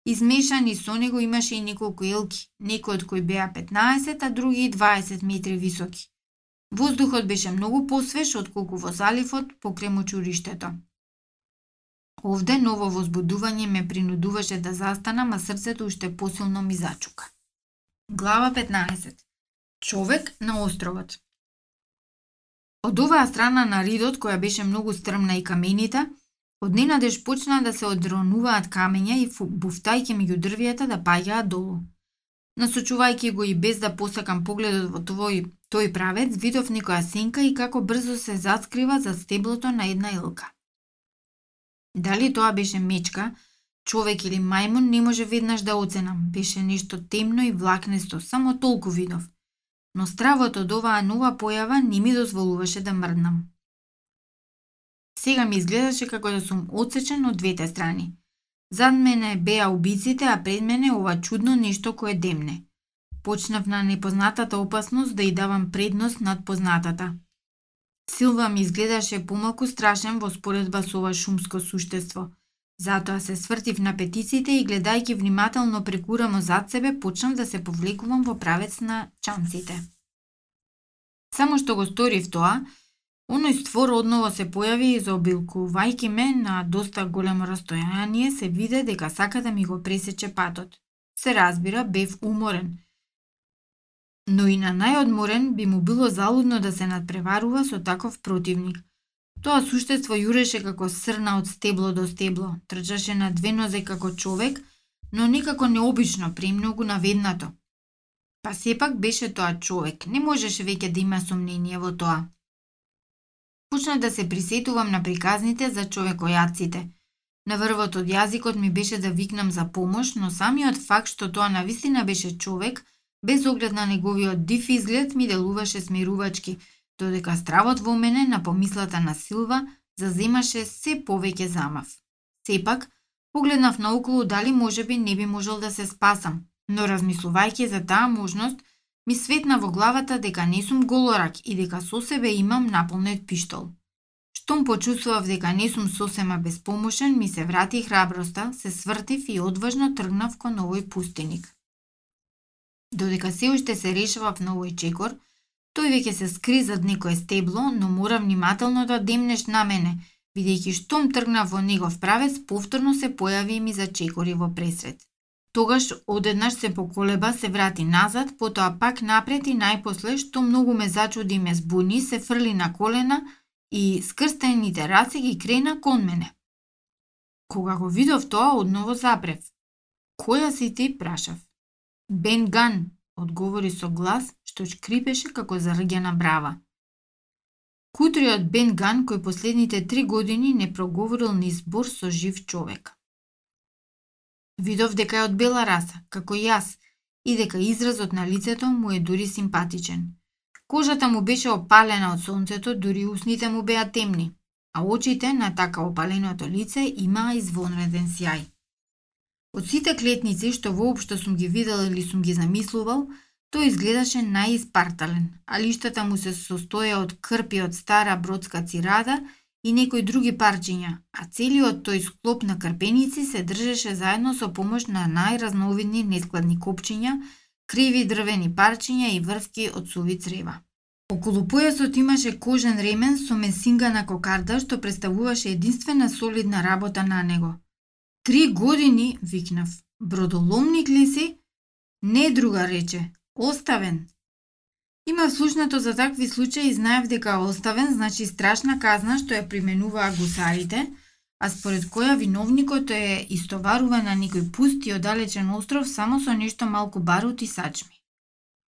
Измешани со него имаше и неколку елки, некои од кои беа 15, а други 20 метри високи. Воздухот беше многу посвеж отколку во заливот покрај мочуриштето. Овде ново возбудување ме принудуваше да застанам, а срцето уште посилно ми зачука. Глава 15. Човек на островот. Од оваа страна на ридот, која беше многу стрмна и каменита, од ненадеж почна да се одронуваат камења и буфтајќи меѓу дрвијата да паѓаат долу. Насочувајќи го и без да посакам погледот во тој, тој правец, видов некоја сенка и како брзо се заскрива за стеблото на една елка. Дали тоа беше мечка, човек или мајмун не може веднаш да оценам. Беше нешто темно и влакнесто, само толку видов но стравот од оваа нова појава не ми дозволуваше да мрднам. Сега ми изгледаше како да сум отсечен од двете страни. Зад мене беа убиците, а пред мене ова чудно нешто кое демне. Почнав на непознатата опасност да ја давам предност над познатата. Силва ми изгледаше помалку страшен во споредба со ова шумско суштество – Затоа се свртив на петиците и гледајќи внимателно прекурамо зад себе, почнав да се повлекувам во правец на чанците. Само што го сторив тоа, оној створ одново се појави и заобилкувајќи ме на доста големо растојание, се виде дека сака да ми го пресече патот. Се разбира, бев уморен. Но и на најодморен би му било залудно да се надпреварува со таков противник – Тоа суштество јуреше како срна од стебло до стебло, трчаше на две нозе како човек, но некако необично, премногу наведнато. Па сепак беше тоа човек, не можеше веќе да има сомнение во тоа. Почна да се присетувам на приказните за човекојаците. На врвот од јазикот ми беше да викнам за помош, но самиот факт што тоа навистина беше човек, без оглед на неговиот див изглед, ми делуваше смирувачки – додека стравот во мене на помислата на Силва заземаше се повеќе замав. Сепак, погледнав наоколу дали можеби не би можел да се спасам, но размислувајќи за таа можност, ми светна во главата дека не сум голорак и дека со себе имам наполнет пиштол. Штом почувствував дека не сум сосема безпомошен, ми се врати храброста, се свртив и одважно тргнав кон овој пустиник. Додека се уште се решував на овој чекор, Тој веќе се скри зад некое стебло, но мора внимателно да демнеш на мене, бидејќи штом тргна во негов правец, повторно се појави и ми зачекори во пресред. Тогаш одеднаш се поколеба, се врати назад, потоа пак напред и најпосле, што многу ме зачуди и ме збуни, се фрли на колена и скрстените раце ги крена кон мене. Кога го видов тоа, одново запрев. Која си ти, прашав. Бен Ган, одговори со глас што шкрипеше како заргена брава. Кутриот Бен Ган, кој последните три години не проговорил ни збор со жив човек. Видов дека е од бела раса, како јас, и дека изразот на лицето му е дури симпатичен. Кожата му беше опалена од сонцето, дури усните му беа темни, а очите на така опаленото лице имаа извонреден сјај. Од сите клетници што воопшто сум ги видел или сум ги замислувал, тој изгледаше најиспартален, а лиштата му се состоја од крпи од стара бродска цирада и некои други парчиња, а целиот тој склоп на крпеници се држеше заедно со помош на најразновидни нескладни копчиња, криви дрвени парчиња и врвки од суви црева. Околу појасот имаше кожен ремен со месинга на кокарда што представуваше единствена солидна работа на него – Три години, викнав. Бродоломник ли си? Не, друга рече. Оставен. Има слушнато за такви случаи и знаев дека оставен значи страшна казна што ја применуваа гусарите, а според која виновникот е истоварува на некој пусти и оддалечен остров само со нешто малку барут и сачми.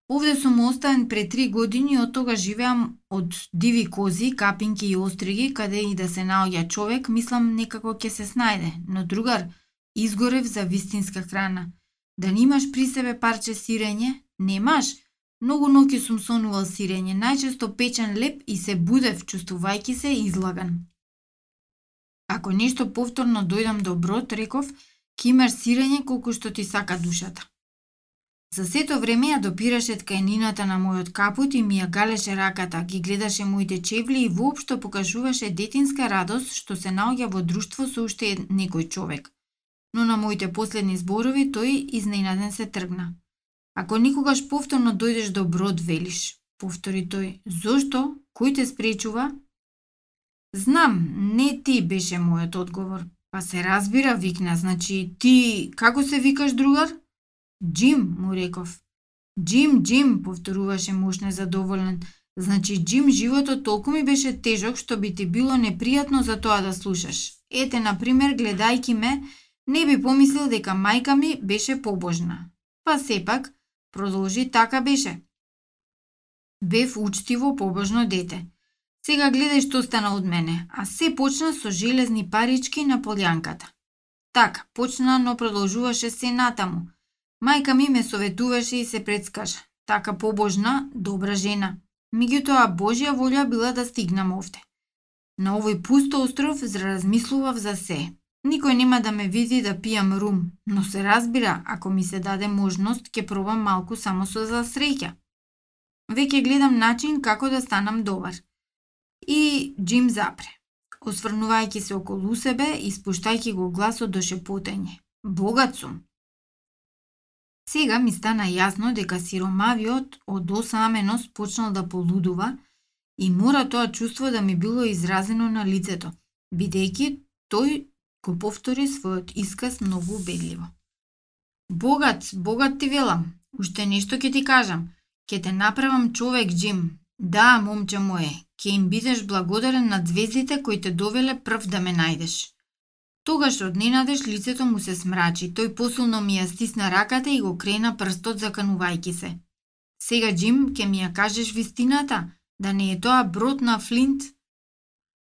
Овде сум оставен пред три години, и од тога живеам од диви кози, капинки и остриги, каде и да се наоѓа човек, мислам некако ќе се снајде, но другар, изгорев за вистинска храна. Да немаш при себе парче сирење? Немаш? Многу ноќи сум сонувал сирење, најчесто печен леп и се будев, чувствувајќи се излаган. Ако нешто повторно дојдам до брод, реков, ки имаш сирење колку што ти сака душата. За сето време ја допираше ткајнината на мојот капут и ми ја галеше раката, ги гледаше моите чевли и воопшто покажуваше детинска радост што се наоѓа во друштво со уште некој човек. Но на моите последни зборови тој изненаден се тргна. Ако никогаш повторно дојдеш до брод, велиш, повтори тој. Зошто? Кој те спречува? Знам, не ти беше мојот одговор. Па се разбира, викна, значи ти како се викаш другар? Джим, му реков. Джим, Джим, повторуваше муж незадоволен. Значи, Джим, животот толку ми беше тежок што би ти било непријатно за тоа да слушаш. Ете, на пример, гледајки ме, не би помислил дека мајка ми беше побожна. Па сепак, продолжи, така беше. Бев учтиво побожно дете. Сега гледај што стана од мене, а се почна со железни парички на полјанката. Така, почна, но продолжуваше се натаму. Мајка ми ме советуваше и се предскажа. Така побожна, добра жена. Меѓутоа, Божја волја била да стигнам овде. На овој пуст остров размислував за се. Никој нема да ме види да пијам рум, но се разбира, ако ми се даде можност, ќе пробам малку само со за среќа. Веќе гледам начин како да станам добар – И Джим запре, осврнувајќи се околу себе и спуштајќи го гласот до шепотење. Богат сум. Сега ми стана јасно дека сиромавиот од осаменост почнал да полудува и мора тоа чувство да ми било изразено на лицето, бидејќи тој го повтори својот исказ многу убедливо. Богат, богат ти велам, уште нешто ќе ти кажам. Ке те направам човек, Джим. Да, момче мое, ќе им бидеш благодарен на звездите кои те довеле прв да ме најдеш. Тогаш од ненадеж лицето му се смрачи, тој посилно ми ја стисна раката и го крена прстот заканувајки се. Сега, Джим, ке ми ја кажеш вистината, да не е тоа брод на Флинт?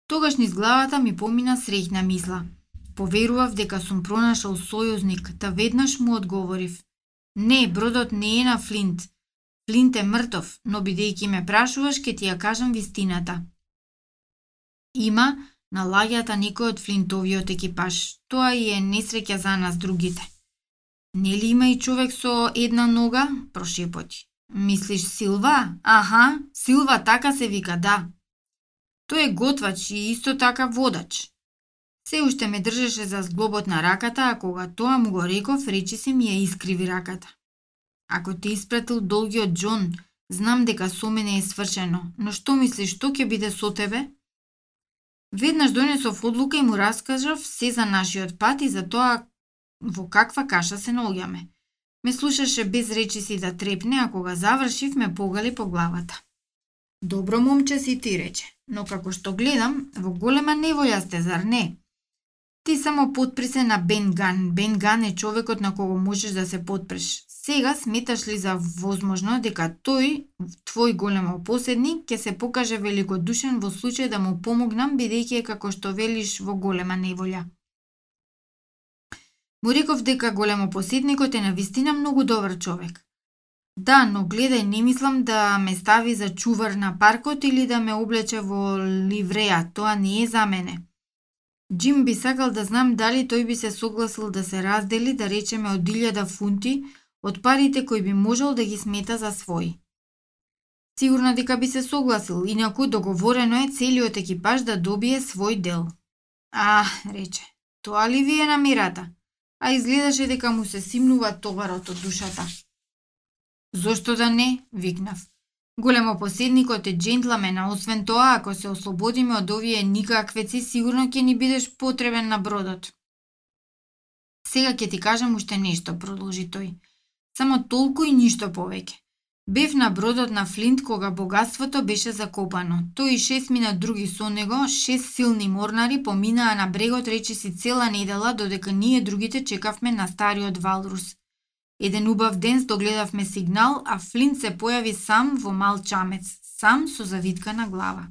Тогаш низ главата ми помина среќна мисла. Поверував дека сум пронашал сојузник, та веднаш му одговорив. Не, бродот не е на Флинт, Флинт е мртов, но бидејќи ме прашуваш, ке ти ја кажам вистината. Има на лагјата некој од Флинтовиот екипаж. Тоа и е несреќа за нас другите. Нели има и човек со една нога? Прошепоти. Мислиш Силва? Аха, Силва така се вика, да. Тој е готвач и исто така водач. Се уште ме држеше за зглобот на раката, а кога тоа му го реков, речи се ми ја искриви раката. Ако те испратил долгиот Џон, знам дека со мене е свршено, но што мислиш, што ќе биде со тебе? Веднаш донесов одлука и му раскажав се за нашиот пат и за тоа во каква каша се наоѓаме. Ме слушаше без речи си да трепне, а кога завршив ме погали по главата. Добро момче си ти рече, но како што гледам, во голема неволја сте, зар не? Ти само подпри се на Бенган. Бенган е човекот на кого можеш да се подпреш. Сега сметаш ли за возможно дека тој, твој голем опоседник, ќе се покаже великодушен во случај да му помогнам, бидејќи е како што велиш во голема неволја? Му реков дека големо посетникот е навистина многу добар човек. Да, но гледај, не мислам да ме стави за чувар на паркот или да ме облече во ливреја, тоа не е за мене. Джим би сакал да знам дали тој би се согласил да се раздели, да речеме од 1000 фунти, од парите кои би можел да ги смета за свој. Сигурно дека би се согласил, инаку договорено е целиот екипаж да добие свој дел. А, рече, тоа ли ви е намирата? А изгледаше дека му се симнува товарот од душата. Зошто да не, викнав. Големо поседникот е джентламен, а освен тоа, ако се ослободиме од овие никаквеци, сигурно ќе ни бидеш потребен на бродот. Сега ќе ти кажам уште нешто, продолжи тој. Само толку и ништо повеќе. Бев на бродот на Флинт кога богатството беше закопано. Тој и шест мина други со него, шест силни морнари поминаа на брегот речиси цела недела додека ние другите чекавме на стариот Валрус. Еден убав ден догледавме сигнал, а Флинт се појави сам во мал чамец, сам со завиткана глава.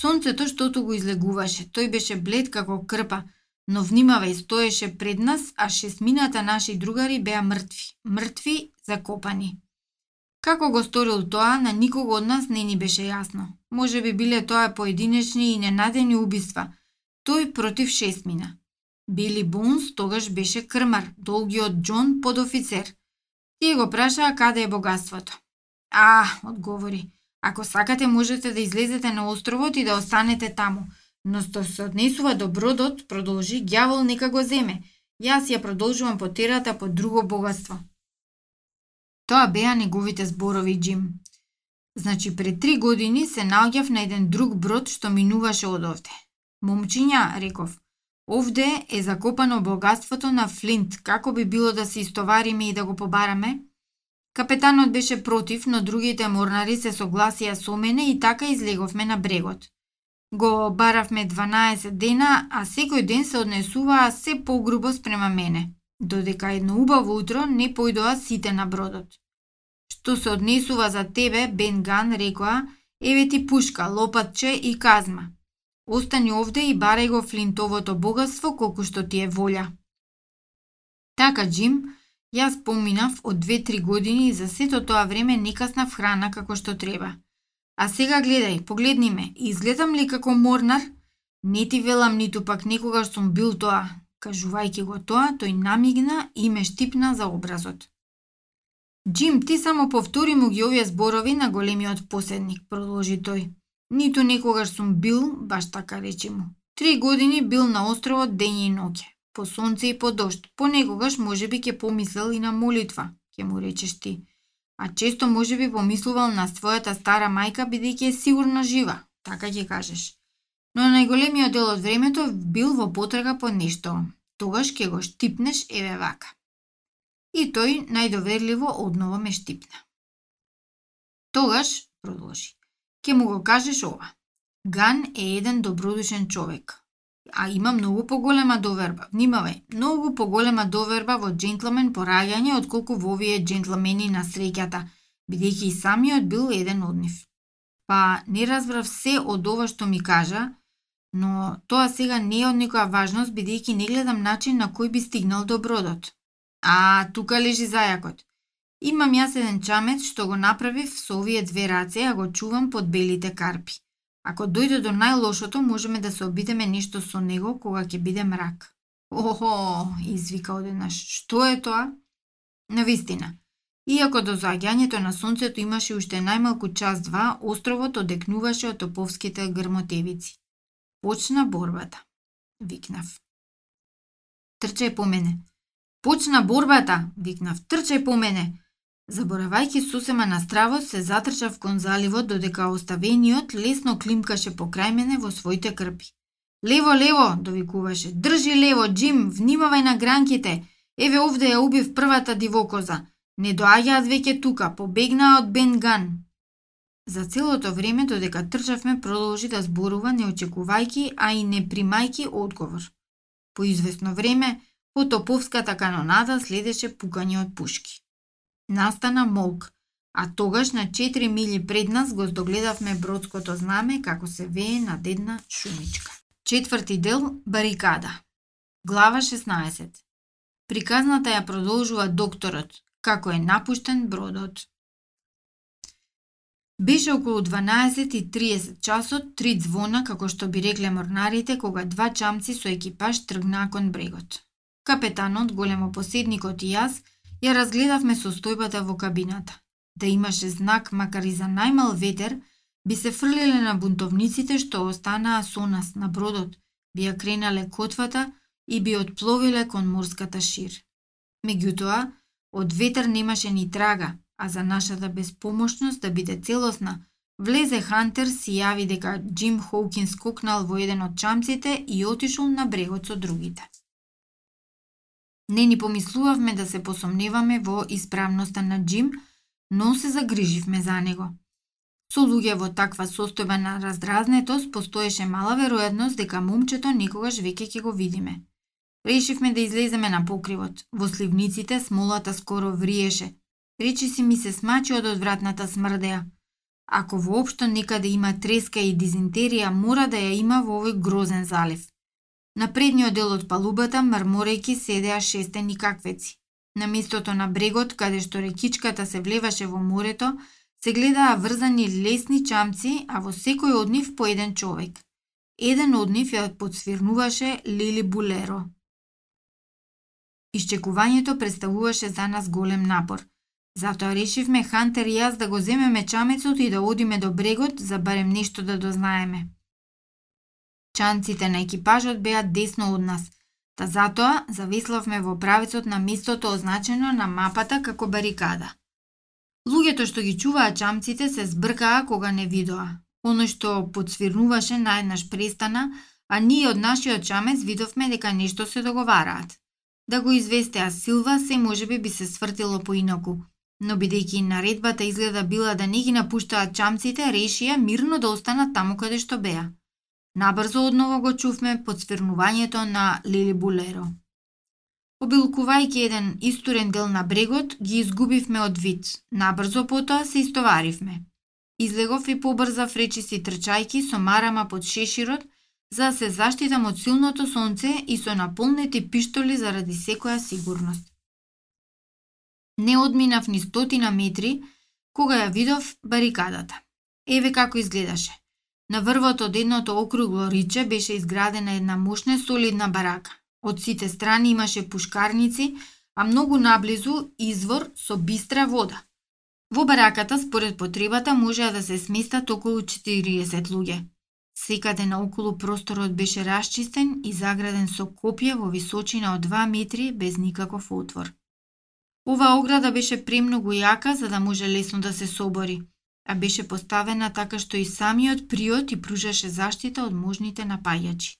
Сонцето штото го излегуваше, тој беше блед како крпа, но внимавај стоеше пред нас, а шестмината наши другари беа мртви, мртви закопани. Како го сторил тоа, на никого од нас не ни беше јасно. Може би биле тоа поединечни и ненадени убиства. Тој против шестмина. Били Бонс тогаш беше крмар, долгиот Џон подофицер. Тие го прашаа каде е богатството. А, одговори, ако сакате можете да излезете на островот и да останете таму, но што се однесува до бродот, продолжи, ѓавол нека го земе. Јас ја продолжувам потерата по друго богатство. Тоа беа неговите зборови, Джим. Значи, пред три години се наоѓав на еден друг брод што минуваше од овде. Момчиња, реков, овде е закопано богатството на Флинт, како би било да се истовариме и да го побараме? Капетанот беше против, но другите морнари се согласија со мене и така излеговме на брегот. Го баравме 12 дена, а секој ден се однесуваа се погрубо спрема мене додека едно убаво утро не појдоа сите на бродот. Што се однесува за тебе, Бен Ган, рекоа, еве ти пушка, лопатче и казма. Остани овде и барај го флинтовото богатство колку што ти е волја. Така, Джим, јас поминав од две-три години и за сето тоа време не каснав храна како што треба. А сега гледај, погледни ме, изгледам ли како морнар? Не ти велам ниту пак некогаш сум бил тоа, Кажувајќи го тоа, тој намигна и ме штипна за образот. Джим, ти само повтори му ги овие зборови на големиот поседник, продолжи тој. Ниту некогаш сум бил, баш така речи му. Три години бил на островот дење и ноќе, по сонце и по дошт. Понекогаш може би ќе помислел и на молитва, ќе му речеш ти. А често може би помислувал на својата стара мајка бидејќи е сигурно жива, така ќе кажеш но најголемиот дел од времето бил во потрага по нешто. Тогаш ќе го штипнеш еве вака. И тој најдоверливо одново ме штипна. Тогаш, продолжи, ќе му го кажеш ова. Ган е еден добродушен човек, а има многу поголема доверба. Внимавај, многу поголема доверба во джентлмен пораѓање отколку во овие джентлмени на среќата, бидејќи и самиот бил еден од нив. Па не разбрав се од ова што ми кажа, но тоа сега не е од некоја важност бидејќи не гледам начин на кој би стигнал до бродот. А, тука лежи зајакот. Имам јас еден чамец што го направив со овие две раце, а го чувам под белите карпи. Ако дојде до најлошото, можеме да се обидеме нешто со него кога ќе биде мрак. Охо, извика одеднаш. Што е тоа? На вистина. Иако до заѓањето на сонцето имаше уште најмалку час-два, островот одекнуваше од топовските грмотевици. Почна борбата, викнав. Трчај по мене. Почна борбата, викнав. Трчај по мене. Заборавајќи Сусема на стравот, се затрчав кон заливот додека оставениот лесно климкаше покрај мене во своите крпи. Лево, лево, довикуваше. Држи лево, Джим, внимавај на гранките. Еве овде ја убив првата дивокоза. Не доаѓаат веќе тука, побегнаа од Бенган. За целото време додека трчавме продолжи да зборува неочекувајки а и не примајки одговор. По известно време, по топовската канонада следеше пукање од пушки. Настана молк, а тогаш на 4 мили пред нас го здогледавме бродското знаме како се вее над една шумичка. Четврти дел Барикада. Глава 16. Приказната ја продолжува докторот, како е напуштен бродот. Беше околу 12.30 часот, три звона, како што би рекле морнарите, кога два чамци со екипаж тргнаа кон брегот. Капетанот, големо поседникот и јас, ја разгледавме состојбата во кабината. Да имаше знак, макар и за најмал ветер, би се фрлиле на бунтовниците што останаа со нас на бродот, би ја кренале котвата и би отпловиле кон морската шир. Меѓутоа, од ветер немаше ни трага, а за нашата безпомошност да биде целосна, влезе Хантер си јави дека Джим Хоукинс скокнал во еден од чамците и отишол на брегот со другите. Не ни помислувавме да се посомневаме во исправноста на Джим, но се загриживме за него. Со луѓе во таква состојба на раздразнетост постоеше мала веројатност дека момчето никогаш веќе ќе го видиме. Решивме да излеземе на покривот. Во сливниците смолата скоро вриеше. Речи си ми се смачи од одвратната смрдеја. Ако воопшто некаде има треска и дизентерија, мора да ја има во овој грозен залив. На предниот дел од палубата, мрморејки, седеа шесте никаквеци. На местото на брегот, каде што рекичката се влеваше во морето, се гледаа врзани лесни чамци, а во секој од нив по еден човек. Еден од нив ја подсвирнуваше Лили Булеро. Исчекувањето представуваше за нас голем напор – Затоа решивме Хантер и јас да го земеме чамецот и да одиме до брегот за барем нешто да дознаеме. Чанците на екипажот беа десно од нас, та затоа завиславме во правецот на местото означено на мапата како барикада. Луѓето што ги чуваа чамците се збркаа кога не видоа. Оно што подсвирнуваше наеднаш престана, а ние од нашиот чамец видовме дека нешто се договараат. Да го известеа Силва, се можеби би се свртило поинаку, но бидејќи наредбата изгледа била да не ги напуштаат чамците, решија мирно да останат таму каде што беа. Набрзо одново го чувме подсвирнувањето на Лили Булеро. Обилкувајќи еден истурен дел на брегот, ги изгубивме од вид. Набрзо потоа се истоваривме. Излегов и побрзав речиси трчајки со марама под шеширот, за да се заштитам од силното сонце и со наполнети пиштоли заради секоја сигурност. Не одминав ни стотина метри, кога ја видов барикадата. Еве како изгледаше. На врвот од едното округло риче беше изградена една мощна солидна барака. Од сите страни имаше пушкарници, а многу наблизу извор со бистра вода. Во бараката, според потребата, можеа да се сместат околу 40 луѓе. Секаде наоколу просторот беше расчистен и заграден со копје во височина од 2 метри без никаков отвор. Ова ограда беше премногу јака за да може лесно да се собори, а беше поставена така што и самиот приот и пружаше заштита од можните напајачи.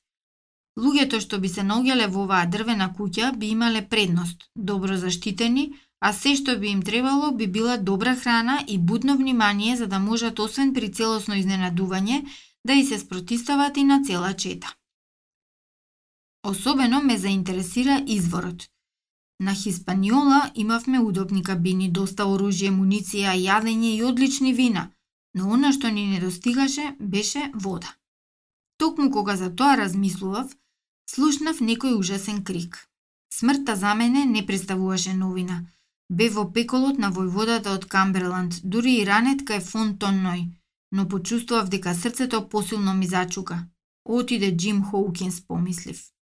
Луѓето што би се наоѓале во оваа дрвена куќа би имале предност, добро заштитени, а се што би им требало би била добра храна и будно внимание за да можат освен при целосно изненадување да и се спротистават и на цела чета. Особено ме заинтересира изворот – На Хиспаниола имавме удобни кабини, доста оружје, муниција, јадење и одлични вина, но она што ни недостигаше беше вода. Токму кога за тоа размислував, слушнав некој ужасен крик. Смртта за мене не представуваше новина. Бе во пеколот на војводата од Камберланд, дури и ранет кај фонтонној. Но почувствував дека срцето посилно ми зачука. Отиде Джим Хоукинс, помислив.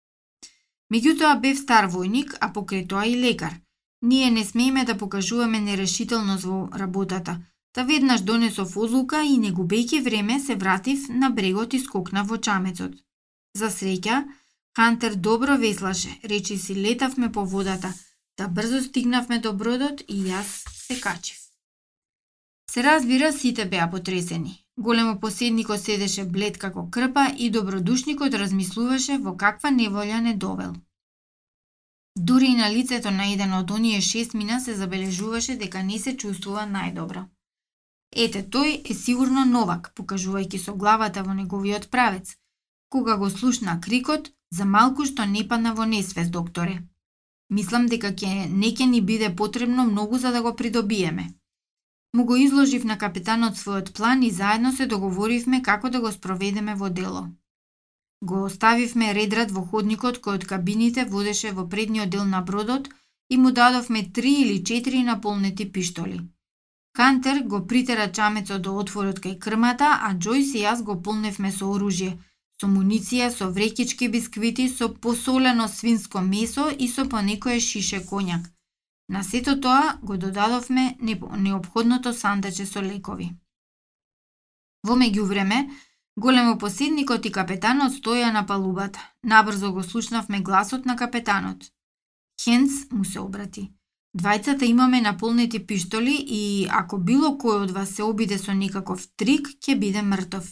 Меѓутоа бев стар војник, а покрај тоа и лекар. Ние не смееме да покажуваме нерешителност во работата, та веднаш донесов одлука и не губејќи време се вратив на брегот и скокна во чамецот. За среќа, Хантер добро веслаше, речи си летавме по водата, Та брзо стигнавме до бродот и јас се качив. Се разбира, сите беа потресени. Големо поседникот седеше блед како крпа и добродушникот размислуваше во каква неволја не довел. Дури и на лицето на еден од оние шест мина се забележуваше дека не се чувствува најдобро. Ете, тој е сигурно новак, покажувајќи со главата во неговиот правец. Кога го слушна крикот, за малку што не падна во несвес, докторе. Мислам дека ќе не ќе ни биде потребно многу за да го придобиеме. Му го изложив на капитанот својот план и заедно се договоривме како да го спроведеме во дело. Го оставивме редрат во ходникот кој од кабините водеше во предниот дел на бродот и му дадовме три или четири наполнети пиштоли. Кантер го притера чамецот до отворот кај крмата, а Джојс и јас го полневме со оружје, со муниција, со врекички бисквити, со посолено свинско месо и со понекое шише конјак – На сето тоа го додадовме необходното сандаче со лекови. Во меѓувреме, големо поседникот и капетанот стоја на палубата. Набрзо го слушнавме гласот на капетанот. Хенц му се обрати. Двајцата имаме наполнети пиштоли и ако било кој од вас се обиде со некаков трик, ќе биде мртов.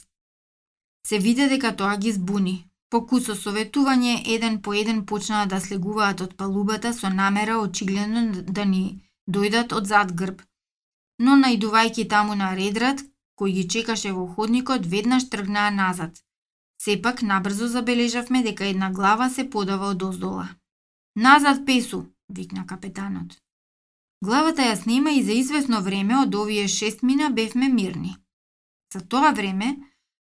Се виде дека тоа ги збуни. Покусо со советување, еден по еден почнаа да слегуваат од палубата со намера очигледно да ни дојдат од зад грб. но најдувајќи таму на редрат, кој ги чекаше во ходникот, веднаш тргнаа назад. Сепак, набрзо забележавме дека една глава се подава од оздола. Назад, Песу, викна капетанот. Главата ја снима и за известно време од овие шест мина бевме мирни. За тоа време,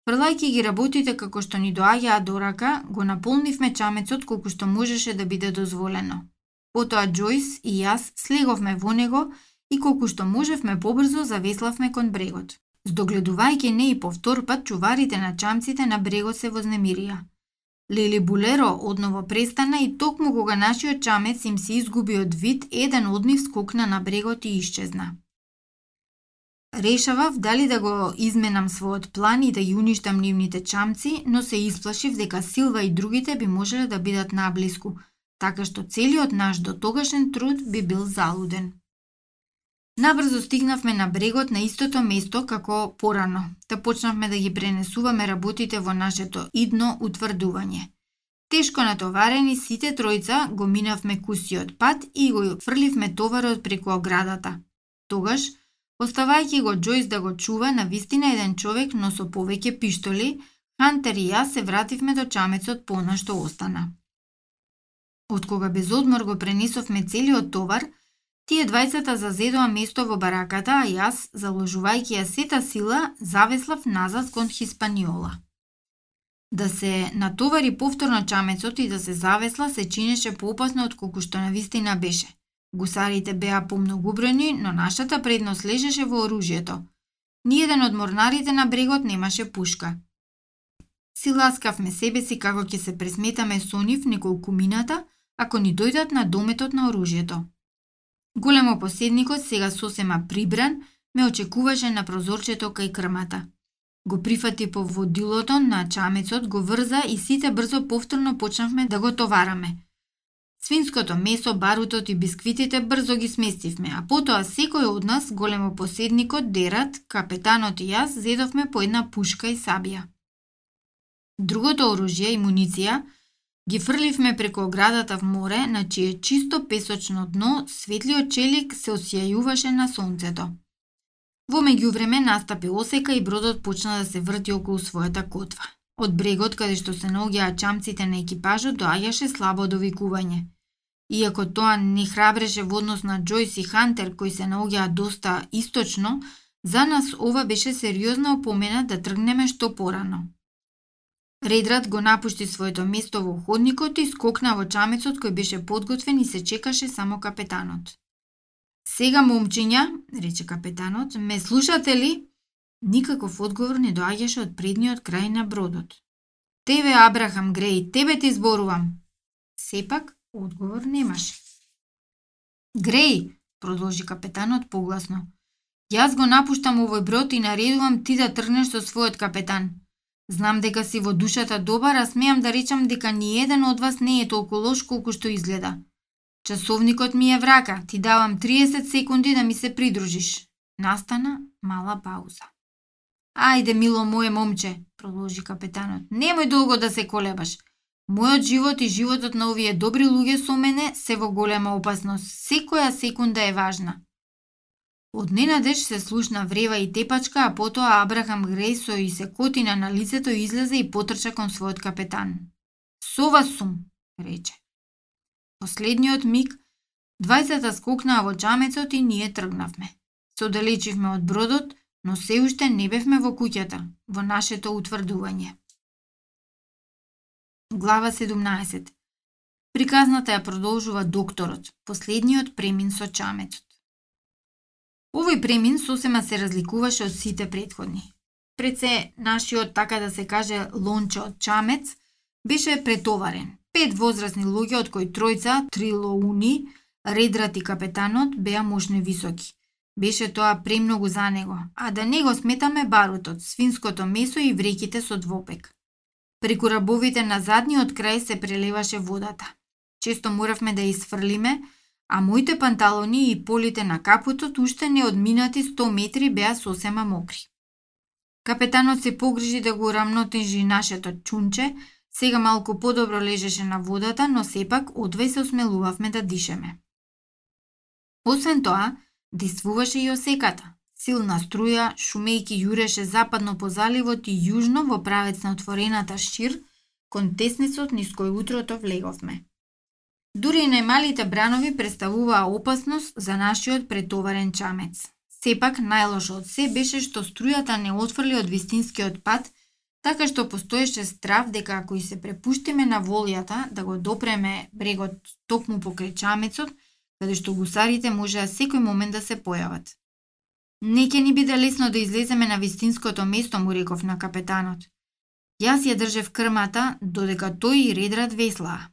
фрлајќи ги работите како што ни доаѓаа до рака, го наполнивме чамецот колку што можеше да биде дозволено. Потоа Джојс и јас слеговме во него и колку што можевме побрзо завеславме кон брегот. Здогледувајќи не и повтор пат, чуварите на чамците на брегот се вознемирија. Лили Булеро одново престана и токму кога нашиот чамец им се изгуби од вид, еден од нив скокна на брегот и исчезна. Решавав дали да го изменам својот план и да ги уништам нивните чамци, но се исплашив дека Силва и другите би можеле да бидат наблиску, така што целиот наш дотогашен труд би бил залуден. Набрзо стигнавме на брегот на истото место како порано, та почнавме да ги пренесуваме работите во нашето идно утврдување. Тешко натоварени сите тројца го минавме кусиот пат и го фрливме товарот преку оградата. Тогаш, оставајќи го Джојс да го чува на вистина еден човек, но со повеќе пиштоли, Хантер и јас се вративме до чамецот по она што остана. Од кога без одмор го пренесовме целиот товар, Тие двајцата зазедоа место во бараката, а јас, заложувајќи ја сета сила, завеслав назад кон Хиспаниола. Да се натовари повторно чамецот и да се завесла се чинеше поопасно од колку што навистина беше. Гусарите беа помногубрени, но нашата предност лежеше во оружјето. Ниеден од морнарите на брегот немаше пушка. Си ласкавме себе си како ќе се пресметаме со нив неколку мината, ако ни дојдат на дометот на оружјето. Големо поседникот, сега сосема прибран, ме очекуваше на прозорчето кај крмата. Го прифати по водилото на чамецот, го врза и сите брзо повторно почнавме да го товараме. Свинското месо, барутот и бисквитите брзо ги сместивме, а потоа секој од нас, големо поседникот, Дерат, капетанот и јас, зедовме по една пушка и сабија. Другото оружје и муниција Ги фрливме преку оградата в море, на чие чисто песочно дно светлиот челик се осјајуваше на сонцето. Во меѓувреме настапи осека и бродот почна да се врти околу својата котва. Од брегот каде што се наоѓаа чамците на екипажот доаѓаше слабо довикување. Иако тоа не храбреше во однос на Џојс и Хантер кои се наоѓаа доста источно, за нас ова беше сериозна опомена да тргнеме што порано. Редрат го напушти своето место во ходникот и скокна во чамецот кој беше подготвен и се чекаше само капетанот. Сега, момчиња, рече капетанот, ме слушате ли? Никаков одговор не доаѓаше од предниот крај на бродот. Тебе, Абрахам Греј, тебе ти зборувам. Сепак, одговор немаше. Греј, продолжи капетанот погласно. Јас го напуштам овој брод и наредувам ти да тргнеш со својот капетан. Знам дека си во душата добар, а смеам да речам дека ни еден од вас не е толку лош колку што изгледа. Часовникот ми е врака, ти давам 30 секунди да ми се придружиш. Настана мала пауза. Ајде, мило моje момче, продолжи капетанот. Немој долго да се колебаш. Мојот живот и животот на овие добри луѓе со мене се во голема опасност. Секоја секунда е важна. Од ненадеж се слушна врева и тепачка, а потоа Абрахам Греј со и се котина на лицето излезе и потрча кон својот капетан. Со вас сум, рече. Последниот миг, двајцата скокнаа во джамецот и ние тргнавме. Се одалечивме од бродот, но се уште не бевме во куќата, во нашето утврдување. Глава 17 Приказната ја продолжува докторот, последниот премин со чамецот. Овој премин сосема се разликуваше од сите предходни. Пред се, нашиот, така да се каже, лонче од чамец, беше претоварен. Пет возрастни луѓе, од кои тројца, три лоуни, редрат и капетанот, беа мощно високи. Беше тоа премногу за него, а да не го сметаме барутот, свинското месо и вреките со двопек. Преку рабовите на задниот крај се прелеваше водата. Често моравме да исфрлиме, а моите панталони и полите на капутот уште не одминати 100 метри беа сосема мокри. Капетанот се погрижи да го рамнотежи нашето чунче, сега малку подобро лежеше на водата, но сепак одвај се осмелувавме да дишеме. Освен тоа, действуваше и осеката. Силна струја, шумејки јуреше западно по заливот и јужно во правец на отворената шир, кон теснецот низ кој утрото влеговме. Дури и најмалите бранови представуваа опасност за нашиот претоварен чамец. Сепак, најлошо од се беше што струјата не отфрли од вистинскиот пат, така што постоеше страв дека ако и се препуштиме на волјата да го допреме брегот токму покрај чамецот, каде што гусарите можеа секој момент да се појават. Не ќе ни биде лесно да излеземе на вистинското место, му реков на капетанот. Јас ја држев крмата, додека тој и редрат веслаа.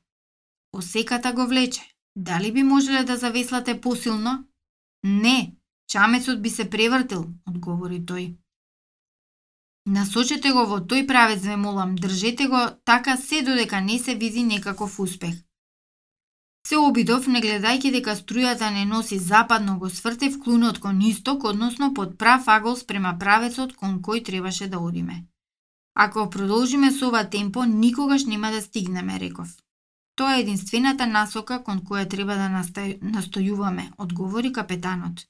Осеката го влече. Дали би можеле да завеслате посилно? Не, чамецот би се превртил, одговори тој. Насочете го во тој правец, ве молам, држете го така се додека не се види некаков успех. Се обидов, не гледајќи дека струјата не носи западно, го свртев клунот кон исток, односно под прав агол спрема правецот кон кој требаше да одиме. Ако продолжиме со ова темпо, никогаш нема да стигнеме, реков. Тоа е единствената насока кон која треба да настојуваме, одговори капетанот.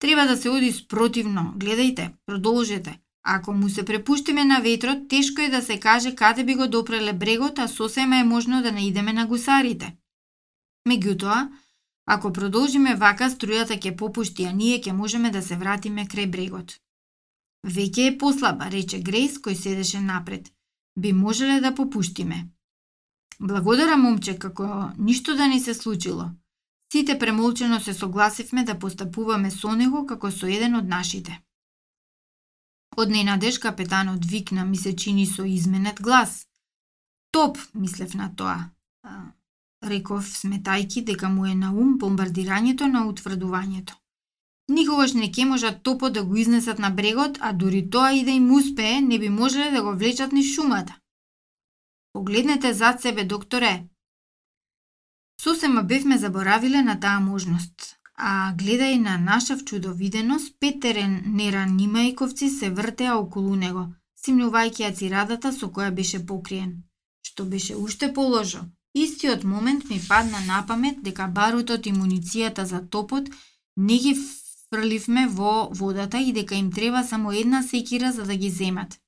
Треба да се оди спротивно, гледајте, продолжете. Ако му се препуштиме на ветрот, тешко е да се каже каде би го допреле брегот, а сосема е можно да не идеме на гусарите. Меѓутоа, ако продолжиме вака, струјата ќе попушти, а ние ќе можеме да се вратиме крај брегот. Веќе е послаба, рече Грейс кој седеше напред. Би можеле да попуштиме. Благодарам, момче, како ништо да ни се случило. Сите премолчено се согласивме да постапуваме со него како со еден од нашите. Од ненадеж капетанот викна ми се чини со изменет глас. Топ, мислев на тоа реков сметајки дека му е на ум бомбардирањето на утврдувањето. Никогаш не ке можат топо да го изнесат на брегот, а дури тоа и да им успее, не би можеле да го влечат ни шумата. Погледнете зад себе, докторе. Сосема бевме заборавиле на таа можност, а гледај на наша вчудовиденост, петерен неранимајковци се вртеа околу него, симнувајќи ја цирадата со која беше покриен. Што беше уште положо, Истиот момент ми падна на памет дека барутот и муницијата за топот не ги фрливме во водата и дека им треба само една секира за да ги земат.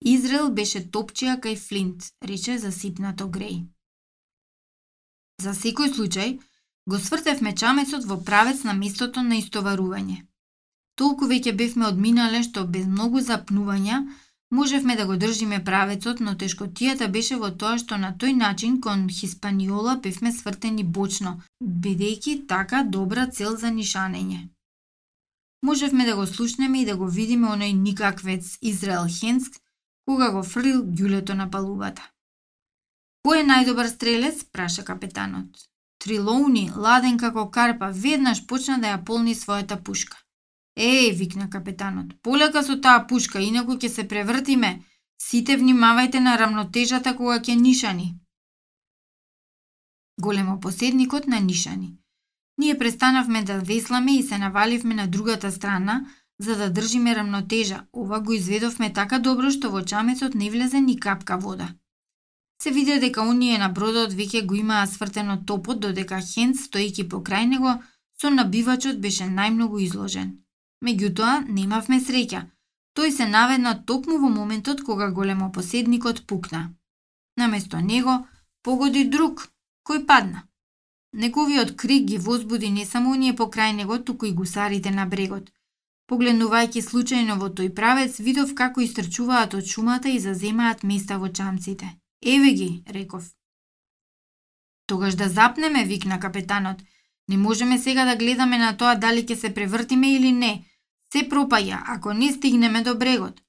Израел беше топчија кај Флинт, рече засипнато Греј. За секој случај, го свртевме чамецот во правец на местото на истоварување. Толку веќе бевме одминале што без многу запнувања Можевме да го држиме правецот, но тешкотијата беше во тоа што на тој начин кон Хиспаниола бевме свртени бочно, бидејќи така добра цел за нишанење. Можевме да го слушнеме и да го видиме оној никаквец Израел Хенск, кога го фрлил ѓулето на палубата. Кој е најдобар стрелец? праша капетанот. Трилоуни, ладен како карпа, веднаш почна да ја полни својата пушка. Еј, викна капетанот, полека со таа пушка, инаку ќе се превртиме. Сите внимавајте на рамнотежата кога ќе нишани. Големо поседникот на нишани. Ние престанавме да весламе и се наваливме на другата страна, за да држиме рамнотежа. Ова го изведовме така добро што во чамецот не влезе ни капка вода. Се виде дека оние на бродот веќе го имаа свртено топот, додека Хенц, стојки покрај него, со набивачот беше најмногу изложен. Меѓутоа, немавме среќа. Тој се наведна токму во моментот кога големопоседникот пукна. Наместо него, погоди друг, кој падна. Неговиот крик ги возбуди не само оние покрај него, туку и гусарите на брегот. Погледнувајќи случајно во тој правец, видов како истрчуваат од шумата и заземаат места во чамците. Еве ги, реков. Тогаш да запнеме, викна капетанот. Не можеме сега да гледаме на тоа дали ќе се превртиме или не, Се пропаја ако не стигнеме до брегот.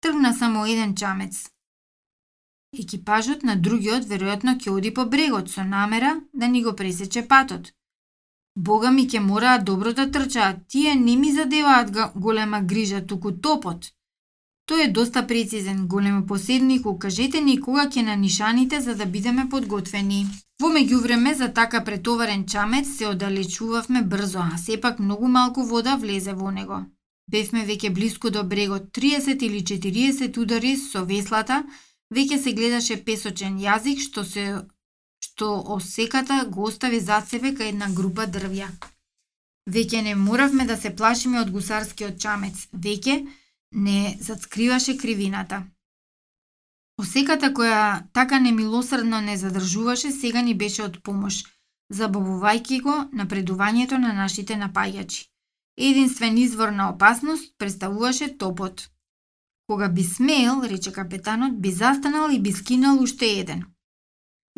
Тргна само еден чамец. Екипажот на другиот веројатно ќе оди по брегот со намера да ни го пресече патот. Бога ми ќе мораат добро да трчаат, тие не ми задеваат голема грижа, туку топот. Тој е доста прецизен, големо поседник, укажете ни кога ќе на нишаните за да бидеме подготвени. Во меѓувреме за така претоварен чамец се оддалечувавме брзо, а сепак многу малку вода влезе во него. Бевме веќе близко до брегот, 30 или 40 удари со веслата, веќе се гледаше песочен јазик што се што осеката го остави за себе кај една група дрвја. Веќе не моравме да се плашиме од гусарскиот чамец, веќе не задскриваше кривината. Осеката која така немилосрдно не задржуваше сега ни беше од помош, забавувајќи го напредувањето на нашите напаѓачи. Единствен извор на опасност представуваше топот. Кога би смеел, рече капетанот, би застанал и би скинал уште еден.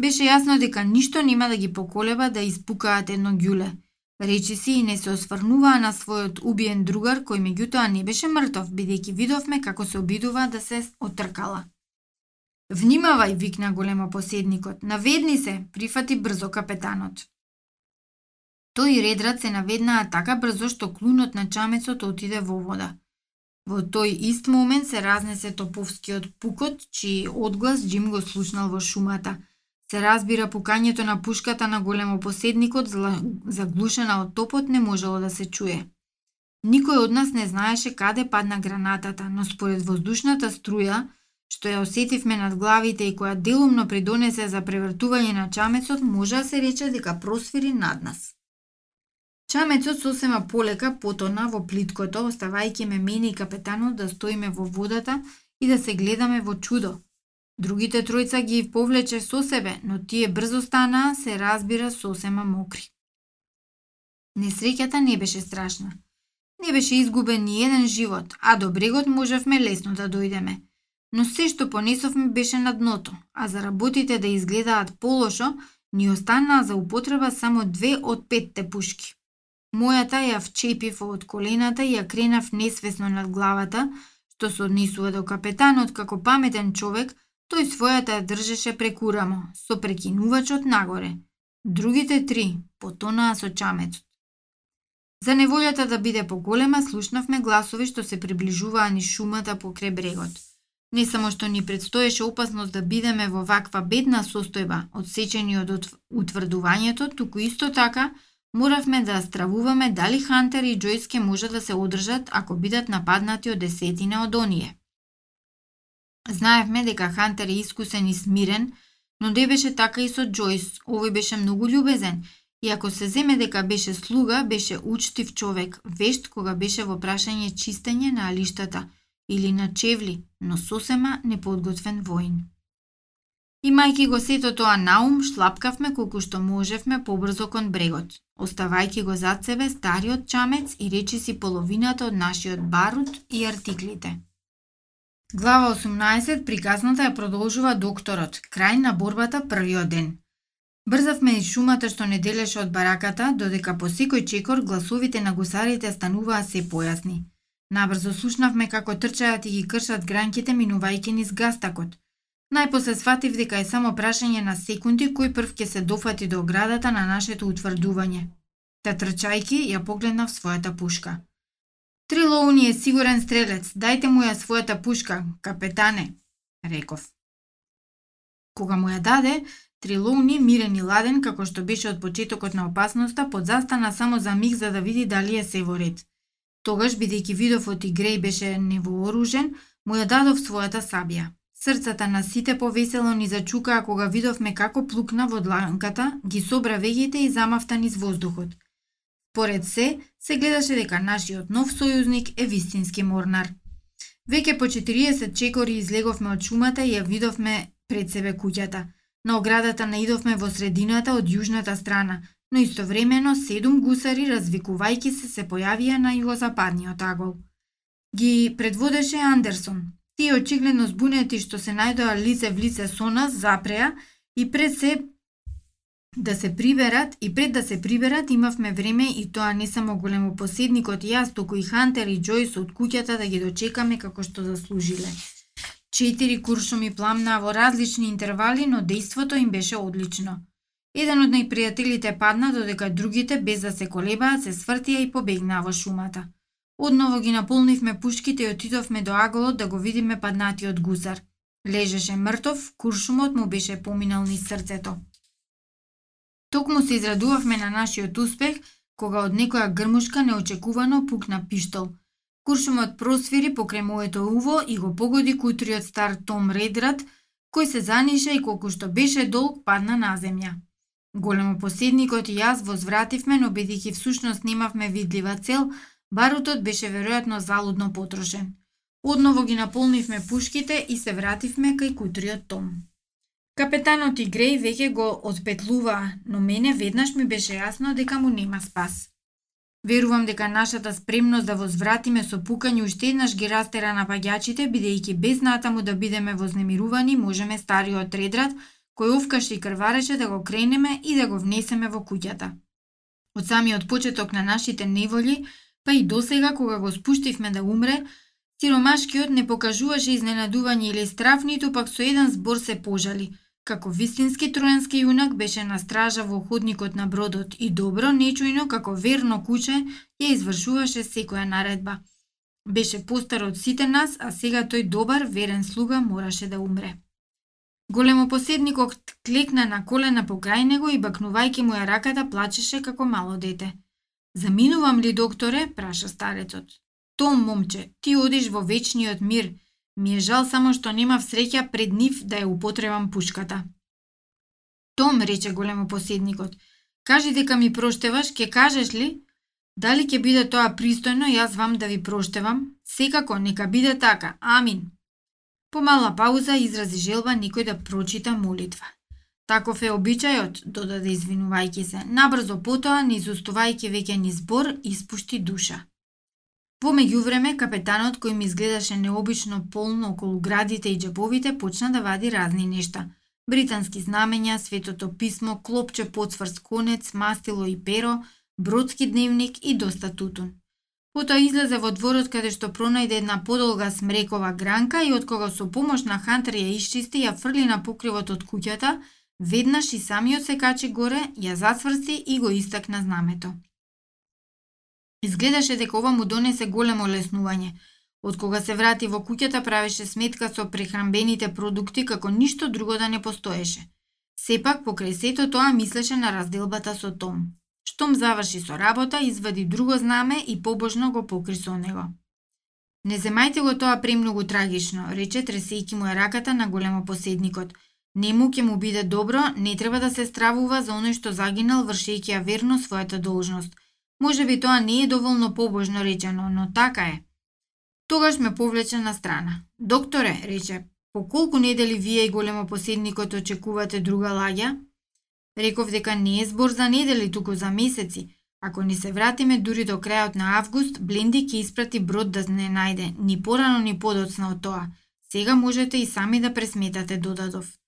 Беше јасно дека ништо нема да ги поколеба да испукаат едно ѓуле – Речи си и не се осврнуваа на својот убиен другар кој меѓутоа не беше мртов, бидејќи видовме како се обидува да се отркала. Внимавај, викна големо поседникот. Наведни се, прифати брзо капетанот. Тој и редрат се наведнаа така брзо што клунот на чамецот отиде во вода. Во тој ист момент се разнесе топовскиот пукот, чиј одглас Джим го слушнал во шумата – Се разбира пукањето на пушката на големо поседникот заглушена од топот не можело да се чуе. Никој од нас не знаеше каде падна гранатата, но според воздушната струја, што ја осетивме над главите и која делумно придонесе за превртување на чамецот, може да се рече дека просвири над нас. Чамецот сосема полека потона во плиткото, оставајќи ме мене и капетанот да стоиме во водата и да се гледаме во чудо, Другите тројца ги повлече со себе, но тие брзо станаа, се разбира, сосема мокри. Несреќата не беше страшна. Не беше изгубен ни еден живот, а до брегот можевме лесно да дојдеме. Но се што понесовме беше на дното, а за работите да изгледаат полошо, ни останаа за употреба само две од петте пушки. Мојата ја вчепив од колената и ја кренав несвесно над главата, што се однесува до капетанот како паметен човек, Тој својата ја држеше преку рамо, со прекинувачот нагоре. Другите три потонаа со чамецот. За неволјата да биде поголема, слушнавме гласови што се приближуваа ни шумата покрај брегот. Не само што ни предстоеше опасност да бидеме во ваква бедна состојба, одсечени од утврдувањето, туку исто така моравме да стравуваме дали Хантер и Джојс ке можат да се одржат ако бидат нападнати од десетина од оние. Знаевме дека Хантер е искусен и смирен, но не беше така и со Джойс. Овој беше многу љубезен. И ако се земе дека беше слуга, беше учтив човек, вешт кога беше во прашање чистење на алиштата или на чевли, но сосема неподготвен воин. Имајќи го сето тоа наум, шлапкавме колку што можевме побрзо кон брегот, оставајќи го зад себе стариот чамец и речиси половината од нашиот барут и артиклите. Глава 18, приказната ја продолжува докторот, крај на борбата првиот ден. Брзавме и шумата што не делеше од бараката, додека по секој чекор гласовите на гусарите стануваа се појасни. Набрзо слушнавме како трчаат и ги кршат гранките минувајќи низ гастакот. Најпосле сфатив дека е само прашање на секунди кој прв ќе се дофати до оградата на нашето утврдување. Та трчајки ја погледнав својата пушка. Трилоуни е сигурен стрелец, дајте му ја својата пушка, капетане, реков. Кога му ја даде, Трилоуни, мирен и ладен, како што беше од почетокот на опасноста, подзастана само за миг за да види дали е се во ред. Тогаш, бидејќи видовот и Греј беше невооружен, му ја дадов својата сабија. Срцата на сите повесело ни зачукаа кога видовме како плукна во дланката, ги собра вегите и замафта низ воздухот. Поред се, се гледаше дека нашиот нов сојузник е вистински морнар. Веќе по 40 чекори излеговме од шумата и ја видовме пред себе куќата. На оградата наидовме во средината од јужната страна, но истовремено седум гусари развикувајки се се појавија на југозападниот агол. Ги предводеше Андерсон. Тие очигледно збунети што се најдоа лице в лице со нас запреа и пред се да се приберат и пред да се приберат имавме време и тоа не само големо поседникот и јас, току и Хантер и Джојс од куќата да ги дочекаме како што заслужиле. Четири куршуми пламнаа во различни интервали, но дејството им беше одлично. Еден од најпријателите падна, додека другите, без да се колебаат, се свртија и побегнаа во шумата. Одново ги наполнивме пушките и отидовме до аголот да го видиме паднатиот гусар. Лежеше мртов, куршумот му беше поминал низ срцето. Токму се израдувавме на нашиот успех, кога од некоја грмушка неочекувано пукна пиштол. Куршумот просвири покрај моето уво и го погоди кутриот стар Том Редрат, кој се заниша и колку што беше долг падна на земја. Големо поседникот и јас возвративме, но бидејќи всушност немавме видлива цел, барутот беше веројатно залудно потрошен. Одново ги наполнивме пушките и се вративме кај кутриот Том. Капетанот и Греј веќе го отпетлуваа, но мене веднаш ми беше јасно дека му нема спас. Верувам дека нашата спремност да возвратиме со пукање уште еднаш ги растера напаѓачите, бидејќи без натаму да бидеме вознемирувани, можеме стариот редрат, кој овкаше и крвареше да го кренеме и да го внесеме во куќата. Од самиот почеток на нашите неволи, па и досега кога го спуштивме да умре, Сиромашкиот не покажуваше изненадување или страф, ниту пак со еден збор се пожали. Како вистински тројански јунак беше на стража во ходникот на бродот и добро, нечујно, како верно куче, ја извршуваше секоја наредба. Беше постар од сите нас, а сега тој добар, верен слуга мораше да умре. Големо поседникот клекна на колена покрај него и бакнувајќи му ја раката плачеше како мало дете. Заминувам ли, докторе? праша старецот. Том, момче, ти одиш во вечниот мир. Ми е жал само што немав среќа пред нив да ја употребам пушката. Том, рече големо поседникот, кажи дека ми проштеваш, ке кажеш ли? Дали ќе биде тоа пристојно јас вам да ви проштевам? Секако, нека биде така. Амин. По мала пауза изрази желба никој да прочита молитва. Таков е обичајот, додаде извинувајќи се. Набрзо потоа, не изустувајќи веќе ни збор, испушти душа. Во меѓувреме, капетанот кој ми изгледаше необично полно околу градите и джебовите, почна да вади разни нешта. Британски знамења, светото писмо, клопче поцврст конец, мастило и перо, бродски дневник и доста тутун. Потоа излезе во дворот каде што пронајде една подолга смрекова гранка и од кога со помош на Хантер ја исчисти, ја фрли на покривот од куќата, веднаш и самиот се качи горе, ја засврсти и го истакна знамето. Изгледаше дека ова му донесе големо леснување. Од кога се врати во куќата правеше сметка со прехранбените продукти како ништо друго да не постоеше. Сепак, покрај сето тоа мислеше на разделбата со Том. Штом заврши со работа, извади друго знаме и побожно го покри со него. Не земајте го тоа премногу трагично, рече тресејки му е раката на големо поседникот. Нему ќе му биде добро, не треба да се стравува за оној што загинал вршејќи ја верно својата должност. Може би тоа не е доволно побожно речено, но така е. Тогаш ме повлече на страна. Докторе, рече, по колку недели вие и големо поседникот очекувате друга лаѓа? Реков дека не е збор за недели, туку за месеци. Ако не се вратиме дури до крајот на август, Бленди ќе испрати брод да не најде, ни порано ни подоцна од тоа. Сега можете и сами да пресметате, додадов.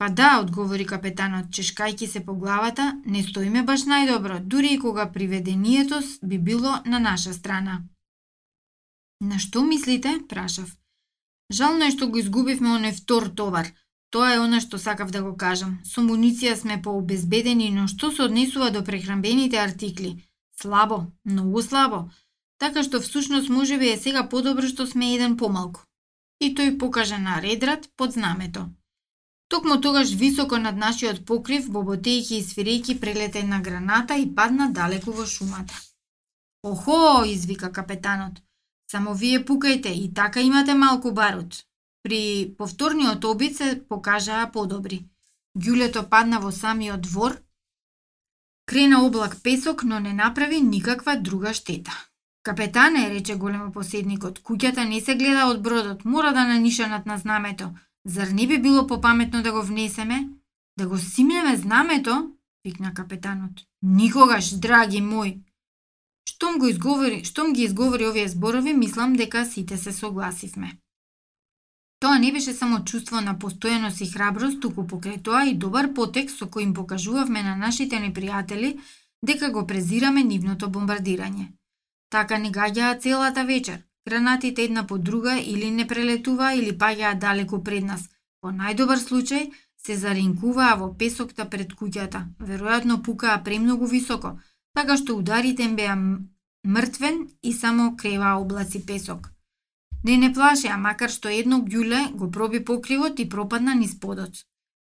Па да, одговори капетанот, чешкајки се по главата, не стоиме баш најдобро, дури и кога приведението би било на наша страна. На што мислите? прашав. Жално е што го изгубивме оне втор товар. Тоа е она што сакав да го кажам. Со муниција сме пообезбедени, но што се однесува до прехранбените артикли? Слабо, многу слабо. Така што всушност може би е сега подобро што сме еден помалку. И тој покажа на редрат под знамето. Токму тогаш високо над нашиот покрив, боботејќи и свирејќи прелете на граната и падна далеку во шумата. Охо, извика капетанот. Само вие пукајте и така имате малку барут. При повторниот обид се покажаа подобри. Ѓулето падна во самиот двор, крена облак песок, но не направи никаква друга штета. Капетане, рече големо поседникот, куќата не се гледа од бродот, мора да нанишанат на знамето. Зар не би било попаметно да го внесеме? Да го симнеме знамето? Викна капетанот. Никогаш, драги мој. Штом го изговори, штом ги изговори овие зборови, мислам дека сите се согласивме. Тоа не беше само чувство на постојаност и храброст, туку покрај тоа и добар потек со кој им покажувавме на нашите непријатели дека го презираме нивното бомбардирање. Така не гаѓаа целата вечер. Гранатите една по друга или не прелетува или паѓаат далеку пред нас. Во најдобар случај се заринкуваа во песокта пред куќата. Веројатно пукаа премногу високо, така што ударите им беа мртвен и само крева облаци песок. Не не плашеа, макар што едно ѓуле го проби покривот и пропадна низ подот.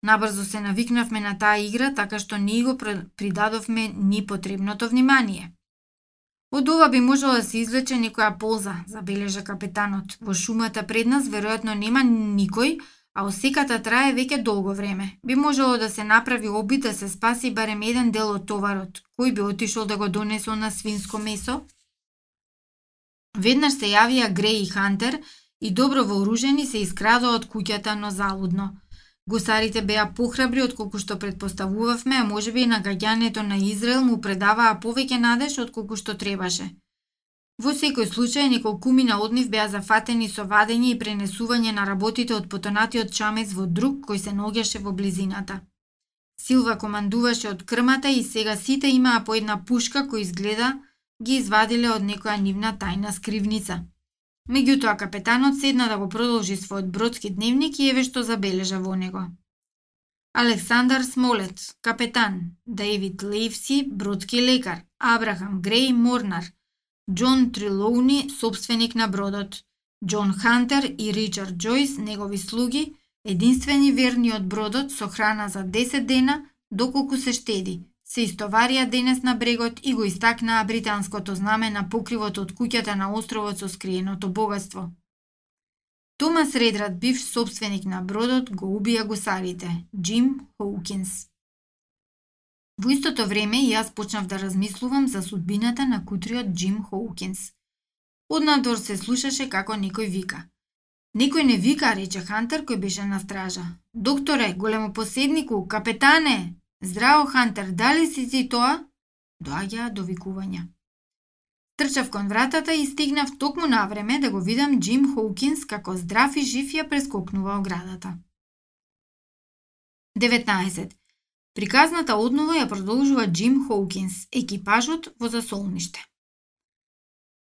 Набрзо се навикнавме на таа игра, така што ние го придадовме ни потребното внимание. Од ова би можела да се извлече некоја полза, забележа капетанот. Во шумата пред нас веројатно нема никој, а осеката трае веќе долго време. Би можело да се направи обид да се спаси барем еден дел од товарот. Кој би отишол да го донесол на свинско месо? Веднаш се јавија Греј и Хантер и добро вооружени се искрадоа од куќата, но залудно. Гусарите беа похрабри од колку што предпоставувавме, а можеби и нагаѓањето на Израел му предаваа повеќе надеж од колку што требаше. Во секој случај, неколкумина од нив беа зафатени со вадење и пренесување на работите од потонатиот чамец во друг кој се ногеше во близината. Силва командуваше од крмата и сега сите имаа по една пушка кој изгледа ги извадиле од некоја нивна тајна скривница. Меѓутоа капетанот седна да го продолжи својот бродски дневник и еве што забележа во него. Александар Смолет, капетан, Дейвид Лейвси, бродски лекар, Абрахам Грей, морнар, Џон Трилоуни, собственик на бродот, Џон Хантер и Ричард Джойс, негови слуги, единствени верни од бродот со храна за 10 дена, доколку се штеди, се истоварија денес на брегот и го истакнаа британското знаме на покривот од куќата на островот со скриеното богатство. Томас Редрат, бивш собственик на бродот, го убија гусарите, Джим Хоукинс. Во истото време и јас почнав да размислувам за судбината на кутриот Джим Хоукинс. Однадвор се слушаше како некој вика. Некој не вика, рече Хантер кој беше на стража. Докторе, големо поседнику, капетане, Здраво, Хантер, дали си ти тоа? Доаѓаа довикувања. Трчав кон вратата и стигнав токму на време да го видам Джим Хоукинс како здрав и жив ја прескокнува оградата. 19. Приказната однова ја продолжува Джим Хоукинс, екипажот во засолниште.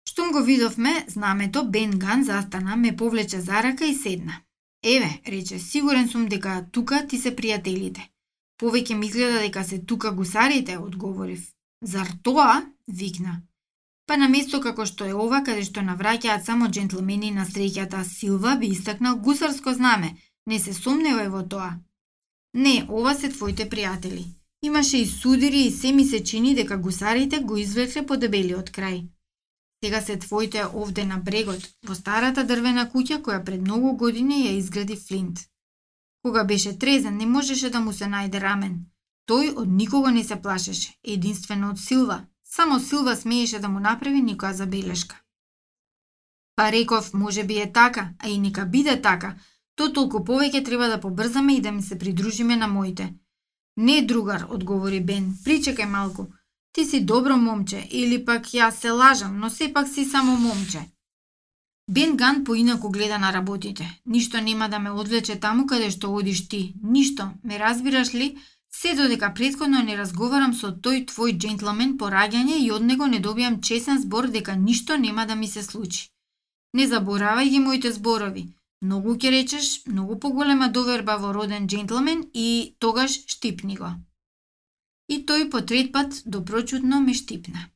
Штом го видовме, знамето Бен Ган застана, ме повлече за рака и седна. Еве, рече, сигурен сум дека тука ти се пријателите. Повеќе ми изгледа дека се тука гусарите, одговорив. Зар тоа? викна. Па на место како што е ова, каде што навраќаат само джентлмени на среќата, Силва би истакнал гусарско знаме. Не се сомневај во тоа. Не, ова се твоите пријатели. Имаше и судири и се ми се чини дека гусарите го извлекле по дебелиот крај. Сега се твоите овде на брегот, во старата дрвена куќа која пред многу години ја изгради Флинт. Кога беше трезен, не можеше да му се најде рамен. Тој од никого не се плашеше, единствено од Силва. Само Силва смееше да му направи никоја забелешка. Па реков, може би е така, а и нека биде така, то толку повеќе треба да побрзаме и да ми се придружиме на моите. Не, другар, одговори Бен, причекај малку. Ти си добро момче, или пак јас се лажам, но сепак си само момче. Бен Ган поинаку гледа на работите. Ништо нема да ме одвлече таму каде што одиш ти. Ништо. Ме разбираш ли? Се додека предходно не разговарам со тој твој джентлмен по раѓање и од него не добијам чесен збор дека ништо нема да ми се случи. Не заборавај ги моите зборови. Многу ќе речеш, многу поголема доверба во роден джентлмен и тогаш штипни го. И тој по трет пат допрочутно ме штипна.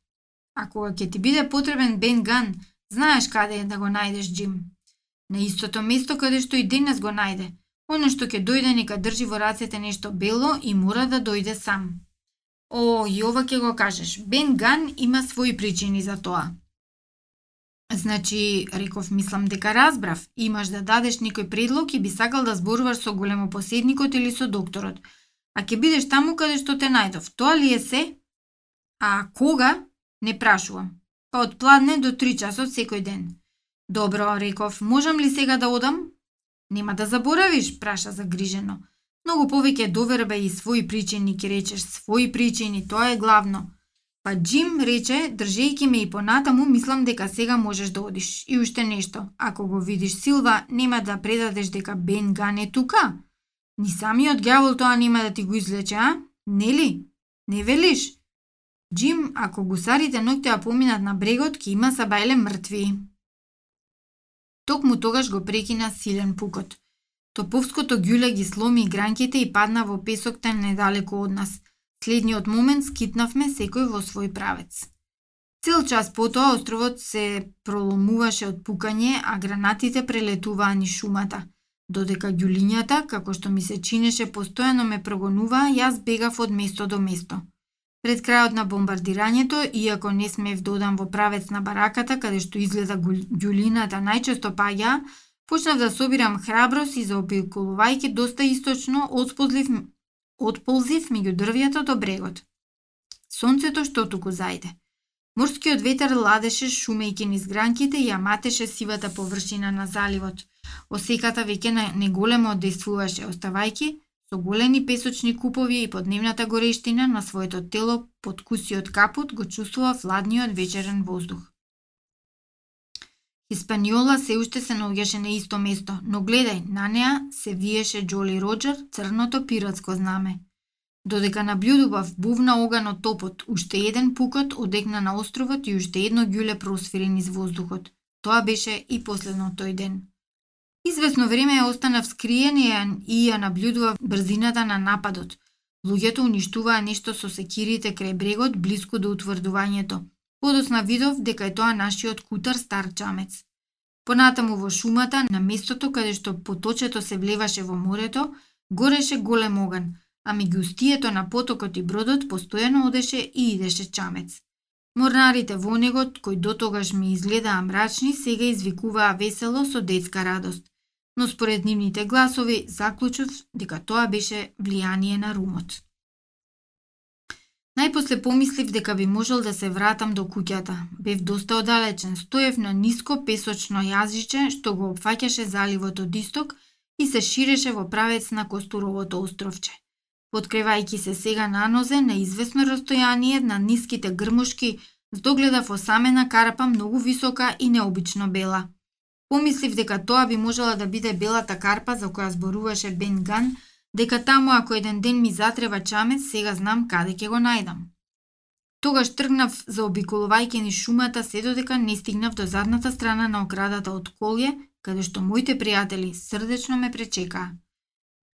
А кога ќе ти биде потребен Бен Ган, Знаеш каде е да го најдеш Джим. На истото место каде што и денес го најде. Оно што ќе дојде нека држи во рацете нешто бело и мора да дојде сам. О, и ова ќе го кажеш. Бен Ган има своји причини за тоа. Значи, реков, мислам дека разбрав. Имаш да дадеш некој предлог и би сакал да зборуваш со големопоседникот или со докторот. А ќе бидеш таму каде што те најдов. Тоа ли е се? А кога? Не прашувам па од пладне до три часот секој ден. Добро, реков, можам ли сега да одам? Нема да заборавиш, праша загрижено. Многу повеќе доверба и своји причини, ке речеш своји причини, тоа е главно. Па Джим рече, држејќи ме и понатаму, мислам дека сега можеш да одиш. И уште нешто, ако го видиш Силва, нема да предадеш дека Бен Ган е тука? Ни самиот гјавол тоа нема да ти го излече, а? Нели? Не велиш? Джим, ако гусарите ноќта поминат на брегот, ќе има сабајле мртви. Токму тогаш го прекина силен пукот. Топовското ѓуле ги сломи гранките и падна во песокта недалеку од нас. Следниот момент скитнавме секој во свој правец. Цел час потоа островот се проломуваше од пукање, а гранатите прелетуваа ни шумата. Додека ѓулињата, како што ми се чинеше, постојано ме прогонуваа, јас бегав од место до место. Пред крајот на бомбардирањето, иако не смев додам во правец на бараката, каде што изгледа ѓулината најчесто паѓа, Почнав да собирам храброст и заобиколувајќи доста источно, отползив, отползив меѓу дрвјата до брегот. Сонцето што туку зајде. Морскиот ветер ладеше шумејќи низ гранките и ја матеше сивата површина на заливот. Осеката веќе не големо одействуваше, оставајќи со големи песочни купови и подневната горештина на своето тело под кусиот капот го чувствува владниот вечерен воздух. Испаниола се уште се наоѓаше на исто место, но гледај, на неа се виеше Джоли Роджер, црното пиратско знаме. Додека наблюдував бувна оганот топот, уште еден пукот одекна на островот и уште едно ѓуле просфири низ воздухот. Тоа беше и последно тој ден. Известно време ја останав скриен и ја наблюдував брзината на нападот. Луѓето уништуваа нешто со секирите крај брегот близко до утврдувањето – Подосна видов дека е тоа нашиот кутар стар чамец. Понатаму во шумата, на местото каде што поточето се влеваше во морето, гореше голем оган, а меѓу устието на потокот и бродот постојано одеше и идеше чамец. Морнарите во него, кои дотогаш ми изгледаа мрачни, сега извикуваа весело со детска радост. Но според нивните гласови, заклучив дека тоа беше влијание на румот. Најпосле помислив дека би можел да се вратам до куќата. Бев доста одалечен, стоев на ниско песочно јазиче што го опфаќаше заливот од исток и се ширеше во правец на Костуровото островче. Подкривајќи се сега на нозе на известно растојание на ниските грмушки, здогледав осамена карпа многу висока и необично бела. Помислив дека тоа би можела да биде белата карпа за која зборуваше Бен Ган, дека таму ако еден ден ми затреба чамец, сега знам каде ќе го најдам. Тогаш тргнав за обиколувајќи ни шумата се додека не стигнав до задната страна на оградата од колје, каде што моите пријатели срдечно ме пречекаа.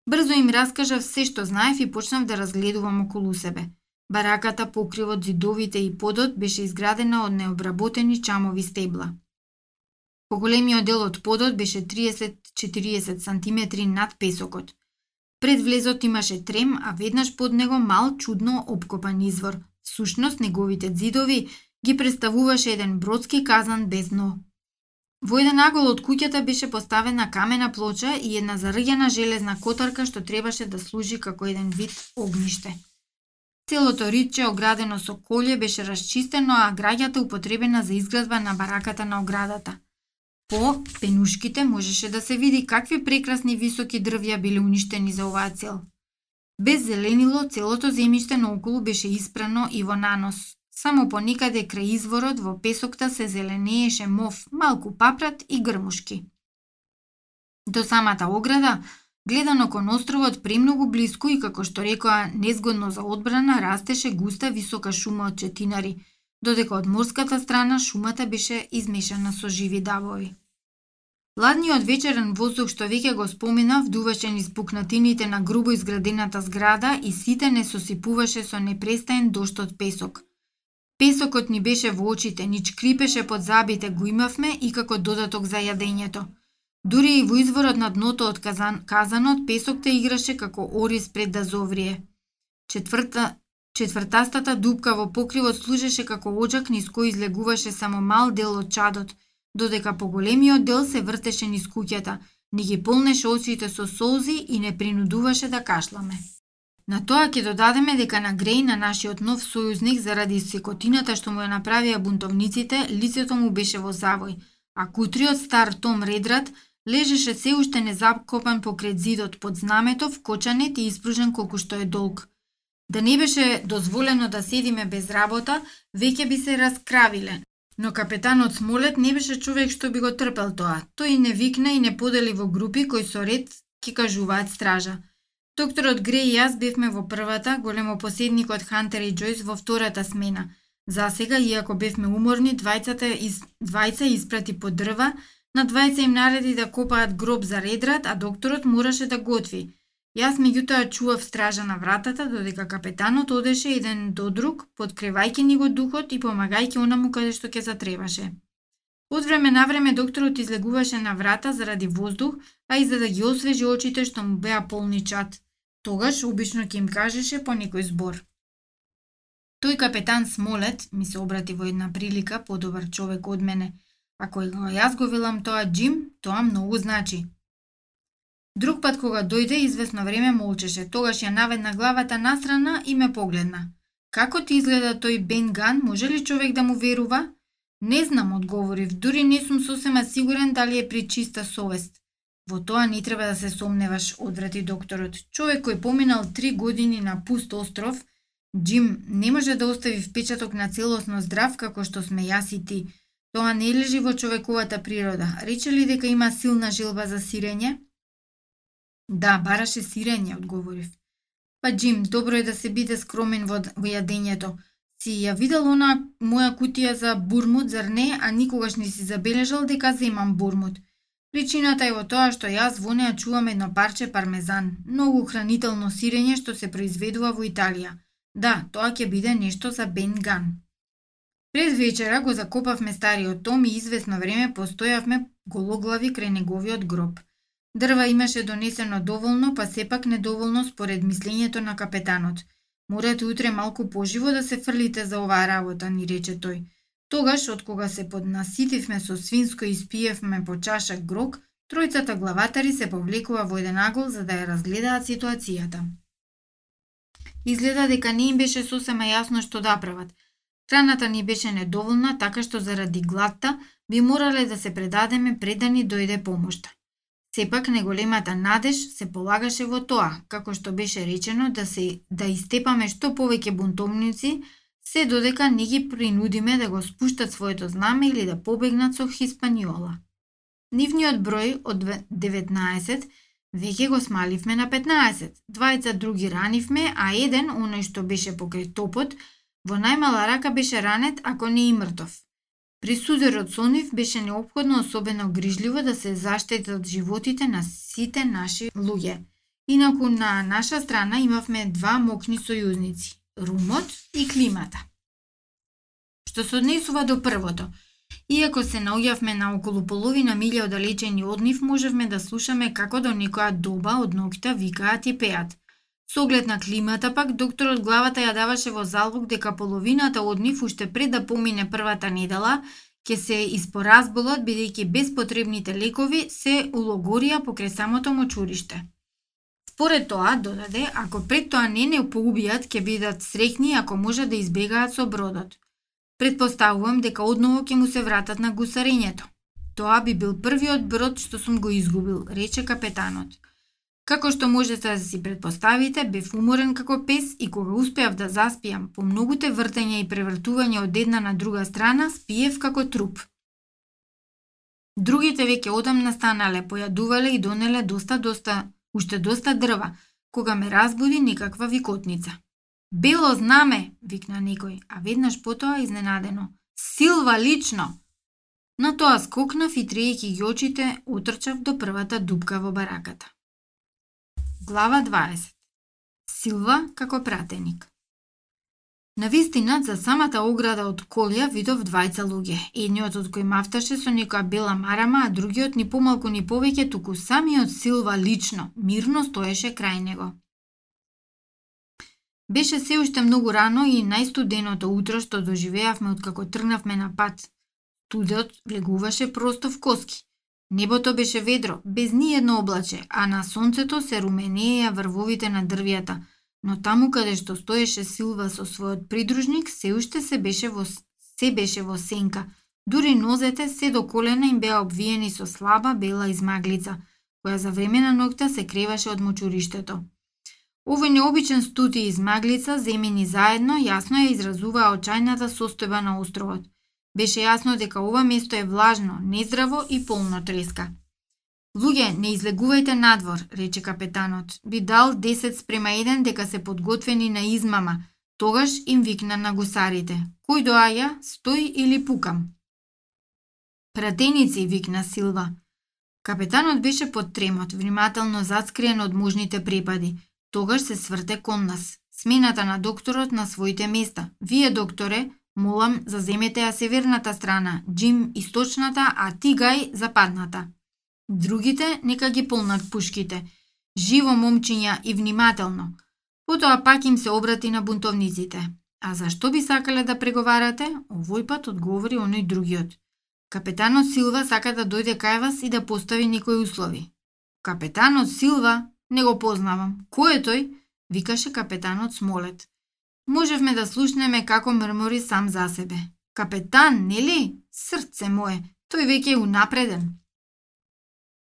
Брзо им раскажав се што знаев и почнав да разгледувам околу себе. Бараката покривот зидовите и подот беше изградена од необработени чамови стебла. Поголемиот дел од подот беше 30-40 см над песокот. Пред влезот имаше трем, а веднаш под него мал чудно обкопан извор. Сушност, неговите зидови ги представуваше еден бродски казан без дно. Во еден агол од куќата беше поставена камена плоча и една зарѓана железна котарка што требаше да служи како еден вид огниште. Целото риче оградено со колје беше расчистено, а граѓата употребена за изградба на бараката на оградата – По пенушките можеше да се види какви прекрасни високи дрвја биле уништени за оваа цел. Без зеленило, целото земјиште наоколу беше испрано и во нанос. Само понекаде крај изворот во песокта се зеленееше мов, малку папрат и грмушки. До самата ограда, гледано кон островот премногу близко и како што рекоа незгодно за одбрана, растеше густа висока шума од четинари – додека од морската страна шумата беше измешана со живи давови. Ладниот вечерен воздух што веќе го споменав дуваше низ пукнатините на грубо изградената зграда и сите не сосипуваше со непрестаен дошт од песок. Песокот ни беше во очите, нич крипеше под забите го имавме и како додаток за јадењето. Дури и во изворот на дното од казан, казанот, песокта играше како орис пред да зоврие. Четврта, Четвртастата дупка во покривот служеше како оджак низ кој излегуваше само мал дел од чадот, додека поголемиот дел се вртеше низ куќата, ни ги полнеше очите со солзи и не принудуваше да кашламе. На тоа ќе додадеме дека на Греј на нашиот нов сојузник заради секотината што му ја направија бунтовниците, лицето му беше во завој, а кутриот стар Том Редрат лежеше се уште незапкопан покрај зидот под знамето, вкочанет и испружен колку што е долг. Да не беше дозволено да седиме без работа, веќе би се раскравиле. Но капетанот Смолет не беше човек што би го трпел тоа. Тој не викна и не подели во групи кои со ред ки кажуваат стража. Докторот Греј и јас бевме во првата, големо поседникот Хантер и Џојс во втората смена. За сега, иако бевме уморни, двајцата из... двајца испрати по дрва, на двајца им нареди да копаат гроб за редрат, а докторот мораше да готви. Јас меѓутоа чував стража на вратата, додека капетанот одеше еден до друг, подкревајќи ни го духот и помагајќи онаму каде што ќе затребаше. Од време на време докторот излегуваше на врата заради воздух, а и за да ги освежи очите што му беа полни чат. Тогаш обично ќе им кажеше по некој збор. Тој капетан Смолет ми се обрати во една прилика, подобар човек од мене. Ако го јас го велам тоа Джим, тоа многу значи. Друг пат кога дојде, известно време молчеше, тогаш ја наведна главата настрана и ме погледна. Како ти изгледа тој Бен Ган, може ли човек да му верува? Не знам, одговорив, дури не сум сосема сигурен дали е при чиста совест. Во тоа не треба да се сомневаш, одврати докторот. Човек кој поминал три години на пуст остров, Джим, не може да остави впечаток на целосно здрав како што сме јас и ти. Тоа не лежи во човековата природа. Рече ли дека има силна желба за сирење? Да, бараше сирење, одговорив. Па Джим, добро е да се биде скромен во, во јадењето. Си ја видел она моја кутија за бурмут, зар не, а никогаш не си забележал дека земам бурмут. Причината е во тоа што јас во неа чувам едно парче пармезан, многу хранително сирење што се произведува во Италија. Да, тоа ќе биде нешто за Бен Ган. Пред вечера го закопавме стариот Том и известно време постојавме гологлави крај неговиот гроб. Дрва имаше донесено доволно, па сепак недоволно според мислењето на капетанот. Морате утре малку поживо да се фрлите за оваа работа, ни рече тој. Тогаш, од кога се поднаситивме со свинско и спиевме по чаша грок, тројцата главатари се повлекува во еден агол за да ја разгледаат ситуацијата. Изгледа дека не им беше сосема јасно што да прават. Храната ни беше недоволна, така што заради гладта би морале да се предадеме пред да ни дојде помошта. Сепак неголемата надеж се полагаше во тоа, како што беше речено да се да истепаме што повеќе бунтовници, се додека не ги принудиме да го спуштат своето знаме или да побегнат со Хиспаниола. Нивниот број од 19 веќе го смаливме на 15. Двајца други ранивме, а еден, оној што беше покрај топот, во најмала рака беше ранет, ако не и мртов. При сузирот со нив беше необходно особено грижливо да се заштитат животите на сите наши луѓе. Инаку на наша страна имавме два мокни сојузници румот и климата. Што се однесува до првото, Иако се наоѓавме на околу половина милја оддалечени од нив, можевме да слушаме како до некоја доба од ноќта викаат и пеат. Со оглед на климата пак, докторот главата ја даваше во залог дека половината од нив уште пред да помине првата недела, ќе се испоразболат бидејќи без потребните лекови се улогорија покрај самото мочуриште. Според тоа, додаде, ако пред тоа не не поубијат, ќе бидат срекни ако може да избегаат со бродот. Предпоставувам дека одново ќе му се вратат на гусарењето. Тоа би бил првиот брод што сум го изгубил, рече капетанот. Како што можете да си предпоставите, бев уморен како пес и кога успеав да заспијам по многуте вртења и превртување од една на друга страна, спиев како труп. Другите веќе одамна станале, појадувале и донеле доста доста уште доста дрва, кога ме разбуди никаква викотница. Бело знаме, викна некој, а веднаш потоа изненадено. Силва лично! На тоа скокнав и трејќи ги очите, утрчав до првата дупка во бараката. Глава 20. Силва како пратеник. На вистина, за самата ограда од колија видов двајца луѓе. Едниот од кој мафташе со некоја бела марама, а другиот ни помалку ни повеќе туку самиот Силва лично, мирно стоеше крај него. Беше се уште многу рано и најстуденото утро што доживеавме откако тргнавме на пат. Студеот влегуваше просто в коски. Небото беше ведро, без ни едно облаче, а на сонцето се руменеја врвовите на дрвјата – но таму каде што стоеше Силва со својот придружник, се уште се беше во се беше во сенка. Дури нозете се до колена им беа обвиени со слаба бела измаглица, која за време на ноќта се креваше од мочуриштето. Овој необичен стути измаглица, земени заедно, јасно ја изразуваа очајната состојба на островот. Беше јасно дека ова место е влажно, нездраво и полно треска. Луѓе, не излегувајте надвор, рече капетанот. Би дал 10 спрема 1 дека се подготвени на измама. Тогаш им викна на гусарите. Кој доаја, стој или пукам? Пратеници, викна Силва. Капетанот беше под тремот, внимателно зацкриен од можните препади. Тогаш се сврте кон нас. Смената на докторот на своите места. Вие, докторе, молам, заземете ја северната страна, Джим источната, а ти гај западната. Другите нека ги полнат пушките. Живо момчиња и внимателно. Потоа пак им се обрати на бунтовниците. А зашто би сакале да преговарате? Овој пат одговори оној другиот. Капетанот Силва сака да дојде кај вас и да постави некои услови. Капетанот Силва? Не го познавам. Кој е тој? Викаше капетанот Смолет. Можевме да слушнеме како мрмори сам за себе. Капетан, нели? Срце мое, тој веќе е унапреден.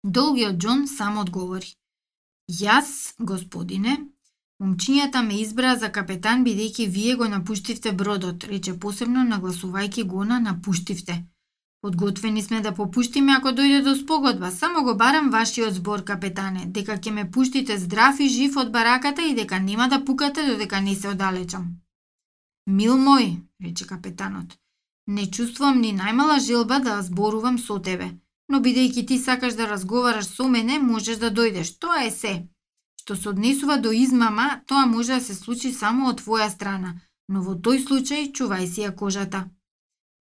Долгиот Џон само одговори. Јас, господине, момчињата ме избра за капетан бидејќи вие го напуштивте бродот, рече посебно нагласувајќи го на напуштивте. Подготвени сме да попуштиме ако дојде до спогодба. Само го барам вашиот збор, капетане, дека ќе ме пуштите здрав и жив од бараката и дека нема да пукате додека не се одалечам. Мил мој, рече капетанот, не чувствувам ни најмала желба да зборувам со тебе, но бидејќи ти сакаш да разговараш со мене, можеш да дојдеш. Тоа е се. Што се однесува до измама, тоа може да се случи само од твоја страна, но во тој случај чувај си ја кожата.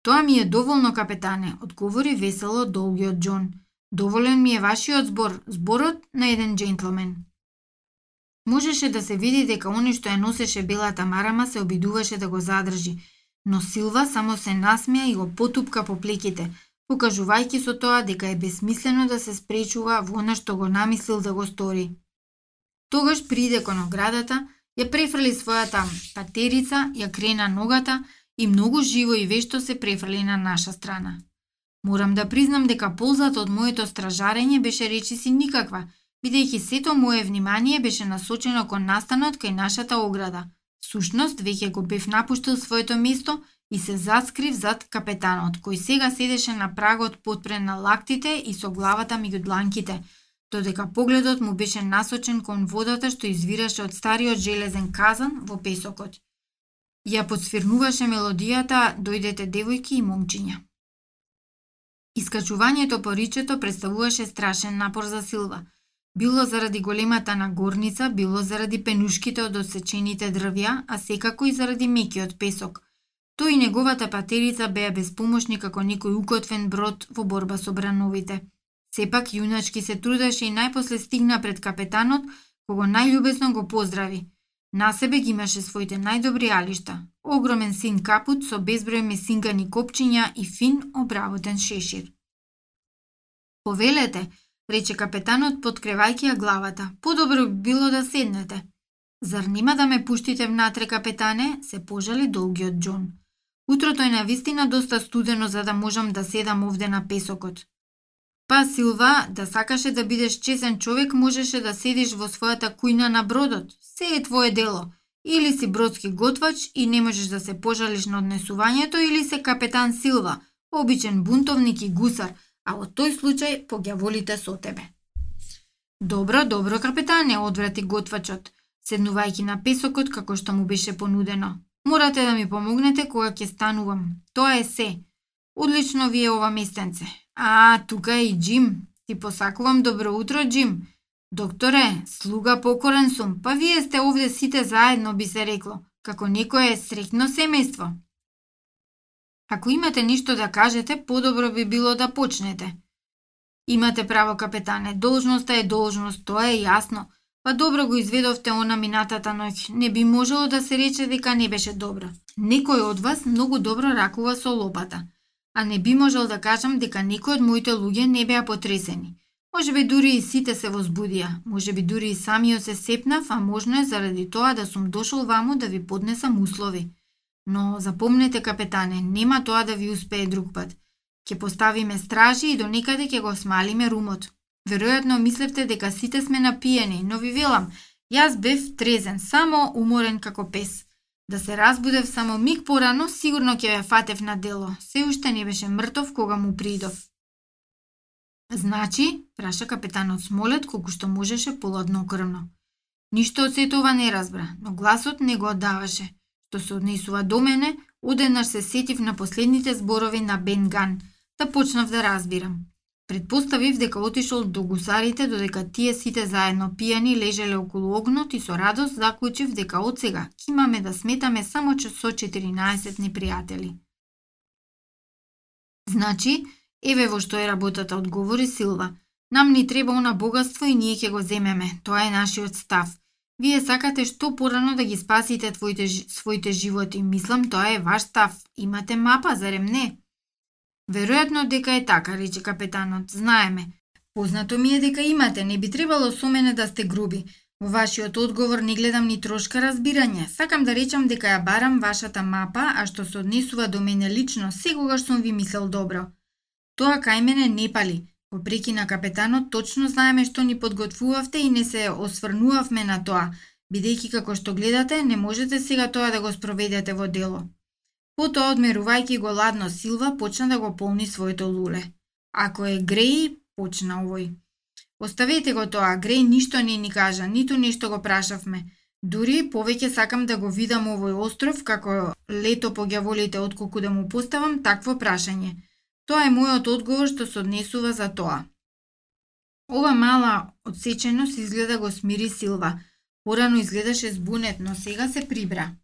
Тоа ми е доволно, капетане, одговори весело долгиот Џон. Доволен ми е вашиот збор, зборот на еден джентлмен. Можеше да се види дека они што ја носеше белата марама се обидуваше да го задржи, но Силва само се насмеа и го потупка по плеките, покажувајќи со тоа дека е бесмислено да се спречува во она што го намислил да го стори. Тогаш приде кон оградата, ја префрли својата патерица, ја крена ногата, и многу живо и вешто се префрли на наша страна. Морам да признам дека ползата од моето стражарење беше речиси никаква, бидејќи сето мое внимание беше насочено кон настанот кај нашата ограда. Сушност, веќе го бев напуштил своето место и се заскрив зад капетанот, кој сега седеше на прагот подпрен на лактите и со главата меѓу дланките, додека погледот му беше насочен кон водата што извираше од стариот железен казан во песокот. Ја подсвирнуваше мелодијата Дојдете девојки и момчиња. Искачувањето по ричето представуваше страшен напор за Силва. Било заради големата нагорница, било заради пенушките од осечените дрвја, а секако и заради мекиот песок. Тој и неговата патерица беа безпомошни како некој укотвен брод во борба со брановите. Сепак јуначки се трудеше и најпосле стигна пред капетанот, кого најлюбезно го поздрави – На себе ги имаше своите најдобри алишта, огромен син капут со безброј месингани копчиња и фин обработен шешир. Повелете, рече капетанот подкревајќи ја главата, подобро би било да седнете. Зар нема да ме пуштите внатре, капетане? се пожали долгиот Џон. Утрото е навистина доста студено за да можам да седам овде на песокот. Па, Силва, да сакаше да бидеш чесен човек, можеше да седиш во својата кујна на бродот. Се е твое дело. Или си бродски готвач и не можеш да се пожалиш на однесувањето, или се капетан Силва, обичен бунтовник и гусар, а во тој случај погјаволите со тебе. Добро, добро, капетане, одврати готвачот, седнувајќи на песокот како што му беше понудено. Морате да ми помогнете кога ќе станувам. Тоа е се. Одлично ви е ова местенце. А, тука е и Джим. Ти посакувам добро утро, Джим. Докторе, слуга покорен сум, па вие сте овде сите заедно, би се рекло, како некое срекно семејство. Ако имате ништо да кажете, подобро би било да почнете. Имате право, капетане, должноста е должност, тоа е јасно. Па добро го изведовте она минатата ноќ. Не би можело да се рече дека не беше добро. Некој од вас многу добро ракува со лопата а не би можел да кажам дека некои од моите луѓе не беа потресени. Може би дури и сите се возбудија, може би дури и самиот се сепнав, а можно е заради тоа да сум дошол ваму да ви поднесам услови. Но запомнете, капетане, нема тоа да ви успее друг пат. Ке поставиме стражи и до некаде ќе го смалиме румот. Веројатно мислевте дека сите сме напиени, но ви велам, јас бев трезен, само уморен како пес. Да се разбудев само миг порано, сигурно ќе ја фатев на дело. Се уште не беше мртов кога му придов. Значи, праша капетанот Смолет колку што можеше крвно. Ништо од сето ова не разбра, но гласот не го оддаваше. Што се однесува до мене, одеднаш се сетив на последните зборови на Бенган, та да почнав да разбирам. Предпоставив дека отишол до гусарите додека тие сите заедно пијани лежеле околу огнот и со радост заклучив дека од сега имаме да сметаме само че со 14 непријатели. Значи, еве во што е работата, одговори Силва. Нам ни треба она богатство и ние ќе го земеме. Тоа е нашиот став. Вие сакате што порано да ги спасите твоите, своите животи. Мислам, тоа е ваш став. Имате мапа, зарем не? Веројатно дека е така, рече капетанот. Знаеме. Познато ми е дека имате, не би требало со мене да сте груби. Во вашиот одговор не гледам ни трошка разбирање. Сакам да речам дека ја барам вашата мапа, а што се однесува до мене лично, секогаш сум ви мислел добро. Тоа кај мене не пали. Го прекина капетанот, точно знаеме што ни подготвувавте и не се осврнувавме на тоа, бидејќи како што гледате, не можете сега тоа да го спроведете во дело. Потоа, одмерувајќи го ладно Силва, почна да го полни своето луле. Ако е Греј, почна овој. Оставете го тоа, Греј ништо не ни кажа, ниту нешто го прашавме. Дури повеќе сакам да го видам овој остров како лето по гјаволите отколку да му поставам такво прашање. Тоа е мојот одговор што се однесува за тоа. Ова мала одсеченост изгледа го смири Силва. Порано изгледаше збунет, но сега се прибра.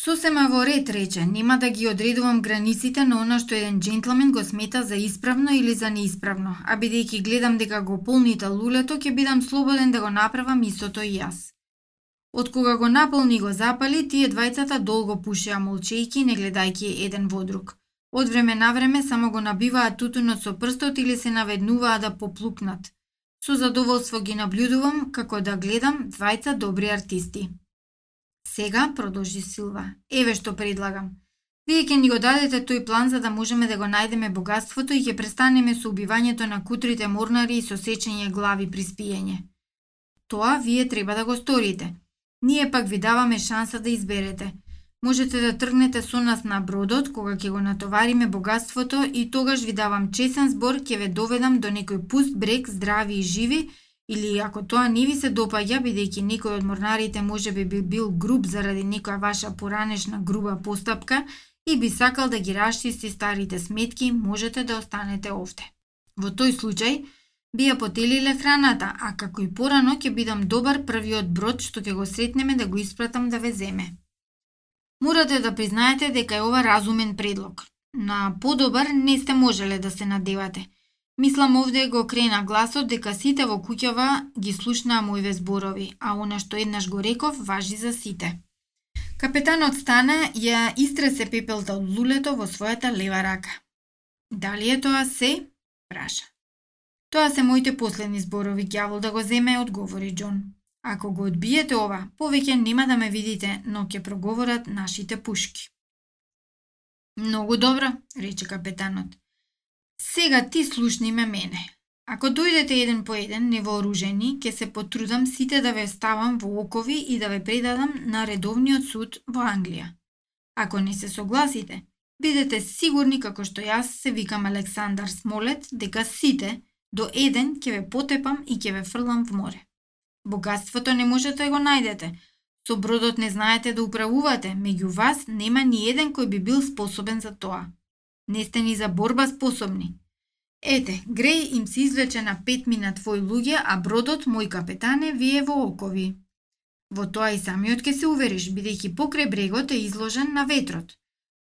Сосема во ред рече, нема да ги одредувам границите на она што еден джентлмен го смета за исправно или за неисправно, а бидејќи гледам дека го полните лулето, ќе бидам слободен да го направам истото и јас. Од кога го наполни го запали, тие двајцата долго пушеа молчејки, не гледајќи еден во друг. Од време на време само го набиваат тутунот со прстот или се наведнуваа да поплукнат. Со задоволство ги наблюдувам како да гледам двајца добри артисти. Сега, продолжи Силва, еве што предлагам. Вие ќе ни го дадете тој план за да можеме да го најдеме богатството и ќе престанеме со убивањето на кутрите морнари и со сечење глави при спиење. Тоа вие треба да го сторите. Ние пак ви даваме шанса да изберете. Можете да тргнете со нас на бродот кога ќе го натовариме богатството и тогаш ви давам чесен збор ќе ве доведам до некој пуст брег здрави и живи Или ако тоа не ви се допаѓа, бидејќи некој од морнарите може би бил груб заради некоја ваша поранешна груба постапка и би сакал да ги расчисти старите сметки, можете да останете овде. Во тој случај, би ја потелиле храната, а како и порано ќе бидам добар првиот брод што ќе го сретнеме да го испратам да ве земе. Морате да признаете дека е ова разумен предлог. На подобар не сте можеле да се надевате – Мислам овде го крена гласот дека сите во куќава ги слушнаа мојве зборови, а она што еднаш го реков важи за сите. Капетанот стана ја истресе пепелта од лулето во својата лева рака. Дали е тоа се? праша. Тоа се моите последни зборови, ѓавол да го земе, одговори Џон. Ако го одбиете ова, повеќе нема да ме видите, но ќе проговорат нашите пушки. Многу добро, рече капетанот. Сега ти слушни ме мене. Ако дојдете еден по еден, невооружени, ќе се потрудам сите да ве ставам во окови и да ве предадам на редовниот суд во Англија. Ако не се согласите, бидете сигурни како што јас се викам Александар Смолет, дека сите до еден ќе ве потепам и ќе ве фрлам в море. Богатството не можете да го најдете. Со бродот не знаете да управувате, меѓу вас нема ни еден кој би бил способен за тоа. Не сте ни за борба способни. Ете, Греј им се извлече на пет на твој луѓе, а бродот, мој капетане, вие во окови. Во тоа и самиот ке се увериш, бидејќи покрај брегот е изложен на ветрот.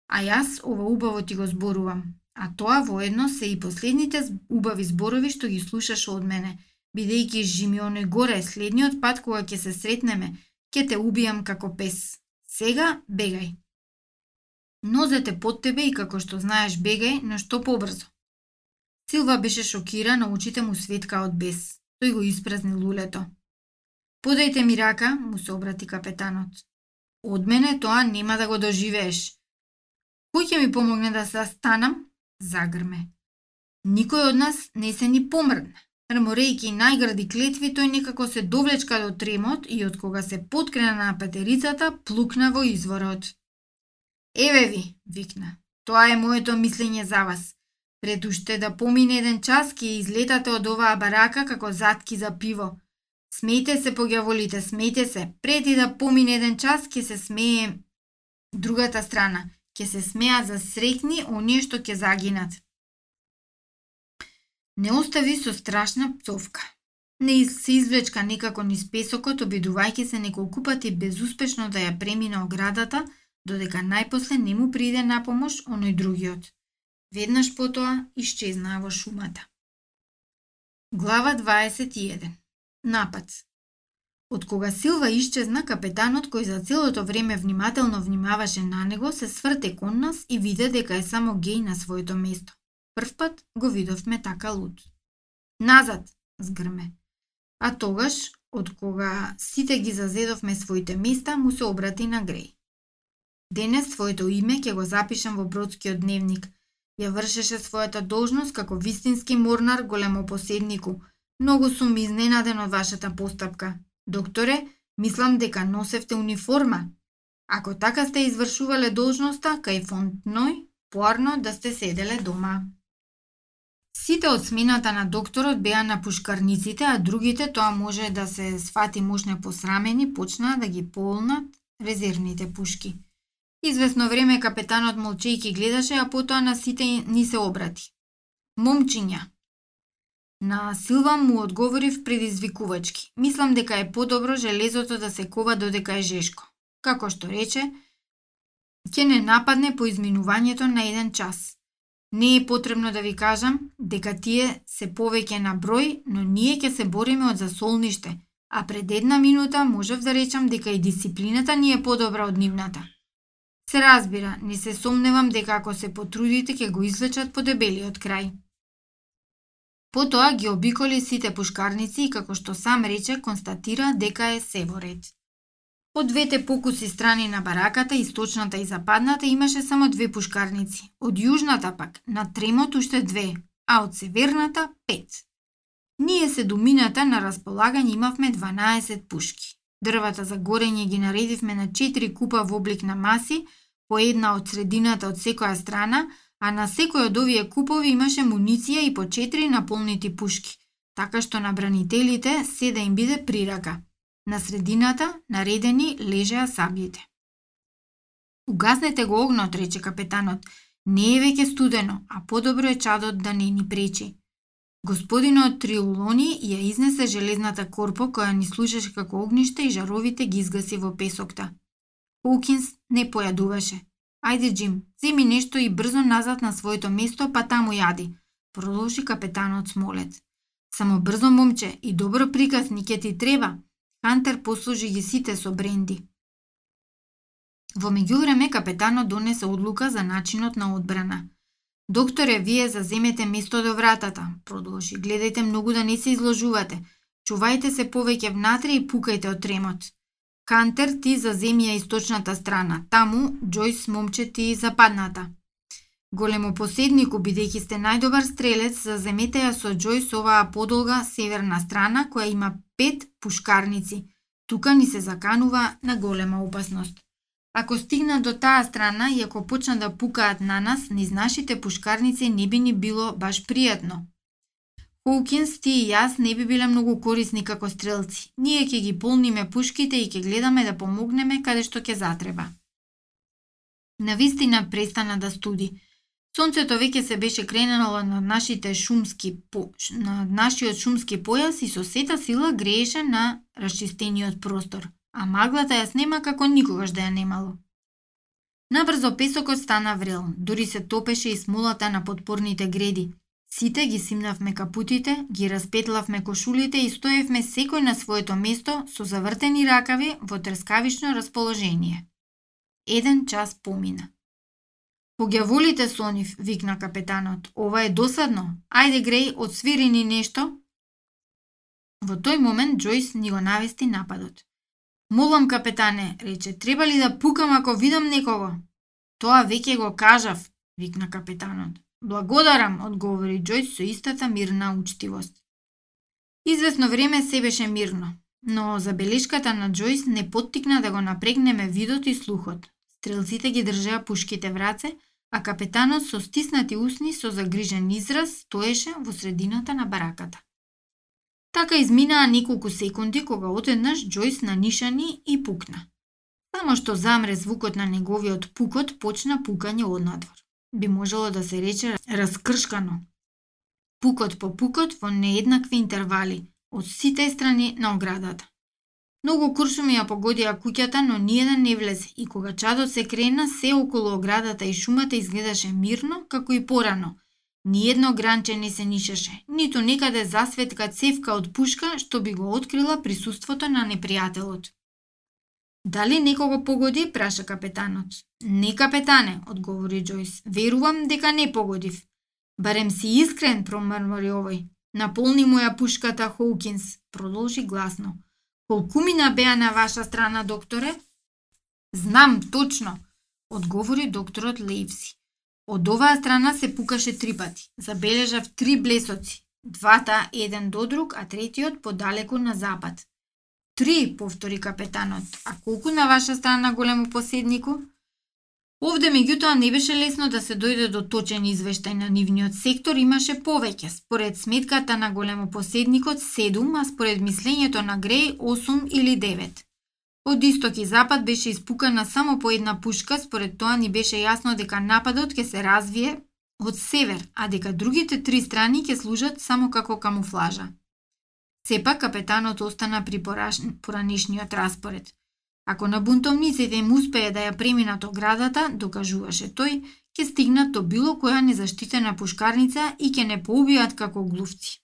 А јас ова убаво ти го зборувам. А тоа воедно се и последните убави зборови што ги слушаш од мене, бидејќи жими оној горе следниот пат кога ќе се сретнеме, ќе те убијам како пес. Сега бегај. Нозете под тебе и како што знаеш бегај, но што побрзо. Силва беше шокирана, очите му светка од бес. Тој го испразни лулето. Подајте ми рака, му се обрати капетанот. Од мене тоа нема да го доживееш. Кој ќе ми помогне да се станам? Загрме. Никој од нас не се ни помрдна. Рморејки најгради клетви, тој некако се довлечка до тремот и од кога се подкрена на петерицата, плукна во изворот. Еве ви, викна. Тоа е моето мислење за вас. Пред уште да помине еден час ќе излетате од оваа барака како затки за пиво. Смејте се, погјаволите, смејте се. Пред и да помине еден час ќе се смее другата страна. Ќе се смеа за срекни оние што ќе загинат. Не остави со страшна пцовка. Не се извлечка некако низ песокот, обидувајќи се неколку пати безуспешно да ја премина оградата, додека најпосле не му приде на помош оној другиот. Веднаш потоа исчезнаа во шумата. Глава 21. Напад. Од кога Силва исчезна, капетанот кој за целото време внимателно внимаваше на него, се сврте кон нас и виде дека е само геј на своето место. Првпат го видовме така луд. Назад, згрме. А тогаш, од кога сите ги зазедовме своите места, му се обрати на Греј. Денес своето име ќе го запишам во бродскиот дневник. Ја вршеше својата должност како вистински морнар големопоседнику. Многу сум изненаден од вашата постапка. Докторе, мислам дека носевте униформа. Ако така сте извршувале должноста, кај Фонтној, поарно да сте седеле дома. Сите од смената на докторот беа на пушкарниците, а другите, тоа може да се свати мошне посрамени, почнаа да ги полнат резервните пушки. Известно време капетанот молчејки гледаше, а потоа на сите ни се обрати. Момчиња. На Силва му одговорив предизвикувачки. Мислам дека е подобро железото да се кова додека е жешко. Како што рече, ќе не нападне по изминувањето на еден час. Не е потребно да ви кажам дека тие се повеќе на број, но ние ќе се бориме од засолниште, а пред една минута можев да речам дека и дисциплината ни е подобра од нивната. Се разбира, не се сомневам дека ако се потрудите ќе го излечат по дебелиот крај. Потоа ги обиколи сите пушкарници и како што сам рече, констатира дека е се во ред. Од двете покуси страни на бараката, источната и западната, имаше само две пушкарници. Од јужната пак, на тремот уште две, а од северната пет. Ние се думината на располагање имавме 12 пушки. Дрвата за горење ги наредивме на 4 купа во облик на маси, по една од средината од секоја страна, а на секој од овие купови имаше муниција и по 4 наполнити пушки, така што на бранителите се да им биде прирака. На средината, наредени, лежеа сабјите. Угаснете го огнот, рече капетанот. Не е веќе студено, а подобро е чадот да не ни пречи. Господинот Триулони ја изнесе железната корпо која ни служеше како огниште и жаровите ги изгаси во песокта. Хоукинс не појадуваше. Ајде, Джим, земи нешто и брзо назад на своето место, па таму јади, продолжи капетанот Смолет. Само брзо, момче, и добро приказ ни ќе ти треба, Хантер послужи ги сите со бренди. Во меѓувреме капетанот донесе одлука за начинот на одбрана. Докторе, вие заземете место до вратата, продолжи. Гледајте многу да не се изложувате. Чувајте се повеќе внатре и пукајте од тремот. Кантер ти заземи ја источната страна, таму Джојс момче ти западната. Големо поседнику бидејќи сте најдобар стрелец, заземете ја со Джојс оваа подолга северна страна која има пет пушкарници. Тука ни се заканува на голема опасност. Ако стигнат до таа страна и ако почнат да пукаат на нас, низ нашите пушкарници не би ни било баш пријатно. Хоукинс, ти и јас не би биле многу корисни како стрелци. Ние ќе ги полниме пушките и ќе гледаме да помогнеме каде што ќе затреба. Навистина престана да студи. Сонцето веќе се беше кренало на нашите шумски по... на нашиот шумски појас и со сета сила грееше на расчистениот простор, а маглата ја снема како никогаш да ја немало. Набрзо песокот стана врел, дури се топеше и смолата на подпорните греди. Сите ги симнавме капутите, ги распетлавме кошулите и стоевме секој на своето место со завртени ракави во трескавично расположение. Еден час помина. По сонив, со нив, викна капетанот. Ова е досадно. Ајде, Греј, отсвири ни нешто. Во тој момент Джојс ни го навести нападот. Молам, капетане, рече, треба ли да пукам ако видам некого? Тоа веќе го кажав, викна капетанот. Благодарам, одговори Джојс со истата мирна учтивост. Извесно време се беше мирно, но забелешката на Джојс не поттикна да го напрегнеме видот и слухот. Стрелците ги држеа пушките в раце, а капетанот со стиснати усни со загрижен израз стоеше во средината на бараката. Така изминаа неколку секунди кога одеднаш Џојс нанишани и пукна. Само што замре звукот на неговиот пукот, почна пукање однадвор. Би можело да се рече раскршкано. Пукот по пукот во нееднакви интервали од сите страни на оградата. Многу куршуми ја погодија куќата, но ниеден не влезе и кога чадот се крена, се околу оградата и шумата изгледаше мирно, како и порано. Ниедно гранче не се нишеше, ниту некаде засветка цевка од пушка што би го открила присуството на непријателот. Дали некого погоди, праша капетанот. Не капетане, одговори Джојс, Верувам дека не погодив. Барем си искрен, промрмори овој. Наполни моја пушката Хоукинс, продолжи гласно. Колкумина беа на ваша страна, докторе? Знам, точно, одговори докторот Лейвси. Од оваа страна се пукаше три пати. Забележав три блесоци. Двата еден до друг, а третиот подалеку на запад. Три, повтори капетанот. А колку на ваша страна големо поседнику? Овде меѓутоа не беше лесно да се дојде до точен извештај на нивниот сектор, имаше повеќе. Според сметката на големо поседникот 7, а според мислењето на Греј 8 или 9. Од исток и запад беше испукана само по една пушка, според тоа ни беше јасно дека нападот ќе се развие од север, а дека другите три страни ќе служат само како камуфлажа. Сепак капетанот остана при поранишниот распоред. Ако на бунтовниците им успее да ја преминат оградата, докажуваше тој, ќе стигнат до било која незаштитена пушкарница и ќе не поубијат како глувци.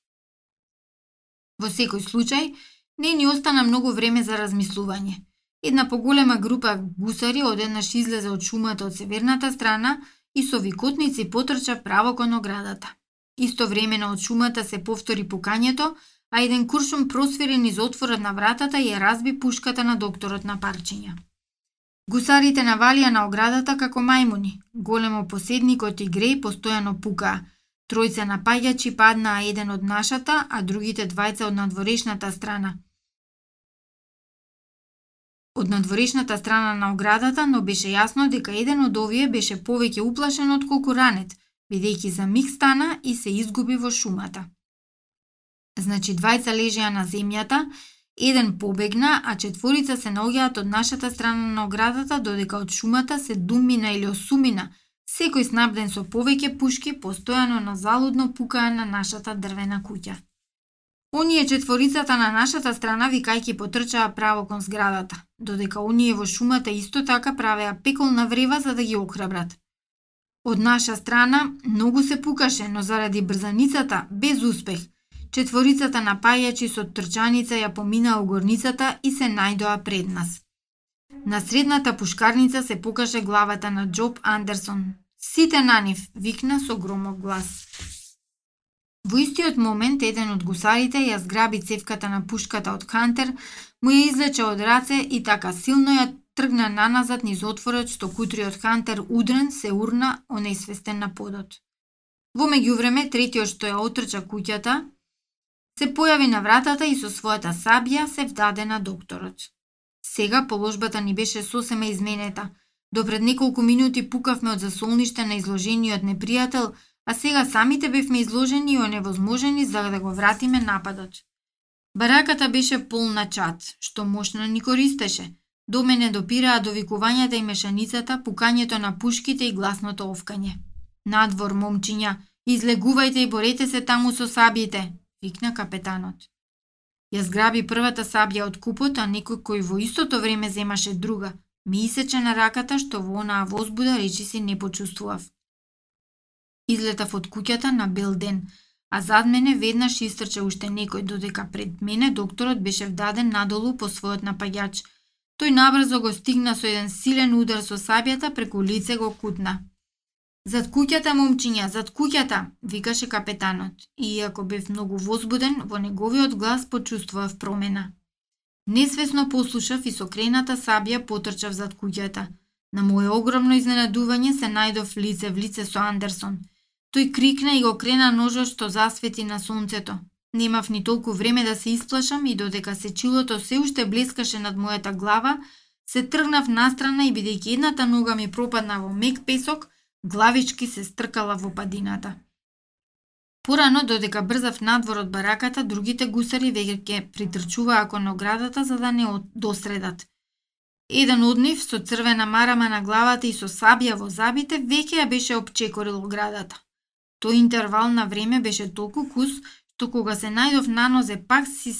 Во секој случај, не ни остана многу време за размислување. Една поголема група гусари одеднаш излезе од шумата од северната страна и со викотници потрча право кон оградата. Истовремено од шумата се повтори пукањето, а еден куршум просверен из отворот на вратата ја разби пушката на докторот на парчиња. Гусарите навалија на оградата како мајмуни. Големо поседникот и Греј постојано пукаа. Тројца напаѓачи паднаа еден од нашата, а другите двајца од надворешната страна. Од надворешната страна на оградата, но беше јасно дека еден од овие беше повеќе уплашен од колку ранет, бидејќи за миг стана и се изгуби во шумата. Значи, двајца лежеа на земјата, еден побегна, а четворица се наоѓаат од нашата страна на оградата, додека од шумата се думина или осумина, секој снабден со повеќе пушки, постојано на залудно пукаа на нашата дрвена куќа. Оние четворицата на нашата страна викајки потрчаа право кон зградата, додека оние во шумата исто така правеа пеколна врева за да ги охрабрат. Од наша страна многу се пукаше, но заради брзаницата, без успех, Четворицата напајачи со трчаница ја поминаа горницата и се најдоа пред нас. На средната пушкарница се покаже главата на Джоб Андерсон. Сите на нив, викна со громок глас. Во истиот момент еден од гусарите ја зграби цевката на пушката од Хантер, му ја излече од раце и така силно ја тргна наназад низ отворот што кутриот Хантер удрен се урна онесвестен на подот. Во меѓувреме, третиот што ја отрча куќата, се појави на вратата и со својата сабија се вдаде на докторот. Сега положбата ни беше сосема изменета. До пред неколку минути пукавме од засолниште на изложениот непријател, а сега самите бевме изложени и оневозможени за да го вратиме нападач. Бараката беше полна чат, што мошно ни користеше. До мене допираа довикувањата и мешаницата, пукањето на пушките и гласното овкање. Надвор, момчиња, излегувајте и борете се таму со сабите, викна капетанот. Ја зграби првата сабја од купот, а некој кој во истото време земаше друга, ми исече на раката што во онаа возбуда речиси не почувствував. Излетав од куќата на бел ден, а зад мене веднаш истрча уште некој, додека пред мене докторот беше вдаден надолу по својот напаѓач. Тој набрзо го стигна со еден силен удар со сабјата преку лице го кутна. Зад куќата, момчиња, зад куќата, викаше капетанот, и иако бев многу возбуден, во неговиот глас почувствував промена. Несвесно послушав и со крената сабија потрчав зад куќата. На моје огромно изненадување се најдов лице в лице со Андерсон. Тој крикна и го крена ножот што засвети на сонцето. Немав ни толку време да се исплашам и додека сечилото се уште блескаше над мојата глава, се тргнав настрана и бидејќи едната нога ми пропадна во мек песок, Главички се стркала во падината. Порано, додека брзав надвор од бараката, другите гусари веќе притрчуваа кон оградата за да не досредат. Еден од нив, со црвена марама на главата и со сабја во забите, веќе ја беше обчекорил оградата. Тој интервал на време беше толку кус, што кога се најдов на нозе пак си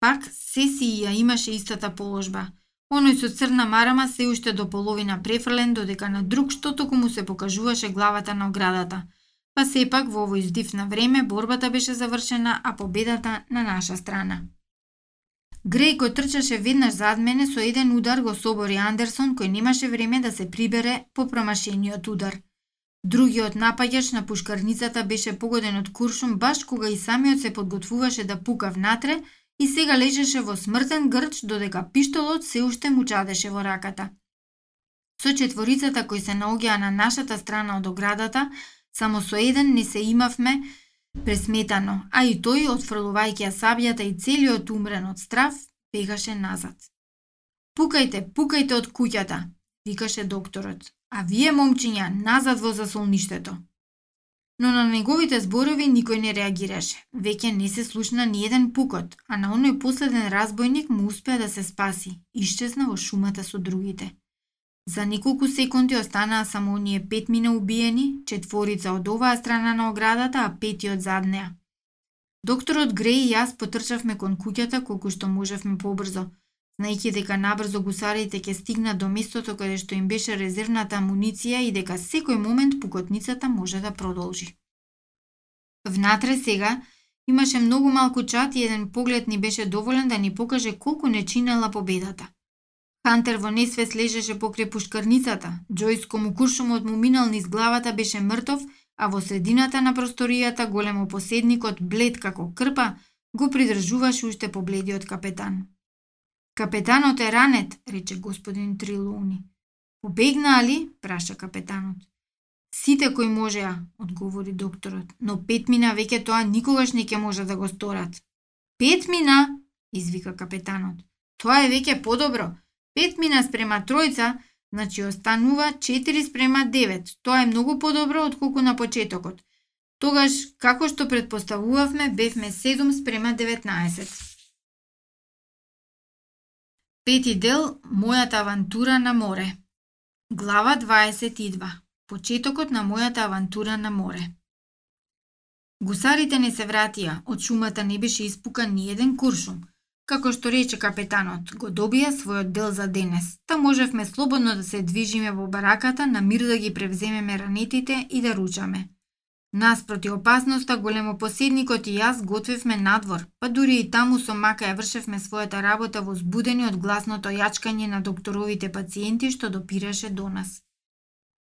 пак се си ја имаше истата положба. Оној со црна марама се уште до половина префрлен, додека на друг што току му се покажуваше главата на оградата. Па сепак во овој здивна време борбата беше завршена, а победата на наша страна. Греј кој трчаше веднаш зад мене со еден удар го собори Андерсон кој немаше време да се прибере по промашениот удар. Другиот напаѓач на пушкарницата беше погоден од куршум баш кога и самиот се подготвуваше да пука внатре и сега лежеше во смртен грч додека пиштолот се уште му чадеше во раката. Со четворицата кои се наоѓаа на нашата страна од оградата, само со еден не се имавме пресметано, а и тој, отфрлувајќи ја сабјата и целиот умрен од страв, бегаше назад. Пукајте, пукајте од куќата, викаше докторот, а вие, момчиња, назад во засолништето. Но на неговите зборови никој не реагираше. Веќе не се слушна ни еден пукот, а на оној последен разбойник му успеа да се спаси, исчезна во шумата со другите. За неколку секунди останаа само оние пет мина убиени, четворица од оваа страна на оградата, а пети од заднеа. Докторот Греј и јас потрчавме кон куќата колку што можевме побрзо, знаејќи дека набрзо гусарите ќе стигнат до местото каде што им беше резервната амуниција и дека секој момент пукотницата може да продолжи. Внатре сега имаше многу малку чат и еден поглед ни беше доволен да ни покаже колку не чинела победата. Хантер во несвест лежеше покрај пушкарницата. Джојс кому куршумот му минал низ главата беше мртов, а во средината на просторијата големо поседникот, блед како крпа, го придржуваше уште побледиот капетан. Капетанот е ранет, рече господин Трилуни. Побегнаа ли? праша капетанот. Сите кои можеа, одговори докторот, но пет мина веќе тоа никогаш не ќе може да го сторат. Пет мина, извика капетанот. Тоа е веќе подобро. Пет мина спрема тројца, значи останува 4 спрема 9. Тоа е многу подобро од колку на почетокот. Тогаш, како што предпоставувавме, бевме 7 спрема 19. Пети дел Мојата авантура на море. Глава 22. Почетокот на мојата авантура на море. Гусарите не се вратија, од шумата не беше испукан ни еден куршум – Како што рече капетанот, го добија својот дел за денес. Та можевме слободно да се движиме во бараката, на мир да ги превземеме ранетите и да ручаме. Нас проти опасноста големопоседникот и јас готвевме надвор, па дури и таму со мака ја вршевме својата работа возбудени од гласното јачкање на докторовите пациенти што допираше до нас.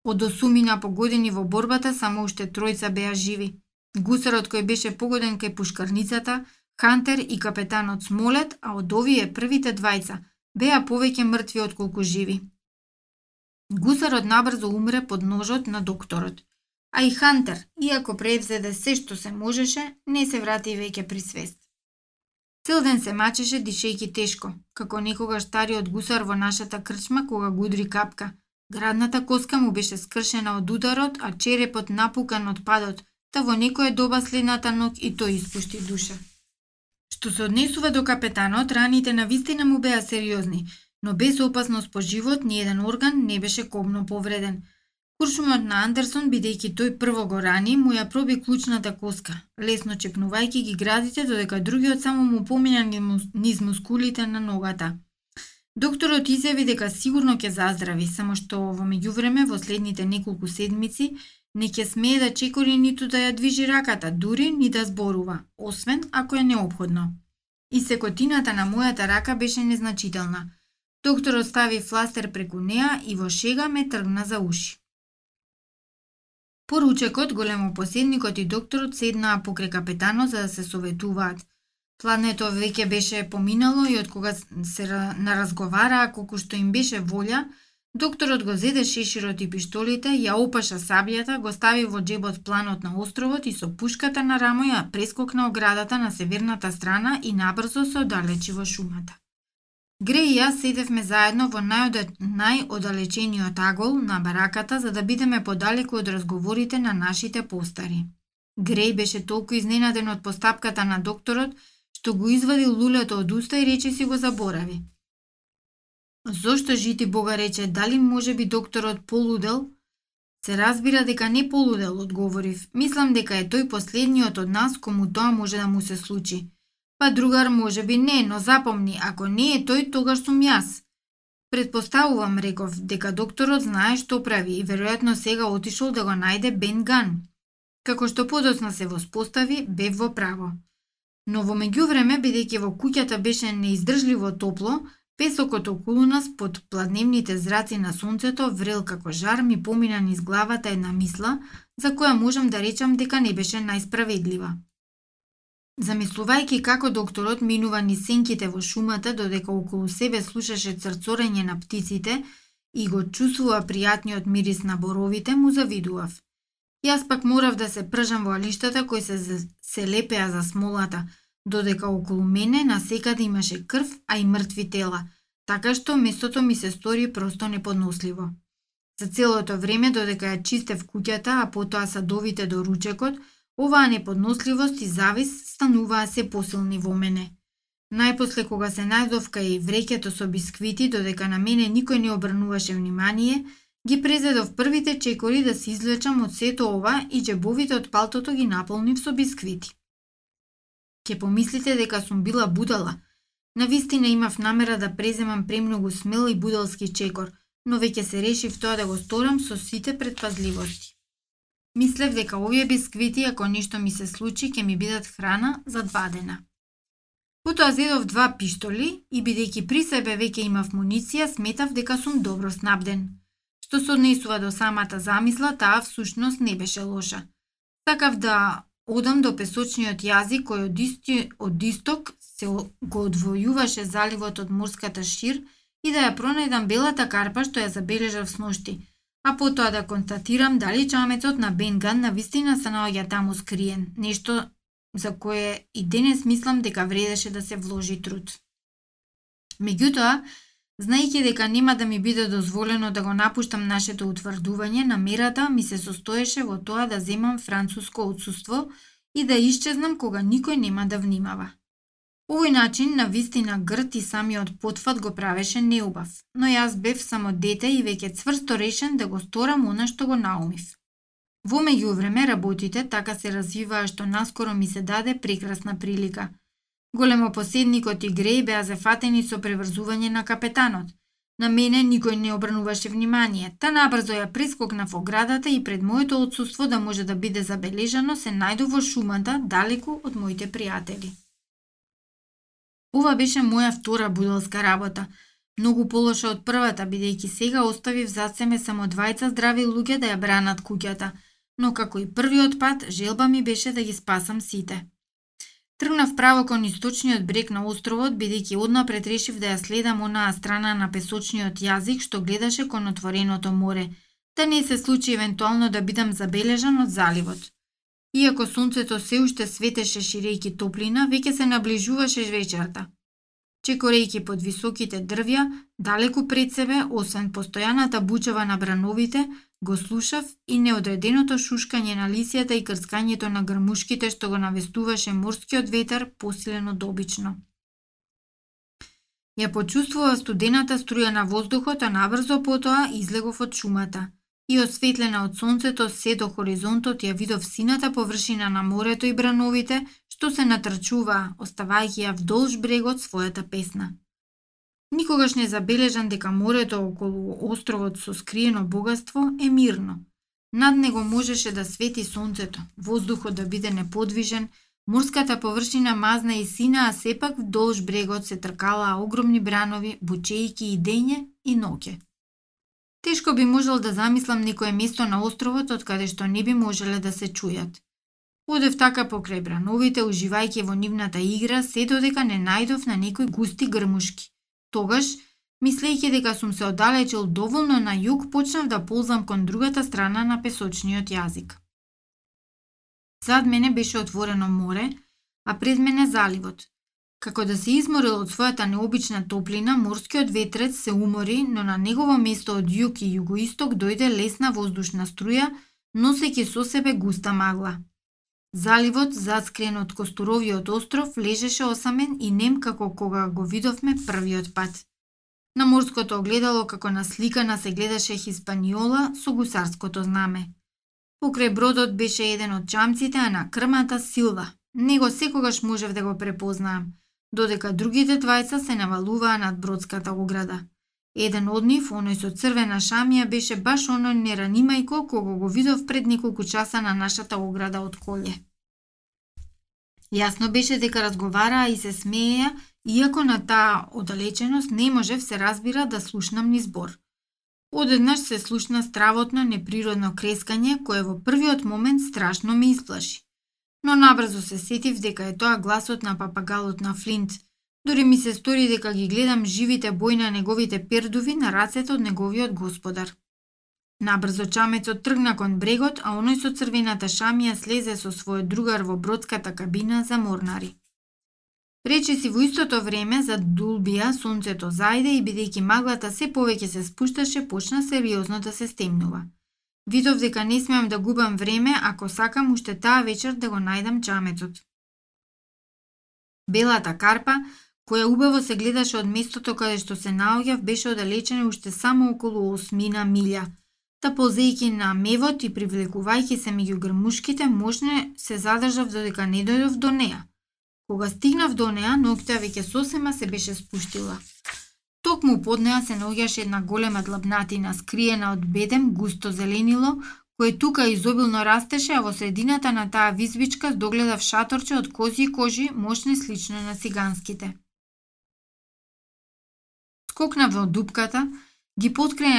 Од осумина погодени во борбата само уште тројца беа живи. Гусарот кој беше погоден кај пушкарницата, Хантер и капетанот Смолет, а од овие првите двајца беа повеќе мртви отколку живи. Гусарот набрзо умре под ножот на докторот, а и Хантер, иако превзеде се што се можеше, не се врати веќе при свест. Цел ден се мачеше дишејќи тешко, како некогаш стариот гусар во нашата крчма кога гудри капка. Градната коска му беше скршена од ударот, а черепот напукан од падот, та во некоја доба следната ног и тој испушти душа. Што се однесува до капетанот, раните на вистина му беа сериозни, но без опасност по живот ни еден орган не беше комно повреден. Куршумот на Андерсон, бидејќи тој прво го рани, му ја проби клучната коска, лесно чепнувајќи ги градите, додека другиот само му помина низ мускулите на ногата. Докторот изјави дека сигурно ќе заздрави, само што во меѓувреме во следните неколку седмици Не ќе смее да чекори ниту да ја движи раката, дури ни да зборува, освен ако е необходно. И секотината на мојата рака беше незначителна. Докторот стави фластер преку неа и во шега ме тргна за уши. Поручекот, големопоседникот и докторот седнаа покрај капетано за да се советуваат. Плането веќе беше поминало и од кога се наразговараа колку што им беше волја, Докторот го зеде шеширот и пиштолите, ја опаша сабијата, го стави во джебот планот на островот и со пушката на рамо ја прескокна оградата на северната страна и набрзо се оддалечи во шумата. Греј и јас седевме заедно во најодалечениот агол на бараката за да бидеме подалеку од разговорите на нашите постари. Греј беше толку изненаден од постапката на докторот, што го извадил лулето од уста и рече си го заборави. Зошто жити Бога рече, дали може би докторот полудел? Се разбира дека не полудел, одговорив. Мислам дека е тој последниот од нас кому тоа може да му се случи. Па другар може би не, но запомни, ако не е тој, тогаш сум јас. Предпоставувам, реков, дека докторот знае што прави и веројатно сега отишол да го најде Бен Ган. Како што подосна се воспостави, бев во право. Но во меѓувреме, бидејќи во куќата беше неиздржливо топло, песокот околу нас под пладневните зраци на сонцето врел како жар ми помина низ главата една мисла, за која можам да речам дека не беше најсправедлива. Замислувајќи како докторот минува ни сенките во шумата додека околу себе слушаше црцорење на птиците и го чувствува пријатниот мирис на боровите, му завидував. Јас пак морав да се пржам во алиштата кои се, се лепеа за смолата, додека околу мене насекаде имаше крв, а и мртви тела, така што местото ми се стори просто неподносливо. За целото време додека ја чистев куќата, а потоа садовите до ручекот, Оваа неподносливост и завис стануваа се посилни во мене. Најпосле кога се најдов кај вреќето со бисквити, додека на мене никој не обрнуваше внимание, ги презедов првите чекори да се извлечам од сето ова и джебовите од палтото ги наполнив со бисквити. Ке помислите дека сум била будала. Навистина имав намера да преземам премногу смел и будалски чекор, но веќе се решив тоа да го сторам со сите предпазливости. Мислев дека овие бисквити, ако ништо ми се случи, ќе ми бидат храна за два дена. Потоа зедов два пиштоли и бидејќи при себе веќе имав муниција, сметав дека сум добро снабден. Што се однесува до самата замисла, таа всушност не беше лоша. Сакав да одам до песочниот јазик кој од, исти, од исток се го одвојуваше заливот од морската шир и да ја пронајдам белата карпа што ја забележав сношти – а потоа да констатирам дали чамецот на Бенган на вистина се наоѓа таму скриен, нешто за кое и денес мислам дека вредеше да се вложи труд. Меѓутоа, знаејќи дека нема да ми биде дозволено да го напуштам нашето утврдување, намерата ми се состоеше во тоа да земам француско отсуство и да исчезнам кога никој нема да внимава. Овој начин на вистина грт и самиот потфат го правеше неубав, но јас бев само дете и веќе цврсто решен да го сторам она што го наумив. Во меѓувреме работите така се развиваа што наскоро ми се даде прекрасна прилика. Големо поседникот и Греј беа зафатени со преврзување на капетанот. На мене никој не обрнуваше внимание, та набрзо ја прескокнав оградата и пред моето отсутство да може да биде забележано се најдов во шумата далеку од моите пријатели. Ова беше моја втора будалска работа, многу полоша од првата, бидејќи сега оставив зад себе само двајца здрави луѓе да ја бранат куќата, но како и првиот пат, желба ми беше да ги спасам сите. Тргнав право кон источниот брег на островот, бидејќи однапред решив да ја следам онаа страна на песочниот јазик што гледаше кон отвореното море, да не се случи евентуално да бидам забележан од заливот. Иако сонцето се уште светеше ширејки топлина, веќе се наближуваше вечерта. Чекорејки под високите дрвја, далеку пред себе, освен постојаната бучава на брановите, го слушав и неодреденото шушкање на лисијата и крскањето на грмушките што го навестуваше морскиот ветер посилено добично. Ја почувствува студената струја на воздухот, а набрзо потоа излегов од шумата и осветлена од сонцето се до хоризонтот ја видов сината површина на морето и брановите што се натрчуваа, оставајќи ја вдолж брегот својата песна. Никогаш не забележан дека морето околу островот со скриено богатство е мирно. Над него можеше да свети сонцето, воздухот да биде неподвижен, морската површина мазна и сина, а сепак вдолж брегот се тркалаа огромни бранови, бучејки и дење и ноќе. Тешко би можел да замислам некое место на островот од каде што не би можеле да се чујат. Одев така покрај брановите, уживајќи во нивната игра, се додека не најдов на некои густи грмушки. Тогаш, мислејќи дека сум се оддалечил доволно на југ, почнав да ползам кон другата страна на песочниот јазик. Зад мене беше отворено море, а пред мене заливот. Како да се изморил од својата необична топлина, морскиот ветрец се умори, но на негово место од југ и југоисток дојде лесна воздушна струја, носејќи со себе густа магла. Заливот, заскрен од Костуровиот остров, лежеше осамен и нем како кога го видовме првиот пат. На морското огледало како на сликана се гледаше Хиспаниола со гусарското знаме. Покрај бродот беше еден од чамците, а на крмата Силва. Него секогаш можев да го препознаам – додека другите двајца се навалуваа над бродската ограда. Еден од нив, оној со црвена шамија, беше баш оној неранимајко кого го видов пред неколку часа на нашата ограда од коле. Јасно беше дека разговараа и се смееја, иако на таа оддалеченост не можев се разбира да слушнам ни збор. Одеднаш се слушна стравотно, неприродно крескање, кое во првиот момент страшно ме исплаши. Но набрзо се сетив дека е тоа гласот на папагалот на Флинт. Дори ми се стори дека ги гледам живите бои на неговите пердуви на рацете од неговиот господар. Набрзо чамецот тргна кон брегот, а оној со црвената шамија слезе со својот другар во бродската кабина за морнари. Речиси во истото време за Дулбија сонцето зајде и бидејќи маглата се повеќе се спушташе, почна сериозно да се стемнува. Видов дека не смеам да губам време ако сакам уште таа вечер да го најдам чамецот. Белата карпа, која убаво се гледаше од местото каде што се наоѓав, беше оддалечена уште само околу осмина милја. Та ползејќи на мевот и привлекувајќи се меѓу грмушките, можне се задржав додека не дојдов до неа. Кога стигнав до неа, ноќта веќе сосема се беше спуштила. Токму под неа се наоѓаше една голема длабнатина, скриена од бедем, густо зеленило, кое тука изобилно растеше, а во средината на таа визбичка догледав шаторче од кози кожи, мощни слично на сиганските. Скокнав во дупката, ги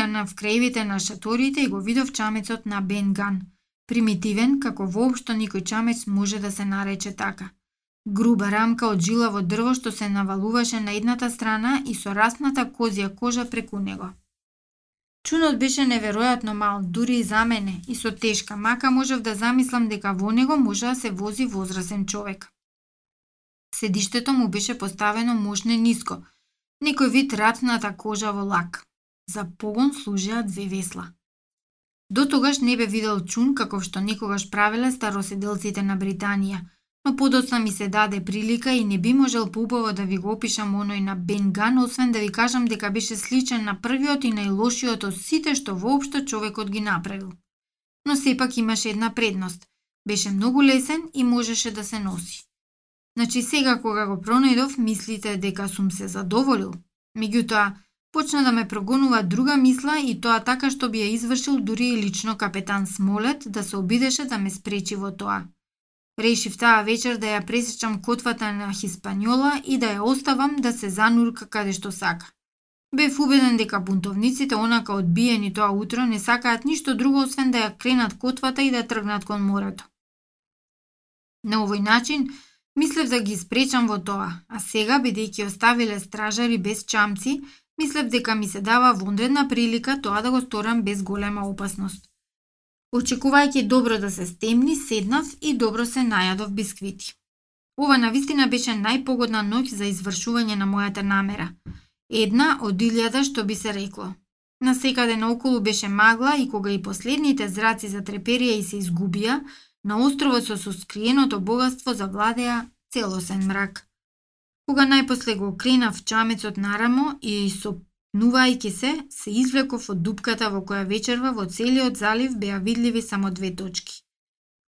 на краевите на шаторите и го видов чамецот на Бенган, примитивен како воопшто никој чамец може да се нарече така. Груба рамка од жилаво дрво што се навалуваше на едната страна и со расната козја кожа преку него. Чунот беше неверојатно мал, дури и за мене, и со тешка, мака можев да замислам дека во него може да се вози возрасен човек. Седиштето му беше поставено мошне ниско, некој вид ратната кожа во лак. За погон служеа две весла. До тогаш не бе видел чун каков што некогаш правеле староседелците на Британија – но подоцна ми се даде прилика и не би можел поубаво да ви го опишам оној на Бенган, освен да ви кажам дека беше сличен на првиот и најлошиот од сите што воопшто човекот ги направил. Но сепак имаше една предност. Беше многу лесен и можеше да се носи. Значи сега кога го пронајдов, мислите дека сум се задоволил. Меѓутоа, почна да ме прогонува друга мисла и тоа така што би ја извршил дури и лично капетан Смолет да се обидеше да ме спречи во тоа. Решив таа вечер да ја пресечам котвата на Хиспанјола и да ја оставам да се занурка каде што сака. Бев убеден дека бунтовниците онака одбиени тоа утро не сакаат ништо друго освен да ја кренат котвата и да тргнат кон морето. На овој начин, мислев да ги спречам во тоа, а сега, бидејќи оставиле стражари без чамци, мислев дека ми се дава вонредна прилика тоа да го сторам без голема опасност. Очекувајќи добро да се стемни, седнав и добро се најадов бисквити. Ова навистина беше најпогодна ноќ за извршување на мојата намера. Една од илјада што би се рекло. На секаде наоколу беше магла и кога и последните зраци за треперија и се изгубија, на островот со соскриеното богатство завладеа целосен мрак. Кога најпосле го кренав чамецот нарамо и со Нувајќи се, се извлеков од дупката во која вечерва во целиот залив беа видливи само две точки.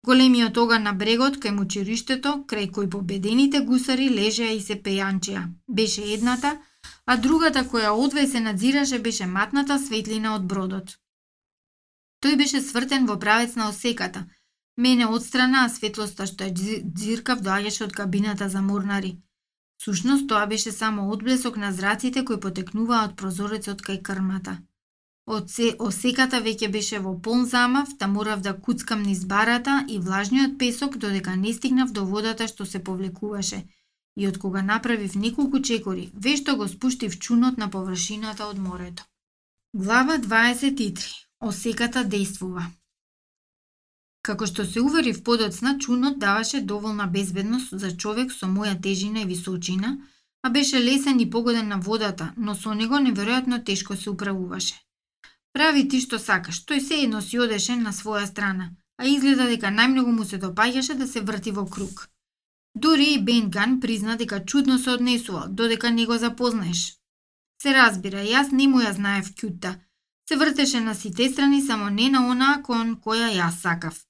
Големиот оган на брегот кај мучериштето, крај кој победените гусари лежеа и се пејанчеа, беше едната, а другата која одвај се надзираше беше матната светлина од бродот. Тој беше свртен во правец на осеката. Мене одстрана, а светлоста што ја дзиркав доаѓаше од кабината за морнари – Сушност тоа беше само одблесок на зраците кои потекнуваа од прозорецот кај крмата. Од се, осеката веќе беше во полн замав, та морав да куцкам низ барата и влажниот песок додека не стигнав до водата што се повлекуваше. И од кога направив неколку чекори, вешто го спуштив чунот на површината од морето. Глава 23. Осеката действува. Како што се уверив подоцна, чунот даваше доволна безбедност за човек со моја тежина и височина, а беше лесен и погоден на водата, но со него неверојатно тешко се управуваше. Прави ти што сакаш, тој се едно си одеше на своја страна, а изгледа дека најмногу му се допаѓаше да се врти во круг. Дури и Бен Ган призна дека чудно се однесувал, додека не го запознаеш. Се разбира, јас не му ја знаев кјутта. Се вртеше на сите страни, само не на онаа кон која јас сакав.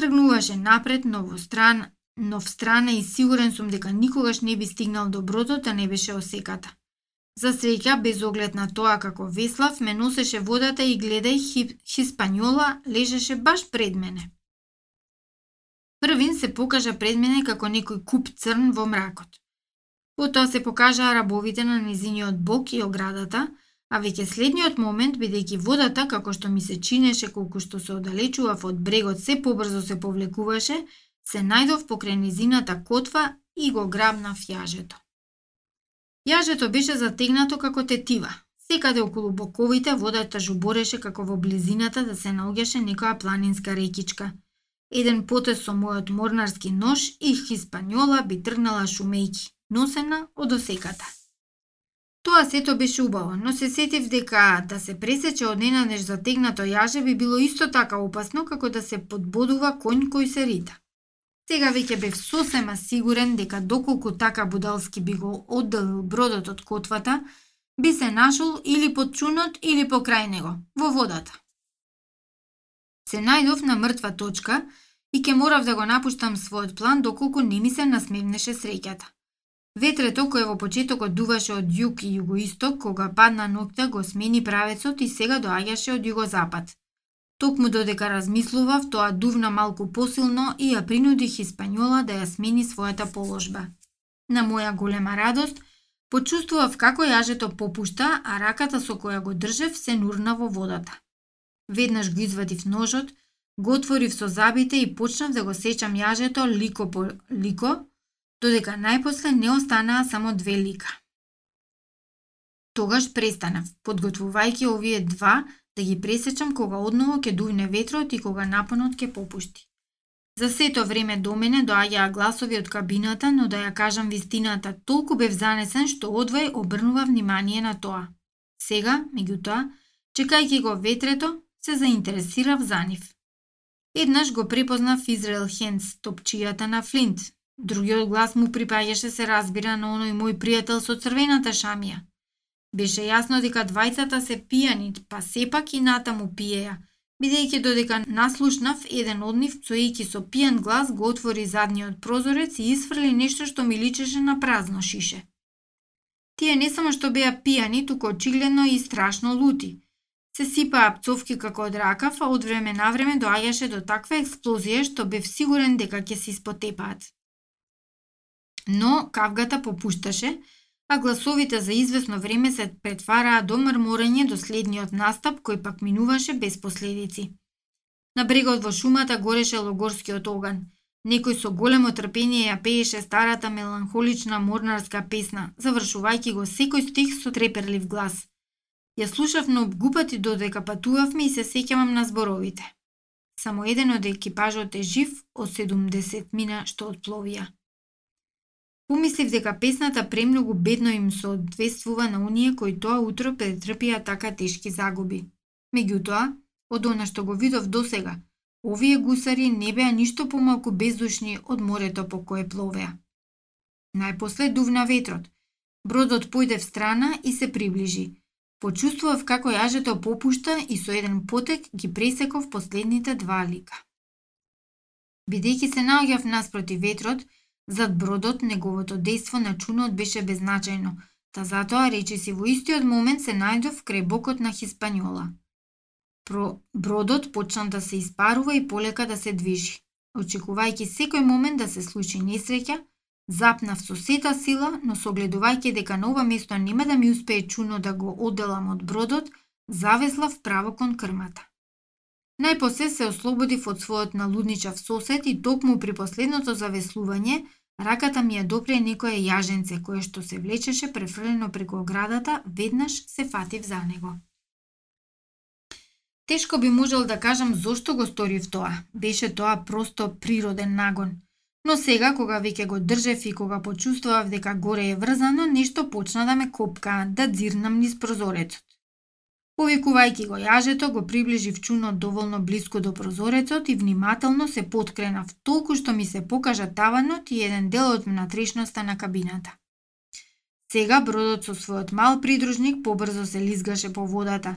Тргнуваше напред, но во стран, но в страна и сигурен сум дека никогаш не би стигнал до бродот, да не беше осеката. За среќа, без оглед на тоа како веслав, ме носеше водата и гледај Хиспанјола лежеше баш пред мене. Првин се покажа пред мене како некој куп црн во мракот. Потоа се покажаа рабовите на низиниот бок и оградата, а веќе следниот момент, бидејќи водата, како што ми се чинеше колку што се одалечував од брегот, се побрзо се повлекуваше, се најдов покрај низината котва и го грабнав јажето. Јажето беше затегнато како тетива. Секаде околу боковите водата жубореше како во близината да се наоѓаше некоја планинска рекичка. Еден потез со мојот морнарски нож и хиспанјола би тргнала шумејки носена од осеката. Тоа сето беше убаво, но се сетив дека да се пресече од ненадеж затегнато јаже би било исто така опасно како да се подбодува конј кој се рита. Сега веќе бев сосема сигурен дека доколку така будалски би го одделил бродот од котвата, би се нашол или под чунот или покрај него, во водата. Се најдов на мртва точка и ке морав да го напуштам својот план доколку не ми се насмевнеше среќата. Ветрето кој во почетокот дуваше од југ и југоисток, кога падна ноќта го смени правецот и сега доаѓаше од југозапад. Токму додека размислував, тоа дувна малку посилно и ја принудих Испањола да ја смени својата положба. На моја голема радост, почувствував како јажето попушта, а раката со која го држев се нурна во водата. Веднаш го извадив ножот, го отворив со забите и почнав да го сечам јажето лико по лико, додека најпосле не останаа само две лика. Тогаш престанав, подготвувајќи овие два да ги пресечам кога одново ќе дујне ветрот и кога напонот ќе попушти. За сето време до мене доаѓаа гласови од кабината, но да ја кажам вистината, толку бев занесен што одвај обрнува внимание на тоа. Сега, меѓутоа, чекајќи го ветрето, се заинтересирав за нив. Еднаш го препознав Израел Хенс, топчијата на Флинт, Другиот глас му припаѓаше се разбира на оној мој пријател со црвената шамија. Беше јасно дека двајцата се пијани, па сепак и натаму пиеја, бидејќи додека наслушнав, еден од нив, цоејќи со пијан глас, го отвори задниот прозорец и исфрли нешто што ми личеше на празно шише. Тие не само што беа пијани, туку очигледно и страшно лути. Се сипаа пцовки како од ракав, а од време на време доаѓаше до таква експлозија што бев сигурен дека ќе се испотепаат. Но кавгата попушташе, а гласовите за известно време се претвараа до мрморење до следниот настап кој пак минуваше без последици. На брегот во шумата гореше логорскиот оган. Некој со големо трпение ја пееше старата меланхолична морнарска песна, завршувајќи го секој стих со треперлив глас. Ја слушав на обгупати додека патувавме и се сеќавам на зборовите. Само еден од екипажот е жив од 70 мина што отпловија. Помислив дека песната премногу бедно им соодветствува на оние кои тоа утро претрпија така тешки загуби. Меѓутоа, од она што го видов досега, овие гусари не беа ништо помалку бездушни од морето по кое пловеа. Најпосле дувна ветрот. Бродот појде в страна и се приближи. Почувствував како јажето попушта и со еден потек ги пресеков последните два лика. Бидејќи се наоѓав наспроти ветрот, Зад бродот, неговото дејство на чунот беше безначајно, та затоа речиси во истиот момент се најдов крај бокот на хиспаниола. Про бродот почна да се испарува и полека да се движи. Очекувајќи секој момент да се случи несреќа, запнав со сета сила, но согледувајќи дека на ова место нема да ми успее чуно да го одделам од бродот, завеслав право кон крмата. Најпосе се ослободив од својот налудничав сосед и токму при последното завеслување Раката ми ја допре некое јаженце кое што се влечеше префрлено преку оградата, веднаш се фатив за него. Тешко би можел да кажам зошто го сторив тоа. Беше тоа просто природен нагон. Но сега, кога веќе го држев и кога почувствував дека горе е врзано, нешто почна да ме копка, да дзирнам низ прозорецот. Повикувајќи го јажето, го приближив чунот доволно близко до прозорецот и внимателно се подкренав, толку што ми се покажа таванот и еден дел од внатрешноста на кабината. Сега бродот со својот мал придружник побрзо се лизгаше по водата.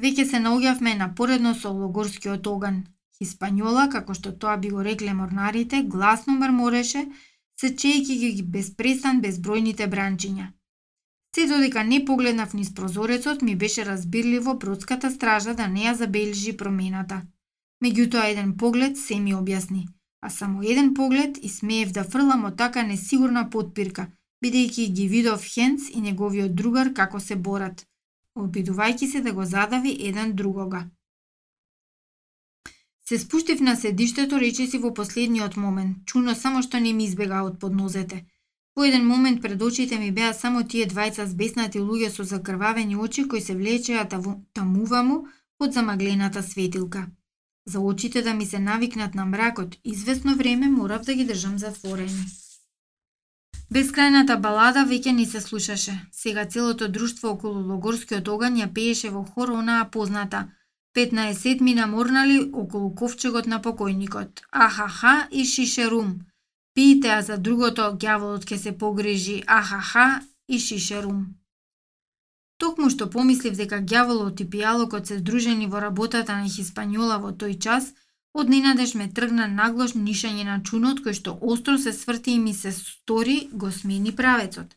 Веќе се наоѓавме на поредно со логорскиот оган. Испанјола, како што тоа би го рекле морнарите, гласно мрмореше, сечејќи ги безпрестан безбројните бранчиња. Се додека не погледнав низ прозорецот, ми беше разбирливо бродската стража да не ја забележи промената. Меѓутоа еден поглед се ми објасни, а само еден поглед и смеев да фрлам од така несигурна подпирка, бидејќи ги видов Хенц и неговиот другар како се борат, обидувајќи се да го задави еден другога. Се спуштив на седиштето речиси во последниот момент, чуно само што не ми избега од поднозете. Во еден момент пред очите ми беа само тие двајца збеснати луѓе со закрвавени очи кои се влечеа да тамуваму од замаглената светилка. За очите да ми се навикнат на мракот, известно време морав да ги држам затворени. Бескрајната балада веќе не се слушаше. Сега целото друштво околу Логорскиот оган ја пееше во хор онаа позната – 15 ми наморнали околу ковчегот на покојникот. Ахаха и шишерум. Пиите, а за другото ѓаволот ке се погрижи, Ахаха и шишерум. Токму што помислив дека ѓаволот и пијалокот се здружени во работата на Хиспањола во тој час, одненадеж ме тргна наглош нишање на чунот кој што остро се сврти и ми се стори го смени правецот.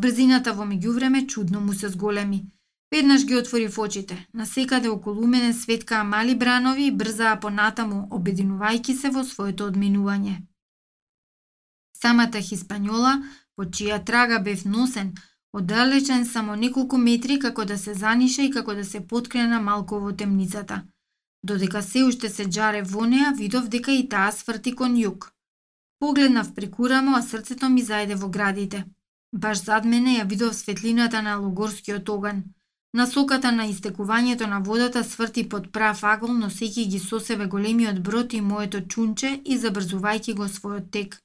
Брзината во меѓувреме чудно му се зголеми. Веднаш ги отворив очите. Насекаде околу мене светкаа мали бранови и брзаа понатаму, обединувајќи се во своето одминување. Самата Хиспањола, по чија трага бев носен, оддалечен само неколку метри како да се заниша и како да се подкрена малку во темницата. Додека се уште се джаре во неа, видов дека и таа сврти кон југ. Погледнав прекурамо, а срцето ми зајде во градите. Баш зад мене ја видов светлината на Логорскиот оган – Насоката на истекувањето на водата сврти под прав агол, носејќи ги со себе големиот брод и моето чунче и забрзувајќи го својот тек.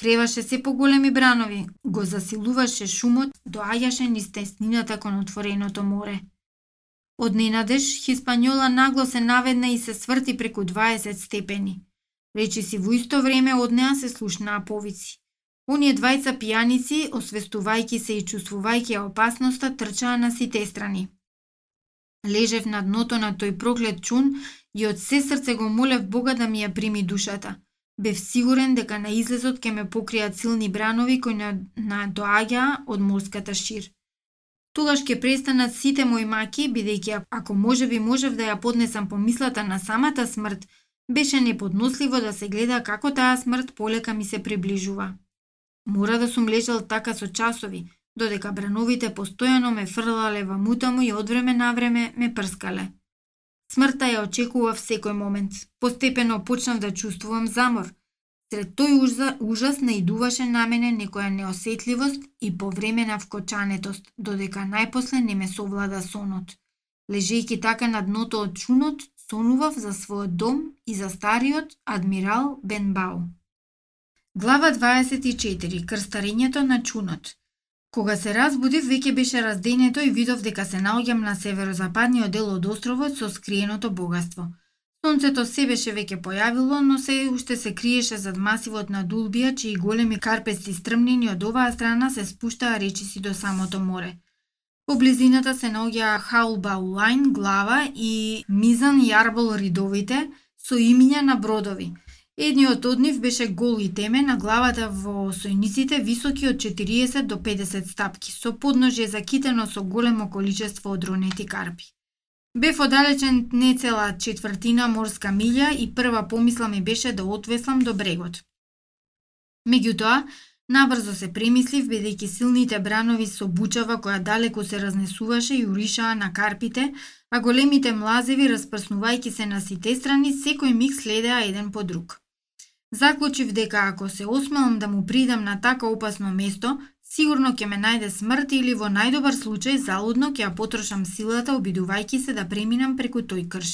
Креваше се поголеми бранови, го засилуваше шумот, доаѓаше низ теснината кон отвореното море. Од ненадеж, Хиспањола нагло се наведна и се сврти преку 20 степени. Речи си во исто време од неа се слушнаа повици. Оние двајца пијаници, освестувајки се и чувствувајќи опасноста, трчаа на сите страни. Лежев на дното на тој проклет чун и од се срце го молев Бога да ми ја прими душата. Бев сигурен дека на излезот ќе ме покријат силни бранови кои на, на од морската шир. Тогаш ќе престанат сите мои маки, бидејќи ако може би можев да ја поднесам помислата на самата смрт, беше неподносливо да се гледа како таа смрт полека ми се приближува. Мора да сум лежал така со часови, додека брановите постојано ме фрлале во мутаму и од време на време ме прскале. Смртта ја очекува секој момент. Постепено почнав да чувствувам замор. Сред тој ужас, ужас наидуваше на мене некоја неосетливост и повремена вкочанетост, додека најпосле не ме совлада сонот. Лежејќи така на дното од чунот, сонував за својот дом и за стариот адмирал Бенбао. Глава 24. Крстарењето на чунот. Кога се разбудив, веќе беше разденето и видов дека се наоѓам на северозападниот дел од островот со скриеното богатство. Сонцето се беше веќе појавило, но се уште се криеше зад масивот на Дулбија, чии големи карпести стрмнини од оваа страна се спуштаа речиси до самото море. По близината се наоѓа Хаулбаулайн, глава и Мизан Јарбол ридовите со имиња на бродови – Едниот од нив беше гол и темен, на главата во сојниците високи од 40 до 50 стапки, со подножје закитено со големо количество одронети карпи. Бев одалечен не цела четвртина морска милја и прва помисла ми беше да отвеслам до брегот. Меѓутоа, набрзо се премислив бидејќи силните бранови со бучава која далеку се разнесуваше и уришаа на карпите, а големите млазеви распрснувајќи се на сите страни секој миг следеа еден по друг. Заклучив дека ако се осмелам да му придам на така опасно место, сигурно ќе ме најде смрт или во најдобар случај залудно ќе ја потрошам силата обидувајќи се да преминам преку тој крш.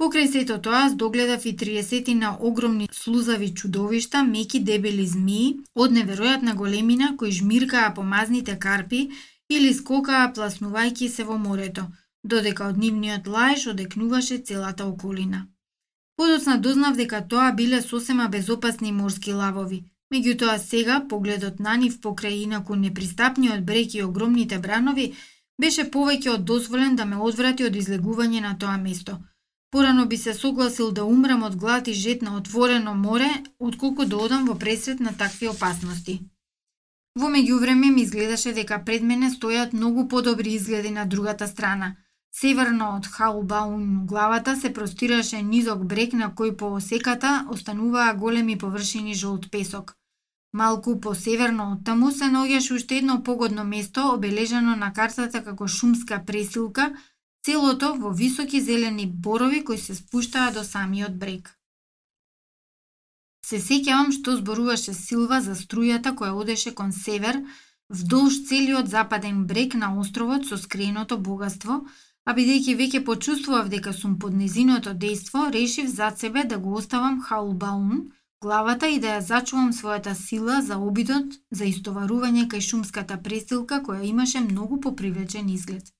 Покрај сето тоа, догледав и 30 на огромни слузави чудовишта, меки дебели змии, од неверојатна големина кои жмиркаа помазните карпи или скокаа пласнувајќи се во морето, додека од нивниот лаеш одекнуваше целата околина. Подоцна дознав дека тоа биле сосема безопасни морски лавови. Меѓутоа сега, погледот на нив покрај инаку непристапниот брег и огромните бранови, беше повеќе од дозволен да ме одврати од излегување на тоа место. Порано би се согласил да умрам од глад и жет на отворено море, отколку да одам во пресрет на такви опасности. Во меѓувреме ми изгледаше дека пред мене стојат многу подобри изгледи на другата страна. Северно од Хаубаун главата се простираше низок брег на кој по осеката остануваа големи површини жолт песок. Малку по северно од таму се наоѓаше уште едно погодно место обележано на картата како шумска пресилка, целото во високи зелени борови кои се спуштаа до самиот брег. Се сеќавам што зборуваше Силва за струјата која одеше кон север, вдолж целиот западен брег на островот со скреното богатство, а бидејќи веќе почувствував дека сум под незиното дејство, решив за себе да го оставам Хаулбаун, главата и да ја зачувам својата сила за обидот за истоварување кај шумската пресилка која имаше многу попривлечен изглед.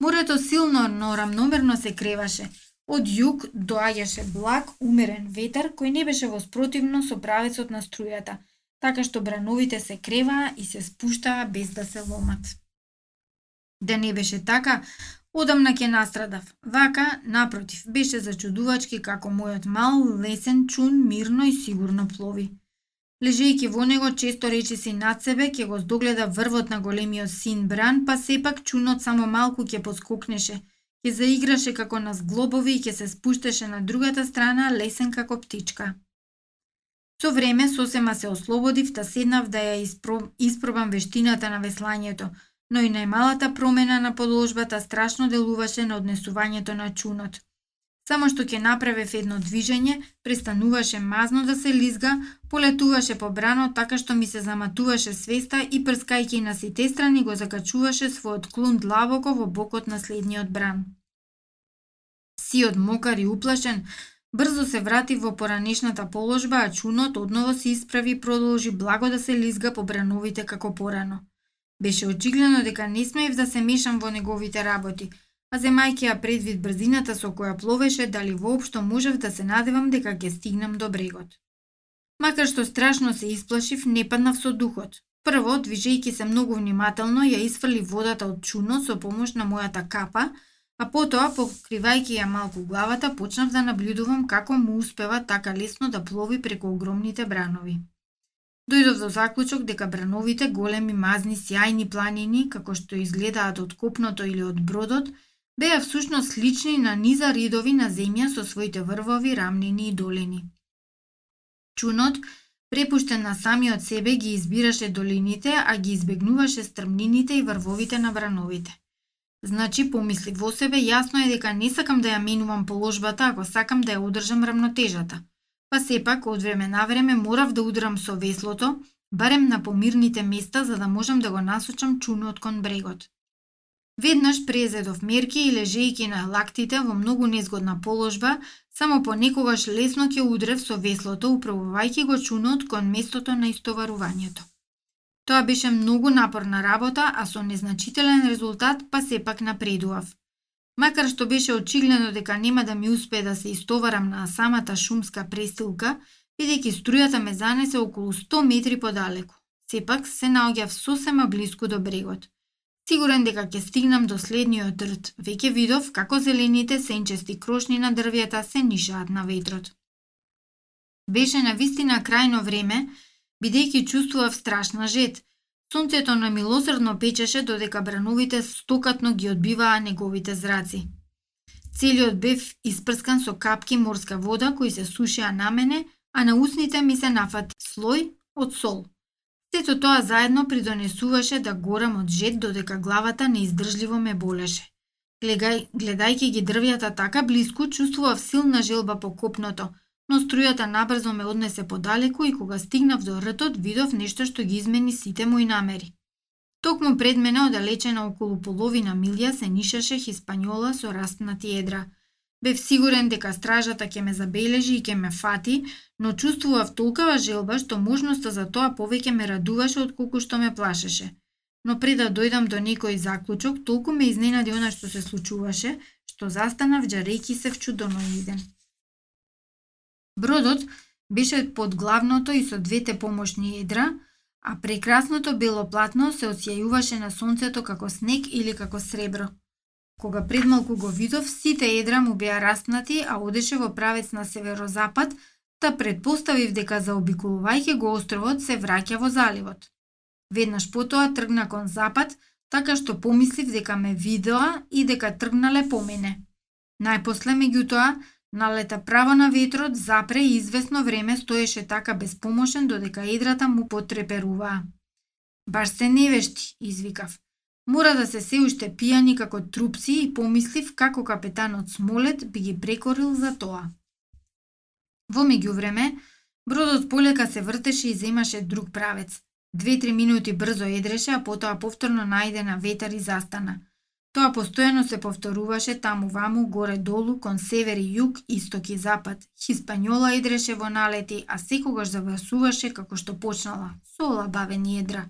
Морето силно, но рамномерно се креваше – Од југ доаѓаше благ, умерен ветер кој не беше воспротивно со правецот на струјата, така што брановите се креваа и се спуштаа без да се ломат. Да не беше така, одамна ќе настрадав. Вака, напротив, беше зачудувачки како мојот мал, лесен чун мирно и сигурно плови. Лежејќи во него, често рече си над себе, ќе го здогледа врвот на големиот син Бран, па сепак чунот само малку ќе поскокнеше – Ќе заиграше како на зглобови и ќе се спуштеше на другата страна лесен како птичка. Со време сосема се ослободив, та седнав да ја испробам вештината на веслањето, но и најмалата промена на подложбата страшно делуваше на однесувањето на чунот. Само што ќе направев едно движење, престануваше мазно да се лизга, полетуваше по брано така што ми се заматуваше свеста и прскајќи на сите страни го закачуваше својот клун длабоко во бокот на следниот бран. Сиот мокар и уплашен, брзо се врати во поранешната положба, а чунот одново се исправи и продолжи благо да се лизга по брановите како порано. Беше очигледно дека не смеев да се мешам во неговите работи – а земајќи ја предвид брзината со која пловеше, дали воопшто можев да се надевам дека ќе стигнам до брегот. Макар што страшно се исплашив, не паднав со духот. Прво, движејќи се многу внимателно, ја изфрли водата од чуно со помош на мојата капа, а потоа, покривајќи ја малку главата, почнав да наблюдувам како му успева така лесно да плови преку огромните бранови. Дојдов до заклучок дека брановите, големи, мазни, сјајни планини, како што изгледаат од копното или од бродот, беа всушност слични на низа ридови на земја со своите врвови, рамнини и долини. Чунот, препуштен на самиот себе, ги избираше долините, а ги избегнуваше стрмнините и врвовите на брановите. Значи, помисли во себе, јасно е дека не сакам да ја менувам положбата ако сакам да ја одржам рамнотежата. Па сепак, од време на време морав да удрам со веслото, барем на помирните места за да можам да го насочам чунот кон брегот. Веднаш презедов мерки и лежејќи на лактите во многу незгодна положба, само понекогаш лесно ќе удрев со веслото, управувајќи го чунот кон местото на истоварувањето. Тоа беше многу напорна работа, а со незначителен резултат, па сепак напредував. Макар што беше очигледно дека нема да ми успее да се истоварам на самата шумска престилка, бидејќи струјата ме занесе околу 100 метри подалеку. Сепак се наоѓав сосема близко до брегот. Сигурен дека ќе стигнам до следниот рт. Веќе видов како зелените сенчести крошни на дрвјата се нишаат на ветрот. Беше на вистина крајно време, бидејќи чувствував страшна жет. Сонцето на милосрдно печеше додека брановите стокатно ги одбиваа неговите зраци. Целиот бев испрскан со капки морска вода кои се сушеа на мене, а на усните ми се нафат слој од сол. Сето тоа заедно придонесуваше да горам од жет додека главата неиздржливо ме болеше. Гледај, гледајќи ги дрвјата така близко, чувствував силна желба по копното, но струјата набрзо ме однесе подалеку и кога стигнав до ртот, видов нешто што ги измени сите мои намери. Токму пред мене, одалечена околу половина милја, се нишаше хиспањола со распнати едра – Бев сигурен дека стражата ќе ме забележи и ќе ме фати, но чувствував толкава желба што можноста за тоа повеќе ме радуваше отколку што ме плашеше. Но пред да дојдам до некој заклучок, толку ме изненади она што се случуваше, што застанав джарејки се в чудоноиден. Бродот беше под главното и со двете помошни едра, а прекрасното бело платно се осјајуваше на сонцето како снег или како сребро. Кога предмалку го видов, сите едра му беа распнати, а одеше во правец на северозапад, та предпоставив дека заобиколувајќи го островот се враќа во заливот. Веднаш потоа тргна кон запад, така што помислив дека ме видела и дека тргнале по мене. Најпосле, меѓутоа, налета право на ветрот, запре и известно време стоеше така безпомошен додека едрата му потреперуваа. Баш се невешти, извикав. Мора да се се уште пијани како трупци и помислив како капетанот Смолет би ги прекорил за тоа. Во меѓувреме, бродот полека се вртеше и земаше друг правец. Две-три минути брзо едреше, а потоа повторно најде на ветар и застана. Тоа постојано се повторуваше таму-ваму, горе-долу, кон север и југ, исток и запад. Хиспањола идреше во налети, а секогаш заврсуваше како што почнала, со олабавен једра.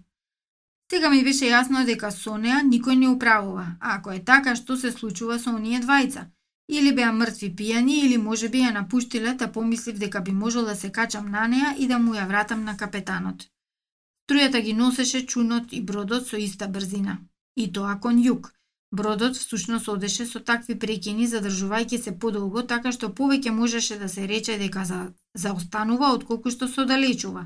Сега ми беше јасно дека со неа никој не управува, а ако е така, што се случува со оние двајца? Или беа мртви пијани, или може би ја напуштиле, та помислив дека би можел да се качам на неа и да му ја вратам на капетанот. Струјата ги носеше чунот и бродот со иста брзина. И тоа кон југ. Бродот всушност одеше со такви прекини, задржувајќи се подолго, така што повеќе можеше да се рече дека за, заостанува отколку што се одалечува.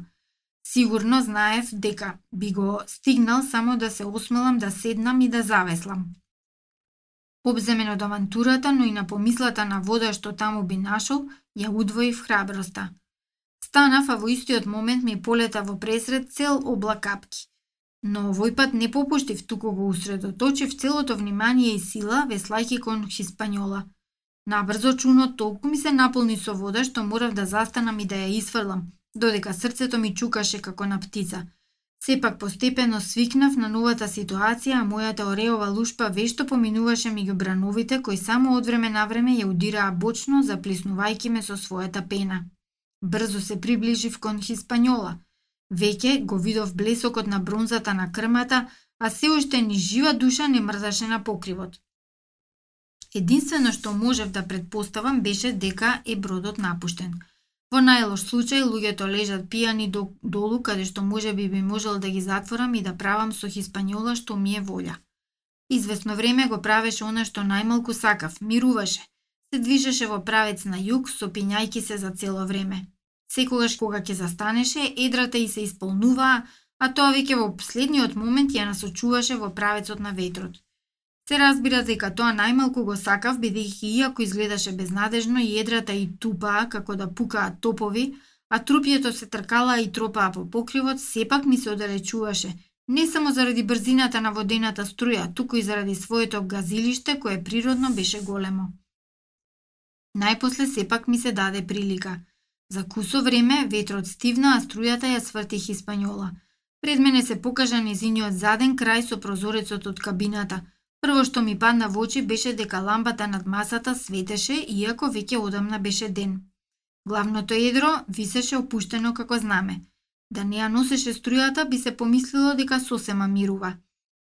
Сигурно знаев дека би го стигнал само да се осмелам да седнам и да завеслам. Обземен од авантурата, но и на помислата на вода што таму би нашол, ја удвоив храброста. Станав, а во истиот момент ми полета во пресред цел облак капки. Но овој пат не попуштив, туку го усредоточив целото внимание и сила, веслајки кон Хиспањола. Набрзо чунот толку ми се наполни со вода што морав да застанам и да ја исфрлам, додека срцето ми чукаше како на птица. Сепак постепено свикнав на новата ситуација, а мојата ореова лушпа вешто поминуваше меѓу брановите кои само од време на време ја удираа бочно, заплиснувајќи ме со својата пена. Брзо се приближив кон Хиспањола – Веќе го видов блесокот на бронзата на крмата, а се уште ни жива душа не мрзаше на покривот. Единствено што можев да предпоставам беше дека е бродот напуштен. Во најлош случај, луѓето лежат пијани до, долу, каде што може би би можел да ги затворам и да правам со хиспањола што ми е волја. Известно време го правеше она што најмалку сакав, мируваше. Се движеше во правец на југ, сопињајки се за цело време. Секогаш кога ќе застанеше, едрата и се исполнуваа, а тоа веќе во последниот момент ја насочуваше во правецот на ветрот. Се разбира дека тоа најмалку го сакав, бидејќи иако изгледаше безнадежно једрата едрата и тупаа како да пукаат топови, а трупјето се тркала и тропаа по покривот, сепак ми се одалечуваше, не само заради брзината на водената струја, туку и заради своето газилиште кое природно беше големо. Најпосле сепак ми се даде прилика – За кусо време ветрот стивна, а струјата ја сврти Хиспањола. Пред мене се покажа незиниот заден крај со прозорецот од кабината. Прво што ми падна во очи беше дека ламбата над масата светеше, иако веќе одамна беше ден. Главното едро висеше опуштено како знаме. Да не ја носеше струјата би се помислило дека сосема мирува.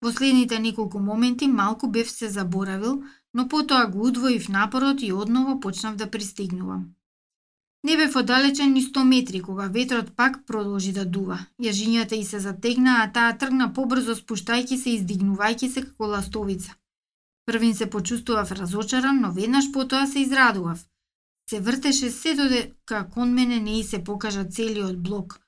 Во следните неколку моменти малку бев се заборавил, но потоа го удвоив напорот и одново почнав да пристигнувам. Не бев оддалечен ни 100 метри, кога ветрот пак продолжи да дува. Јажињата и се затегна, а таа тргна побрзо спуштајки се и издигнувајки се како ластовица. Првин се почувствував разочаран, но веднаш потоа се израдував. Се вртеше се додека кон мене не и се покажа целиот блок.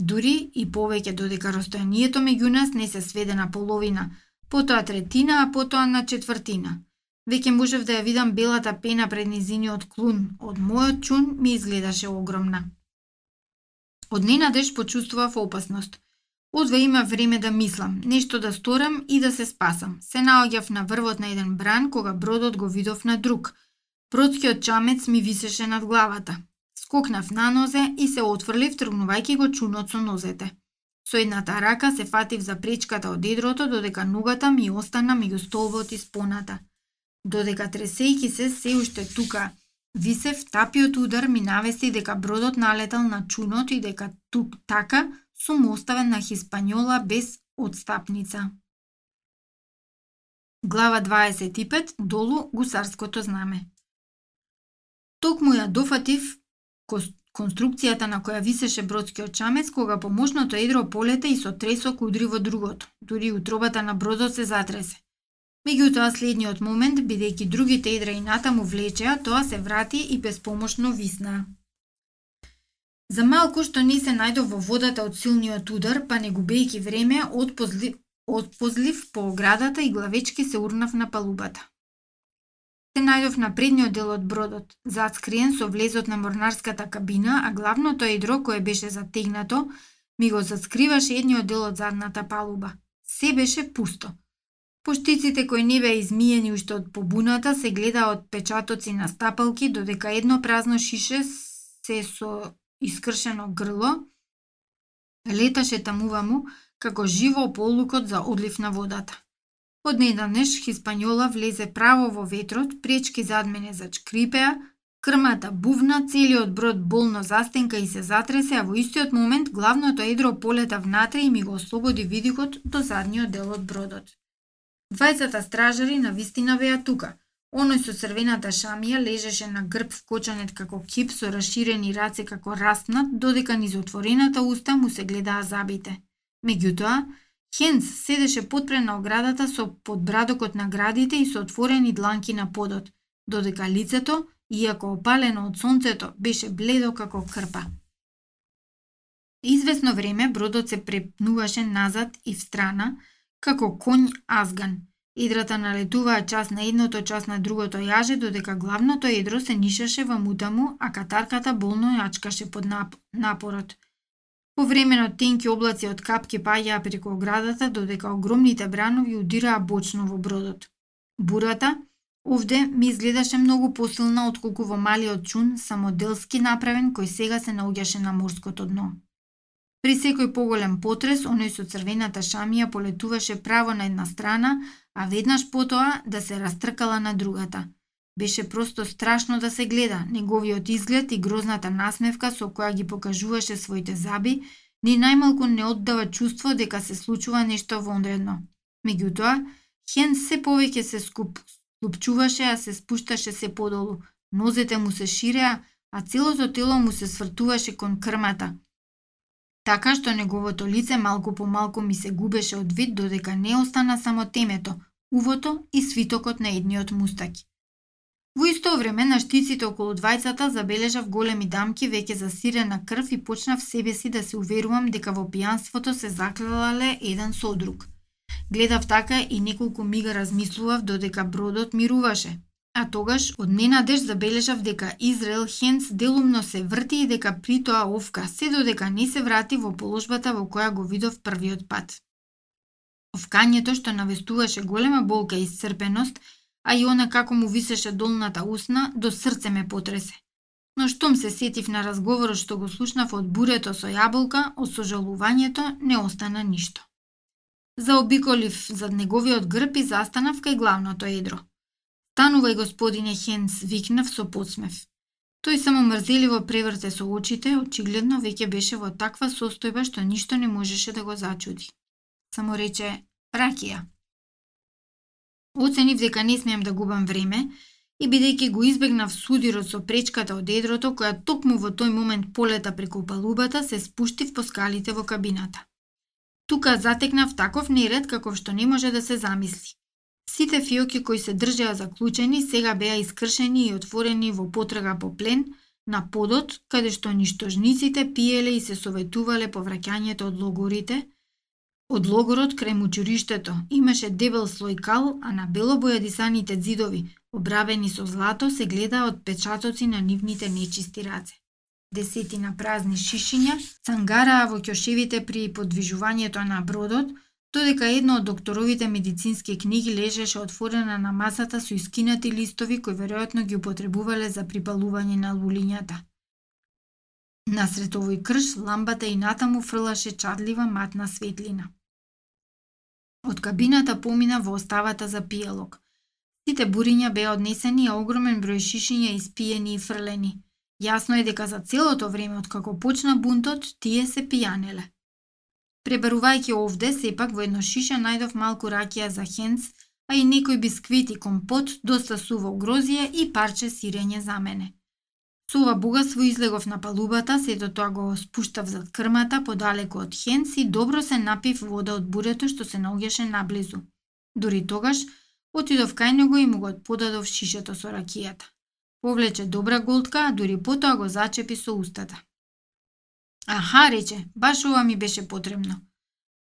Дури и повеќе додека расстојанието меѓу нас не се сведе на половина, потоа третина, а потоа на четвртина – Веќе можев да ја видам белата пена пред низиниот клун. Од мојот чун ми изгледаше огромна. Од ненадеж почувствував опасност. Одве има време да мислам, нешто да сторам и да се спасам. Се наоѓав на врвот на еден бран кога бродот го видов на друг. Бродскиот чамец ми висеше над главата. Скокнав на нозе и се отфрлив тргнувајќи го чунот со нозете. Со едната рака се фатив за пречката од едрото додека ногата ми остана меѓу столбот и споната. Додека тресејки се се уште тука, висев тапиот удар ми навести дека бродот налетал на чунот и дека тук така сум оставен на Хиспањола без одстапница. Глава 25. Долу гусарското знаме. Токму ја дофатив конструкцијата на која висеше бродскиот чамец, кога помошното едро полете и со тресок удри во другото. Дури утробата на бродот се затресе. Меѓутоа, следниот момент, бидејќи другите едра и натаму влечеа, тоа се врати и безпомошно висна. За малку што не се најдов во водата од силниот удар, па не губејќи време, отпозли, отпозлив по оградата и главечки се урнав на палубата. Се најдов на предниот дел од бродот, зад со влезот на морнарската кабина, а главното едро кое беше затегнато, ми го заскриваше едниот дел од задната палуба. Се беше пусто. Поштиците кои не беа измиени уште од побуната се гледаа од печатоци на стапалки, додека едно празно шише се со искршено грло леташе тамуваму како живо полукот за одлив на водата. Од недавнеш Хиспањола влезе право во ветрот, пречки зад мене зачкрипеа, крмата бувна, целиот брод болно застенка и се затресе, а во истиот момент главното едро полета внатре и ми го ослободи видикот до задниот дел од бродот. Двајцата стражари на вистина беа тука. Оној со црвената шамија лежеше на грб вкочанет како кип со расширени раце како растнат, додека низ отворената уста му се гледаа забите. Меѓутоа, Хенц седеше подпрен на оградата со подбрадокот на градите и со отворени дланки на подот, додека лицето, иако опалено од сонцето, беше бледо како крпа. Известно време бродот се препнуваше назад и встрана, како конј азган. Идрата налетуваа час на едното, час на другото јаже, додека главното едро се нишаше во мутаму, а катарката болно јачкаше под напорот. Повремено тенки облаци од капки паѓаа преку оградата, додека огромните бранови удираа бочно во бродот. Бурата, овде ми изгледаше многу посилна отколку во малиот чун, самоделски направен, кој сега се наоѓаше на морското дно. При секој поголем потрес, оној со црвената шамија полетуваше право на една страна, а веднаш потоа да се растркала на другата. Беше просто страшно да се гледа, неговиот изглед и грозната насмевка со која ги покажуваше своите заби, ни најмалку не оддава чувство дека се случува нешто вонредно. Меѓутоа, Хен се повеќе се скуп, скупчуваше, а се спушташе се подолу. Нозете му се ширеа, а целото тело му се свртуваше кон крмата, така што неговото лице малку по малку ми се губеше од вид додека не остана само темето, увото и свитокот на едниот мустаки. Во исто време на штиците околу двајцата забележав големи дамки веќе засирена крв и почнав себе си да се уверувам дека во пијанството се заклалале еден со друг. Гледав така и неколку мига размислував додека бродот мируваше, А тогаш од ненадеж забележав дека Израел Хенс делумно се врти и дека при тоа овка се додека не се врати во положбата во која го видов првиот пат. Овкањето што навестуваше голема болка и српеност, а и она како му висеше долната усна, до срце ме потресе. Но штом се сетив на разговорот што го слушнав од бурето со јаболка, од сожалувањето не остана ништо. Заобиколив зад неговиот грб и застанав кај главното едро – Станувај, господине Хенс, викнав со подсмев. Тој само мрзеливо преврте со очите, очигледно веќе беше во таква состојба што ништо не можеше да го зачуди. Само рече, ракија. Оценив дека не смеам да губам време и бидејќи го избегнав судирот со пречката од едрото, која токму во тој момент полета преку палубата, се спуштив по скалите во кабината. Тука затекнав таков неред каков што не може да се замисли. Сите фиоки кои се држеа заклучени сега беа искршени и отворени во потрага по плен на подот, каде што ништожниците пиеле и се советувале по враќањето од логорите. Од логорот крај мучуриштето имаше дебел слој кал, а на белобојадисаните зидови, обравени со злато, се гледа од печатоци на нивните нечисти раце. Десетина празни шишиња цангараа во кјошевите при подвижувањето на бродот, додека една од докторовите медицински книги лежеше отворена на масата со искинати листови кои веројатно ги употребувале за припалување на лулињата. Насред овој крш, ламбата и натаму фрлаше чадлива матна светлина. Од кабината помина во оставата за пијалок. Сите буриња беа однесени, а огромен број шишиња испиени и фрлени. Јасно е дека за целото време од како почна бунтот, тие се пијанеле. Пребарувајќи овде, сепак во едно шише најдов малку ракија за Хенц, а и некој бисквит и компот, доста суво грозија и парче сирење за мене. Со ова богатство излегов на палубата, сето тоа го спуштав зад крмата, подалеку од Хенц и добро се напив вода од бурето што се наоѓаше наблизу. Дори тогаш, отидов кај него и му го подадов шишето со ракијата. Повлече добра голтка, а дури потоа го зачепи со устата. Аха, рече, баш ова ми беше потребно.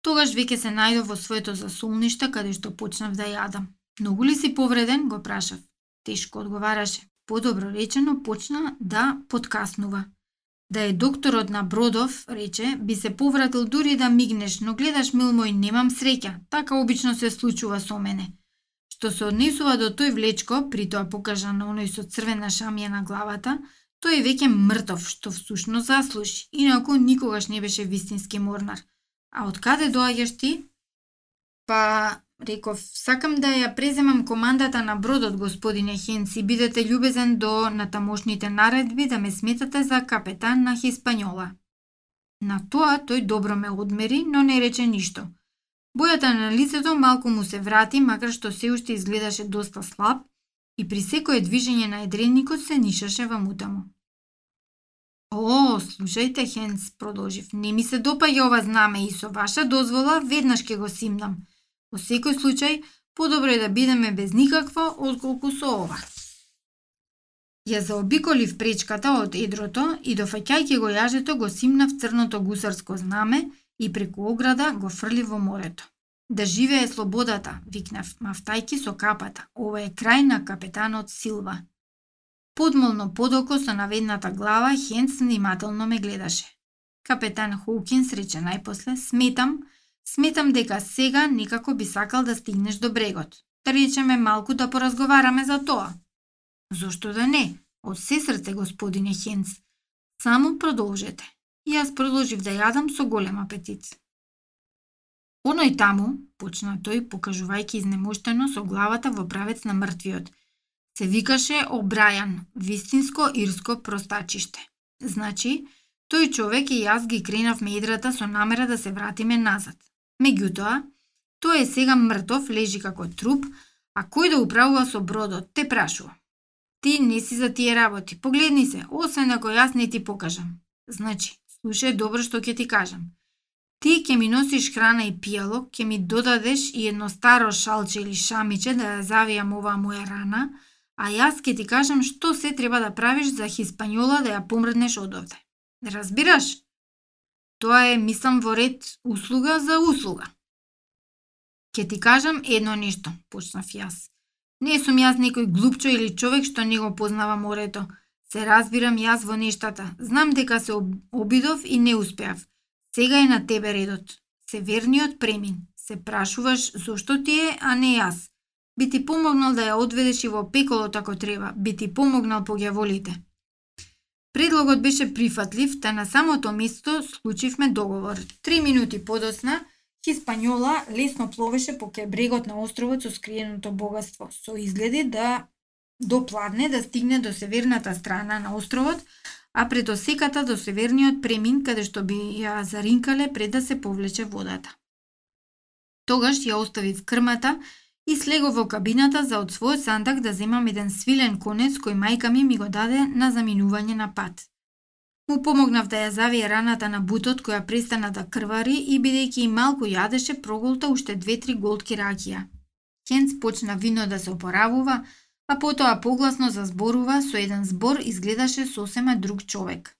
Тогаш веќе се најдов во своето засолниште каде што почнав да јадам. Многу ли си повреден, го прашав. Тешко одговараше. Подобро речено почна да подкаснува. Да е докторот на Бродов, рече, би се повратил дури да мигнеш, но гледаш мил мој, немам среќа. Така обично се случува со мене. Што се однесува до тој влечко, при тоа покажа на оној со црвена шамија на главата, тој е веќе мртов, што всушност заслужи, инаку никогаш не беше вистински морнар. А од каде доаѓаш ти? Па, реков, сакам да ја преземам командата на бродот, господине Хенци, и бидете љубезен до натамошните наредби да ме сметате за капетан на Хиспањола. На тоа тој добро ме одмери, но не рече ништо. Бојата на лицето малку му се врати, макар што се уште изгледаше доста слаб и при секое движење на едреникот се нишаше во мутаму. О, слушајте, Хенс, продолжив, не ми се допаѓа ова знаме и со ваша дозвола веднаш ќе го симнам. Во секој случај, подобро е да бидеме без никаква отколку со ова. Ја заобиколив пречката од едрото и дофаќајќи го јажето го симнав црното гусарско знаме и преку ограда го фрли во морето. Да живее слободата, викнав, мафтајки со капата. Ова е крај на капетанот Силва. Подмолно подоко со наведната глава, Хенс внимателно ме гледаше. Капетан Хоукинс рече најпосле, сметам, сметам дека сега некако би сакал да стигнеш до брегот. Да речеме малку да поразговараме за тоа. Зошто да не? Од се срце, господине Хенс. Само продолжете и јас продолжив да јадам со голем апетит. Оној таму, почна тој, покажувајќи изнемоштено со главата во правец на мртвиот. Се викаше Обрајан, вистинско ирско простачиште. Значи, тој човек и јас ги кренав медрата со намера да се вратиме назад. Меѓутоа, тој е сега мртов, лежи како труп, а кој да управува со бродот, те прашува. Ти не си за тие работи, погледни се, освен ако јас не ти покажам. Значи, Слушај добро што ќе ти кажам. Ти ќе ми носиш храна и пијало, ќе ми додадеш и едно старо шалче или шамиче да ја завијам оваа моја рана, а јас ќе ти кажам што се треба да правиш за Хиспањола да ја помрднеш од овде. Разбираш? Тоа е, мислам, во ред услуга за услуга. Ке ти кажам едно нешто, почнав јас. Не сум јас некој глупчо или човек што не го познава морето, Се разбирам јас во нештата. Знам дека се обидов и не успеав. Сега е на тебе редот. Северниот премин. Се прашуваш зошто ти е, а не јас. Би ти помогнал да ја одведеш и во пеколот ако треба. Би ти помогнал по гјаволите. Предлогот беше прифатлив, та на самото место случивме договор. Три минути подосна, Хиспањола лесно пловеше по брегот на островот со скриеното богатство, со изгледи да допладне да стигне до северната страна на островот, а пред осеката до северниот премин каде што би ја заринкале пред да се повлече водата. Тогаш ја оставив крмата и слегов во кабината за од својот сандак да земам еден свилен конец кој мајка ми ми го даде на заминување на пат. Му помогнав да ја завие раната на бутот која престана да крвари и бидејќи и малку јадеше проголта уште две-три голтки ракија. Хенц почна вино да се опоравува, а потоа погласно зазборува со еден збор изгледаше сосема друг човек.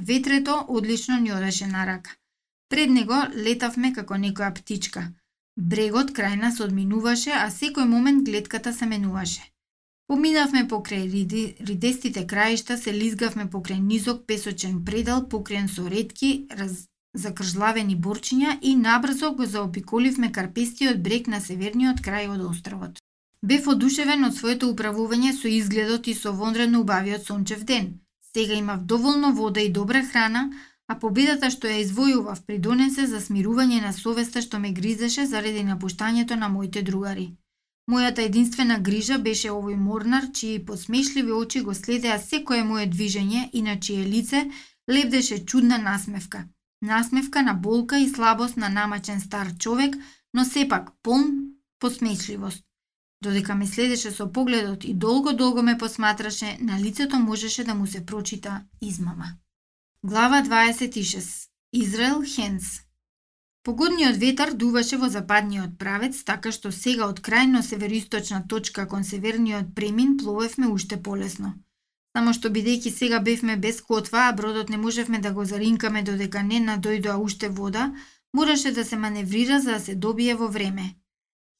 Ветрето одлично ни одеше на рака. Пред него летавме како некоја птичка. Брегот крај нас одминуваше, а секој момент гледката се менуваше. Поминавме покрај риди, ридестите краишта, се лизгавме покрај низок песочен предал, покриен со редки, раз, закржлавени борчиња и набрзо го заобиколивме карпестиот брег на северниот крај од островот. Бев одушевен од своето управување со изгледот и со вонредно убавиот сончев ден. Сега имав доволно вода и добра храна, а победата што ја извојував придонесе за смирување на совеста што ме гризеше заради напуштањето на моите другари. Мојата единствена грижа беше овој морнар, чии посмешливи очи го следеа секое моје движење и на чие лице лебдеше чудна насмевка. Насмевка на болка и слабост на намачен стар човек, но сепак полн посмешливост. Додека ме следеше со погледот и долго-долго ме посматраше, на лицето можеше да му се прочита измама. Глава 26. Израел Хенс Погодниот ветар дуваше во западниот правец, така што сега од крајно североисточна точка кон северниот премин пловевме уште полесно. Само што бидејќи сега бевме без котва, а бродот не можевме да го заринкаме додека не надојдоа уште вода, мораше да се маневрира за да се добие во време.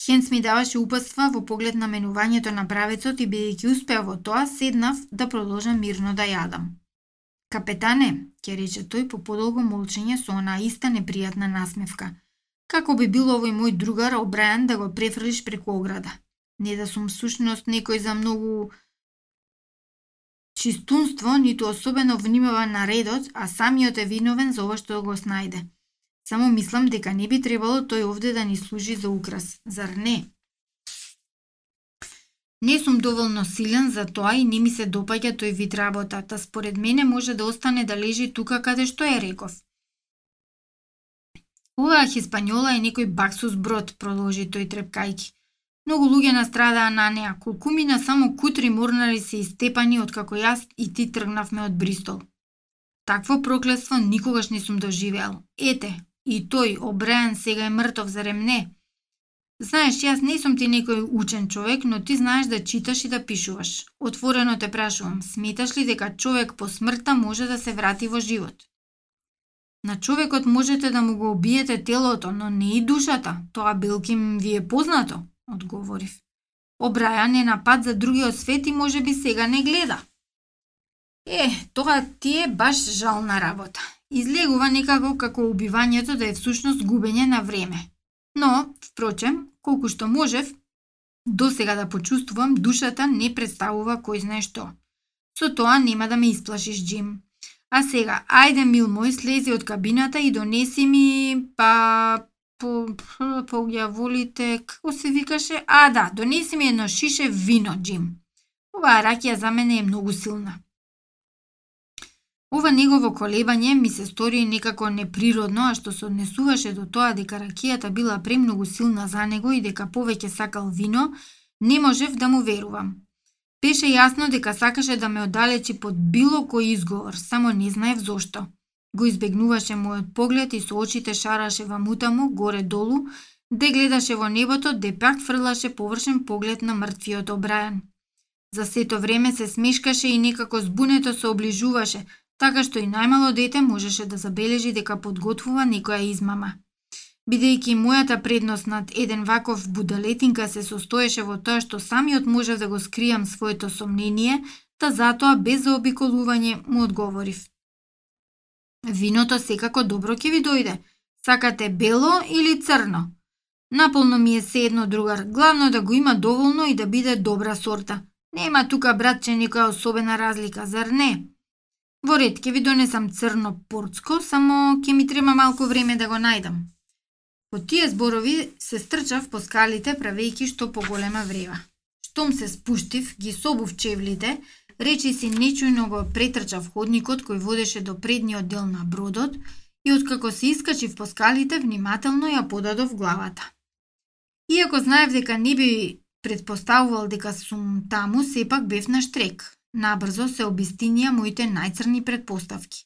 Хенс ми даваше упатства во поглед на менувањето на правецот и бидејќи успеа во тоа, седнав да продолжам мирно да јадам. Капетане, ќе рече тој по подолго молчење со она иста непријатна насмевка. Како би бил овој мој другар Обрајан да го префрлиш преку ограда? Не да сум сушност некој за многу чистунство, ниту особено внимава на редот, а самиот е виновен за ова што го снајде. Само мислам дека не би требало тој овде да ни служи за украс, зар не? Не сум доволно силен за тоа и не ми се допаѓа тој вид работа, та според мене може да остане да лежи тука каде што е реков. Оваа Хиспањола е некој баксус брод, продолжи тој трепкајки. Многу луѓе настрадаа на неа, колкумина само кутри морнари се истепани откако јас и ти тргнавме од Бристол. Такво проклество никогаш не сум доживеал. Ете, и тој, Обреан, сега е мртов, зарем не? Знаеш, јас не сум ти некој учен човек, но ти знаеш да читаш и да пишуваш. Отворено те прашувам, сметаш ли дека човек по смртта може да се врати во живот? На човекот можете да му го убиете телото, но не и душата. Тоа билким ви е познато одговорив. Обрајан е на пат за другиот свет и може би сега не гледа. Е, тоа ти е баш жална работа. Излегува некако како убивањето да е всушност губење на време. Но, впрочем, колку што можев, до сега да почувствувам, душата не представува кој знае што. Со тоа нема да ме исплашиш, Джим. А сега, ајде, мил мој, слези од кабината и донеси ми, па, по, по ја волите, како се викаше? А, да, донеси ми едно шише вино, Джим. Оваа ракија за мене е многу силна. Ова негово колебање ми се стори некако неприродно, а што се однесуваше до тоа дека ракијата била премногу силна за него и дека повеќе сакал вино, не можев да му верувам. Беше јасно дека сакаше да ме оддалечи под било кој изговор, само не знаев зошто. Го избегнуваше мојот поглед и со очите шараше во мутаму, горе-долу, де гледаше во небото, де пак фрлаше површен поглед на мртвиот Обрајан. За сето време се смешкаше и некако збунето се оближуваше, така што и најмало дете можеше да забележи дека подготвува некоја измама. Бидејќи мојата предност над еден ваков будалетинка се состоеше во тоа што самиот можев да го скријам своето сомнение, та затоа без заобиколување му одговорив. Виното секако добро ќе ви дојде. Сакате бело или црно? Наполно ми е се едно другар, главно да го има доволно и да биде добра сорта. Нема тука, братче, некоја особена разлика, зар не? Во ред ке ви донесам црно портско, само ке ми треба малку време да го најдам. По тие зборови се стрчав по скалите, правејќи што поголема врева. Штом се спуштив, ги собув чевлите, Речи си нечујно го претрчав ходникот кој водеше до предниот дел на бродот и откако се искачив по скалите, внимателно ја подадов главата. Иако знаев дека не би предпоставувал дека сум таму, сепак бев на штрек. Набрзо се обистинија моите најцрни предпоставки.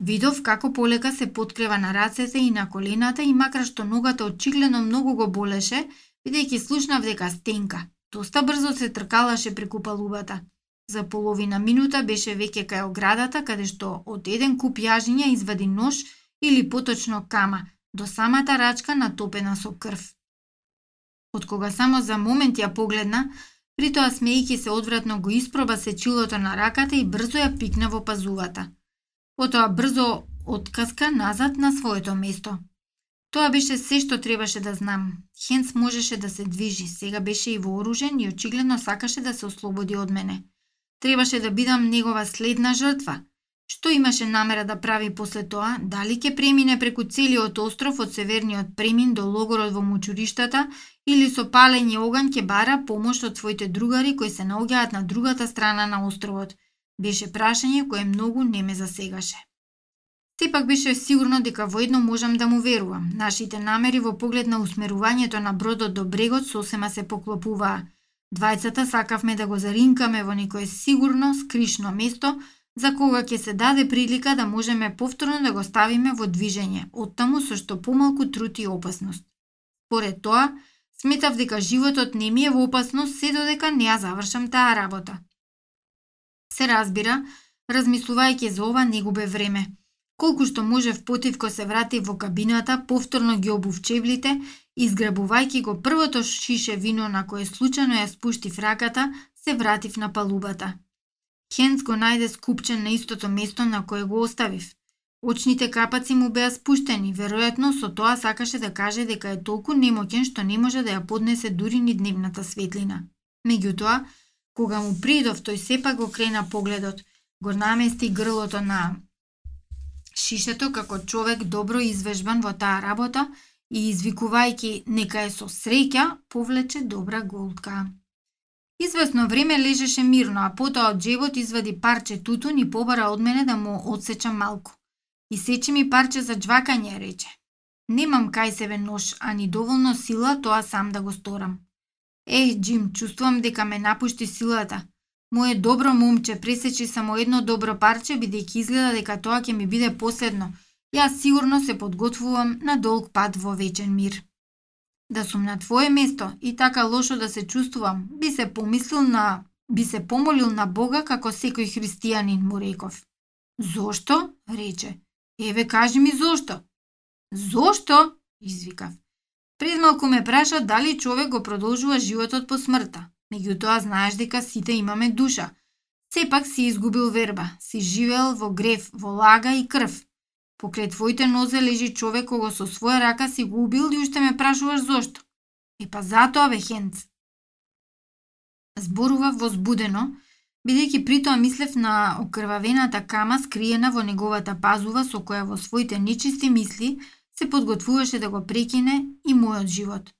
Видов како полека се подкрева на рацете и на колената и макар што ногата очигледно многу го болеше, бидејќи слушнав дека стенка. Доста брзо се тркалаше преку палубата. За половина минута беше веќе кај оградата, каде што од еден куп јажиња извади нож или поточно кама, до самата рачка натопена со крв. Од кога само за момент ја погледна, притоа смејки се одвратно го испроба сечилото на раката и брзо ја пикна во пазувата. Потоа брзо откаска назад на своето место. Тоа беше се што требаше да знам. Хенс можеше да се движи, сега беше и вооружен и очигледно сакаше да се ослободи од мене. Требаше да бидам негова следна жртва. Што имаше намера да прави после тоа? Дали ќе премине преку целиот остров од северниот премин до логорот во мучуриштата или со палење оган ќе бара помош од своите другари кои се наоѓаат на другата страна на островот? Беше прашање кое многу не ме засегаше. Сепак беше сигурно дека воедно можам да му верувам. Нашите намери во поглед на усмерувањето на бродот до брегот сосема се поклопуваа. Двајцата сакавме да го заринкаме во некое сигурно, скришно место, за кога ќе се даде прилика да можеме повторно да го ставиме во движење, оттаму со што помалку труд и опасност. Поред тоа, сметав дека животот не ми е во опасност се додека не ја завршам таа работа. Се разбира, размислувајќи за ова не губе време. Колку што може в потивко се врати во кабината, повторно ги обув чевлите, изграбувајќи го првото шише вино на кое случајно ја спушти фраката, се вратив на палубата. Хенс го најде скупчен на истото место на кое го оставив. Очните капаци му беа спуштени, веројатно со тоа сакаше да каже дека е толку немоќен што не може да ја поднесе дури ни дневната светлина. Меѓутоа, кога му придов, тој сепак го крена погледот, го намести грлото на шишето како човек добро извежбан во таа работа и извикувајќи нека е со среќа, повлече добра голтка. Извесно време лежеше мирно, а потоа од джебот извади парче тутун и побара од мене да му одсечам малку. И сечи ми парче за джвакање, рече. Немам кај себе нож, а ни доволно сила тоа сам да го сторам. Ех, Джим, чувствувам дека ме напушти силата. Моје добро момче пресечи само едно добро парче, бидејќи изгледа дека тоа ќе ми биде последно. Јас сигурно се подготвувам на долг пат во вечен мир. Да сум на твое место и така лошо да се чувствувам, би се помислил на би се помолил на Бога како секој христијанин, му реков. Зошто? рече. Еве кажи ми зошто. Зошто? извикав. Пред малку ме праша дали човек го продолжува животот по смртта. Меѓутоа знаеш дека сите имаме душа. Сепак си изгубил верба, си живеел во грев, во лага и крв. Покрај твоите нозе лежи човек кого со своја рака си го убил и уште ме прашуваш зошто. И па затоа бе Хенц. Зборува возбудено, бидејќи притоа мислев на окрвавената кама скриена во неговата пазува со која во своите нечисти мисли се подготвуваше да го прекине и мојот живот.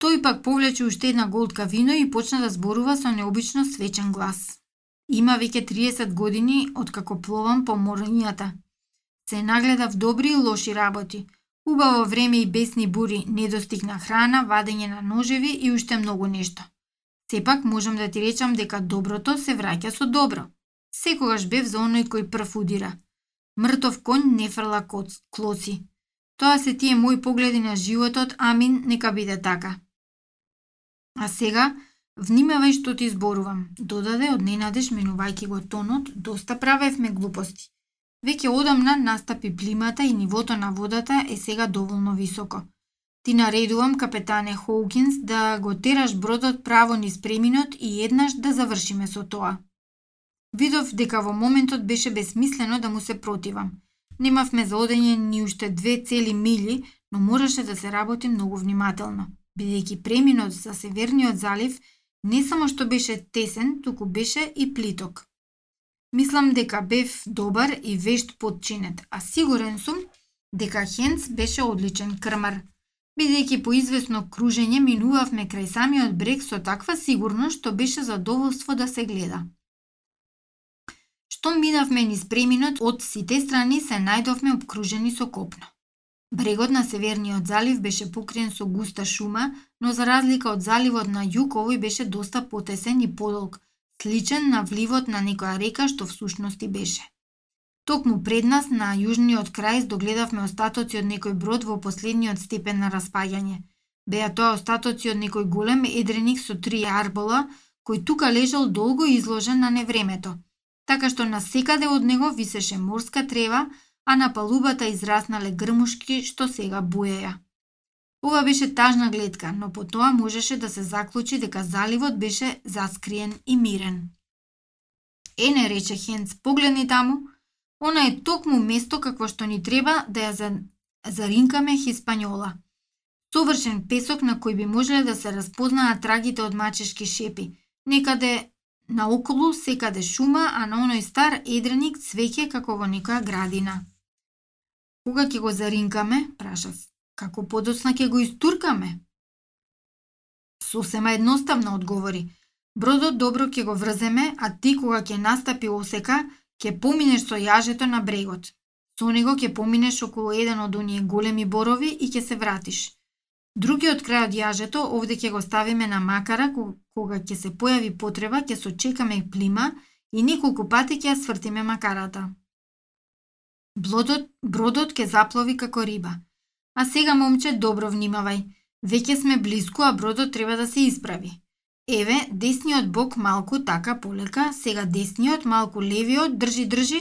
Тој пак повлече уште една голтка вино и почна да зборува со необично свечен глас. Има веќе 30 години откако пловам по морињата Се нагледав добри и лоши работи. Убаво време и бесни бури, недостиг на храна, вадење на ножеви и уште многу нешто. Сепак можам да ти речам дека доброто се враќа со добро. Секогаш бев за оној кој прв удира. Мртов конј не фрла клоци. Тоа се тие мои погледи на животот, амин, нека биде така. А сега, внимавај што ти зборувам, додаде од ненадеж менувајќи го тонот, доста правевме глупости. Веќе одамна настапи плимата и нивото на водата е сега доволно високо. Ти наредувам, капетане Хоукинс, да го тераш бродот право низ преминот и еднаш да завршиме со тоа. Видов дека во моментот беше безсмислено да му се противам. Немавме за одење ни уште две цели мили, но мораше да се работи многу внимателно, бидејќи преминот за Северниот залив не само што беше тесен, туку беше и плиток. Мислам дека бев добар и вешт подчинет, а сигурен сум дека Хенц беше одличен крмар. Бидејќи по известно кружење минувавме крај самиот брег со таква сигурност што беше задоволство да се гледа. Што минавме низ преминот, од сите страни се најдовме обкружени со копно. Брегот на Северниот залив беше покриен со густа шума, но за разлика од заливот на југ, овој беше доста потесен и подолг, сличен на вливот на некоја река што всушност и беше. Токму пред нас, на јужниот крај, догледавме остатоци од некој брод во последниот степен на распаѓање. Беа тоа остатоци од некој голем едреник со три арбола, кој тука лежал долго изложен на невремето, така што на секаде од него висеше морска трева, а на палубата израснале грмушки што сега буеја. Ова беше тажна гледка, но по тоа можеше да се заклучи дека заливот беше заскриен и мирен. Ене, рече Хенц, погледни таму. Она е токму место какво што ни треба да ја заринкаме Хиспањола. Совршен песок на кој би можеле да се разпознаат трагите од мачешки шепи. Некаде наоколу секаде шума, а на оној стар едреник цвеќе како во некоја градина. Кога ќе го заринкаме, прашав. Како подоцна ќе го истуркаме? Сосема едноставно одговори. Бродот добро ќе го врземе, а ти кога ќе настапи осека, ќе поминеш со јажето на брегот. Со него ќе поминеш околу еден од оние големи борови и ќе се вратиш. Другиот крај од јажето овде ќе го ставиме на макара кога ќе се појави потреба, ќе сочекаме плима и неколку пати ќе ја свртиме макарата. Блодот, бродот ќе заплови како риба. А сега, момче, добро внимавај. Веќе сме близко, а бродот треба да се исправи. Еве, десниот бок малку така полека, сега десниот, малку левиот, држи, држи.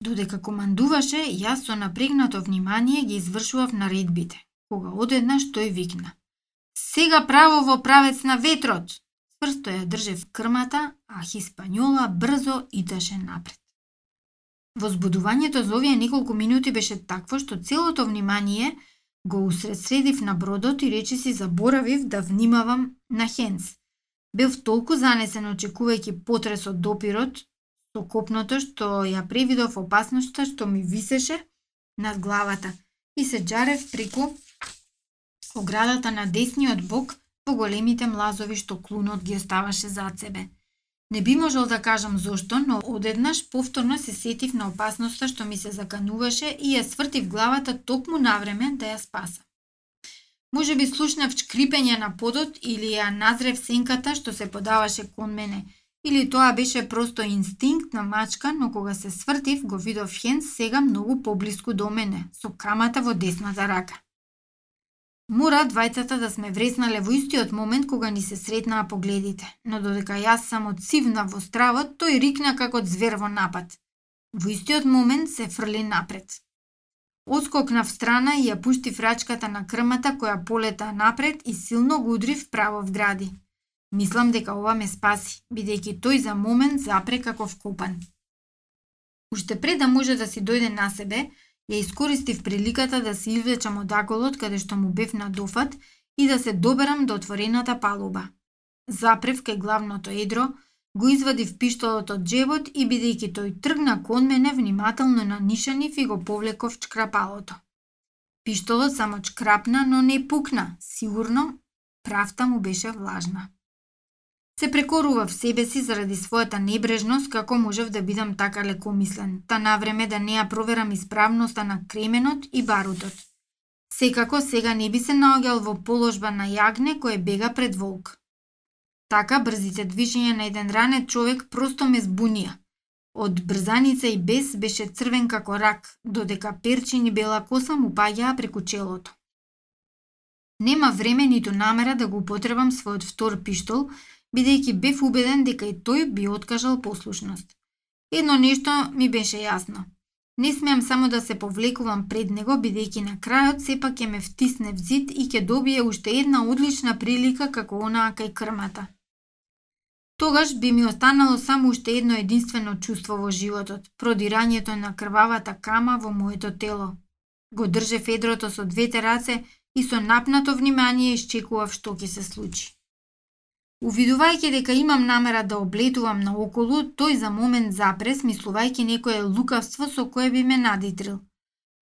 Додека командуваше, јас со напрегнато внимание ги извршував наредбите, кога одеднаш тој викна. Сега право во правец на ветрот! Прсто ја држев крмата, а Хиспањола брзо идеше напред. Возбудувањето за овие неколку минути беше такво што целото внимание го усредсредив на бродот и речиси заборавив да внимавам на Хенс. Бев толку занесен очекувајќи потрес од допирот, со копното што ја превидов опасноста што ми висеше над главата и се джарев преку оградата на десниот бок по големите млазови што клунот ги оставаше зад себе. Не би можел да кажам зошто, но одеднаш повторно се сетив на опасноста што ми се закануваше и ја свртив главата токму навреме да ја спасам. Може би слушнав чкрипење на подот или ја назрев сенката што се подаваше кон мене – Или тоа беше просто инстинкт на мачка, но кога се свртив, го видов Хенс сега многу поблиску до мене, со крамата во десната рака. Мора двајцата да сме вреснале во истиот момент кога ни се сретнаа погледите, но додека јас само цивна во стравот, тој рикна како звер во напад. Во истиот момент се фрли напред. Отскокнав страна и ја пушти рачката на крмата која полета напред и силно го удрив право в гради. Мислам дека ова ме спаси, бидејќи тој за момент запре како вкопан. Уште пред да може да си дојде на себе, ја искористив приликата да се извлечам од аголот каде што му бев на дофат и да се доберам до отворената палуба. Запрев кај главното едро, го извадив пиштолот од джебот и бидејќи тој тргна кон мене, внимателно на нишанив и го повлеков чкрапалото. Пиштолот само чкрапна, но не пукна. Сигурно, правта му беше влажна. Се прекорував себе си заради својата небрежност како можев да бидам така лекомислен, та навреме да не ја проверам исправноста на кременот и барутот. Секако сега не би се наоѓал во положба на јагне кое бега пред волк. Така брзите движења на еден ранет човек просто ме збунија. Од брзаница и бес беше црвен како рак, додека перчин и бела коса му паѓаа преку челото. Нема време ниту намера да го употребам својот втор пиштол, бидејќи бев убеден дека и тој би откажал послушност. Едно нешто ми беше јасно. Не смеам само да се повлекувам пред него, бидејќи на крајот сепак ќе ме втисне в зид и ќе добие уште една одлична прилика како онаа кај крмата. Тогаш би ми останало само уште едно единствено чувство во животот, продирањето на крвавата кама во моето тело. Го држе федрото со двете раце и со напнато внимание исчекував што ќе се случи. Увидувајќи дека имам намера да облетувам наоколу, тој за момент запре, смислувајќи некое лукавство со кое би ме надитрил.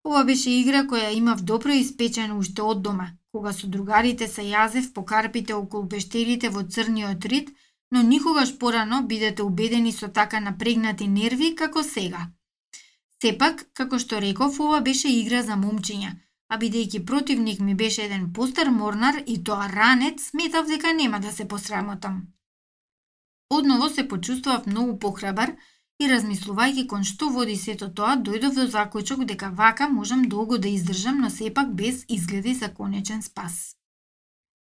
Ова беше игра која имав добро испечена уште од дома, кога со другарите се јазев по карпите околу пештерите во црниот рид, но никогаш порано бидете убедени со така напрегнати нерви како сега. Сепак, како што реков, ова беше игра за момчиња – а бидејќи противник ми беше еден постар морнар и тоа ранец сметав дека нема да се посрамотам. Одново се почувствував многу похрабар и размислувајќи кон што води сето тоа, дојдов до заклучок дека вака можам долго да издржам, но сепак без изгледи за конечен спас.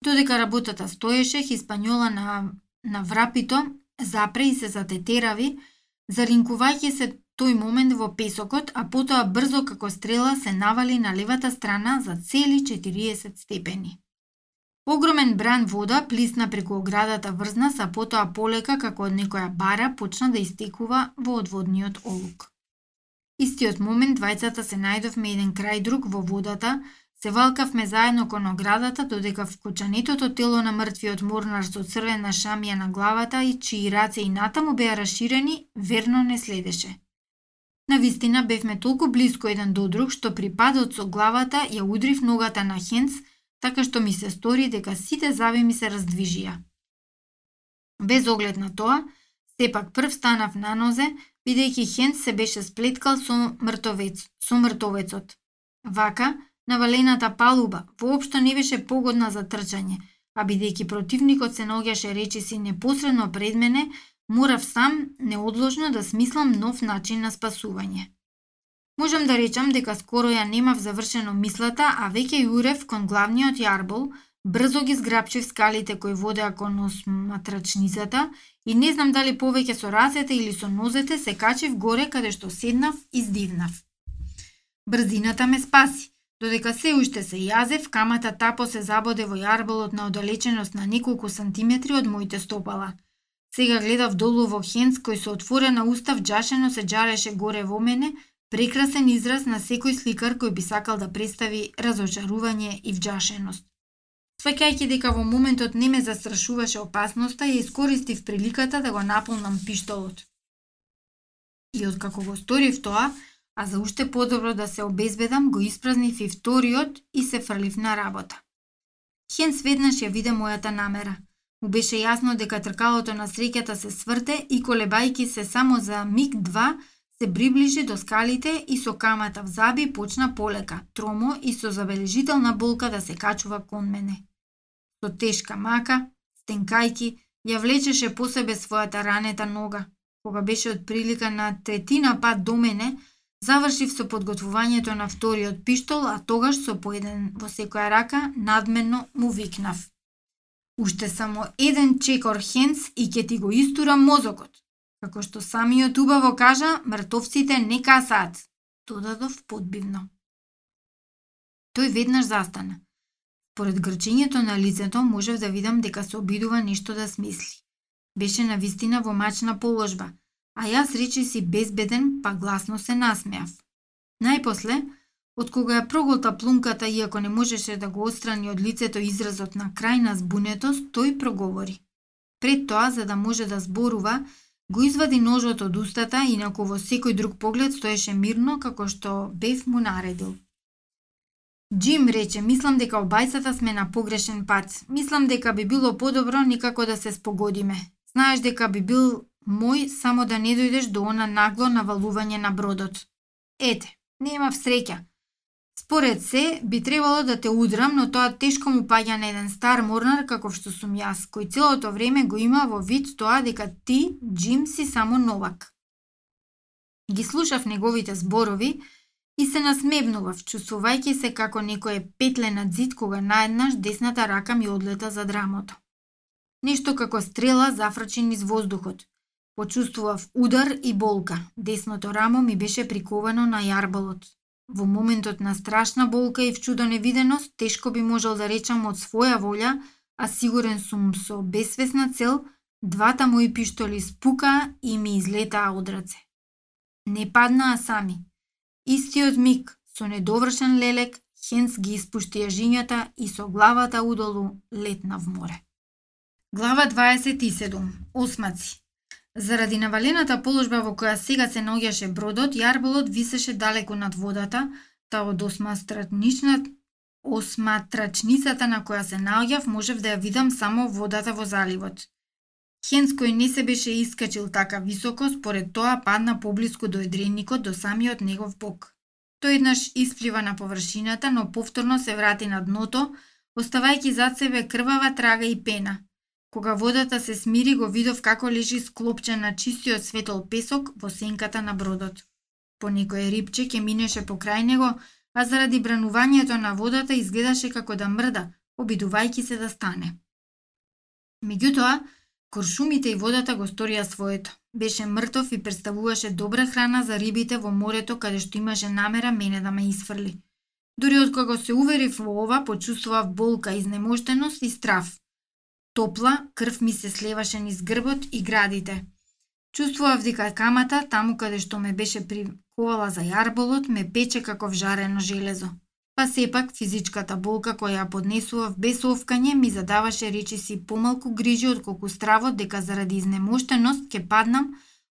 Додека работата стоеше, Хиспањола на, на врапито запре и се затетерави, заринкувајќи се тој момент во песокот, а потоа брзо како стрела се навали на левата страна за цели 40 степени. Огромен бран вода плисна преку оградата врзна, а потоа полека како од некоја бара почна да истекува во одводниот олук. Истиот момент двајцата се најдовме еден крај друг во водата, се валкавме заедно кон оградата, додека вкочанетото тело на мртвиот морнар со црвена шамија на главата и чии раце и натаму беа расширени, верно не следеше. На вистина бевме толку близко еден до друг што при падот со главата ја удрив ногата на Хенц, така што ми се стори дека сите зави ми се раздвижија. Без оглед на тоа, сепак прв станав на нозе, бидејќи Хенц се беше сплеткал со мртовец, со мртовецот. Вака, навалената палуба воопшто не беше погодна за трчање, а бидејќи противникот се наоѓаше речиси непосредно пред мене, морав сам неодложно да смислам нов начин на спасување. Можам да речам дека скоро ја немав завршено мислата, а веќе јурев кон главниот јарбол, Брзо ги зграбчив скалите кои водеа кон осматрачницата и не знам дали повеќе со рацете или со нозете се качив горе каде што седнав и здивнав. Брзината ме спаси. Додека се уште се јазев, камата тапо се забоде во јарболот на оддалеченост на неколку сантиметри од моите стопала. Сега гледав долу во Хенц кој со отворена уста вџашено се джареше горе во мене, прекрасен израз на секој сликар кој би сакал да представи разочарување и вџашеност. Сваќајќи дека во моментот не ме застрашуваше опасноста, ја искористив приликата да го наполнам пиштолот. И откако го сторив тоа, а за уште подобро да се обезбедам, го испразнив и вториот и се фрлив на работа. Хенс веднаш ја виде мојата намера. Му беше јасно дека тркалото на среќата се сврте и колебајки се само за миг-два, се приближи до скалите и со камата в заби почна полека, тромо и со забележителна болка да се качува кон мене со тешка мака, стенкајки, ја влечеше по себе својата ранета нога. Кога беше од прилика на третина пат до мене, завршив со подготвувањето на вториот пиштол, а тогаш со поеден во секоја рака надменно му викнав. Уште само еден чекор хенц и ќе ти го истурам мозокот. Како што самиот убаво кажа, мртовците не касаат. Додадов подбивно. Тој веднаш застана. Поред грчењето на лицето можев да видам дека се обидува нешто да смисли. Беше на вистина во мачна положба, а јас речи си безбеден, па гласно се насмеав. Најпосле, од кога ја проголта плунката, иако не можеше да го отстрани од лицето изразот на крајна збунетост, тој проговори. Пред тоа, за да може да зборува, го извади ножот од устата, инако во секој друг поглед стоеше мирно, како што бев му наредил. Джим рече, мислам дека обајцата сме на погрешен пат. Мислам дека би било подобро никако да се спогодиме. Знаеш дека би бил мој само да не дојдеш до она нагло навалување на бродот. Ете, немав среќа. Според се, би требало да те удрам, но тоа тешко му паѓа на еден стар морнар каков што сум јас, кој целото време го има во вид тоа дека ти, Джим, си само новак. Ги слушав неговите зборови, И се насмевнував, чувствувајќи се како некој е петлен зид кога наеднаш десната рака ми одлета за драмото. Нешто како стрела зафрачен низ воздухот. Почувствував удар и болка. Десното рамо ми беше приковано на јарболот. Во моментот на страшна болка и вчудо невиденост, тешко би можел да речам од своја волја, а сигурен сум со безсвесна цел, двата мои пиштоли спука и ми излетаа од раце. Не паднаа сами, Истиот миг, со недовршен лелек, Хенс ги испушти јажињата и со главата удолу летна в море. Глава 27. Осмаци. Заради навалената положба во која сега се наоѓаше бродот, јарболот висеше далеко над водата, та од осматрачничната осматрачницата на која се наоѓав можев да ја видам само водата во заливот. Хенс кој не се беше искачил така високо, според тоа падна поблиску до едренникот до самиот негов бок. Тој еднаш исплива на површината, но повторно се врати на дното, оставајќи зад себе крвава трага и пена. Кога водата се смири, го видов како лежи склопчен на чистиот светол песок во сенката на бродот. По некој рибче ке минеше покрај него, а заради бранувањето на водата изгледаше како да мрда, обидувајќи се да стане. Меѓутоа, Коршумите и водата го сторија своето. Беше мртов и представуваше добра храна за рибите во морето каде што имаше намера мене да ме изфрли. Дори од кога се уверив во ова, почувствував болка, изнемоштеност и страв. Топла крв ми се слеваше низ грбот и градите. Чувствував дека камата, таму каде што ме беше приковала за јарболот, ме пече како вжарено железо. Па сепак физичката болка која ја поднесував без овкање ми задаваше речи си помалку грижи од колку стравот дека заради изнемоштеност ќе паднам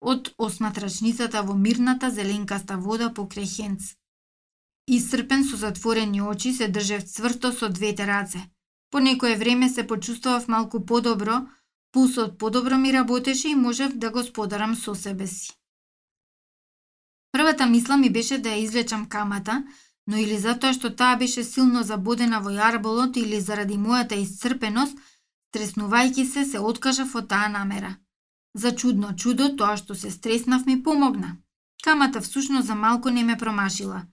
од осматрачницата во мирната зеленкаста вода покрај Хенц. Исцрпен со затворени очи се држев цврто со двете раце. По некое време се почувствував малку подобро, пулсот подобро ми работеше и можев да го сподарам со себе си. Првата мисла ми беше да ја излечам камата, но или затоа што таа беше силно забодена во јарболот или заради мојата исцрпеност, стреснувајќи се, се откажав од таа намера. За чудно чудо, тоа што се стреснав ми помогна. Камата всушност за малку не ме промашила.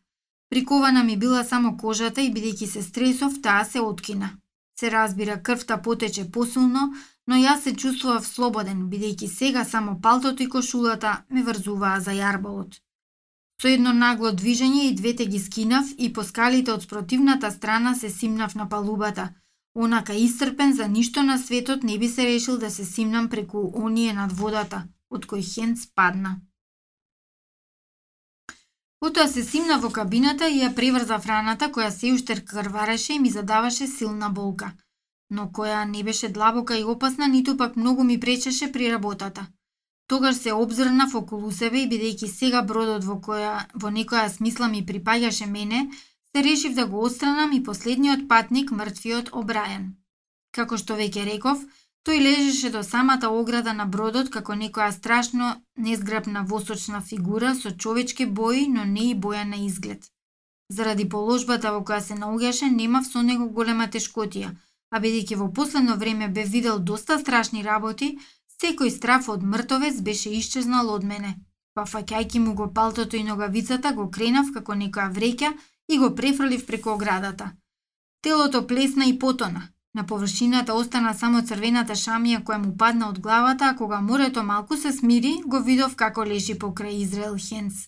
Прикована ми била само кожата и бидејќи се стресов, таа се откина. Се разбира, крвта потече посилно, но јас се чувствував слободен, бидејќи сега само палтото и кошулата ме врзуваа за јарболот. Со едно нагло движење и двете ги скинав и по скалите од спротивната страна се симнав на палубата. Онака истрпен за ништо на светот не би се решил да се симнам преку оние над водата, од кој Хенц падна. Потоа се симна во кабината и ја преврза франата која се уште крвареше и ми задаваше силна болка, но која не беше длабока и опасна, ниту пак многу ми пречеше при работата. Тогаш се обзрнав околу себе и бидејќи сега бродот во која во некоја смисла ми припаѓаше мене, се решив да го отстранам и последниот патник мртвиот Обрајан. Како што веќе реков, Тој лежеше до самата ограда на бродот како некоја страшно незграбна восочна фигура со човечки бои, но не и боја на изглед. Заради положбата во која се наоѓаше, немав со него голема тешкотија, а бидејќи во последно време бе видел доста страшни работи, секој страф од мртовец беше исчезнал од мене. Па фаќајки му го палтото и ногавицата, го кренав како некоја вреќа и го префрлив преку оградата. Телото плесна и потона, На површината остана само црвената шамија која му падна од главата, а кога морето малку се смири, го видов како лежи покрај Израел Хенс.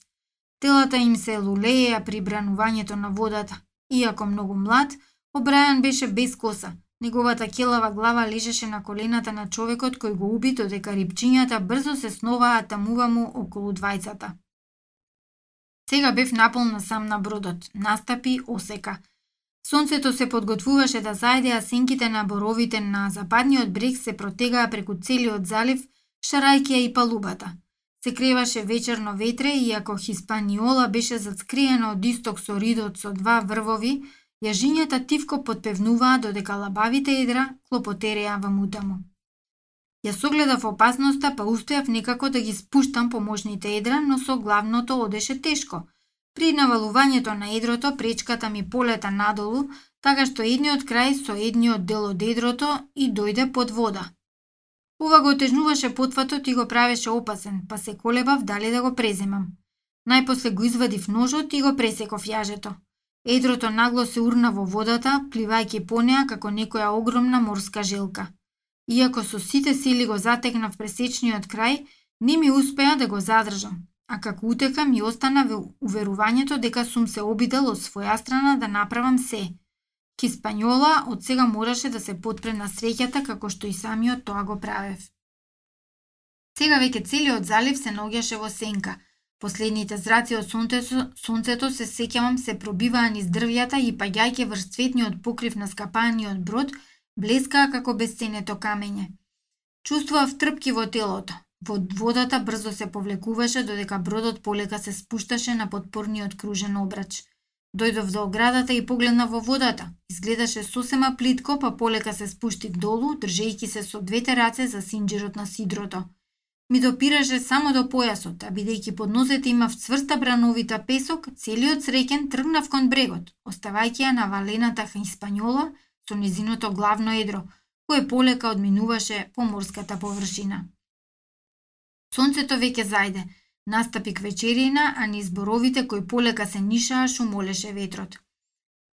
Телата им се лулеја при бранувањето на водата. Иако многу млад, Обрајан беше без коса. Неговата келава глава лежеше на колената на човекот кој го уби додека рипчињата брзо се сноваа тамува му околу двајцата. Сега бев наполно сам на бродот. Настапи осека – Сонцето се подготвуваше да зајде, а сенките на боровите на западниот брег се протегаа преку целиот залив, шарајќи и палубата. Се креваше вечерно ветре и ако Хиспаниола беше зацкриена од исток со ридот со два врвови, јажињата тивко подпевнуваа додека лабавите едра клопотереа во мутаму. Ја согледав опасноста, па успеав некако да ги спуштам помошните едра, но со главното одеше тешко – При навалувањето на едрото, пречката ми полета надолу, така што едниот крај со едниот дел од едрото и дојде под вода. Ова го отежнуваше потфатот и го правеше опасен, па се колебав дали да го преземам. Најпосле го извадив ножот и го пресеков јажето. Едрото нагло се урна во водата, пливајќи по неа како некоја огромна морска желка. Иако со сите сили го затекнав пресечниот крај, не ми успеа да го задржам, а како утека ми остана во уверувањето дека сум се обидел од своја страна да направам се. Киспањола од сега мораше да се подпре на среќата како што и самиот тоа го правев. Сега веќе целиот залив се наоѓаше во сенка. Последните зраци од сонцето, сонцето се сеќавам се пробиваа низ дрвјата и паѓајќи врз цветниот покрив на скапаниот брод, блескаа како безценето камење. Чувствував трпки во телото, Во водата брзо се повлекуваше додека бродот полека се спушташе на подпорниот кружен обрач. Дојдов до оградата и погледна во водата. Изгледаше сосема плитко, па полека се спушти долу, држејќи се со двете раце за синџирот на сидрото. Ми допираше само до појасот, а бидејќи под нозете имав цврста брановита песок, целиот среќен тргнав кон брегот, оставајќи ја на валената испанјола со незиното главно едро, кое полека одминуваше по морската површина. Сонцето веќе зајде. Настапи квечерина, а низ боровите кои полека се нишаа шумолеше ветрот.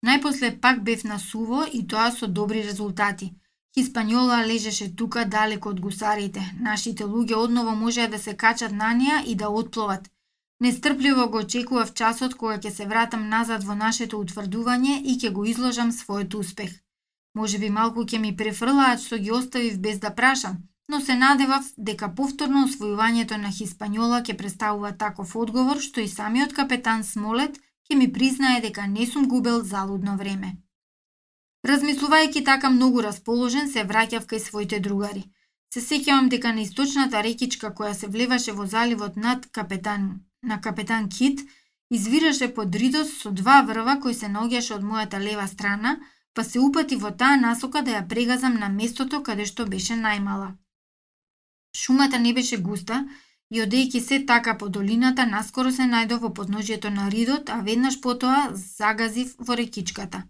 Најпосле пак бев на суво и тоа со добри резултати. Хиспањола лежеше тука далеко од гусарите. Нашите луѓе одново можеа да се качат на неа и да отпловат. Нестрпливо го очекував часот кога ќе се вратам назад во нашето утврдување и ќе го изложам својот успех. Може би малку ќе ми префрлаат што ги оставив без да прашам, но се надевав дека повторно освојувањето на Хиспањола ќе представува таков одговор што и самиот капетан Смолет ќе ми признае дека не сум губел залудно време. Размислувајќи така многу расположен, се враќав кај своите другари. Се сеќавам дека на источната рекичка која се влеваше во заливот над капетан, на капетан Кит, извираше под ридос со два врва кои се наоѓаше од мојата лева страна, па се упати во таа насока да ја прегазам на местото каде што беше најмала. Шумата не беше густа и одејќи се така по долината, наскоро се најдов во подножието на ридот, а веднаш потоа загазив во рекичката.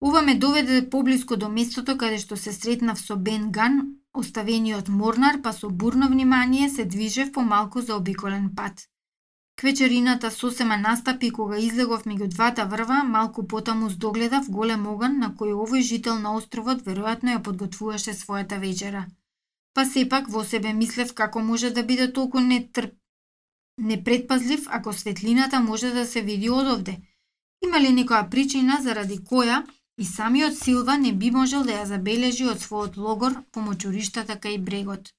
Ова ме доведе поблиско до местото каде што се сретнав со Бен Ган, оставениот морнар, па со бурно внимание се движев по малку за обиколен пат. Квечерината сосема настапи кога излегов меѓу двата врва, малку потаму здогледав голем оган на кој овој жител на островот веројатно ја подготвуваше својата вечера. Па сепак во себе мислев како може да биде толку нетрп... непредпазлив ако светлината може да се види одовде. Има ли некоја причина заради која и самиот Силва не би можел да ја забележи од својот логор по мочуриштата кај брегот.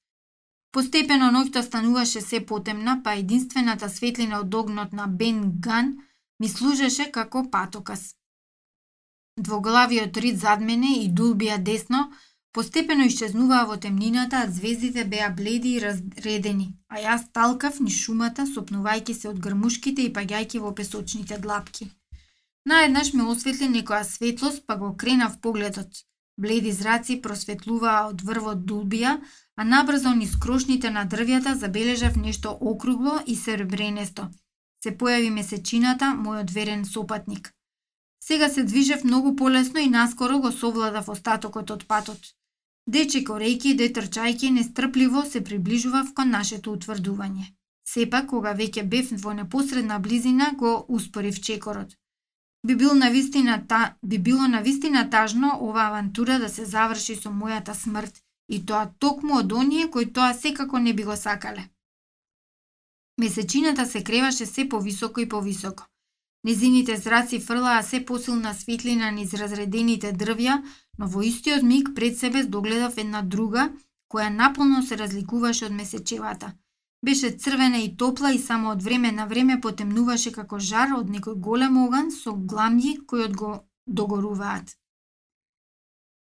Постепено ноќта стануваше се потемна, па единствената светлина од огнот на Бен Ган ми служеше како патокас. Двоглавиот рид зад мене и дулбија десно постепено исчезнуваа во темнината, а звездите беа бледи и разредени, а јас талкав ни шумата, сопнувајќи се од грмушките и паѓајќи во песочните длапки. Наеднаш ме осветли некоја светлост, па го кренав погледот. Бледи зраци просветлуваа од врвот дулбија, а набрзо низ крошните на дрвјата забележав нешто округло и серебренесто. Се појави месечината, мојот верен сопатник. Сега се движев многу полесно и наскоро го совладав остатокот од патот. Дече корејки, де трчајки, нестрпливо се приближував кон нашето утврдување. Сепак, кога веќе бев во непосредна близина, го успорив чекорот. Би, бил на вистина, та, би било на вистина тажно ова авантура да се заврши со мојата смрт и тоа токму од оние кои тоа секако не би го сакале. Месечината се креваше се повисоко и повисоко. Незините зраци фрлаа се посилна светлина низ разредените дрвја, но во истиот миг пред себе догледав една друга, која наполно се разликуваше од месечевата. Беше црвена и топла и само од време на време потемнуваше како жар од некој голем оган со гламји кои од го догоруваат.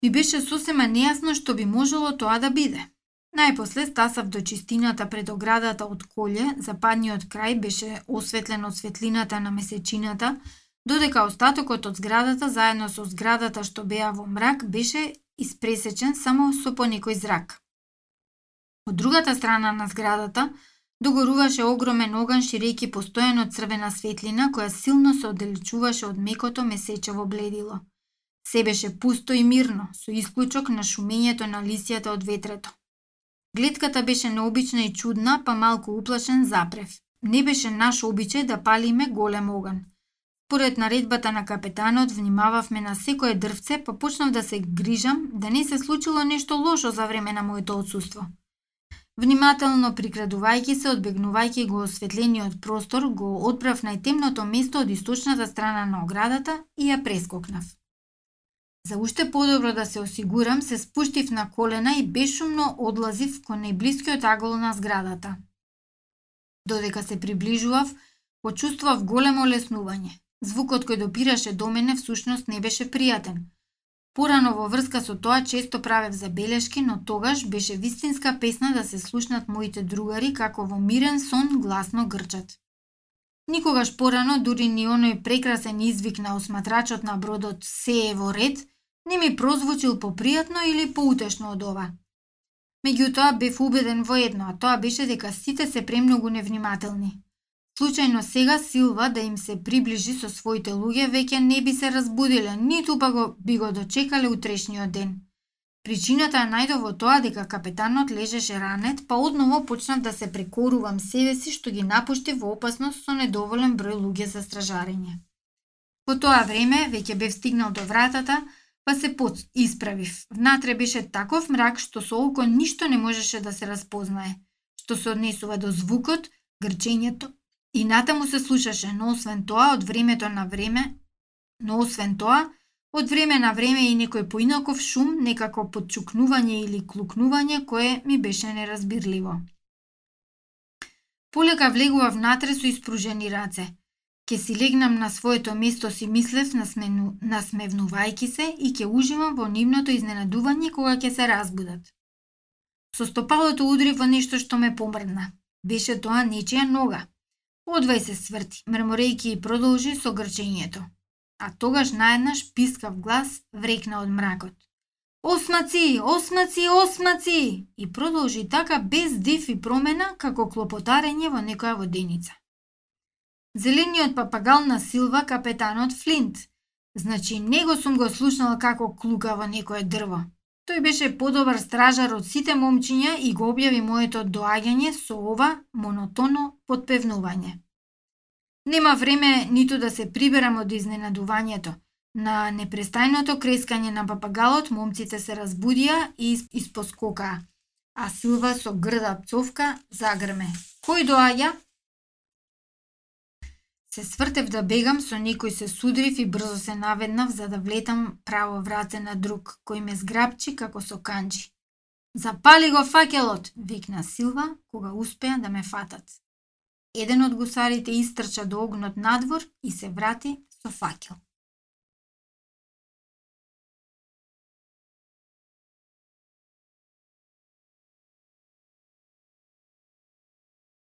Ми беше сосема нејасно што би можело тоа да биде. Најпосле стасав до чистината пред оградата од колје, западниот крај беше осветлен од светлината на месечината, додека остатокот од зградата заедно со зградата што беа во мрак беше испресечен само со по некој зрак. Од другата страна на зградата догоруваше огромен оган ширејќи постојано црвена светлина која силно се оддалечуваше од мекото месечево бледило – Се беше пусто и мирно, со исклучок на шумењето на лисијата од ветрето. Гледката беше необична и чудна, па малку уплашен запрев. Не беше наш обичај да палиме голем оган. Поред наредбата на капетанот, внимававме на секое дрвце, па почнав да се грижам да не се случило нешто лошо за време на моето отсуство. Внимателно прикрадувајќи се, одбегнувајќи го осветлениот простор, го одправ најтемното место од источната страна на оградата и ја прескокнав. За уште подобро да се осигурам, се спуштив на колена и бешумно одлазив кон најблискиот агол на зградата. Додека се приближував, почувствував големо леснување. Звукот кој допираше до мене всушност не беше пријатен. Порано во врска со тоа често правев забелешки, но тогаш беше вистинска песна да се слушнат моите другари како во мирен сон гласно грчат. Никогаш порано, дури ни оној прекрасен извик на осматрачот на бродот се е во ред, не ми прозвучил попријатно или поутешно од ова. Меѓутоа бев убеден во едно, а тоа беше дека сите се премногу невнимателни. Случајно сега Силва да им се приближи со своите луѓе веќе не би се разбудиле, ниту па го би го дочекале утрешниот ден. Причината е најдо во тоа дека капетанот лежеше ранет, па одново почнав да се прекорувам себе си што ги напушти во опасност со недоволен број луѓе за стражарење. По тоа време веќе бев стигнал до вратата, па се под исправив. Внатре беше таков мрак што со око ништо не можеше да се разпознае, што се однесува до звукот, грчењето и натаму се слушаше, но освен тоа од времето на време, но освен тоа, од време на време и некој поинаков шум, некако подчукнување или клукнување кое ми беше неразбирливо. Полека влегува внатре со испружени раце – Ке си легнам на своето место си мислев насмену, насмевнувајки се и ќе уживам во нивното изненадување кога ќе се разбудат. Со стопалото удри во нешто што ме помрдна. Беше тоа нечија нога. Одвај се сврти, мрморејки и продолжи со грчењето. А тогаш наеднаш пискав глас врекна од мракот. Осмаци, осмаци, осмаци! И продолжи така без див и промена како клопотарење во некоја воденица. Зелениот папагал на Силва капетанот Флинт. Значи, него сум го слушнал како клука во некое дрво. Тој беше подобар стражар од сите момчиња и го објави моето доаѓање со ова монотоно подпевнување. Нема време ниту да се приберам од изненадувањето. На непрестајното крескање на папагалот, момците се разбудија и испоскокаа. А Силва со грда пцовка загрме. Кој доаѓа? Се свртев да бегам, со некој се судрив и брзо се наведнав за да влетам право враце на друг, кој ме зграбчи како со канџи. Запали го факелот, викна Силва, кога успеа да ме фатат. Еден од гусарите истрча до огнот надвор и се врати со факел.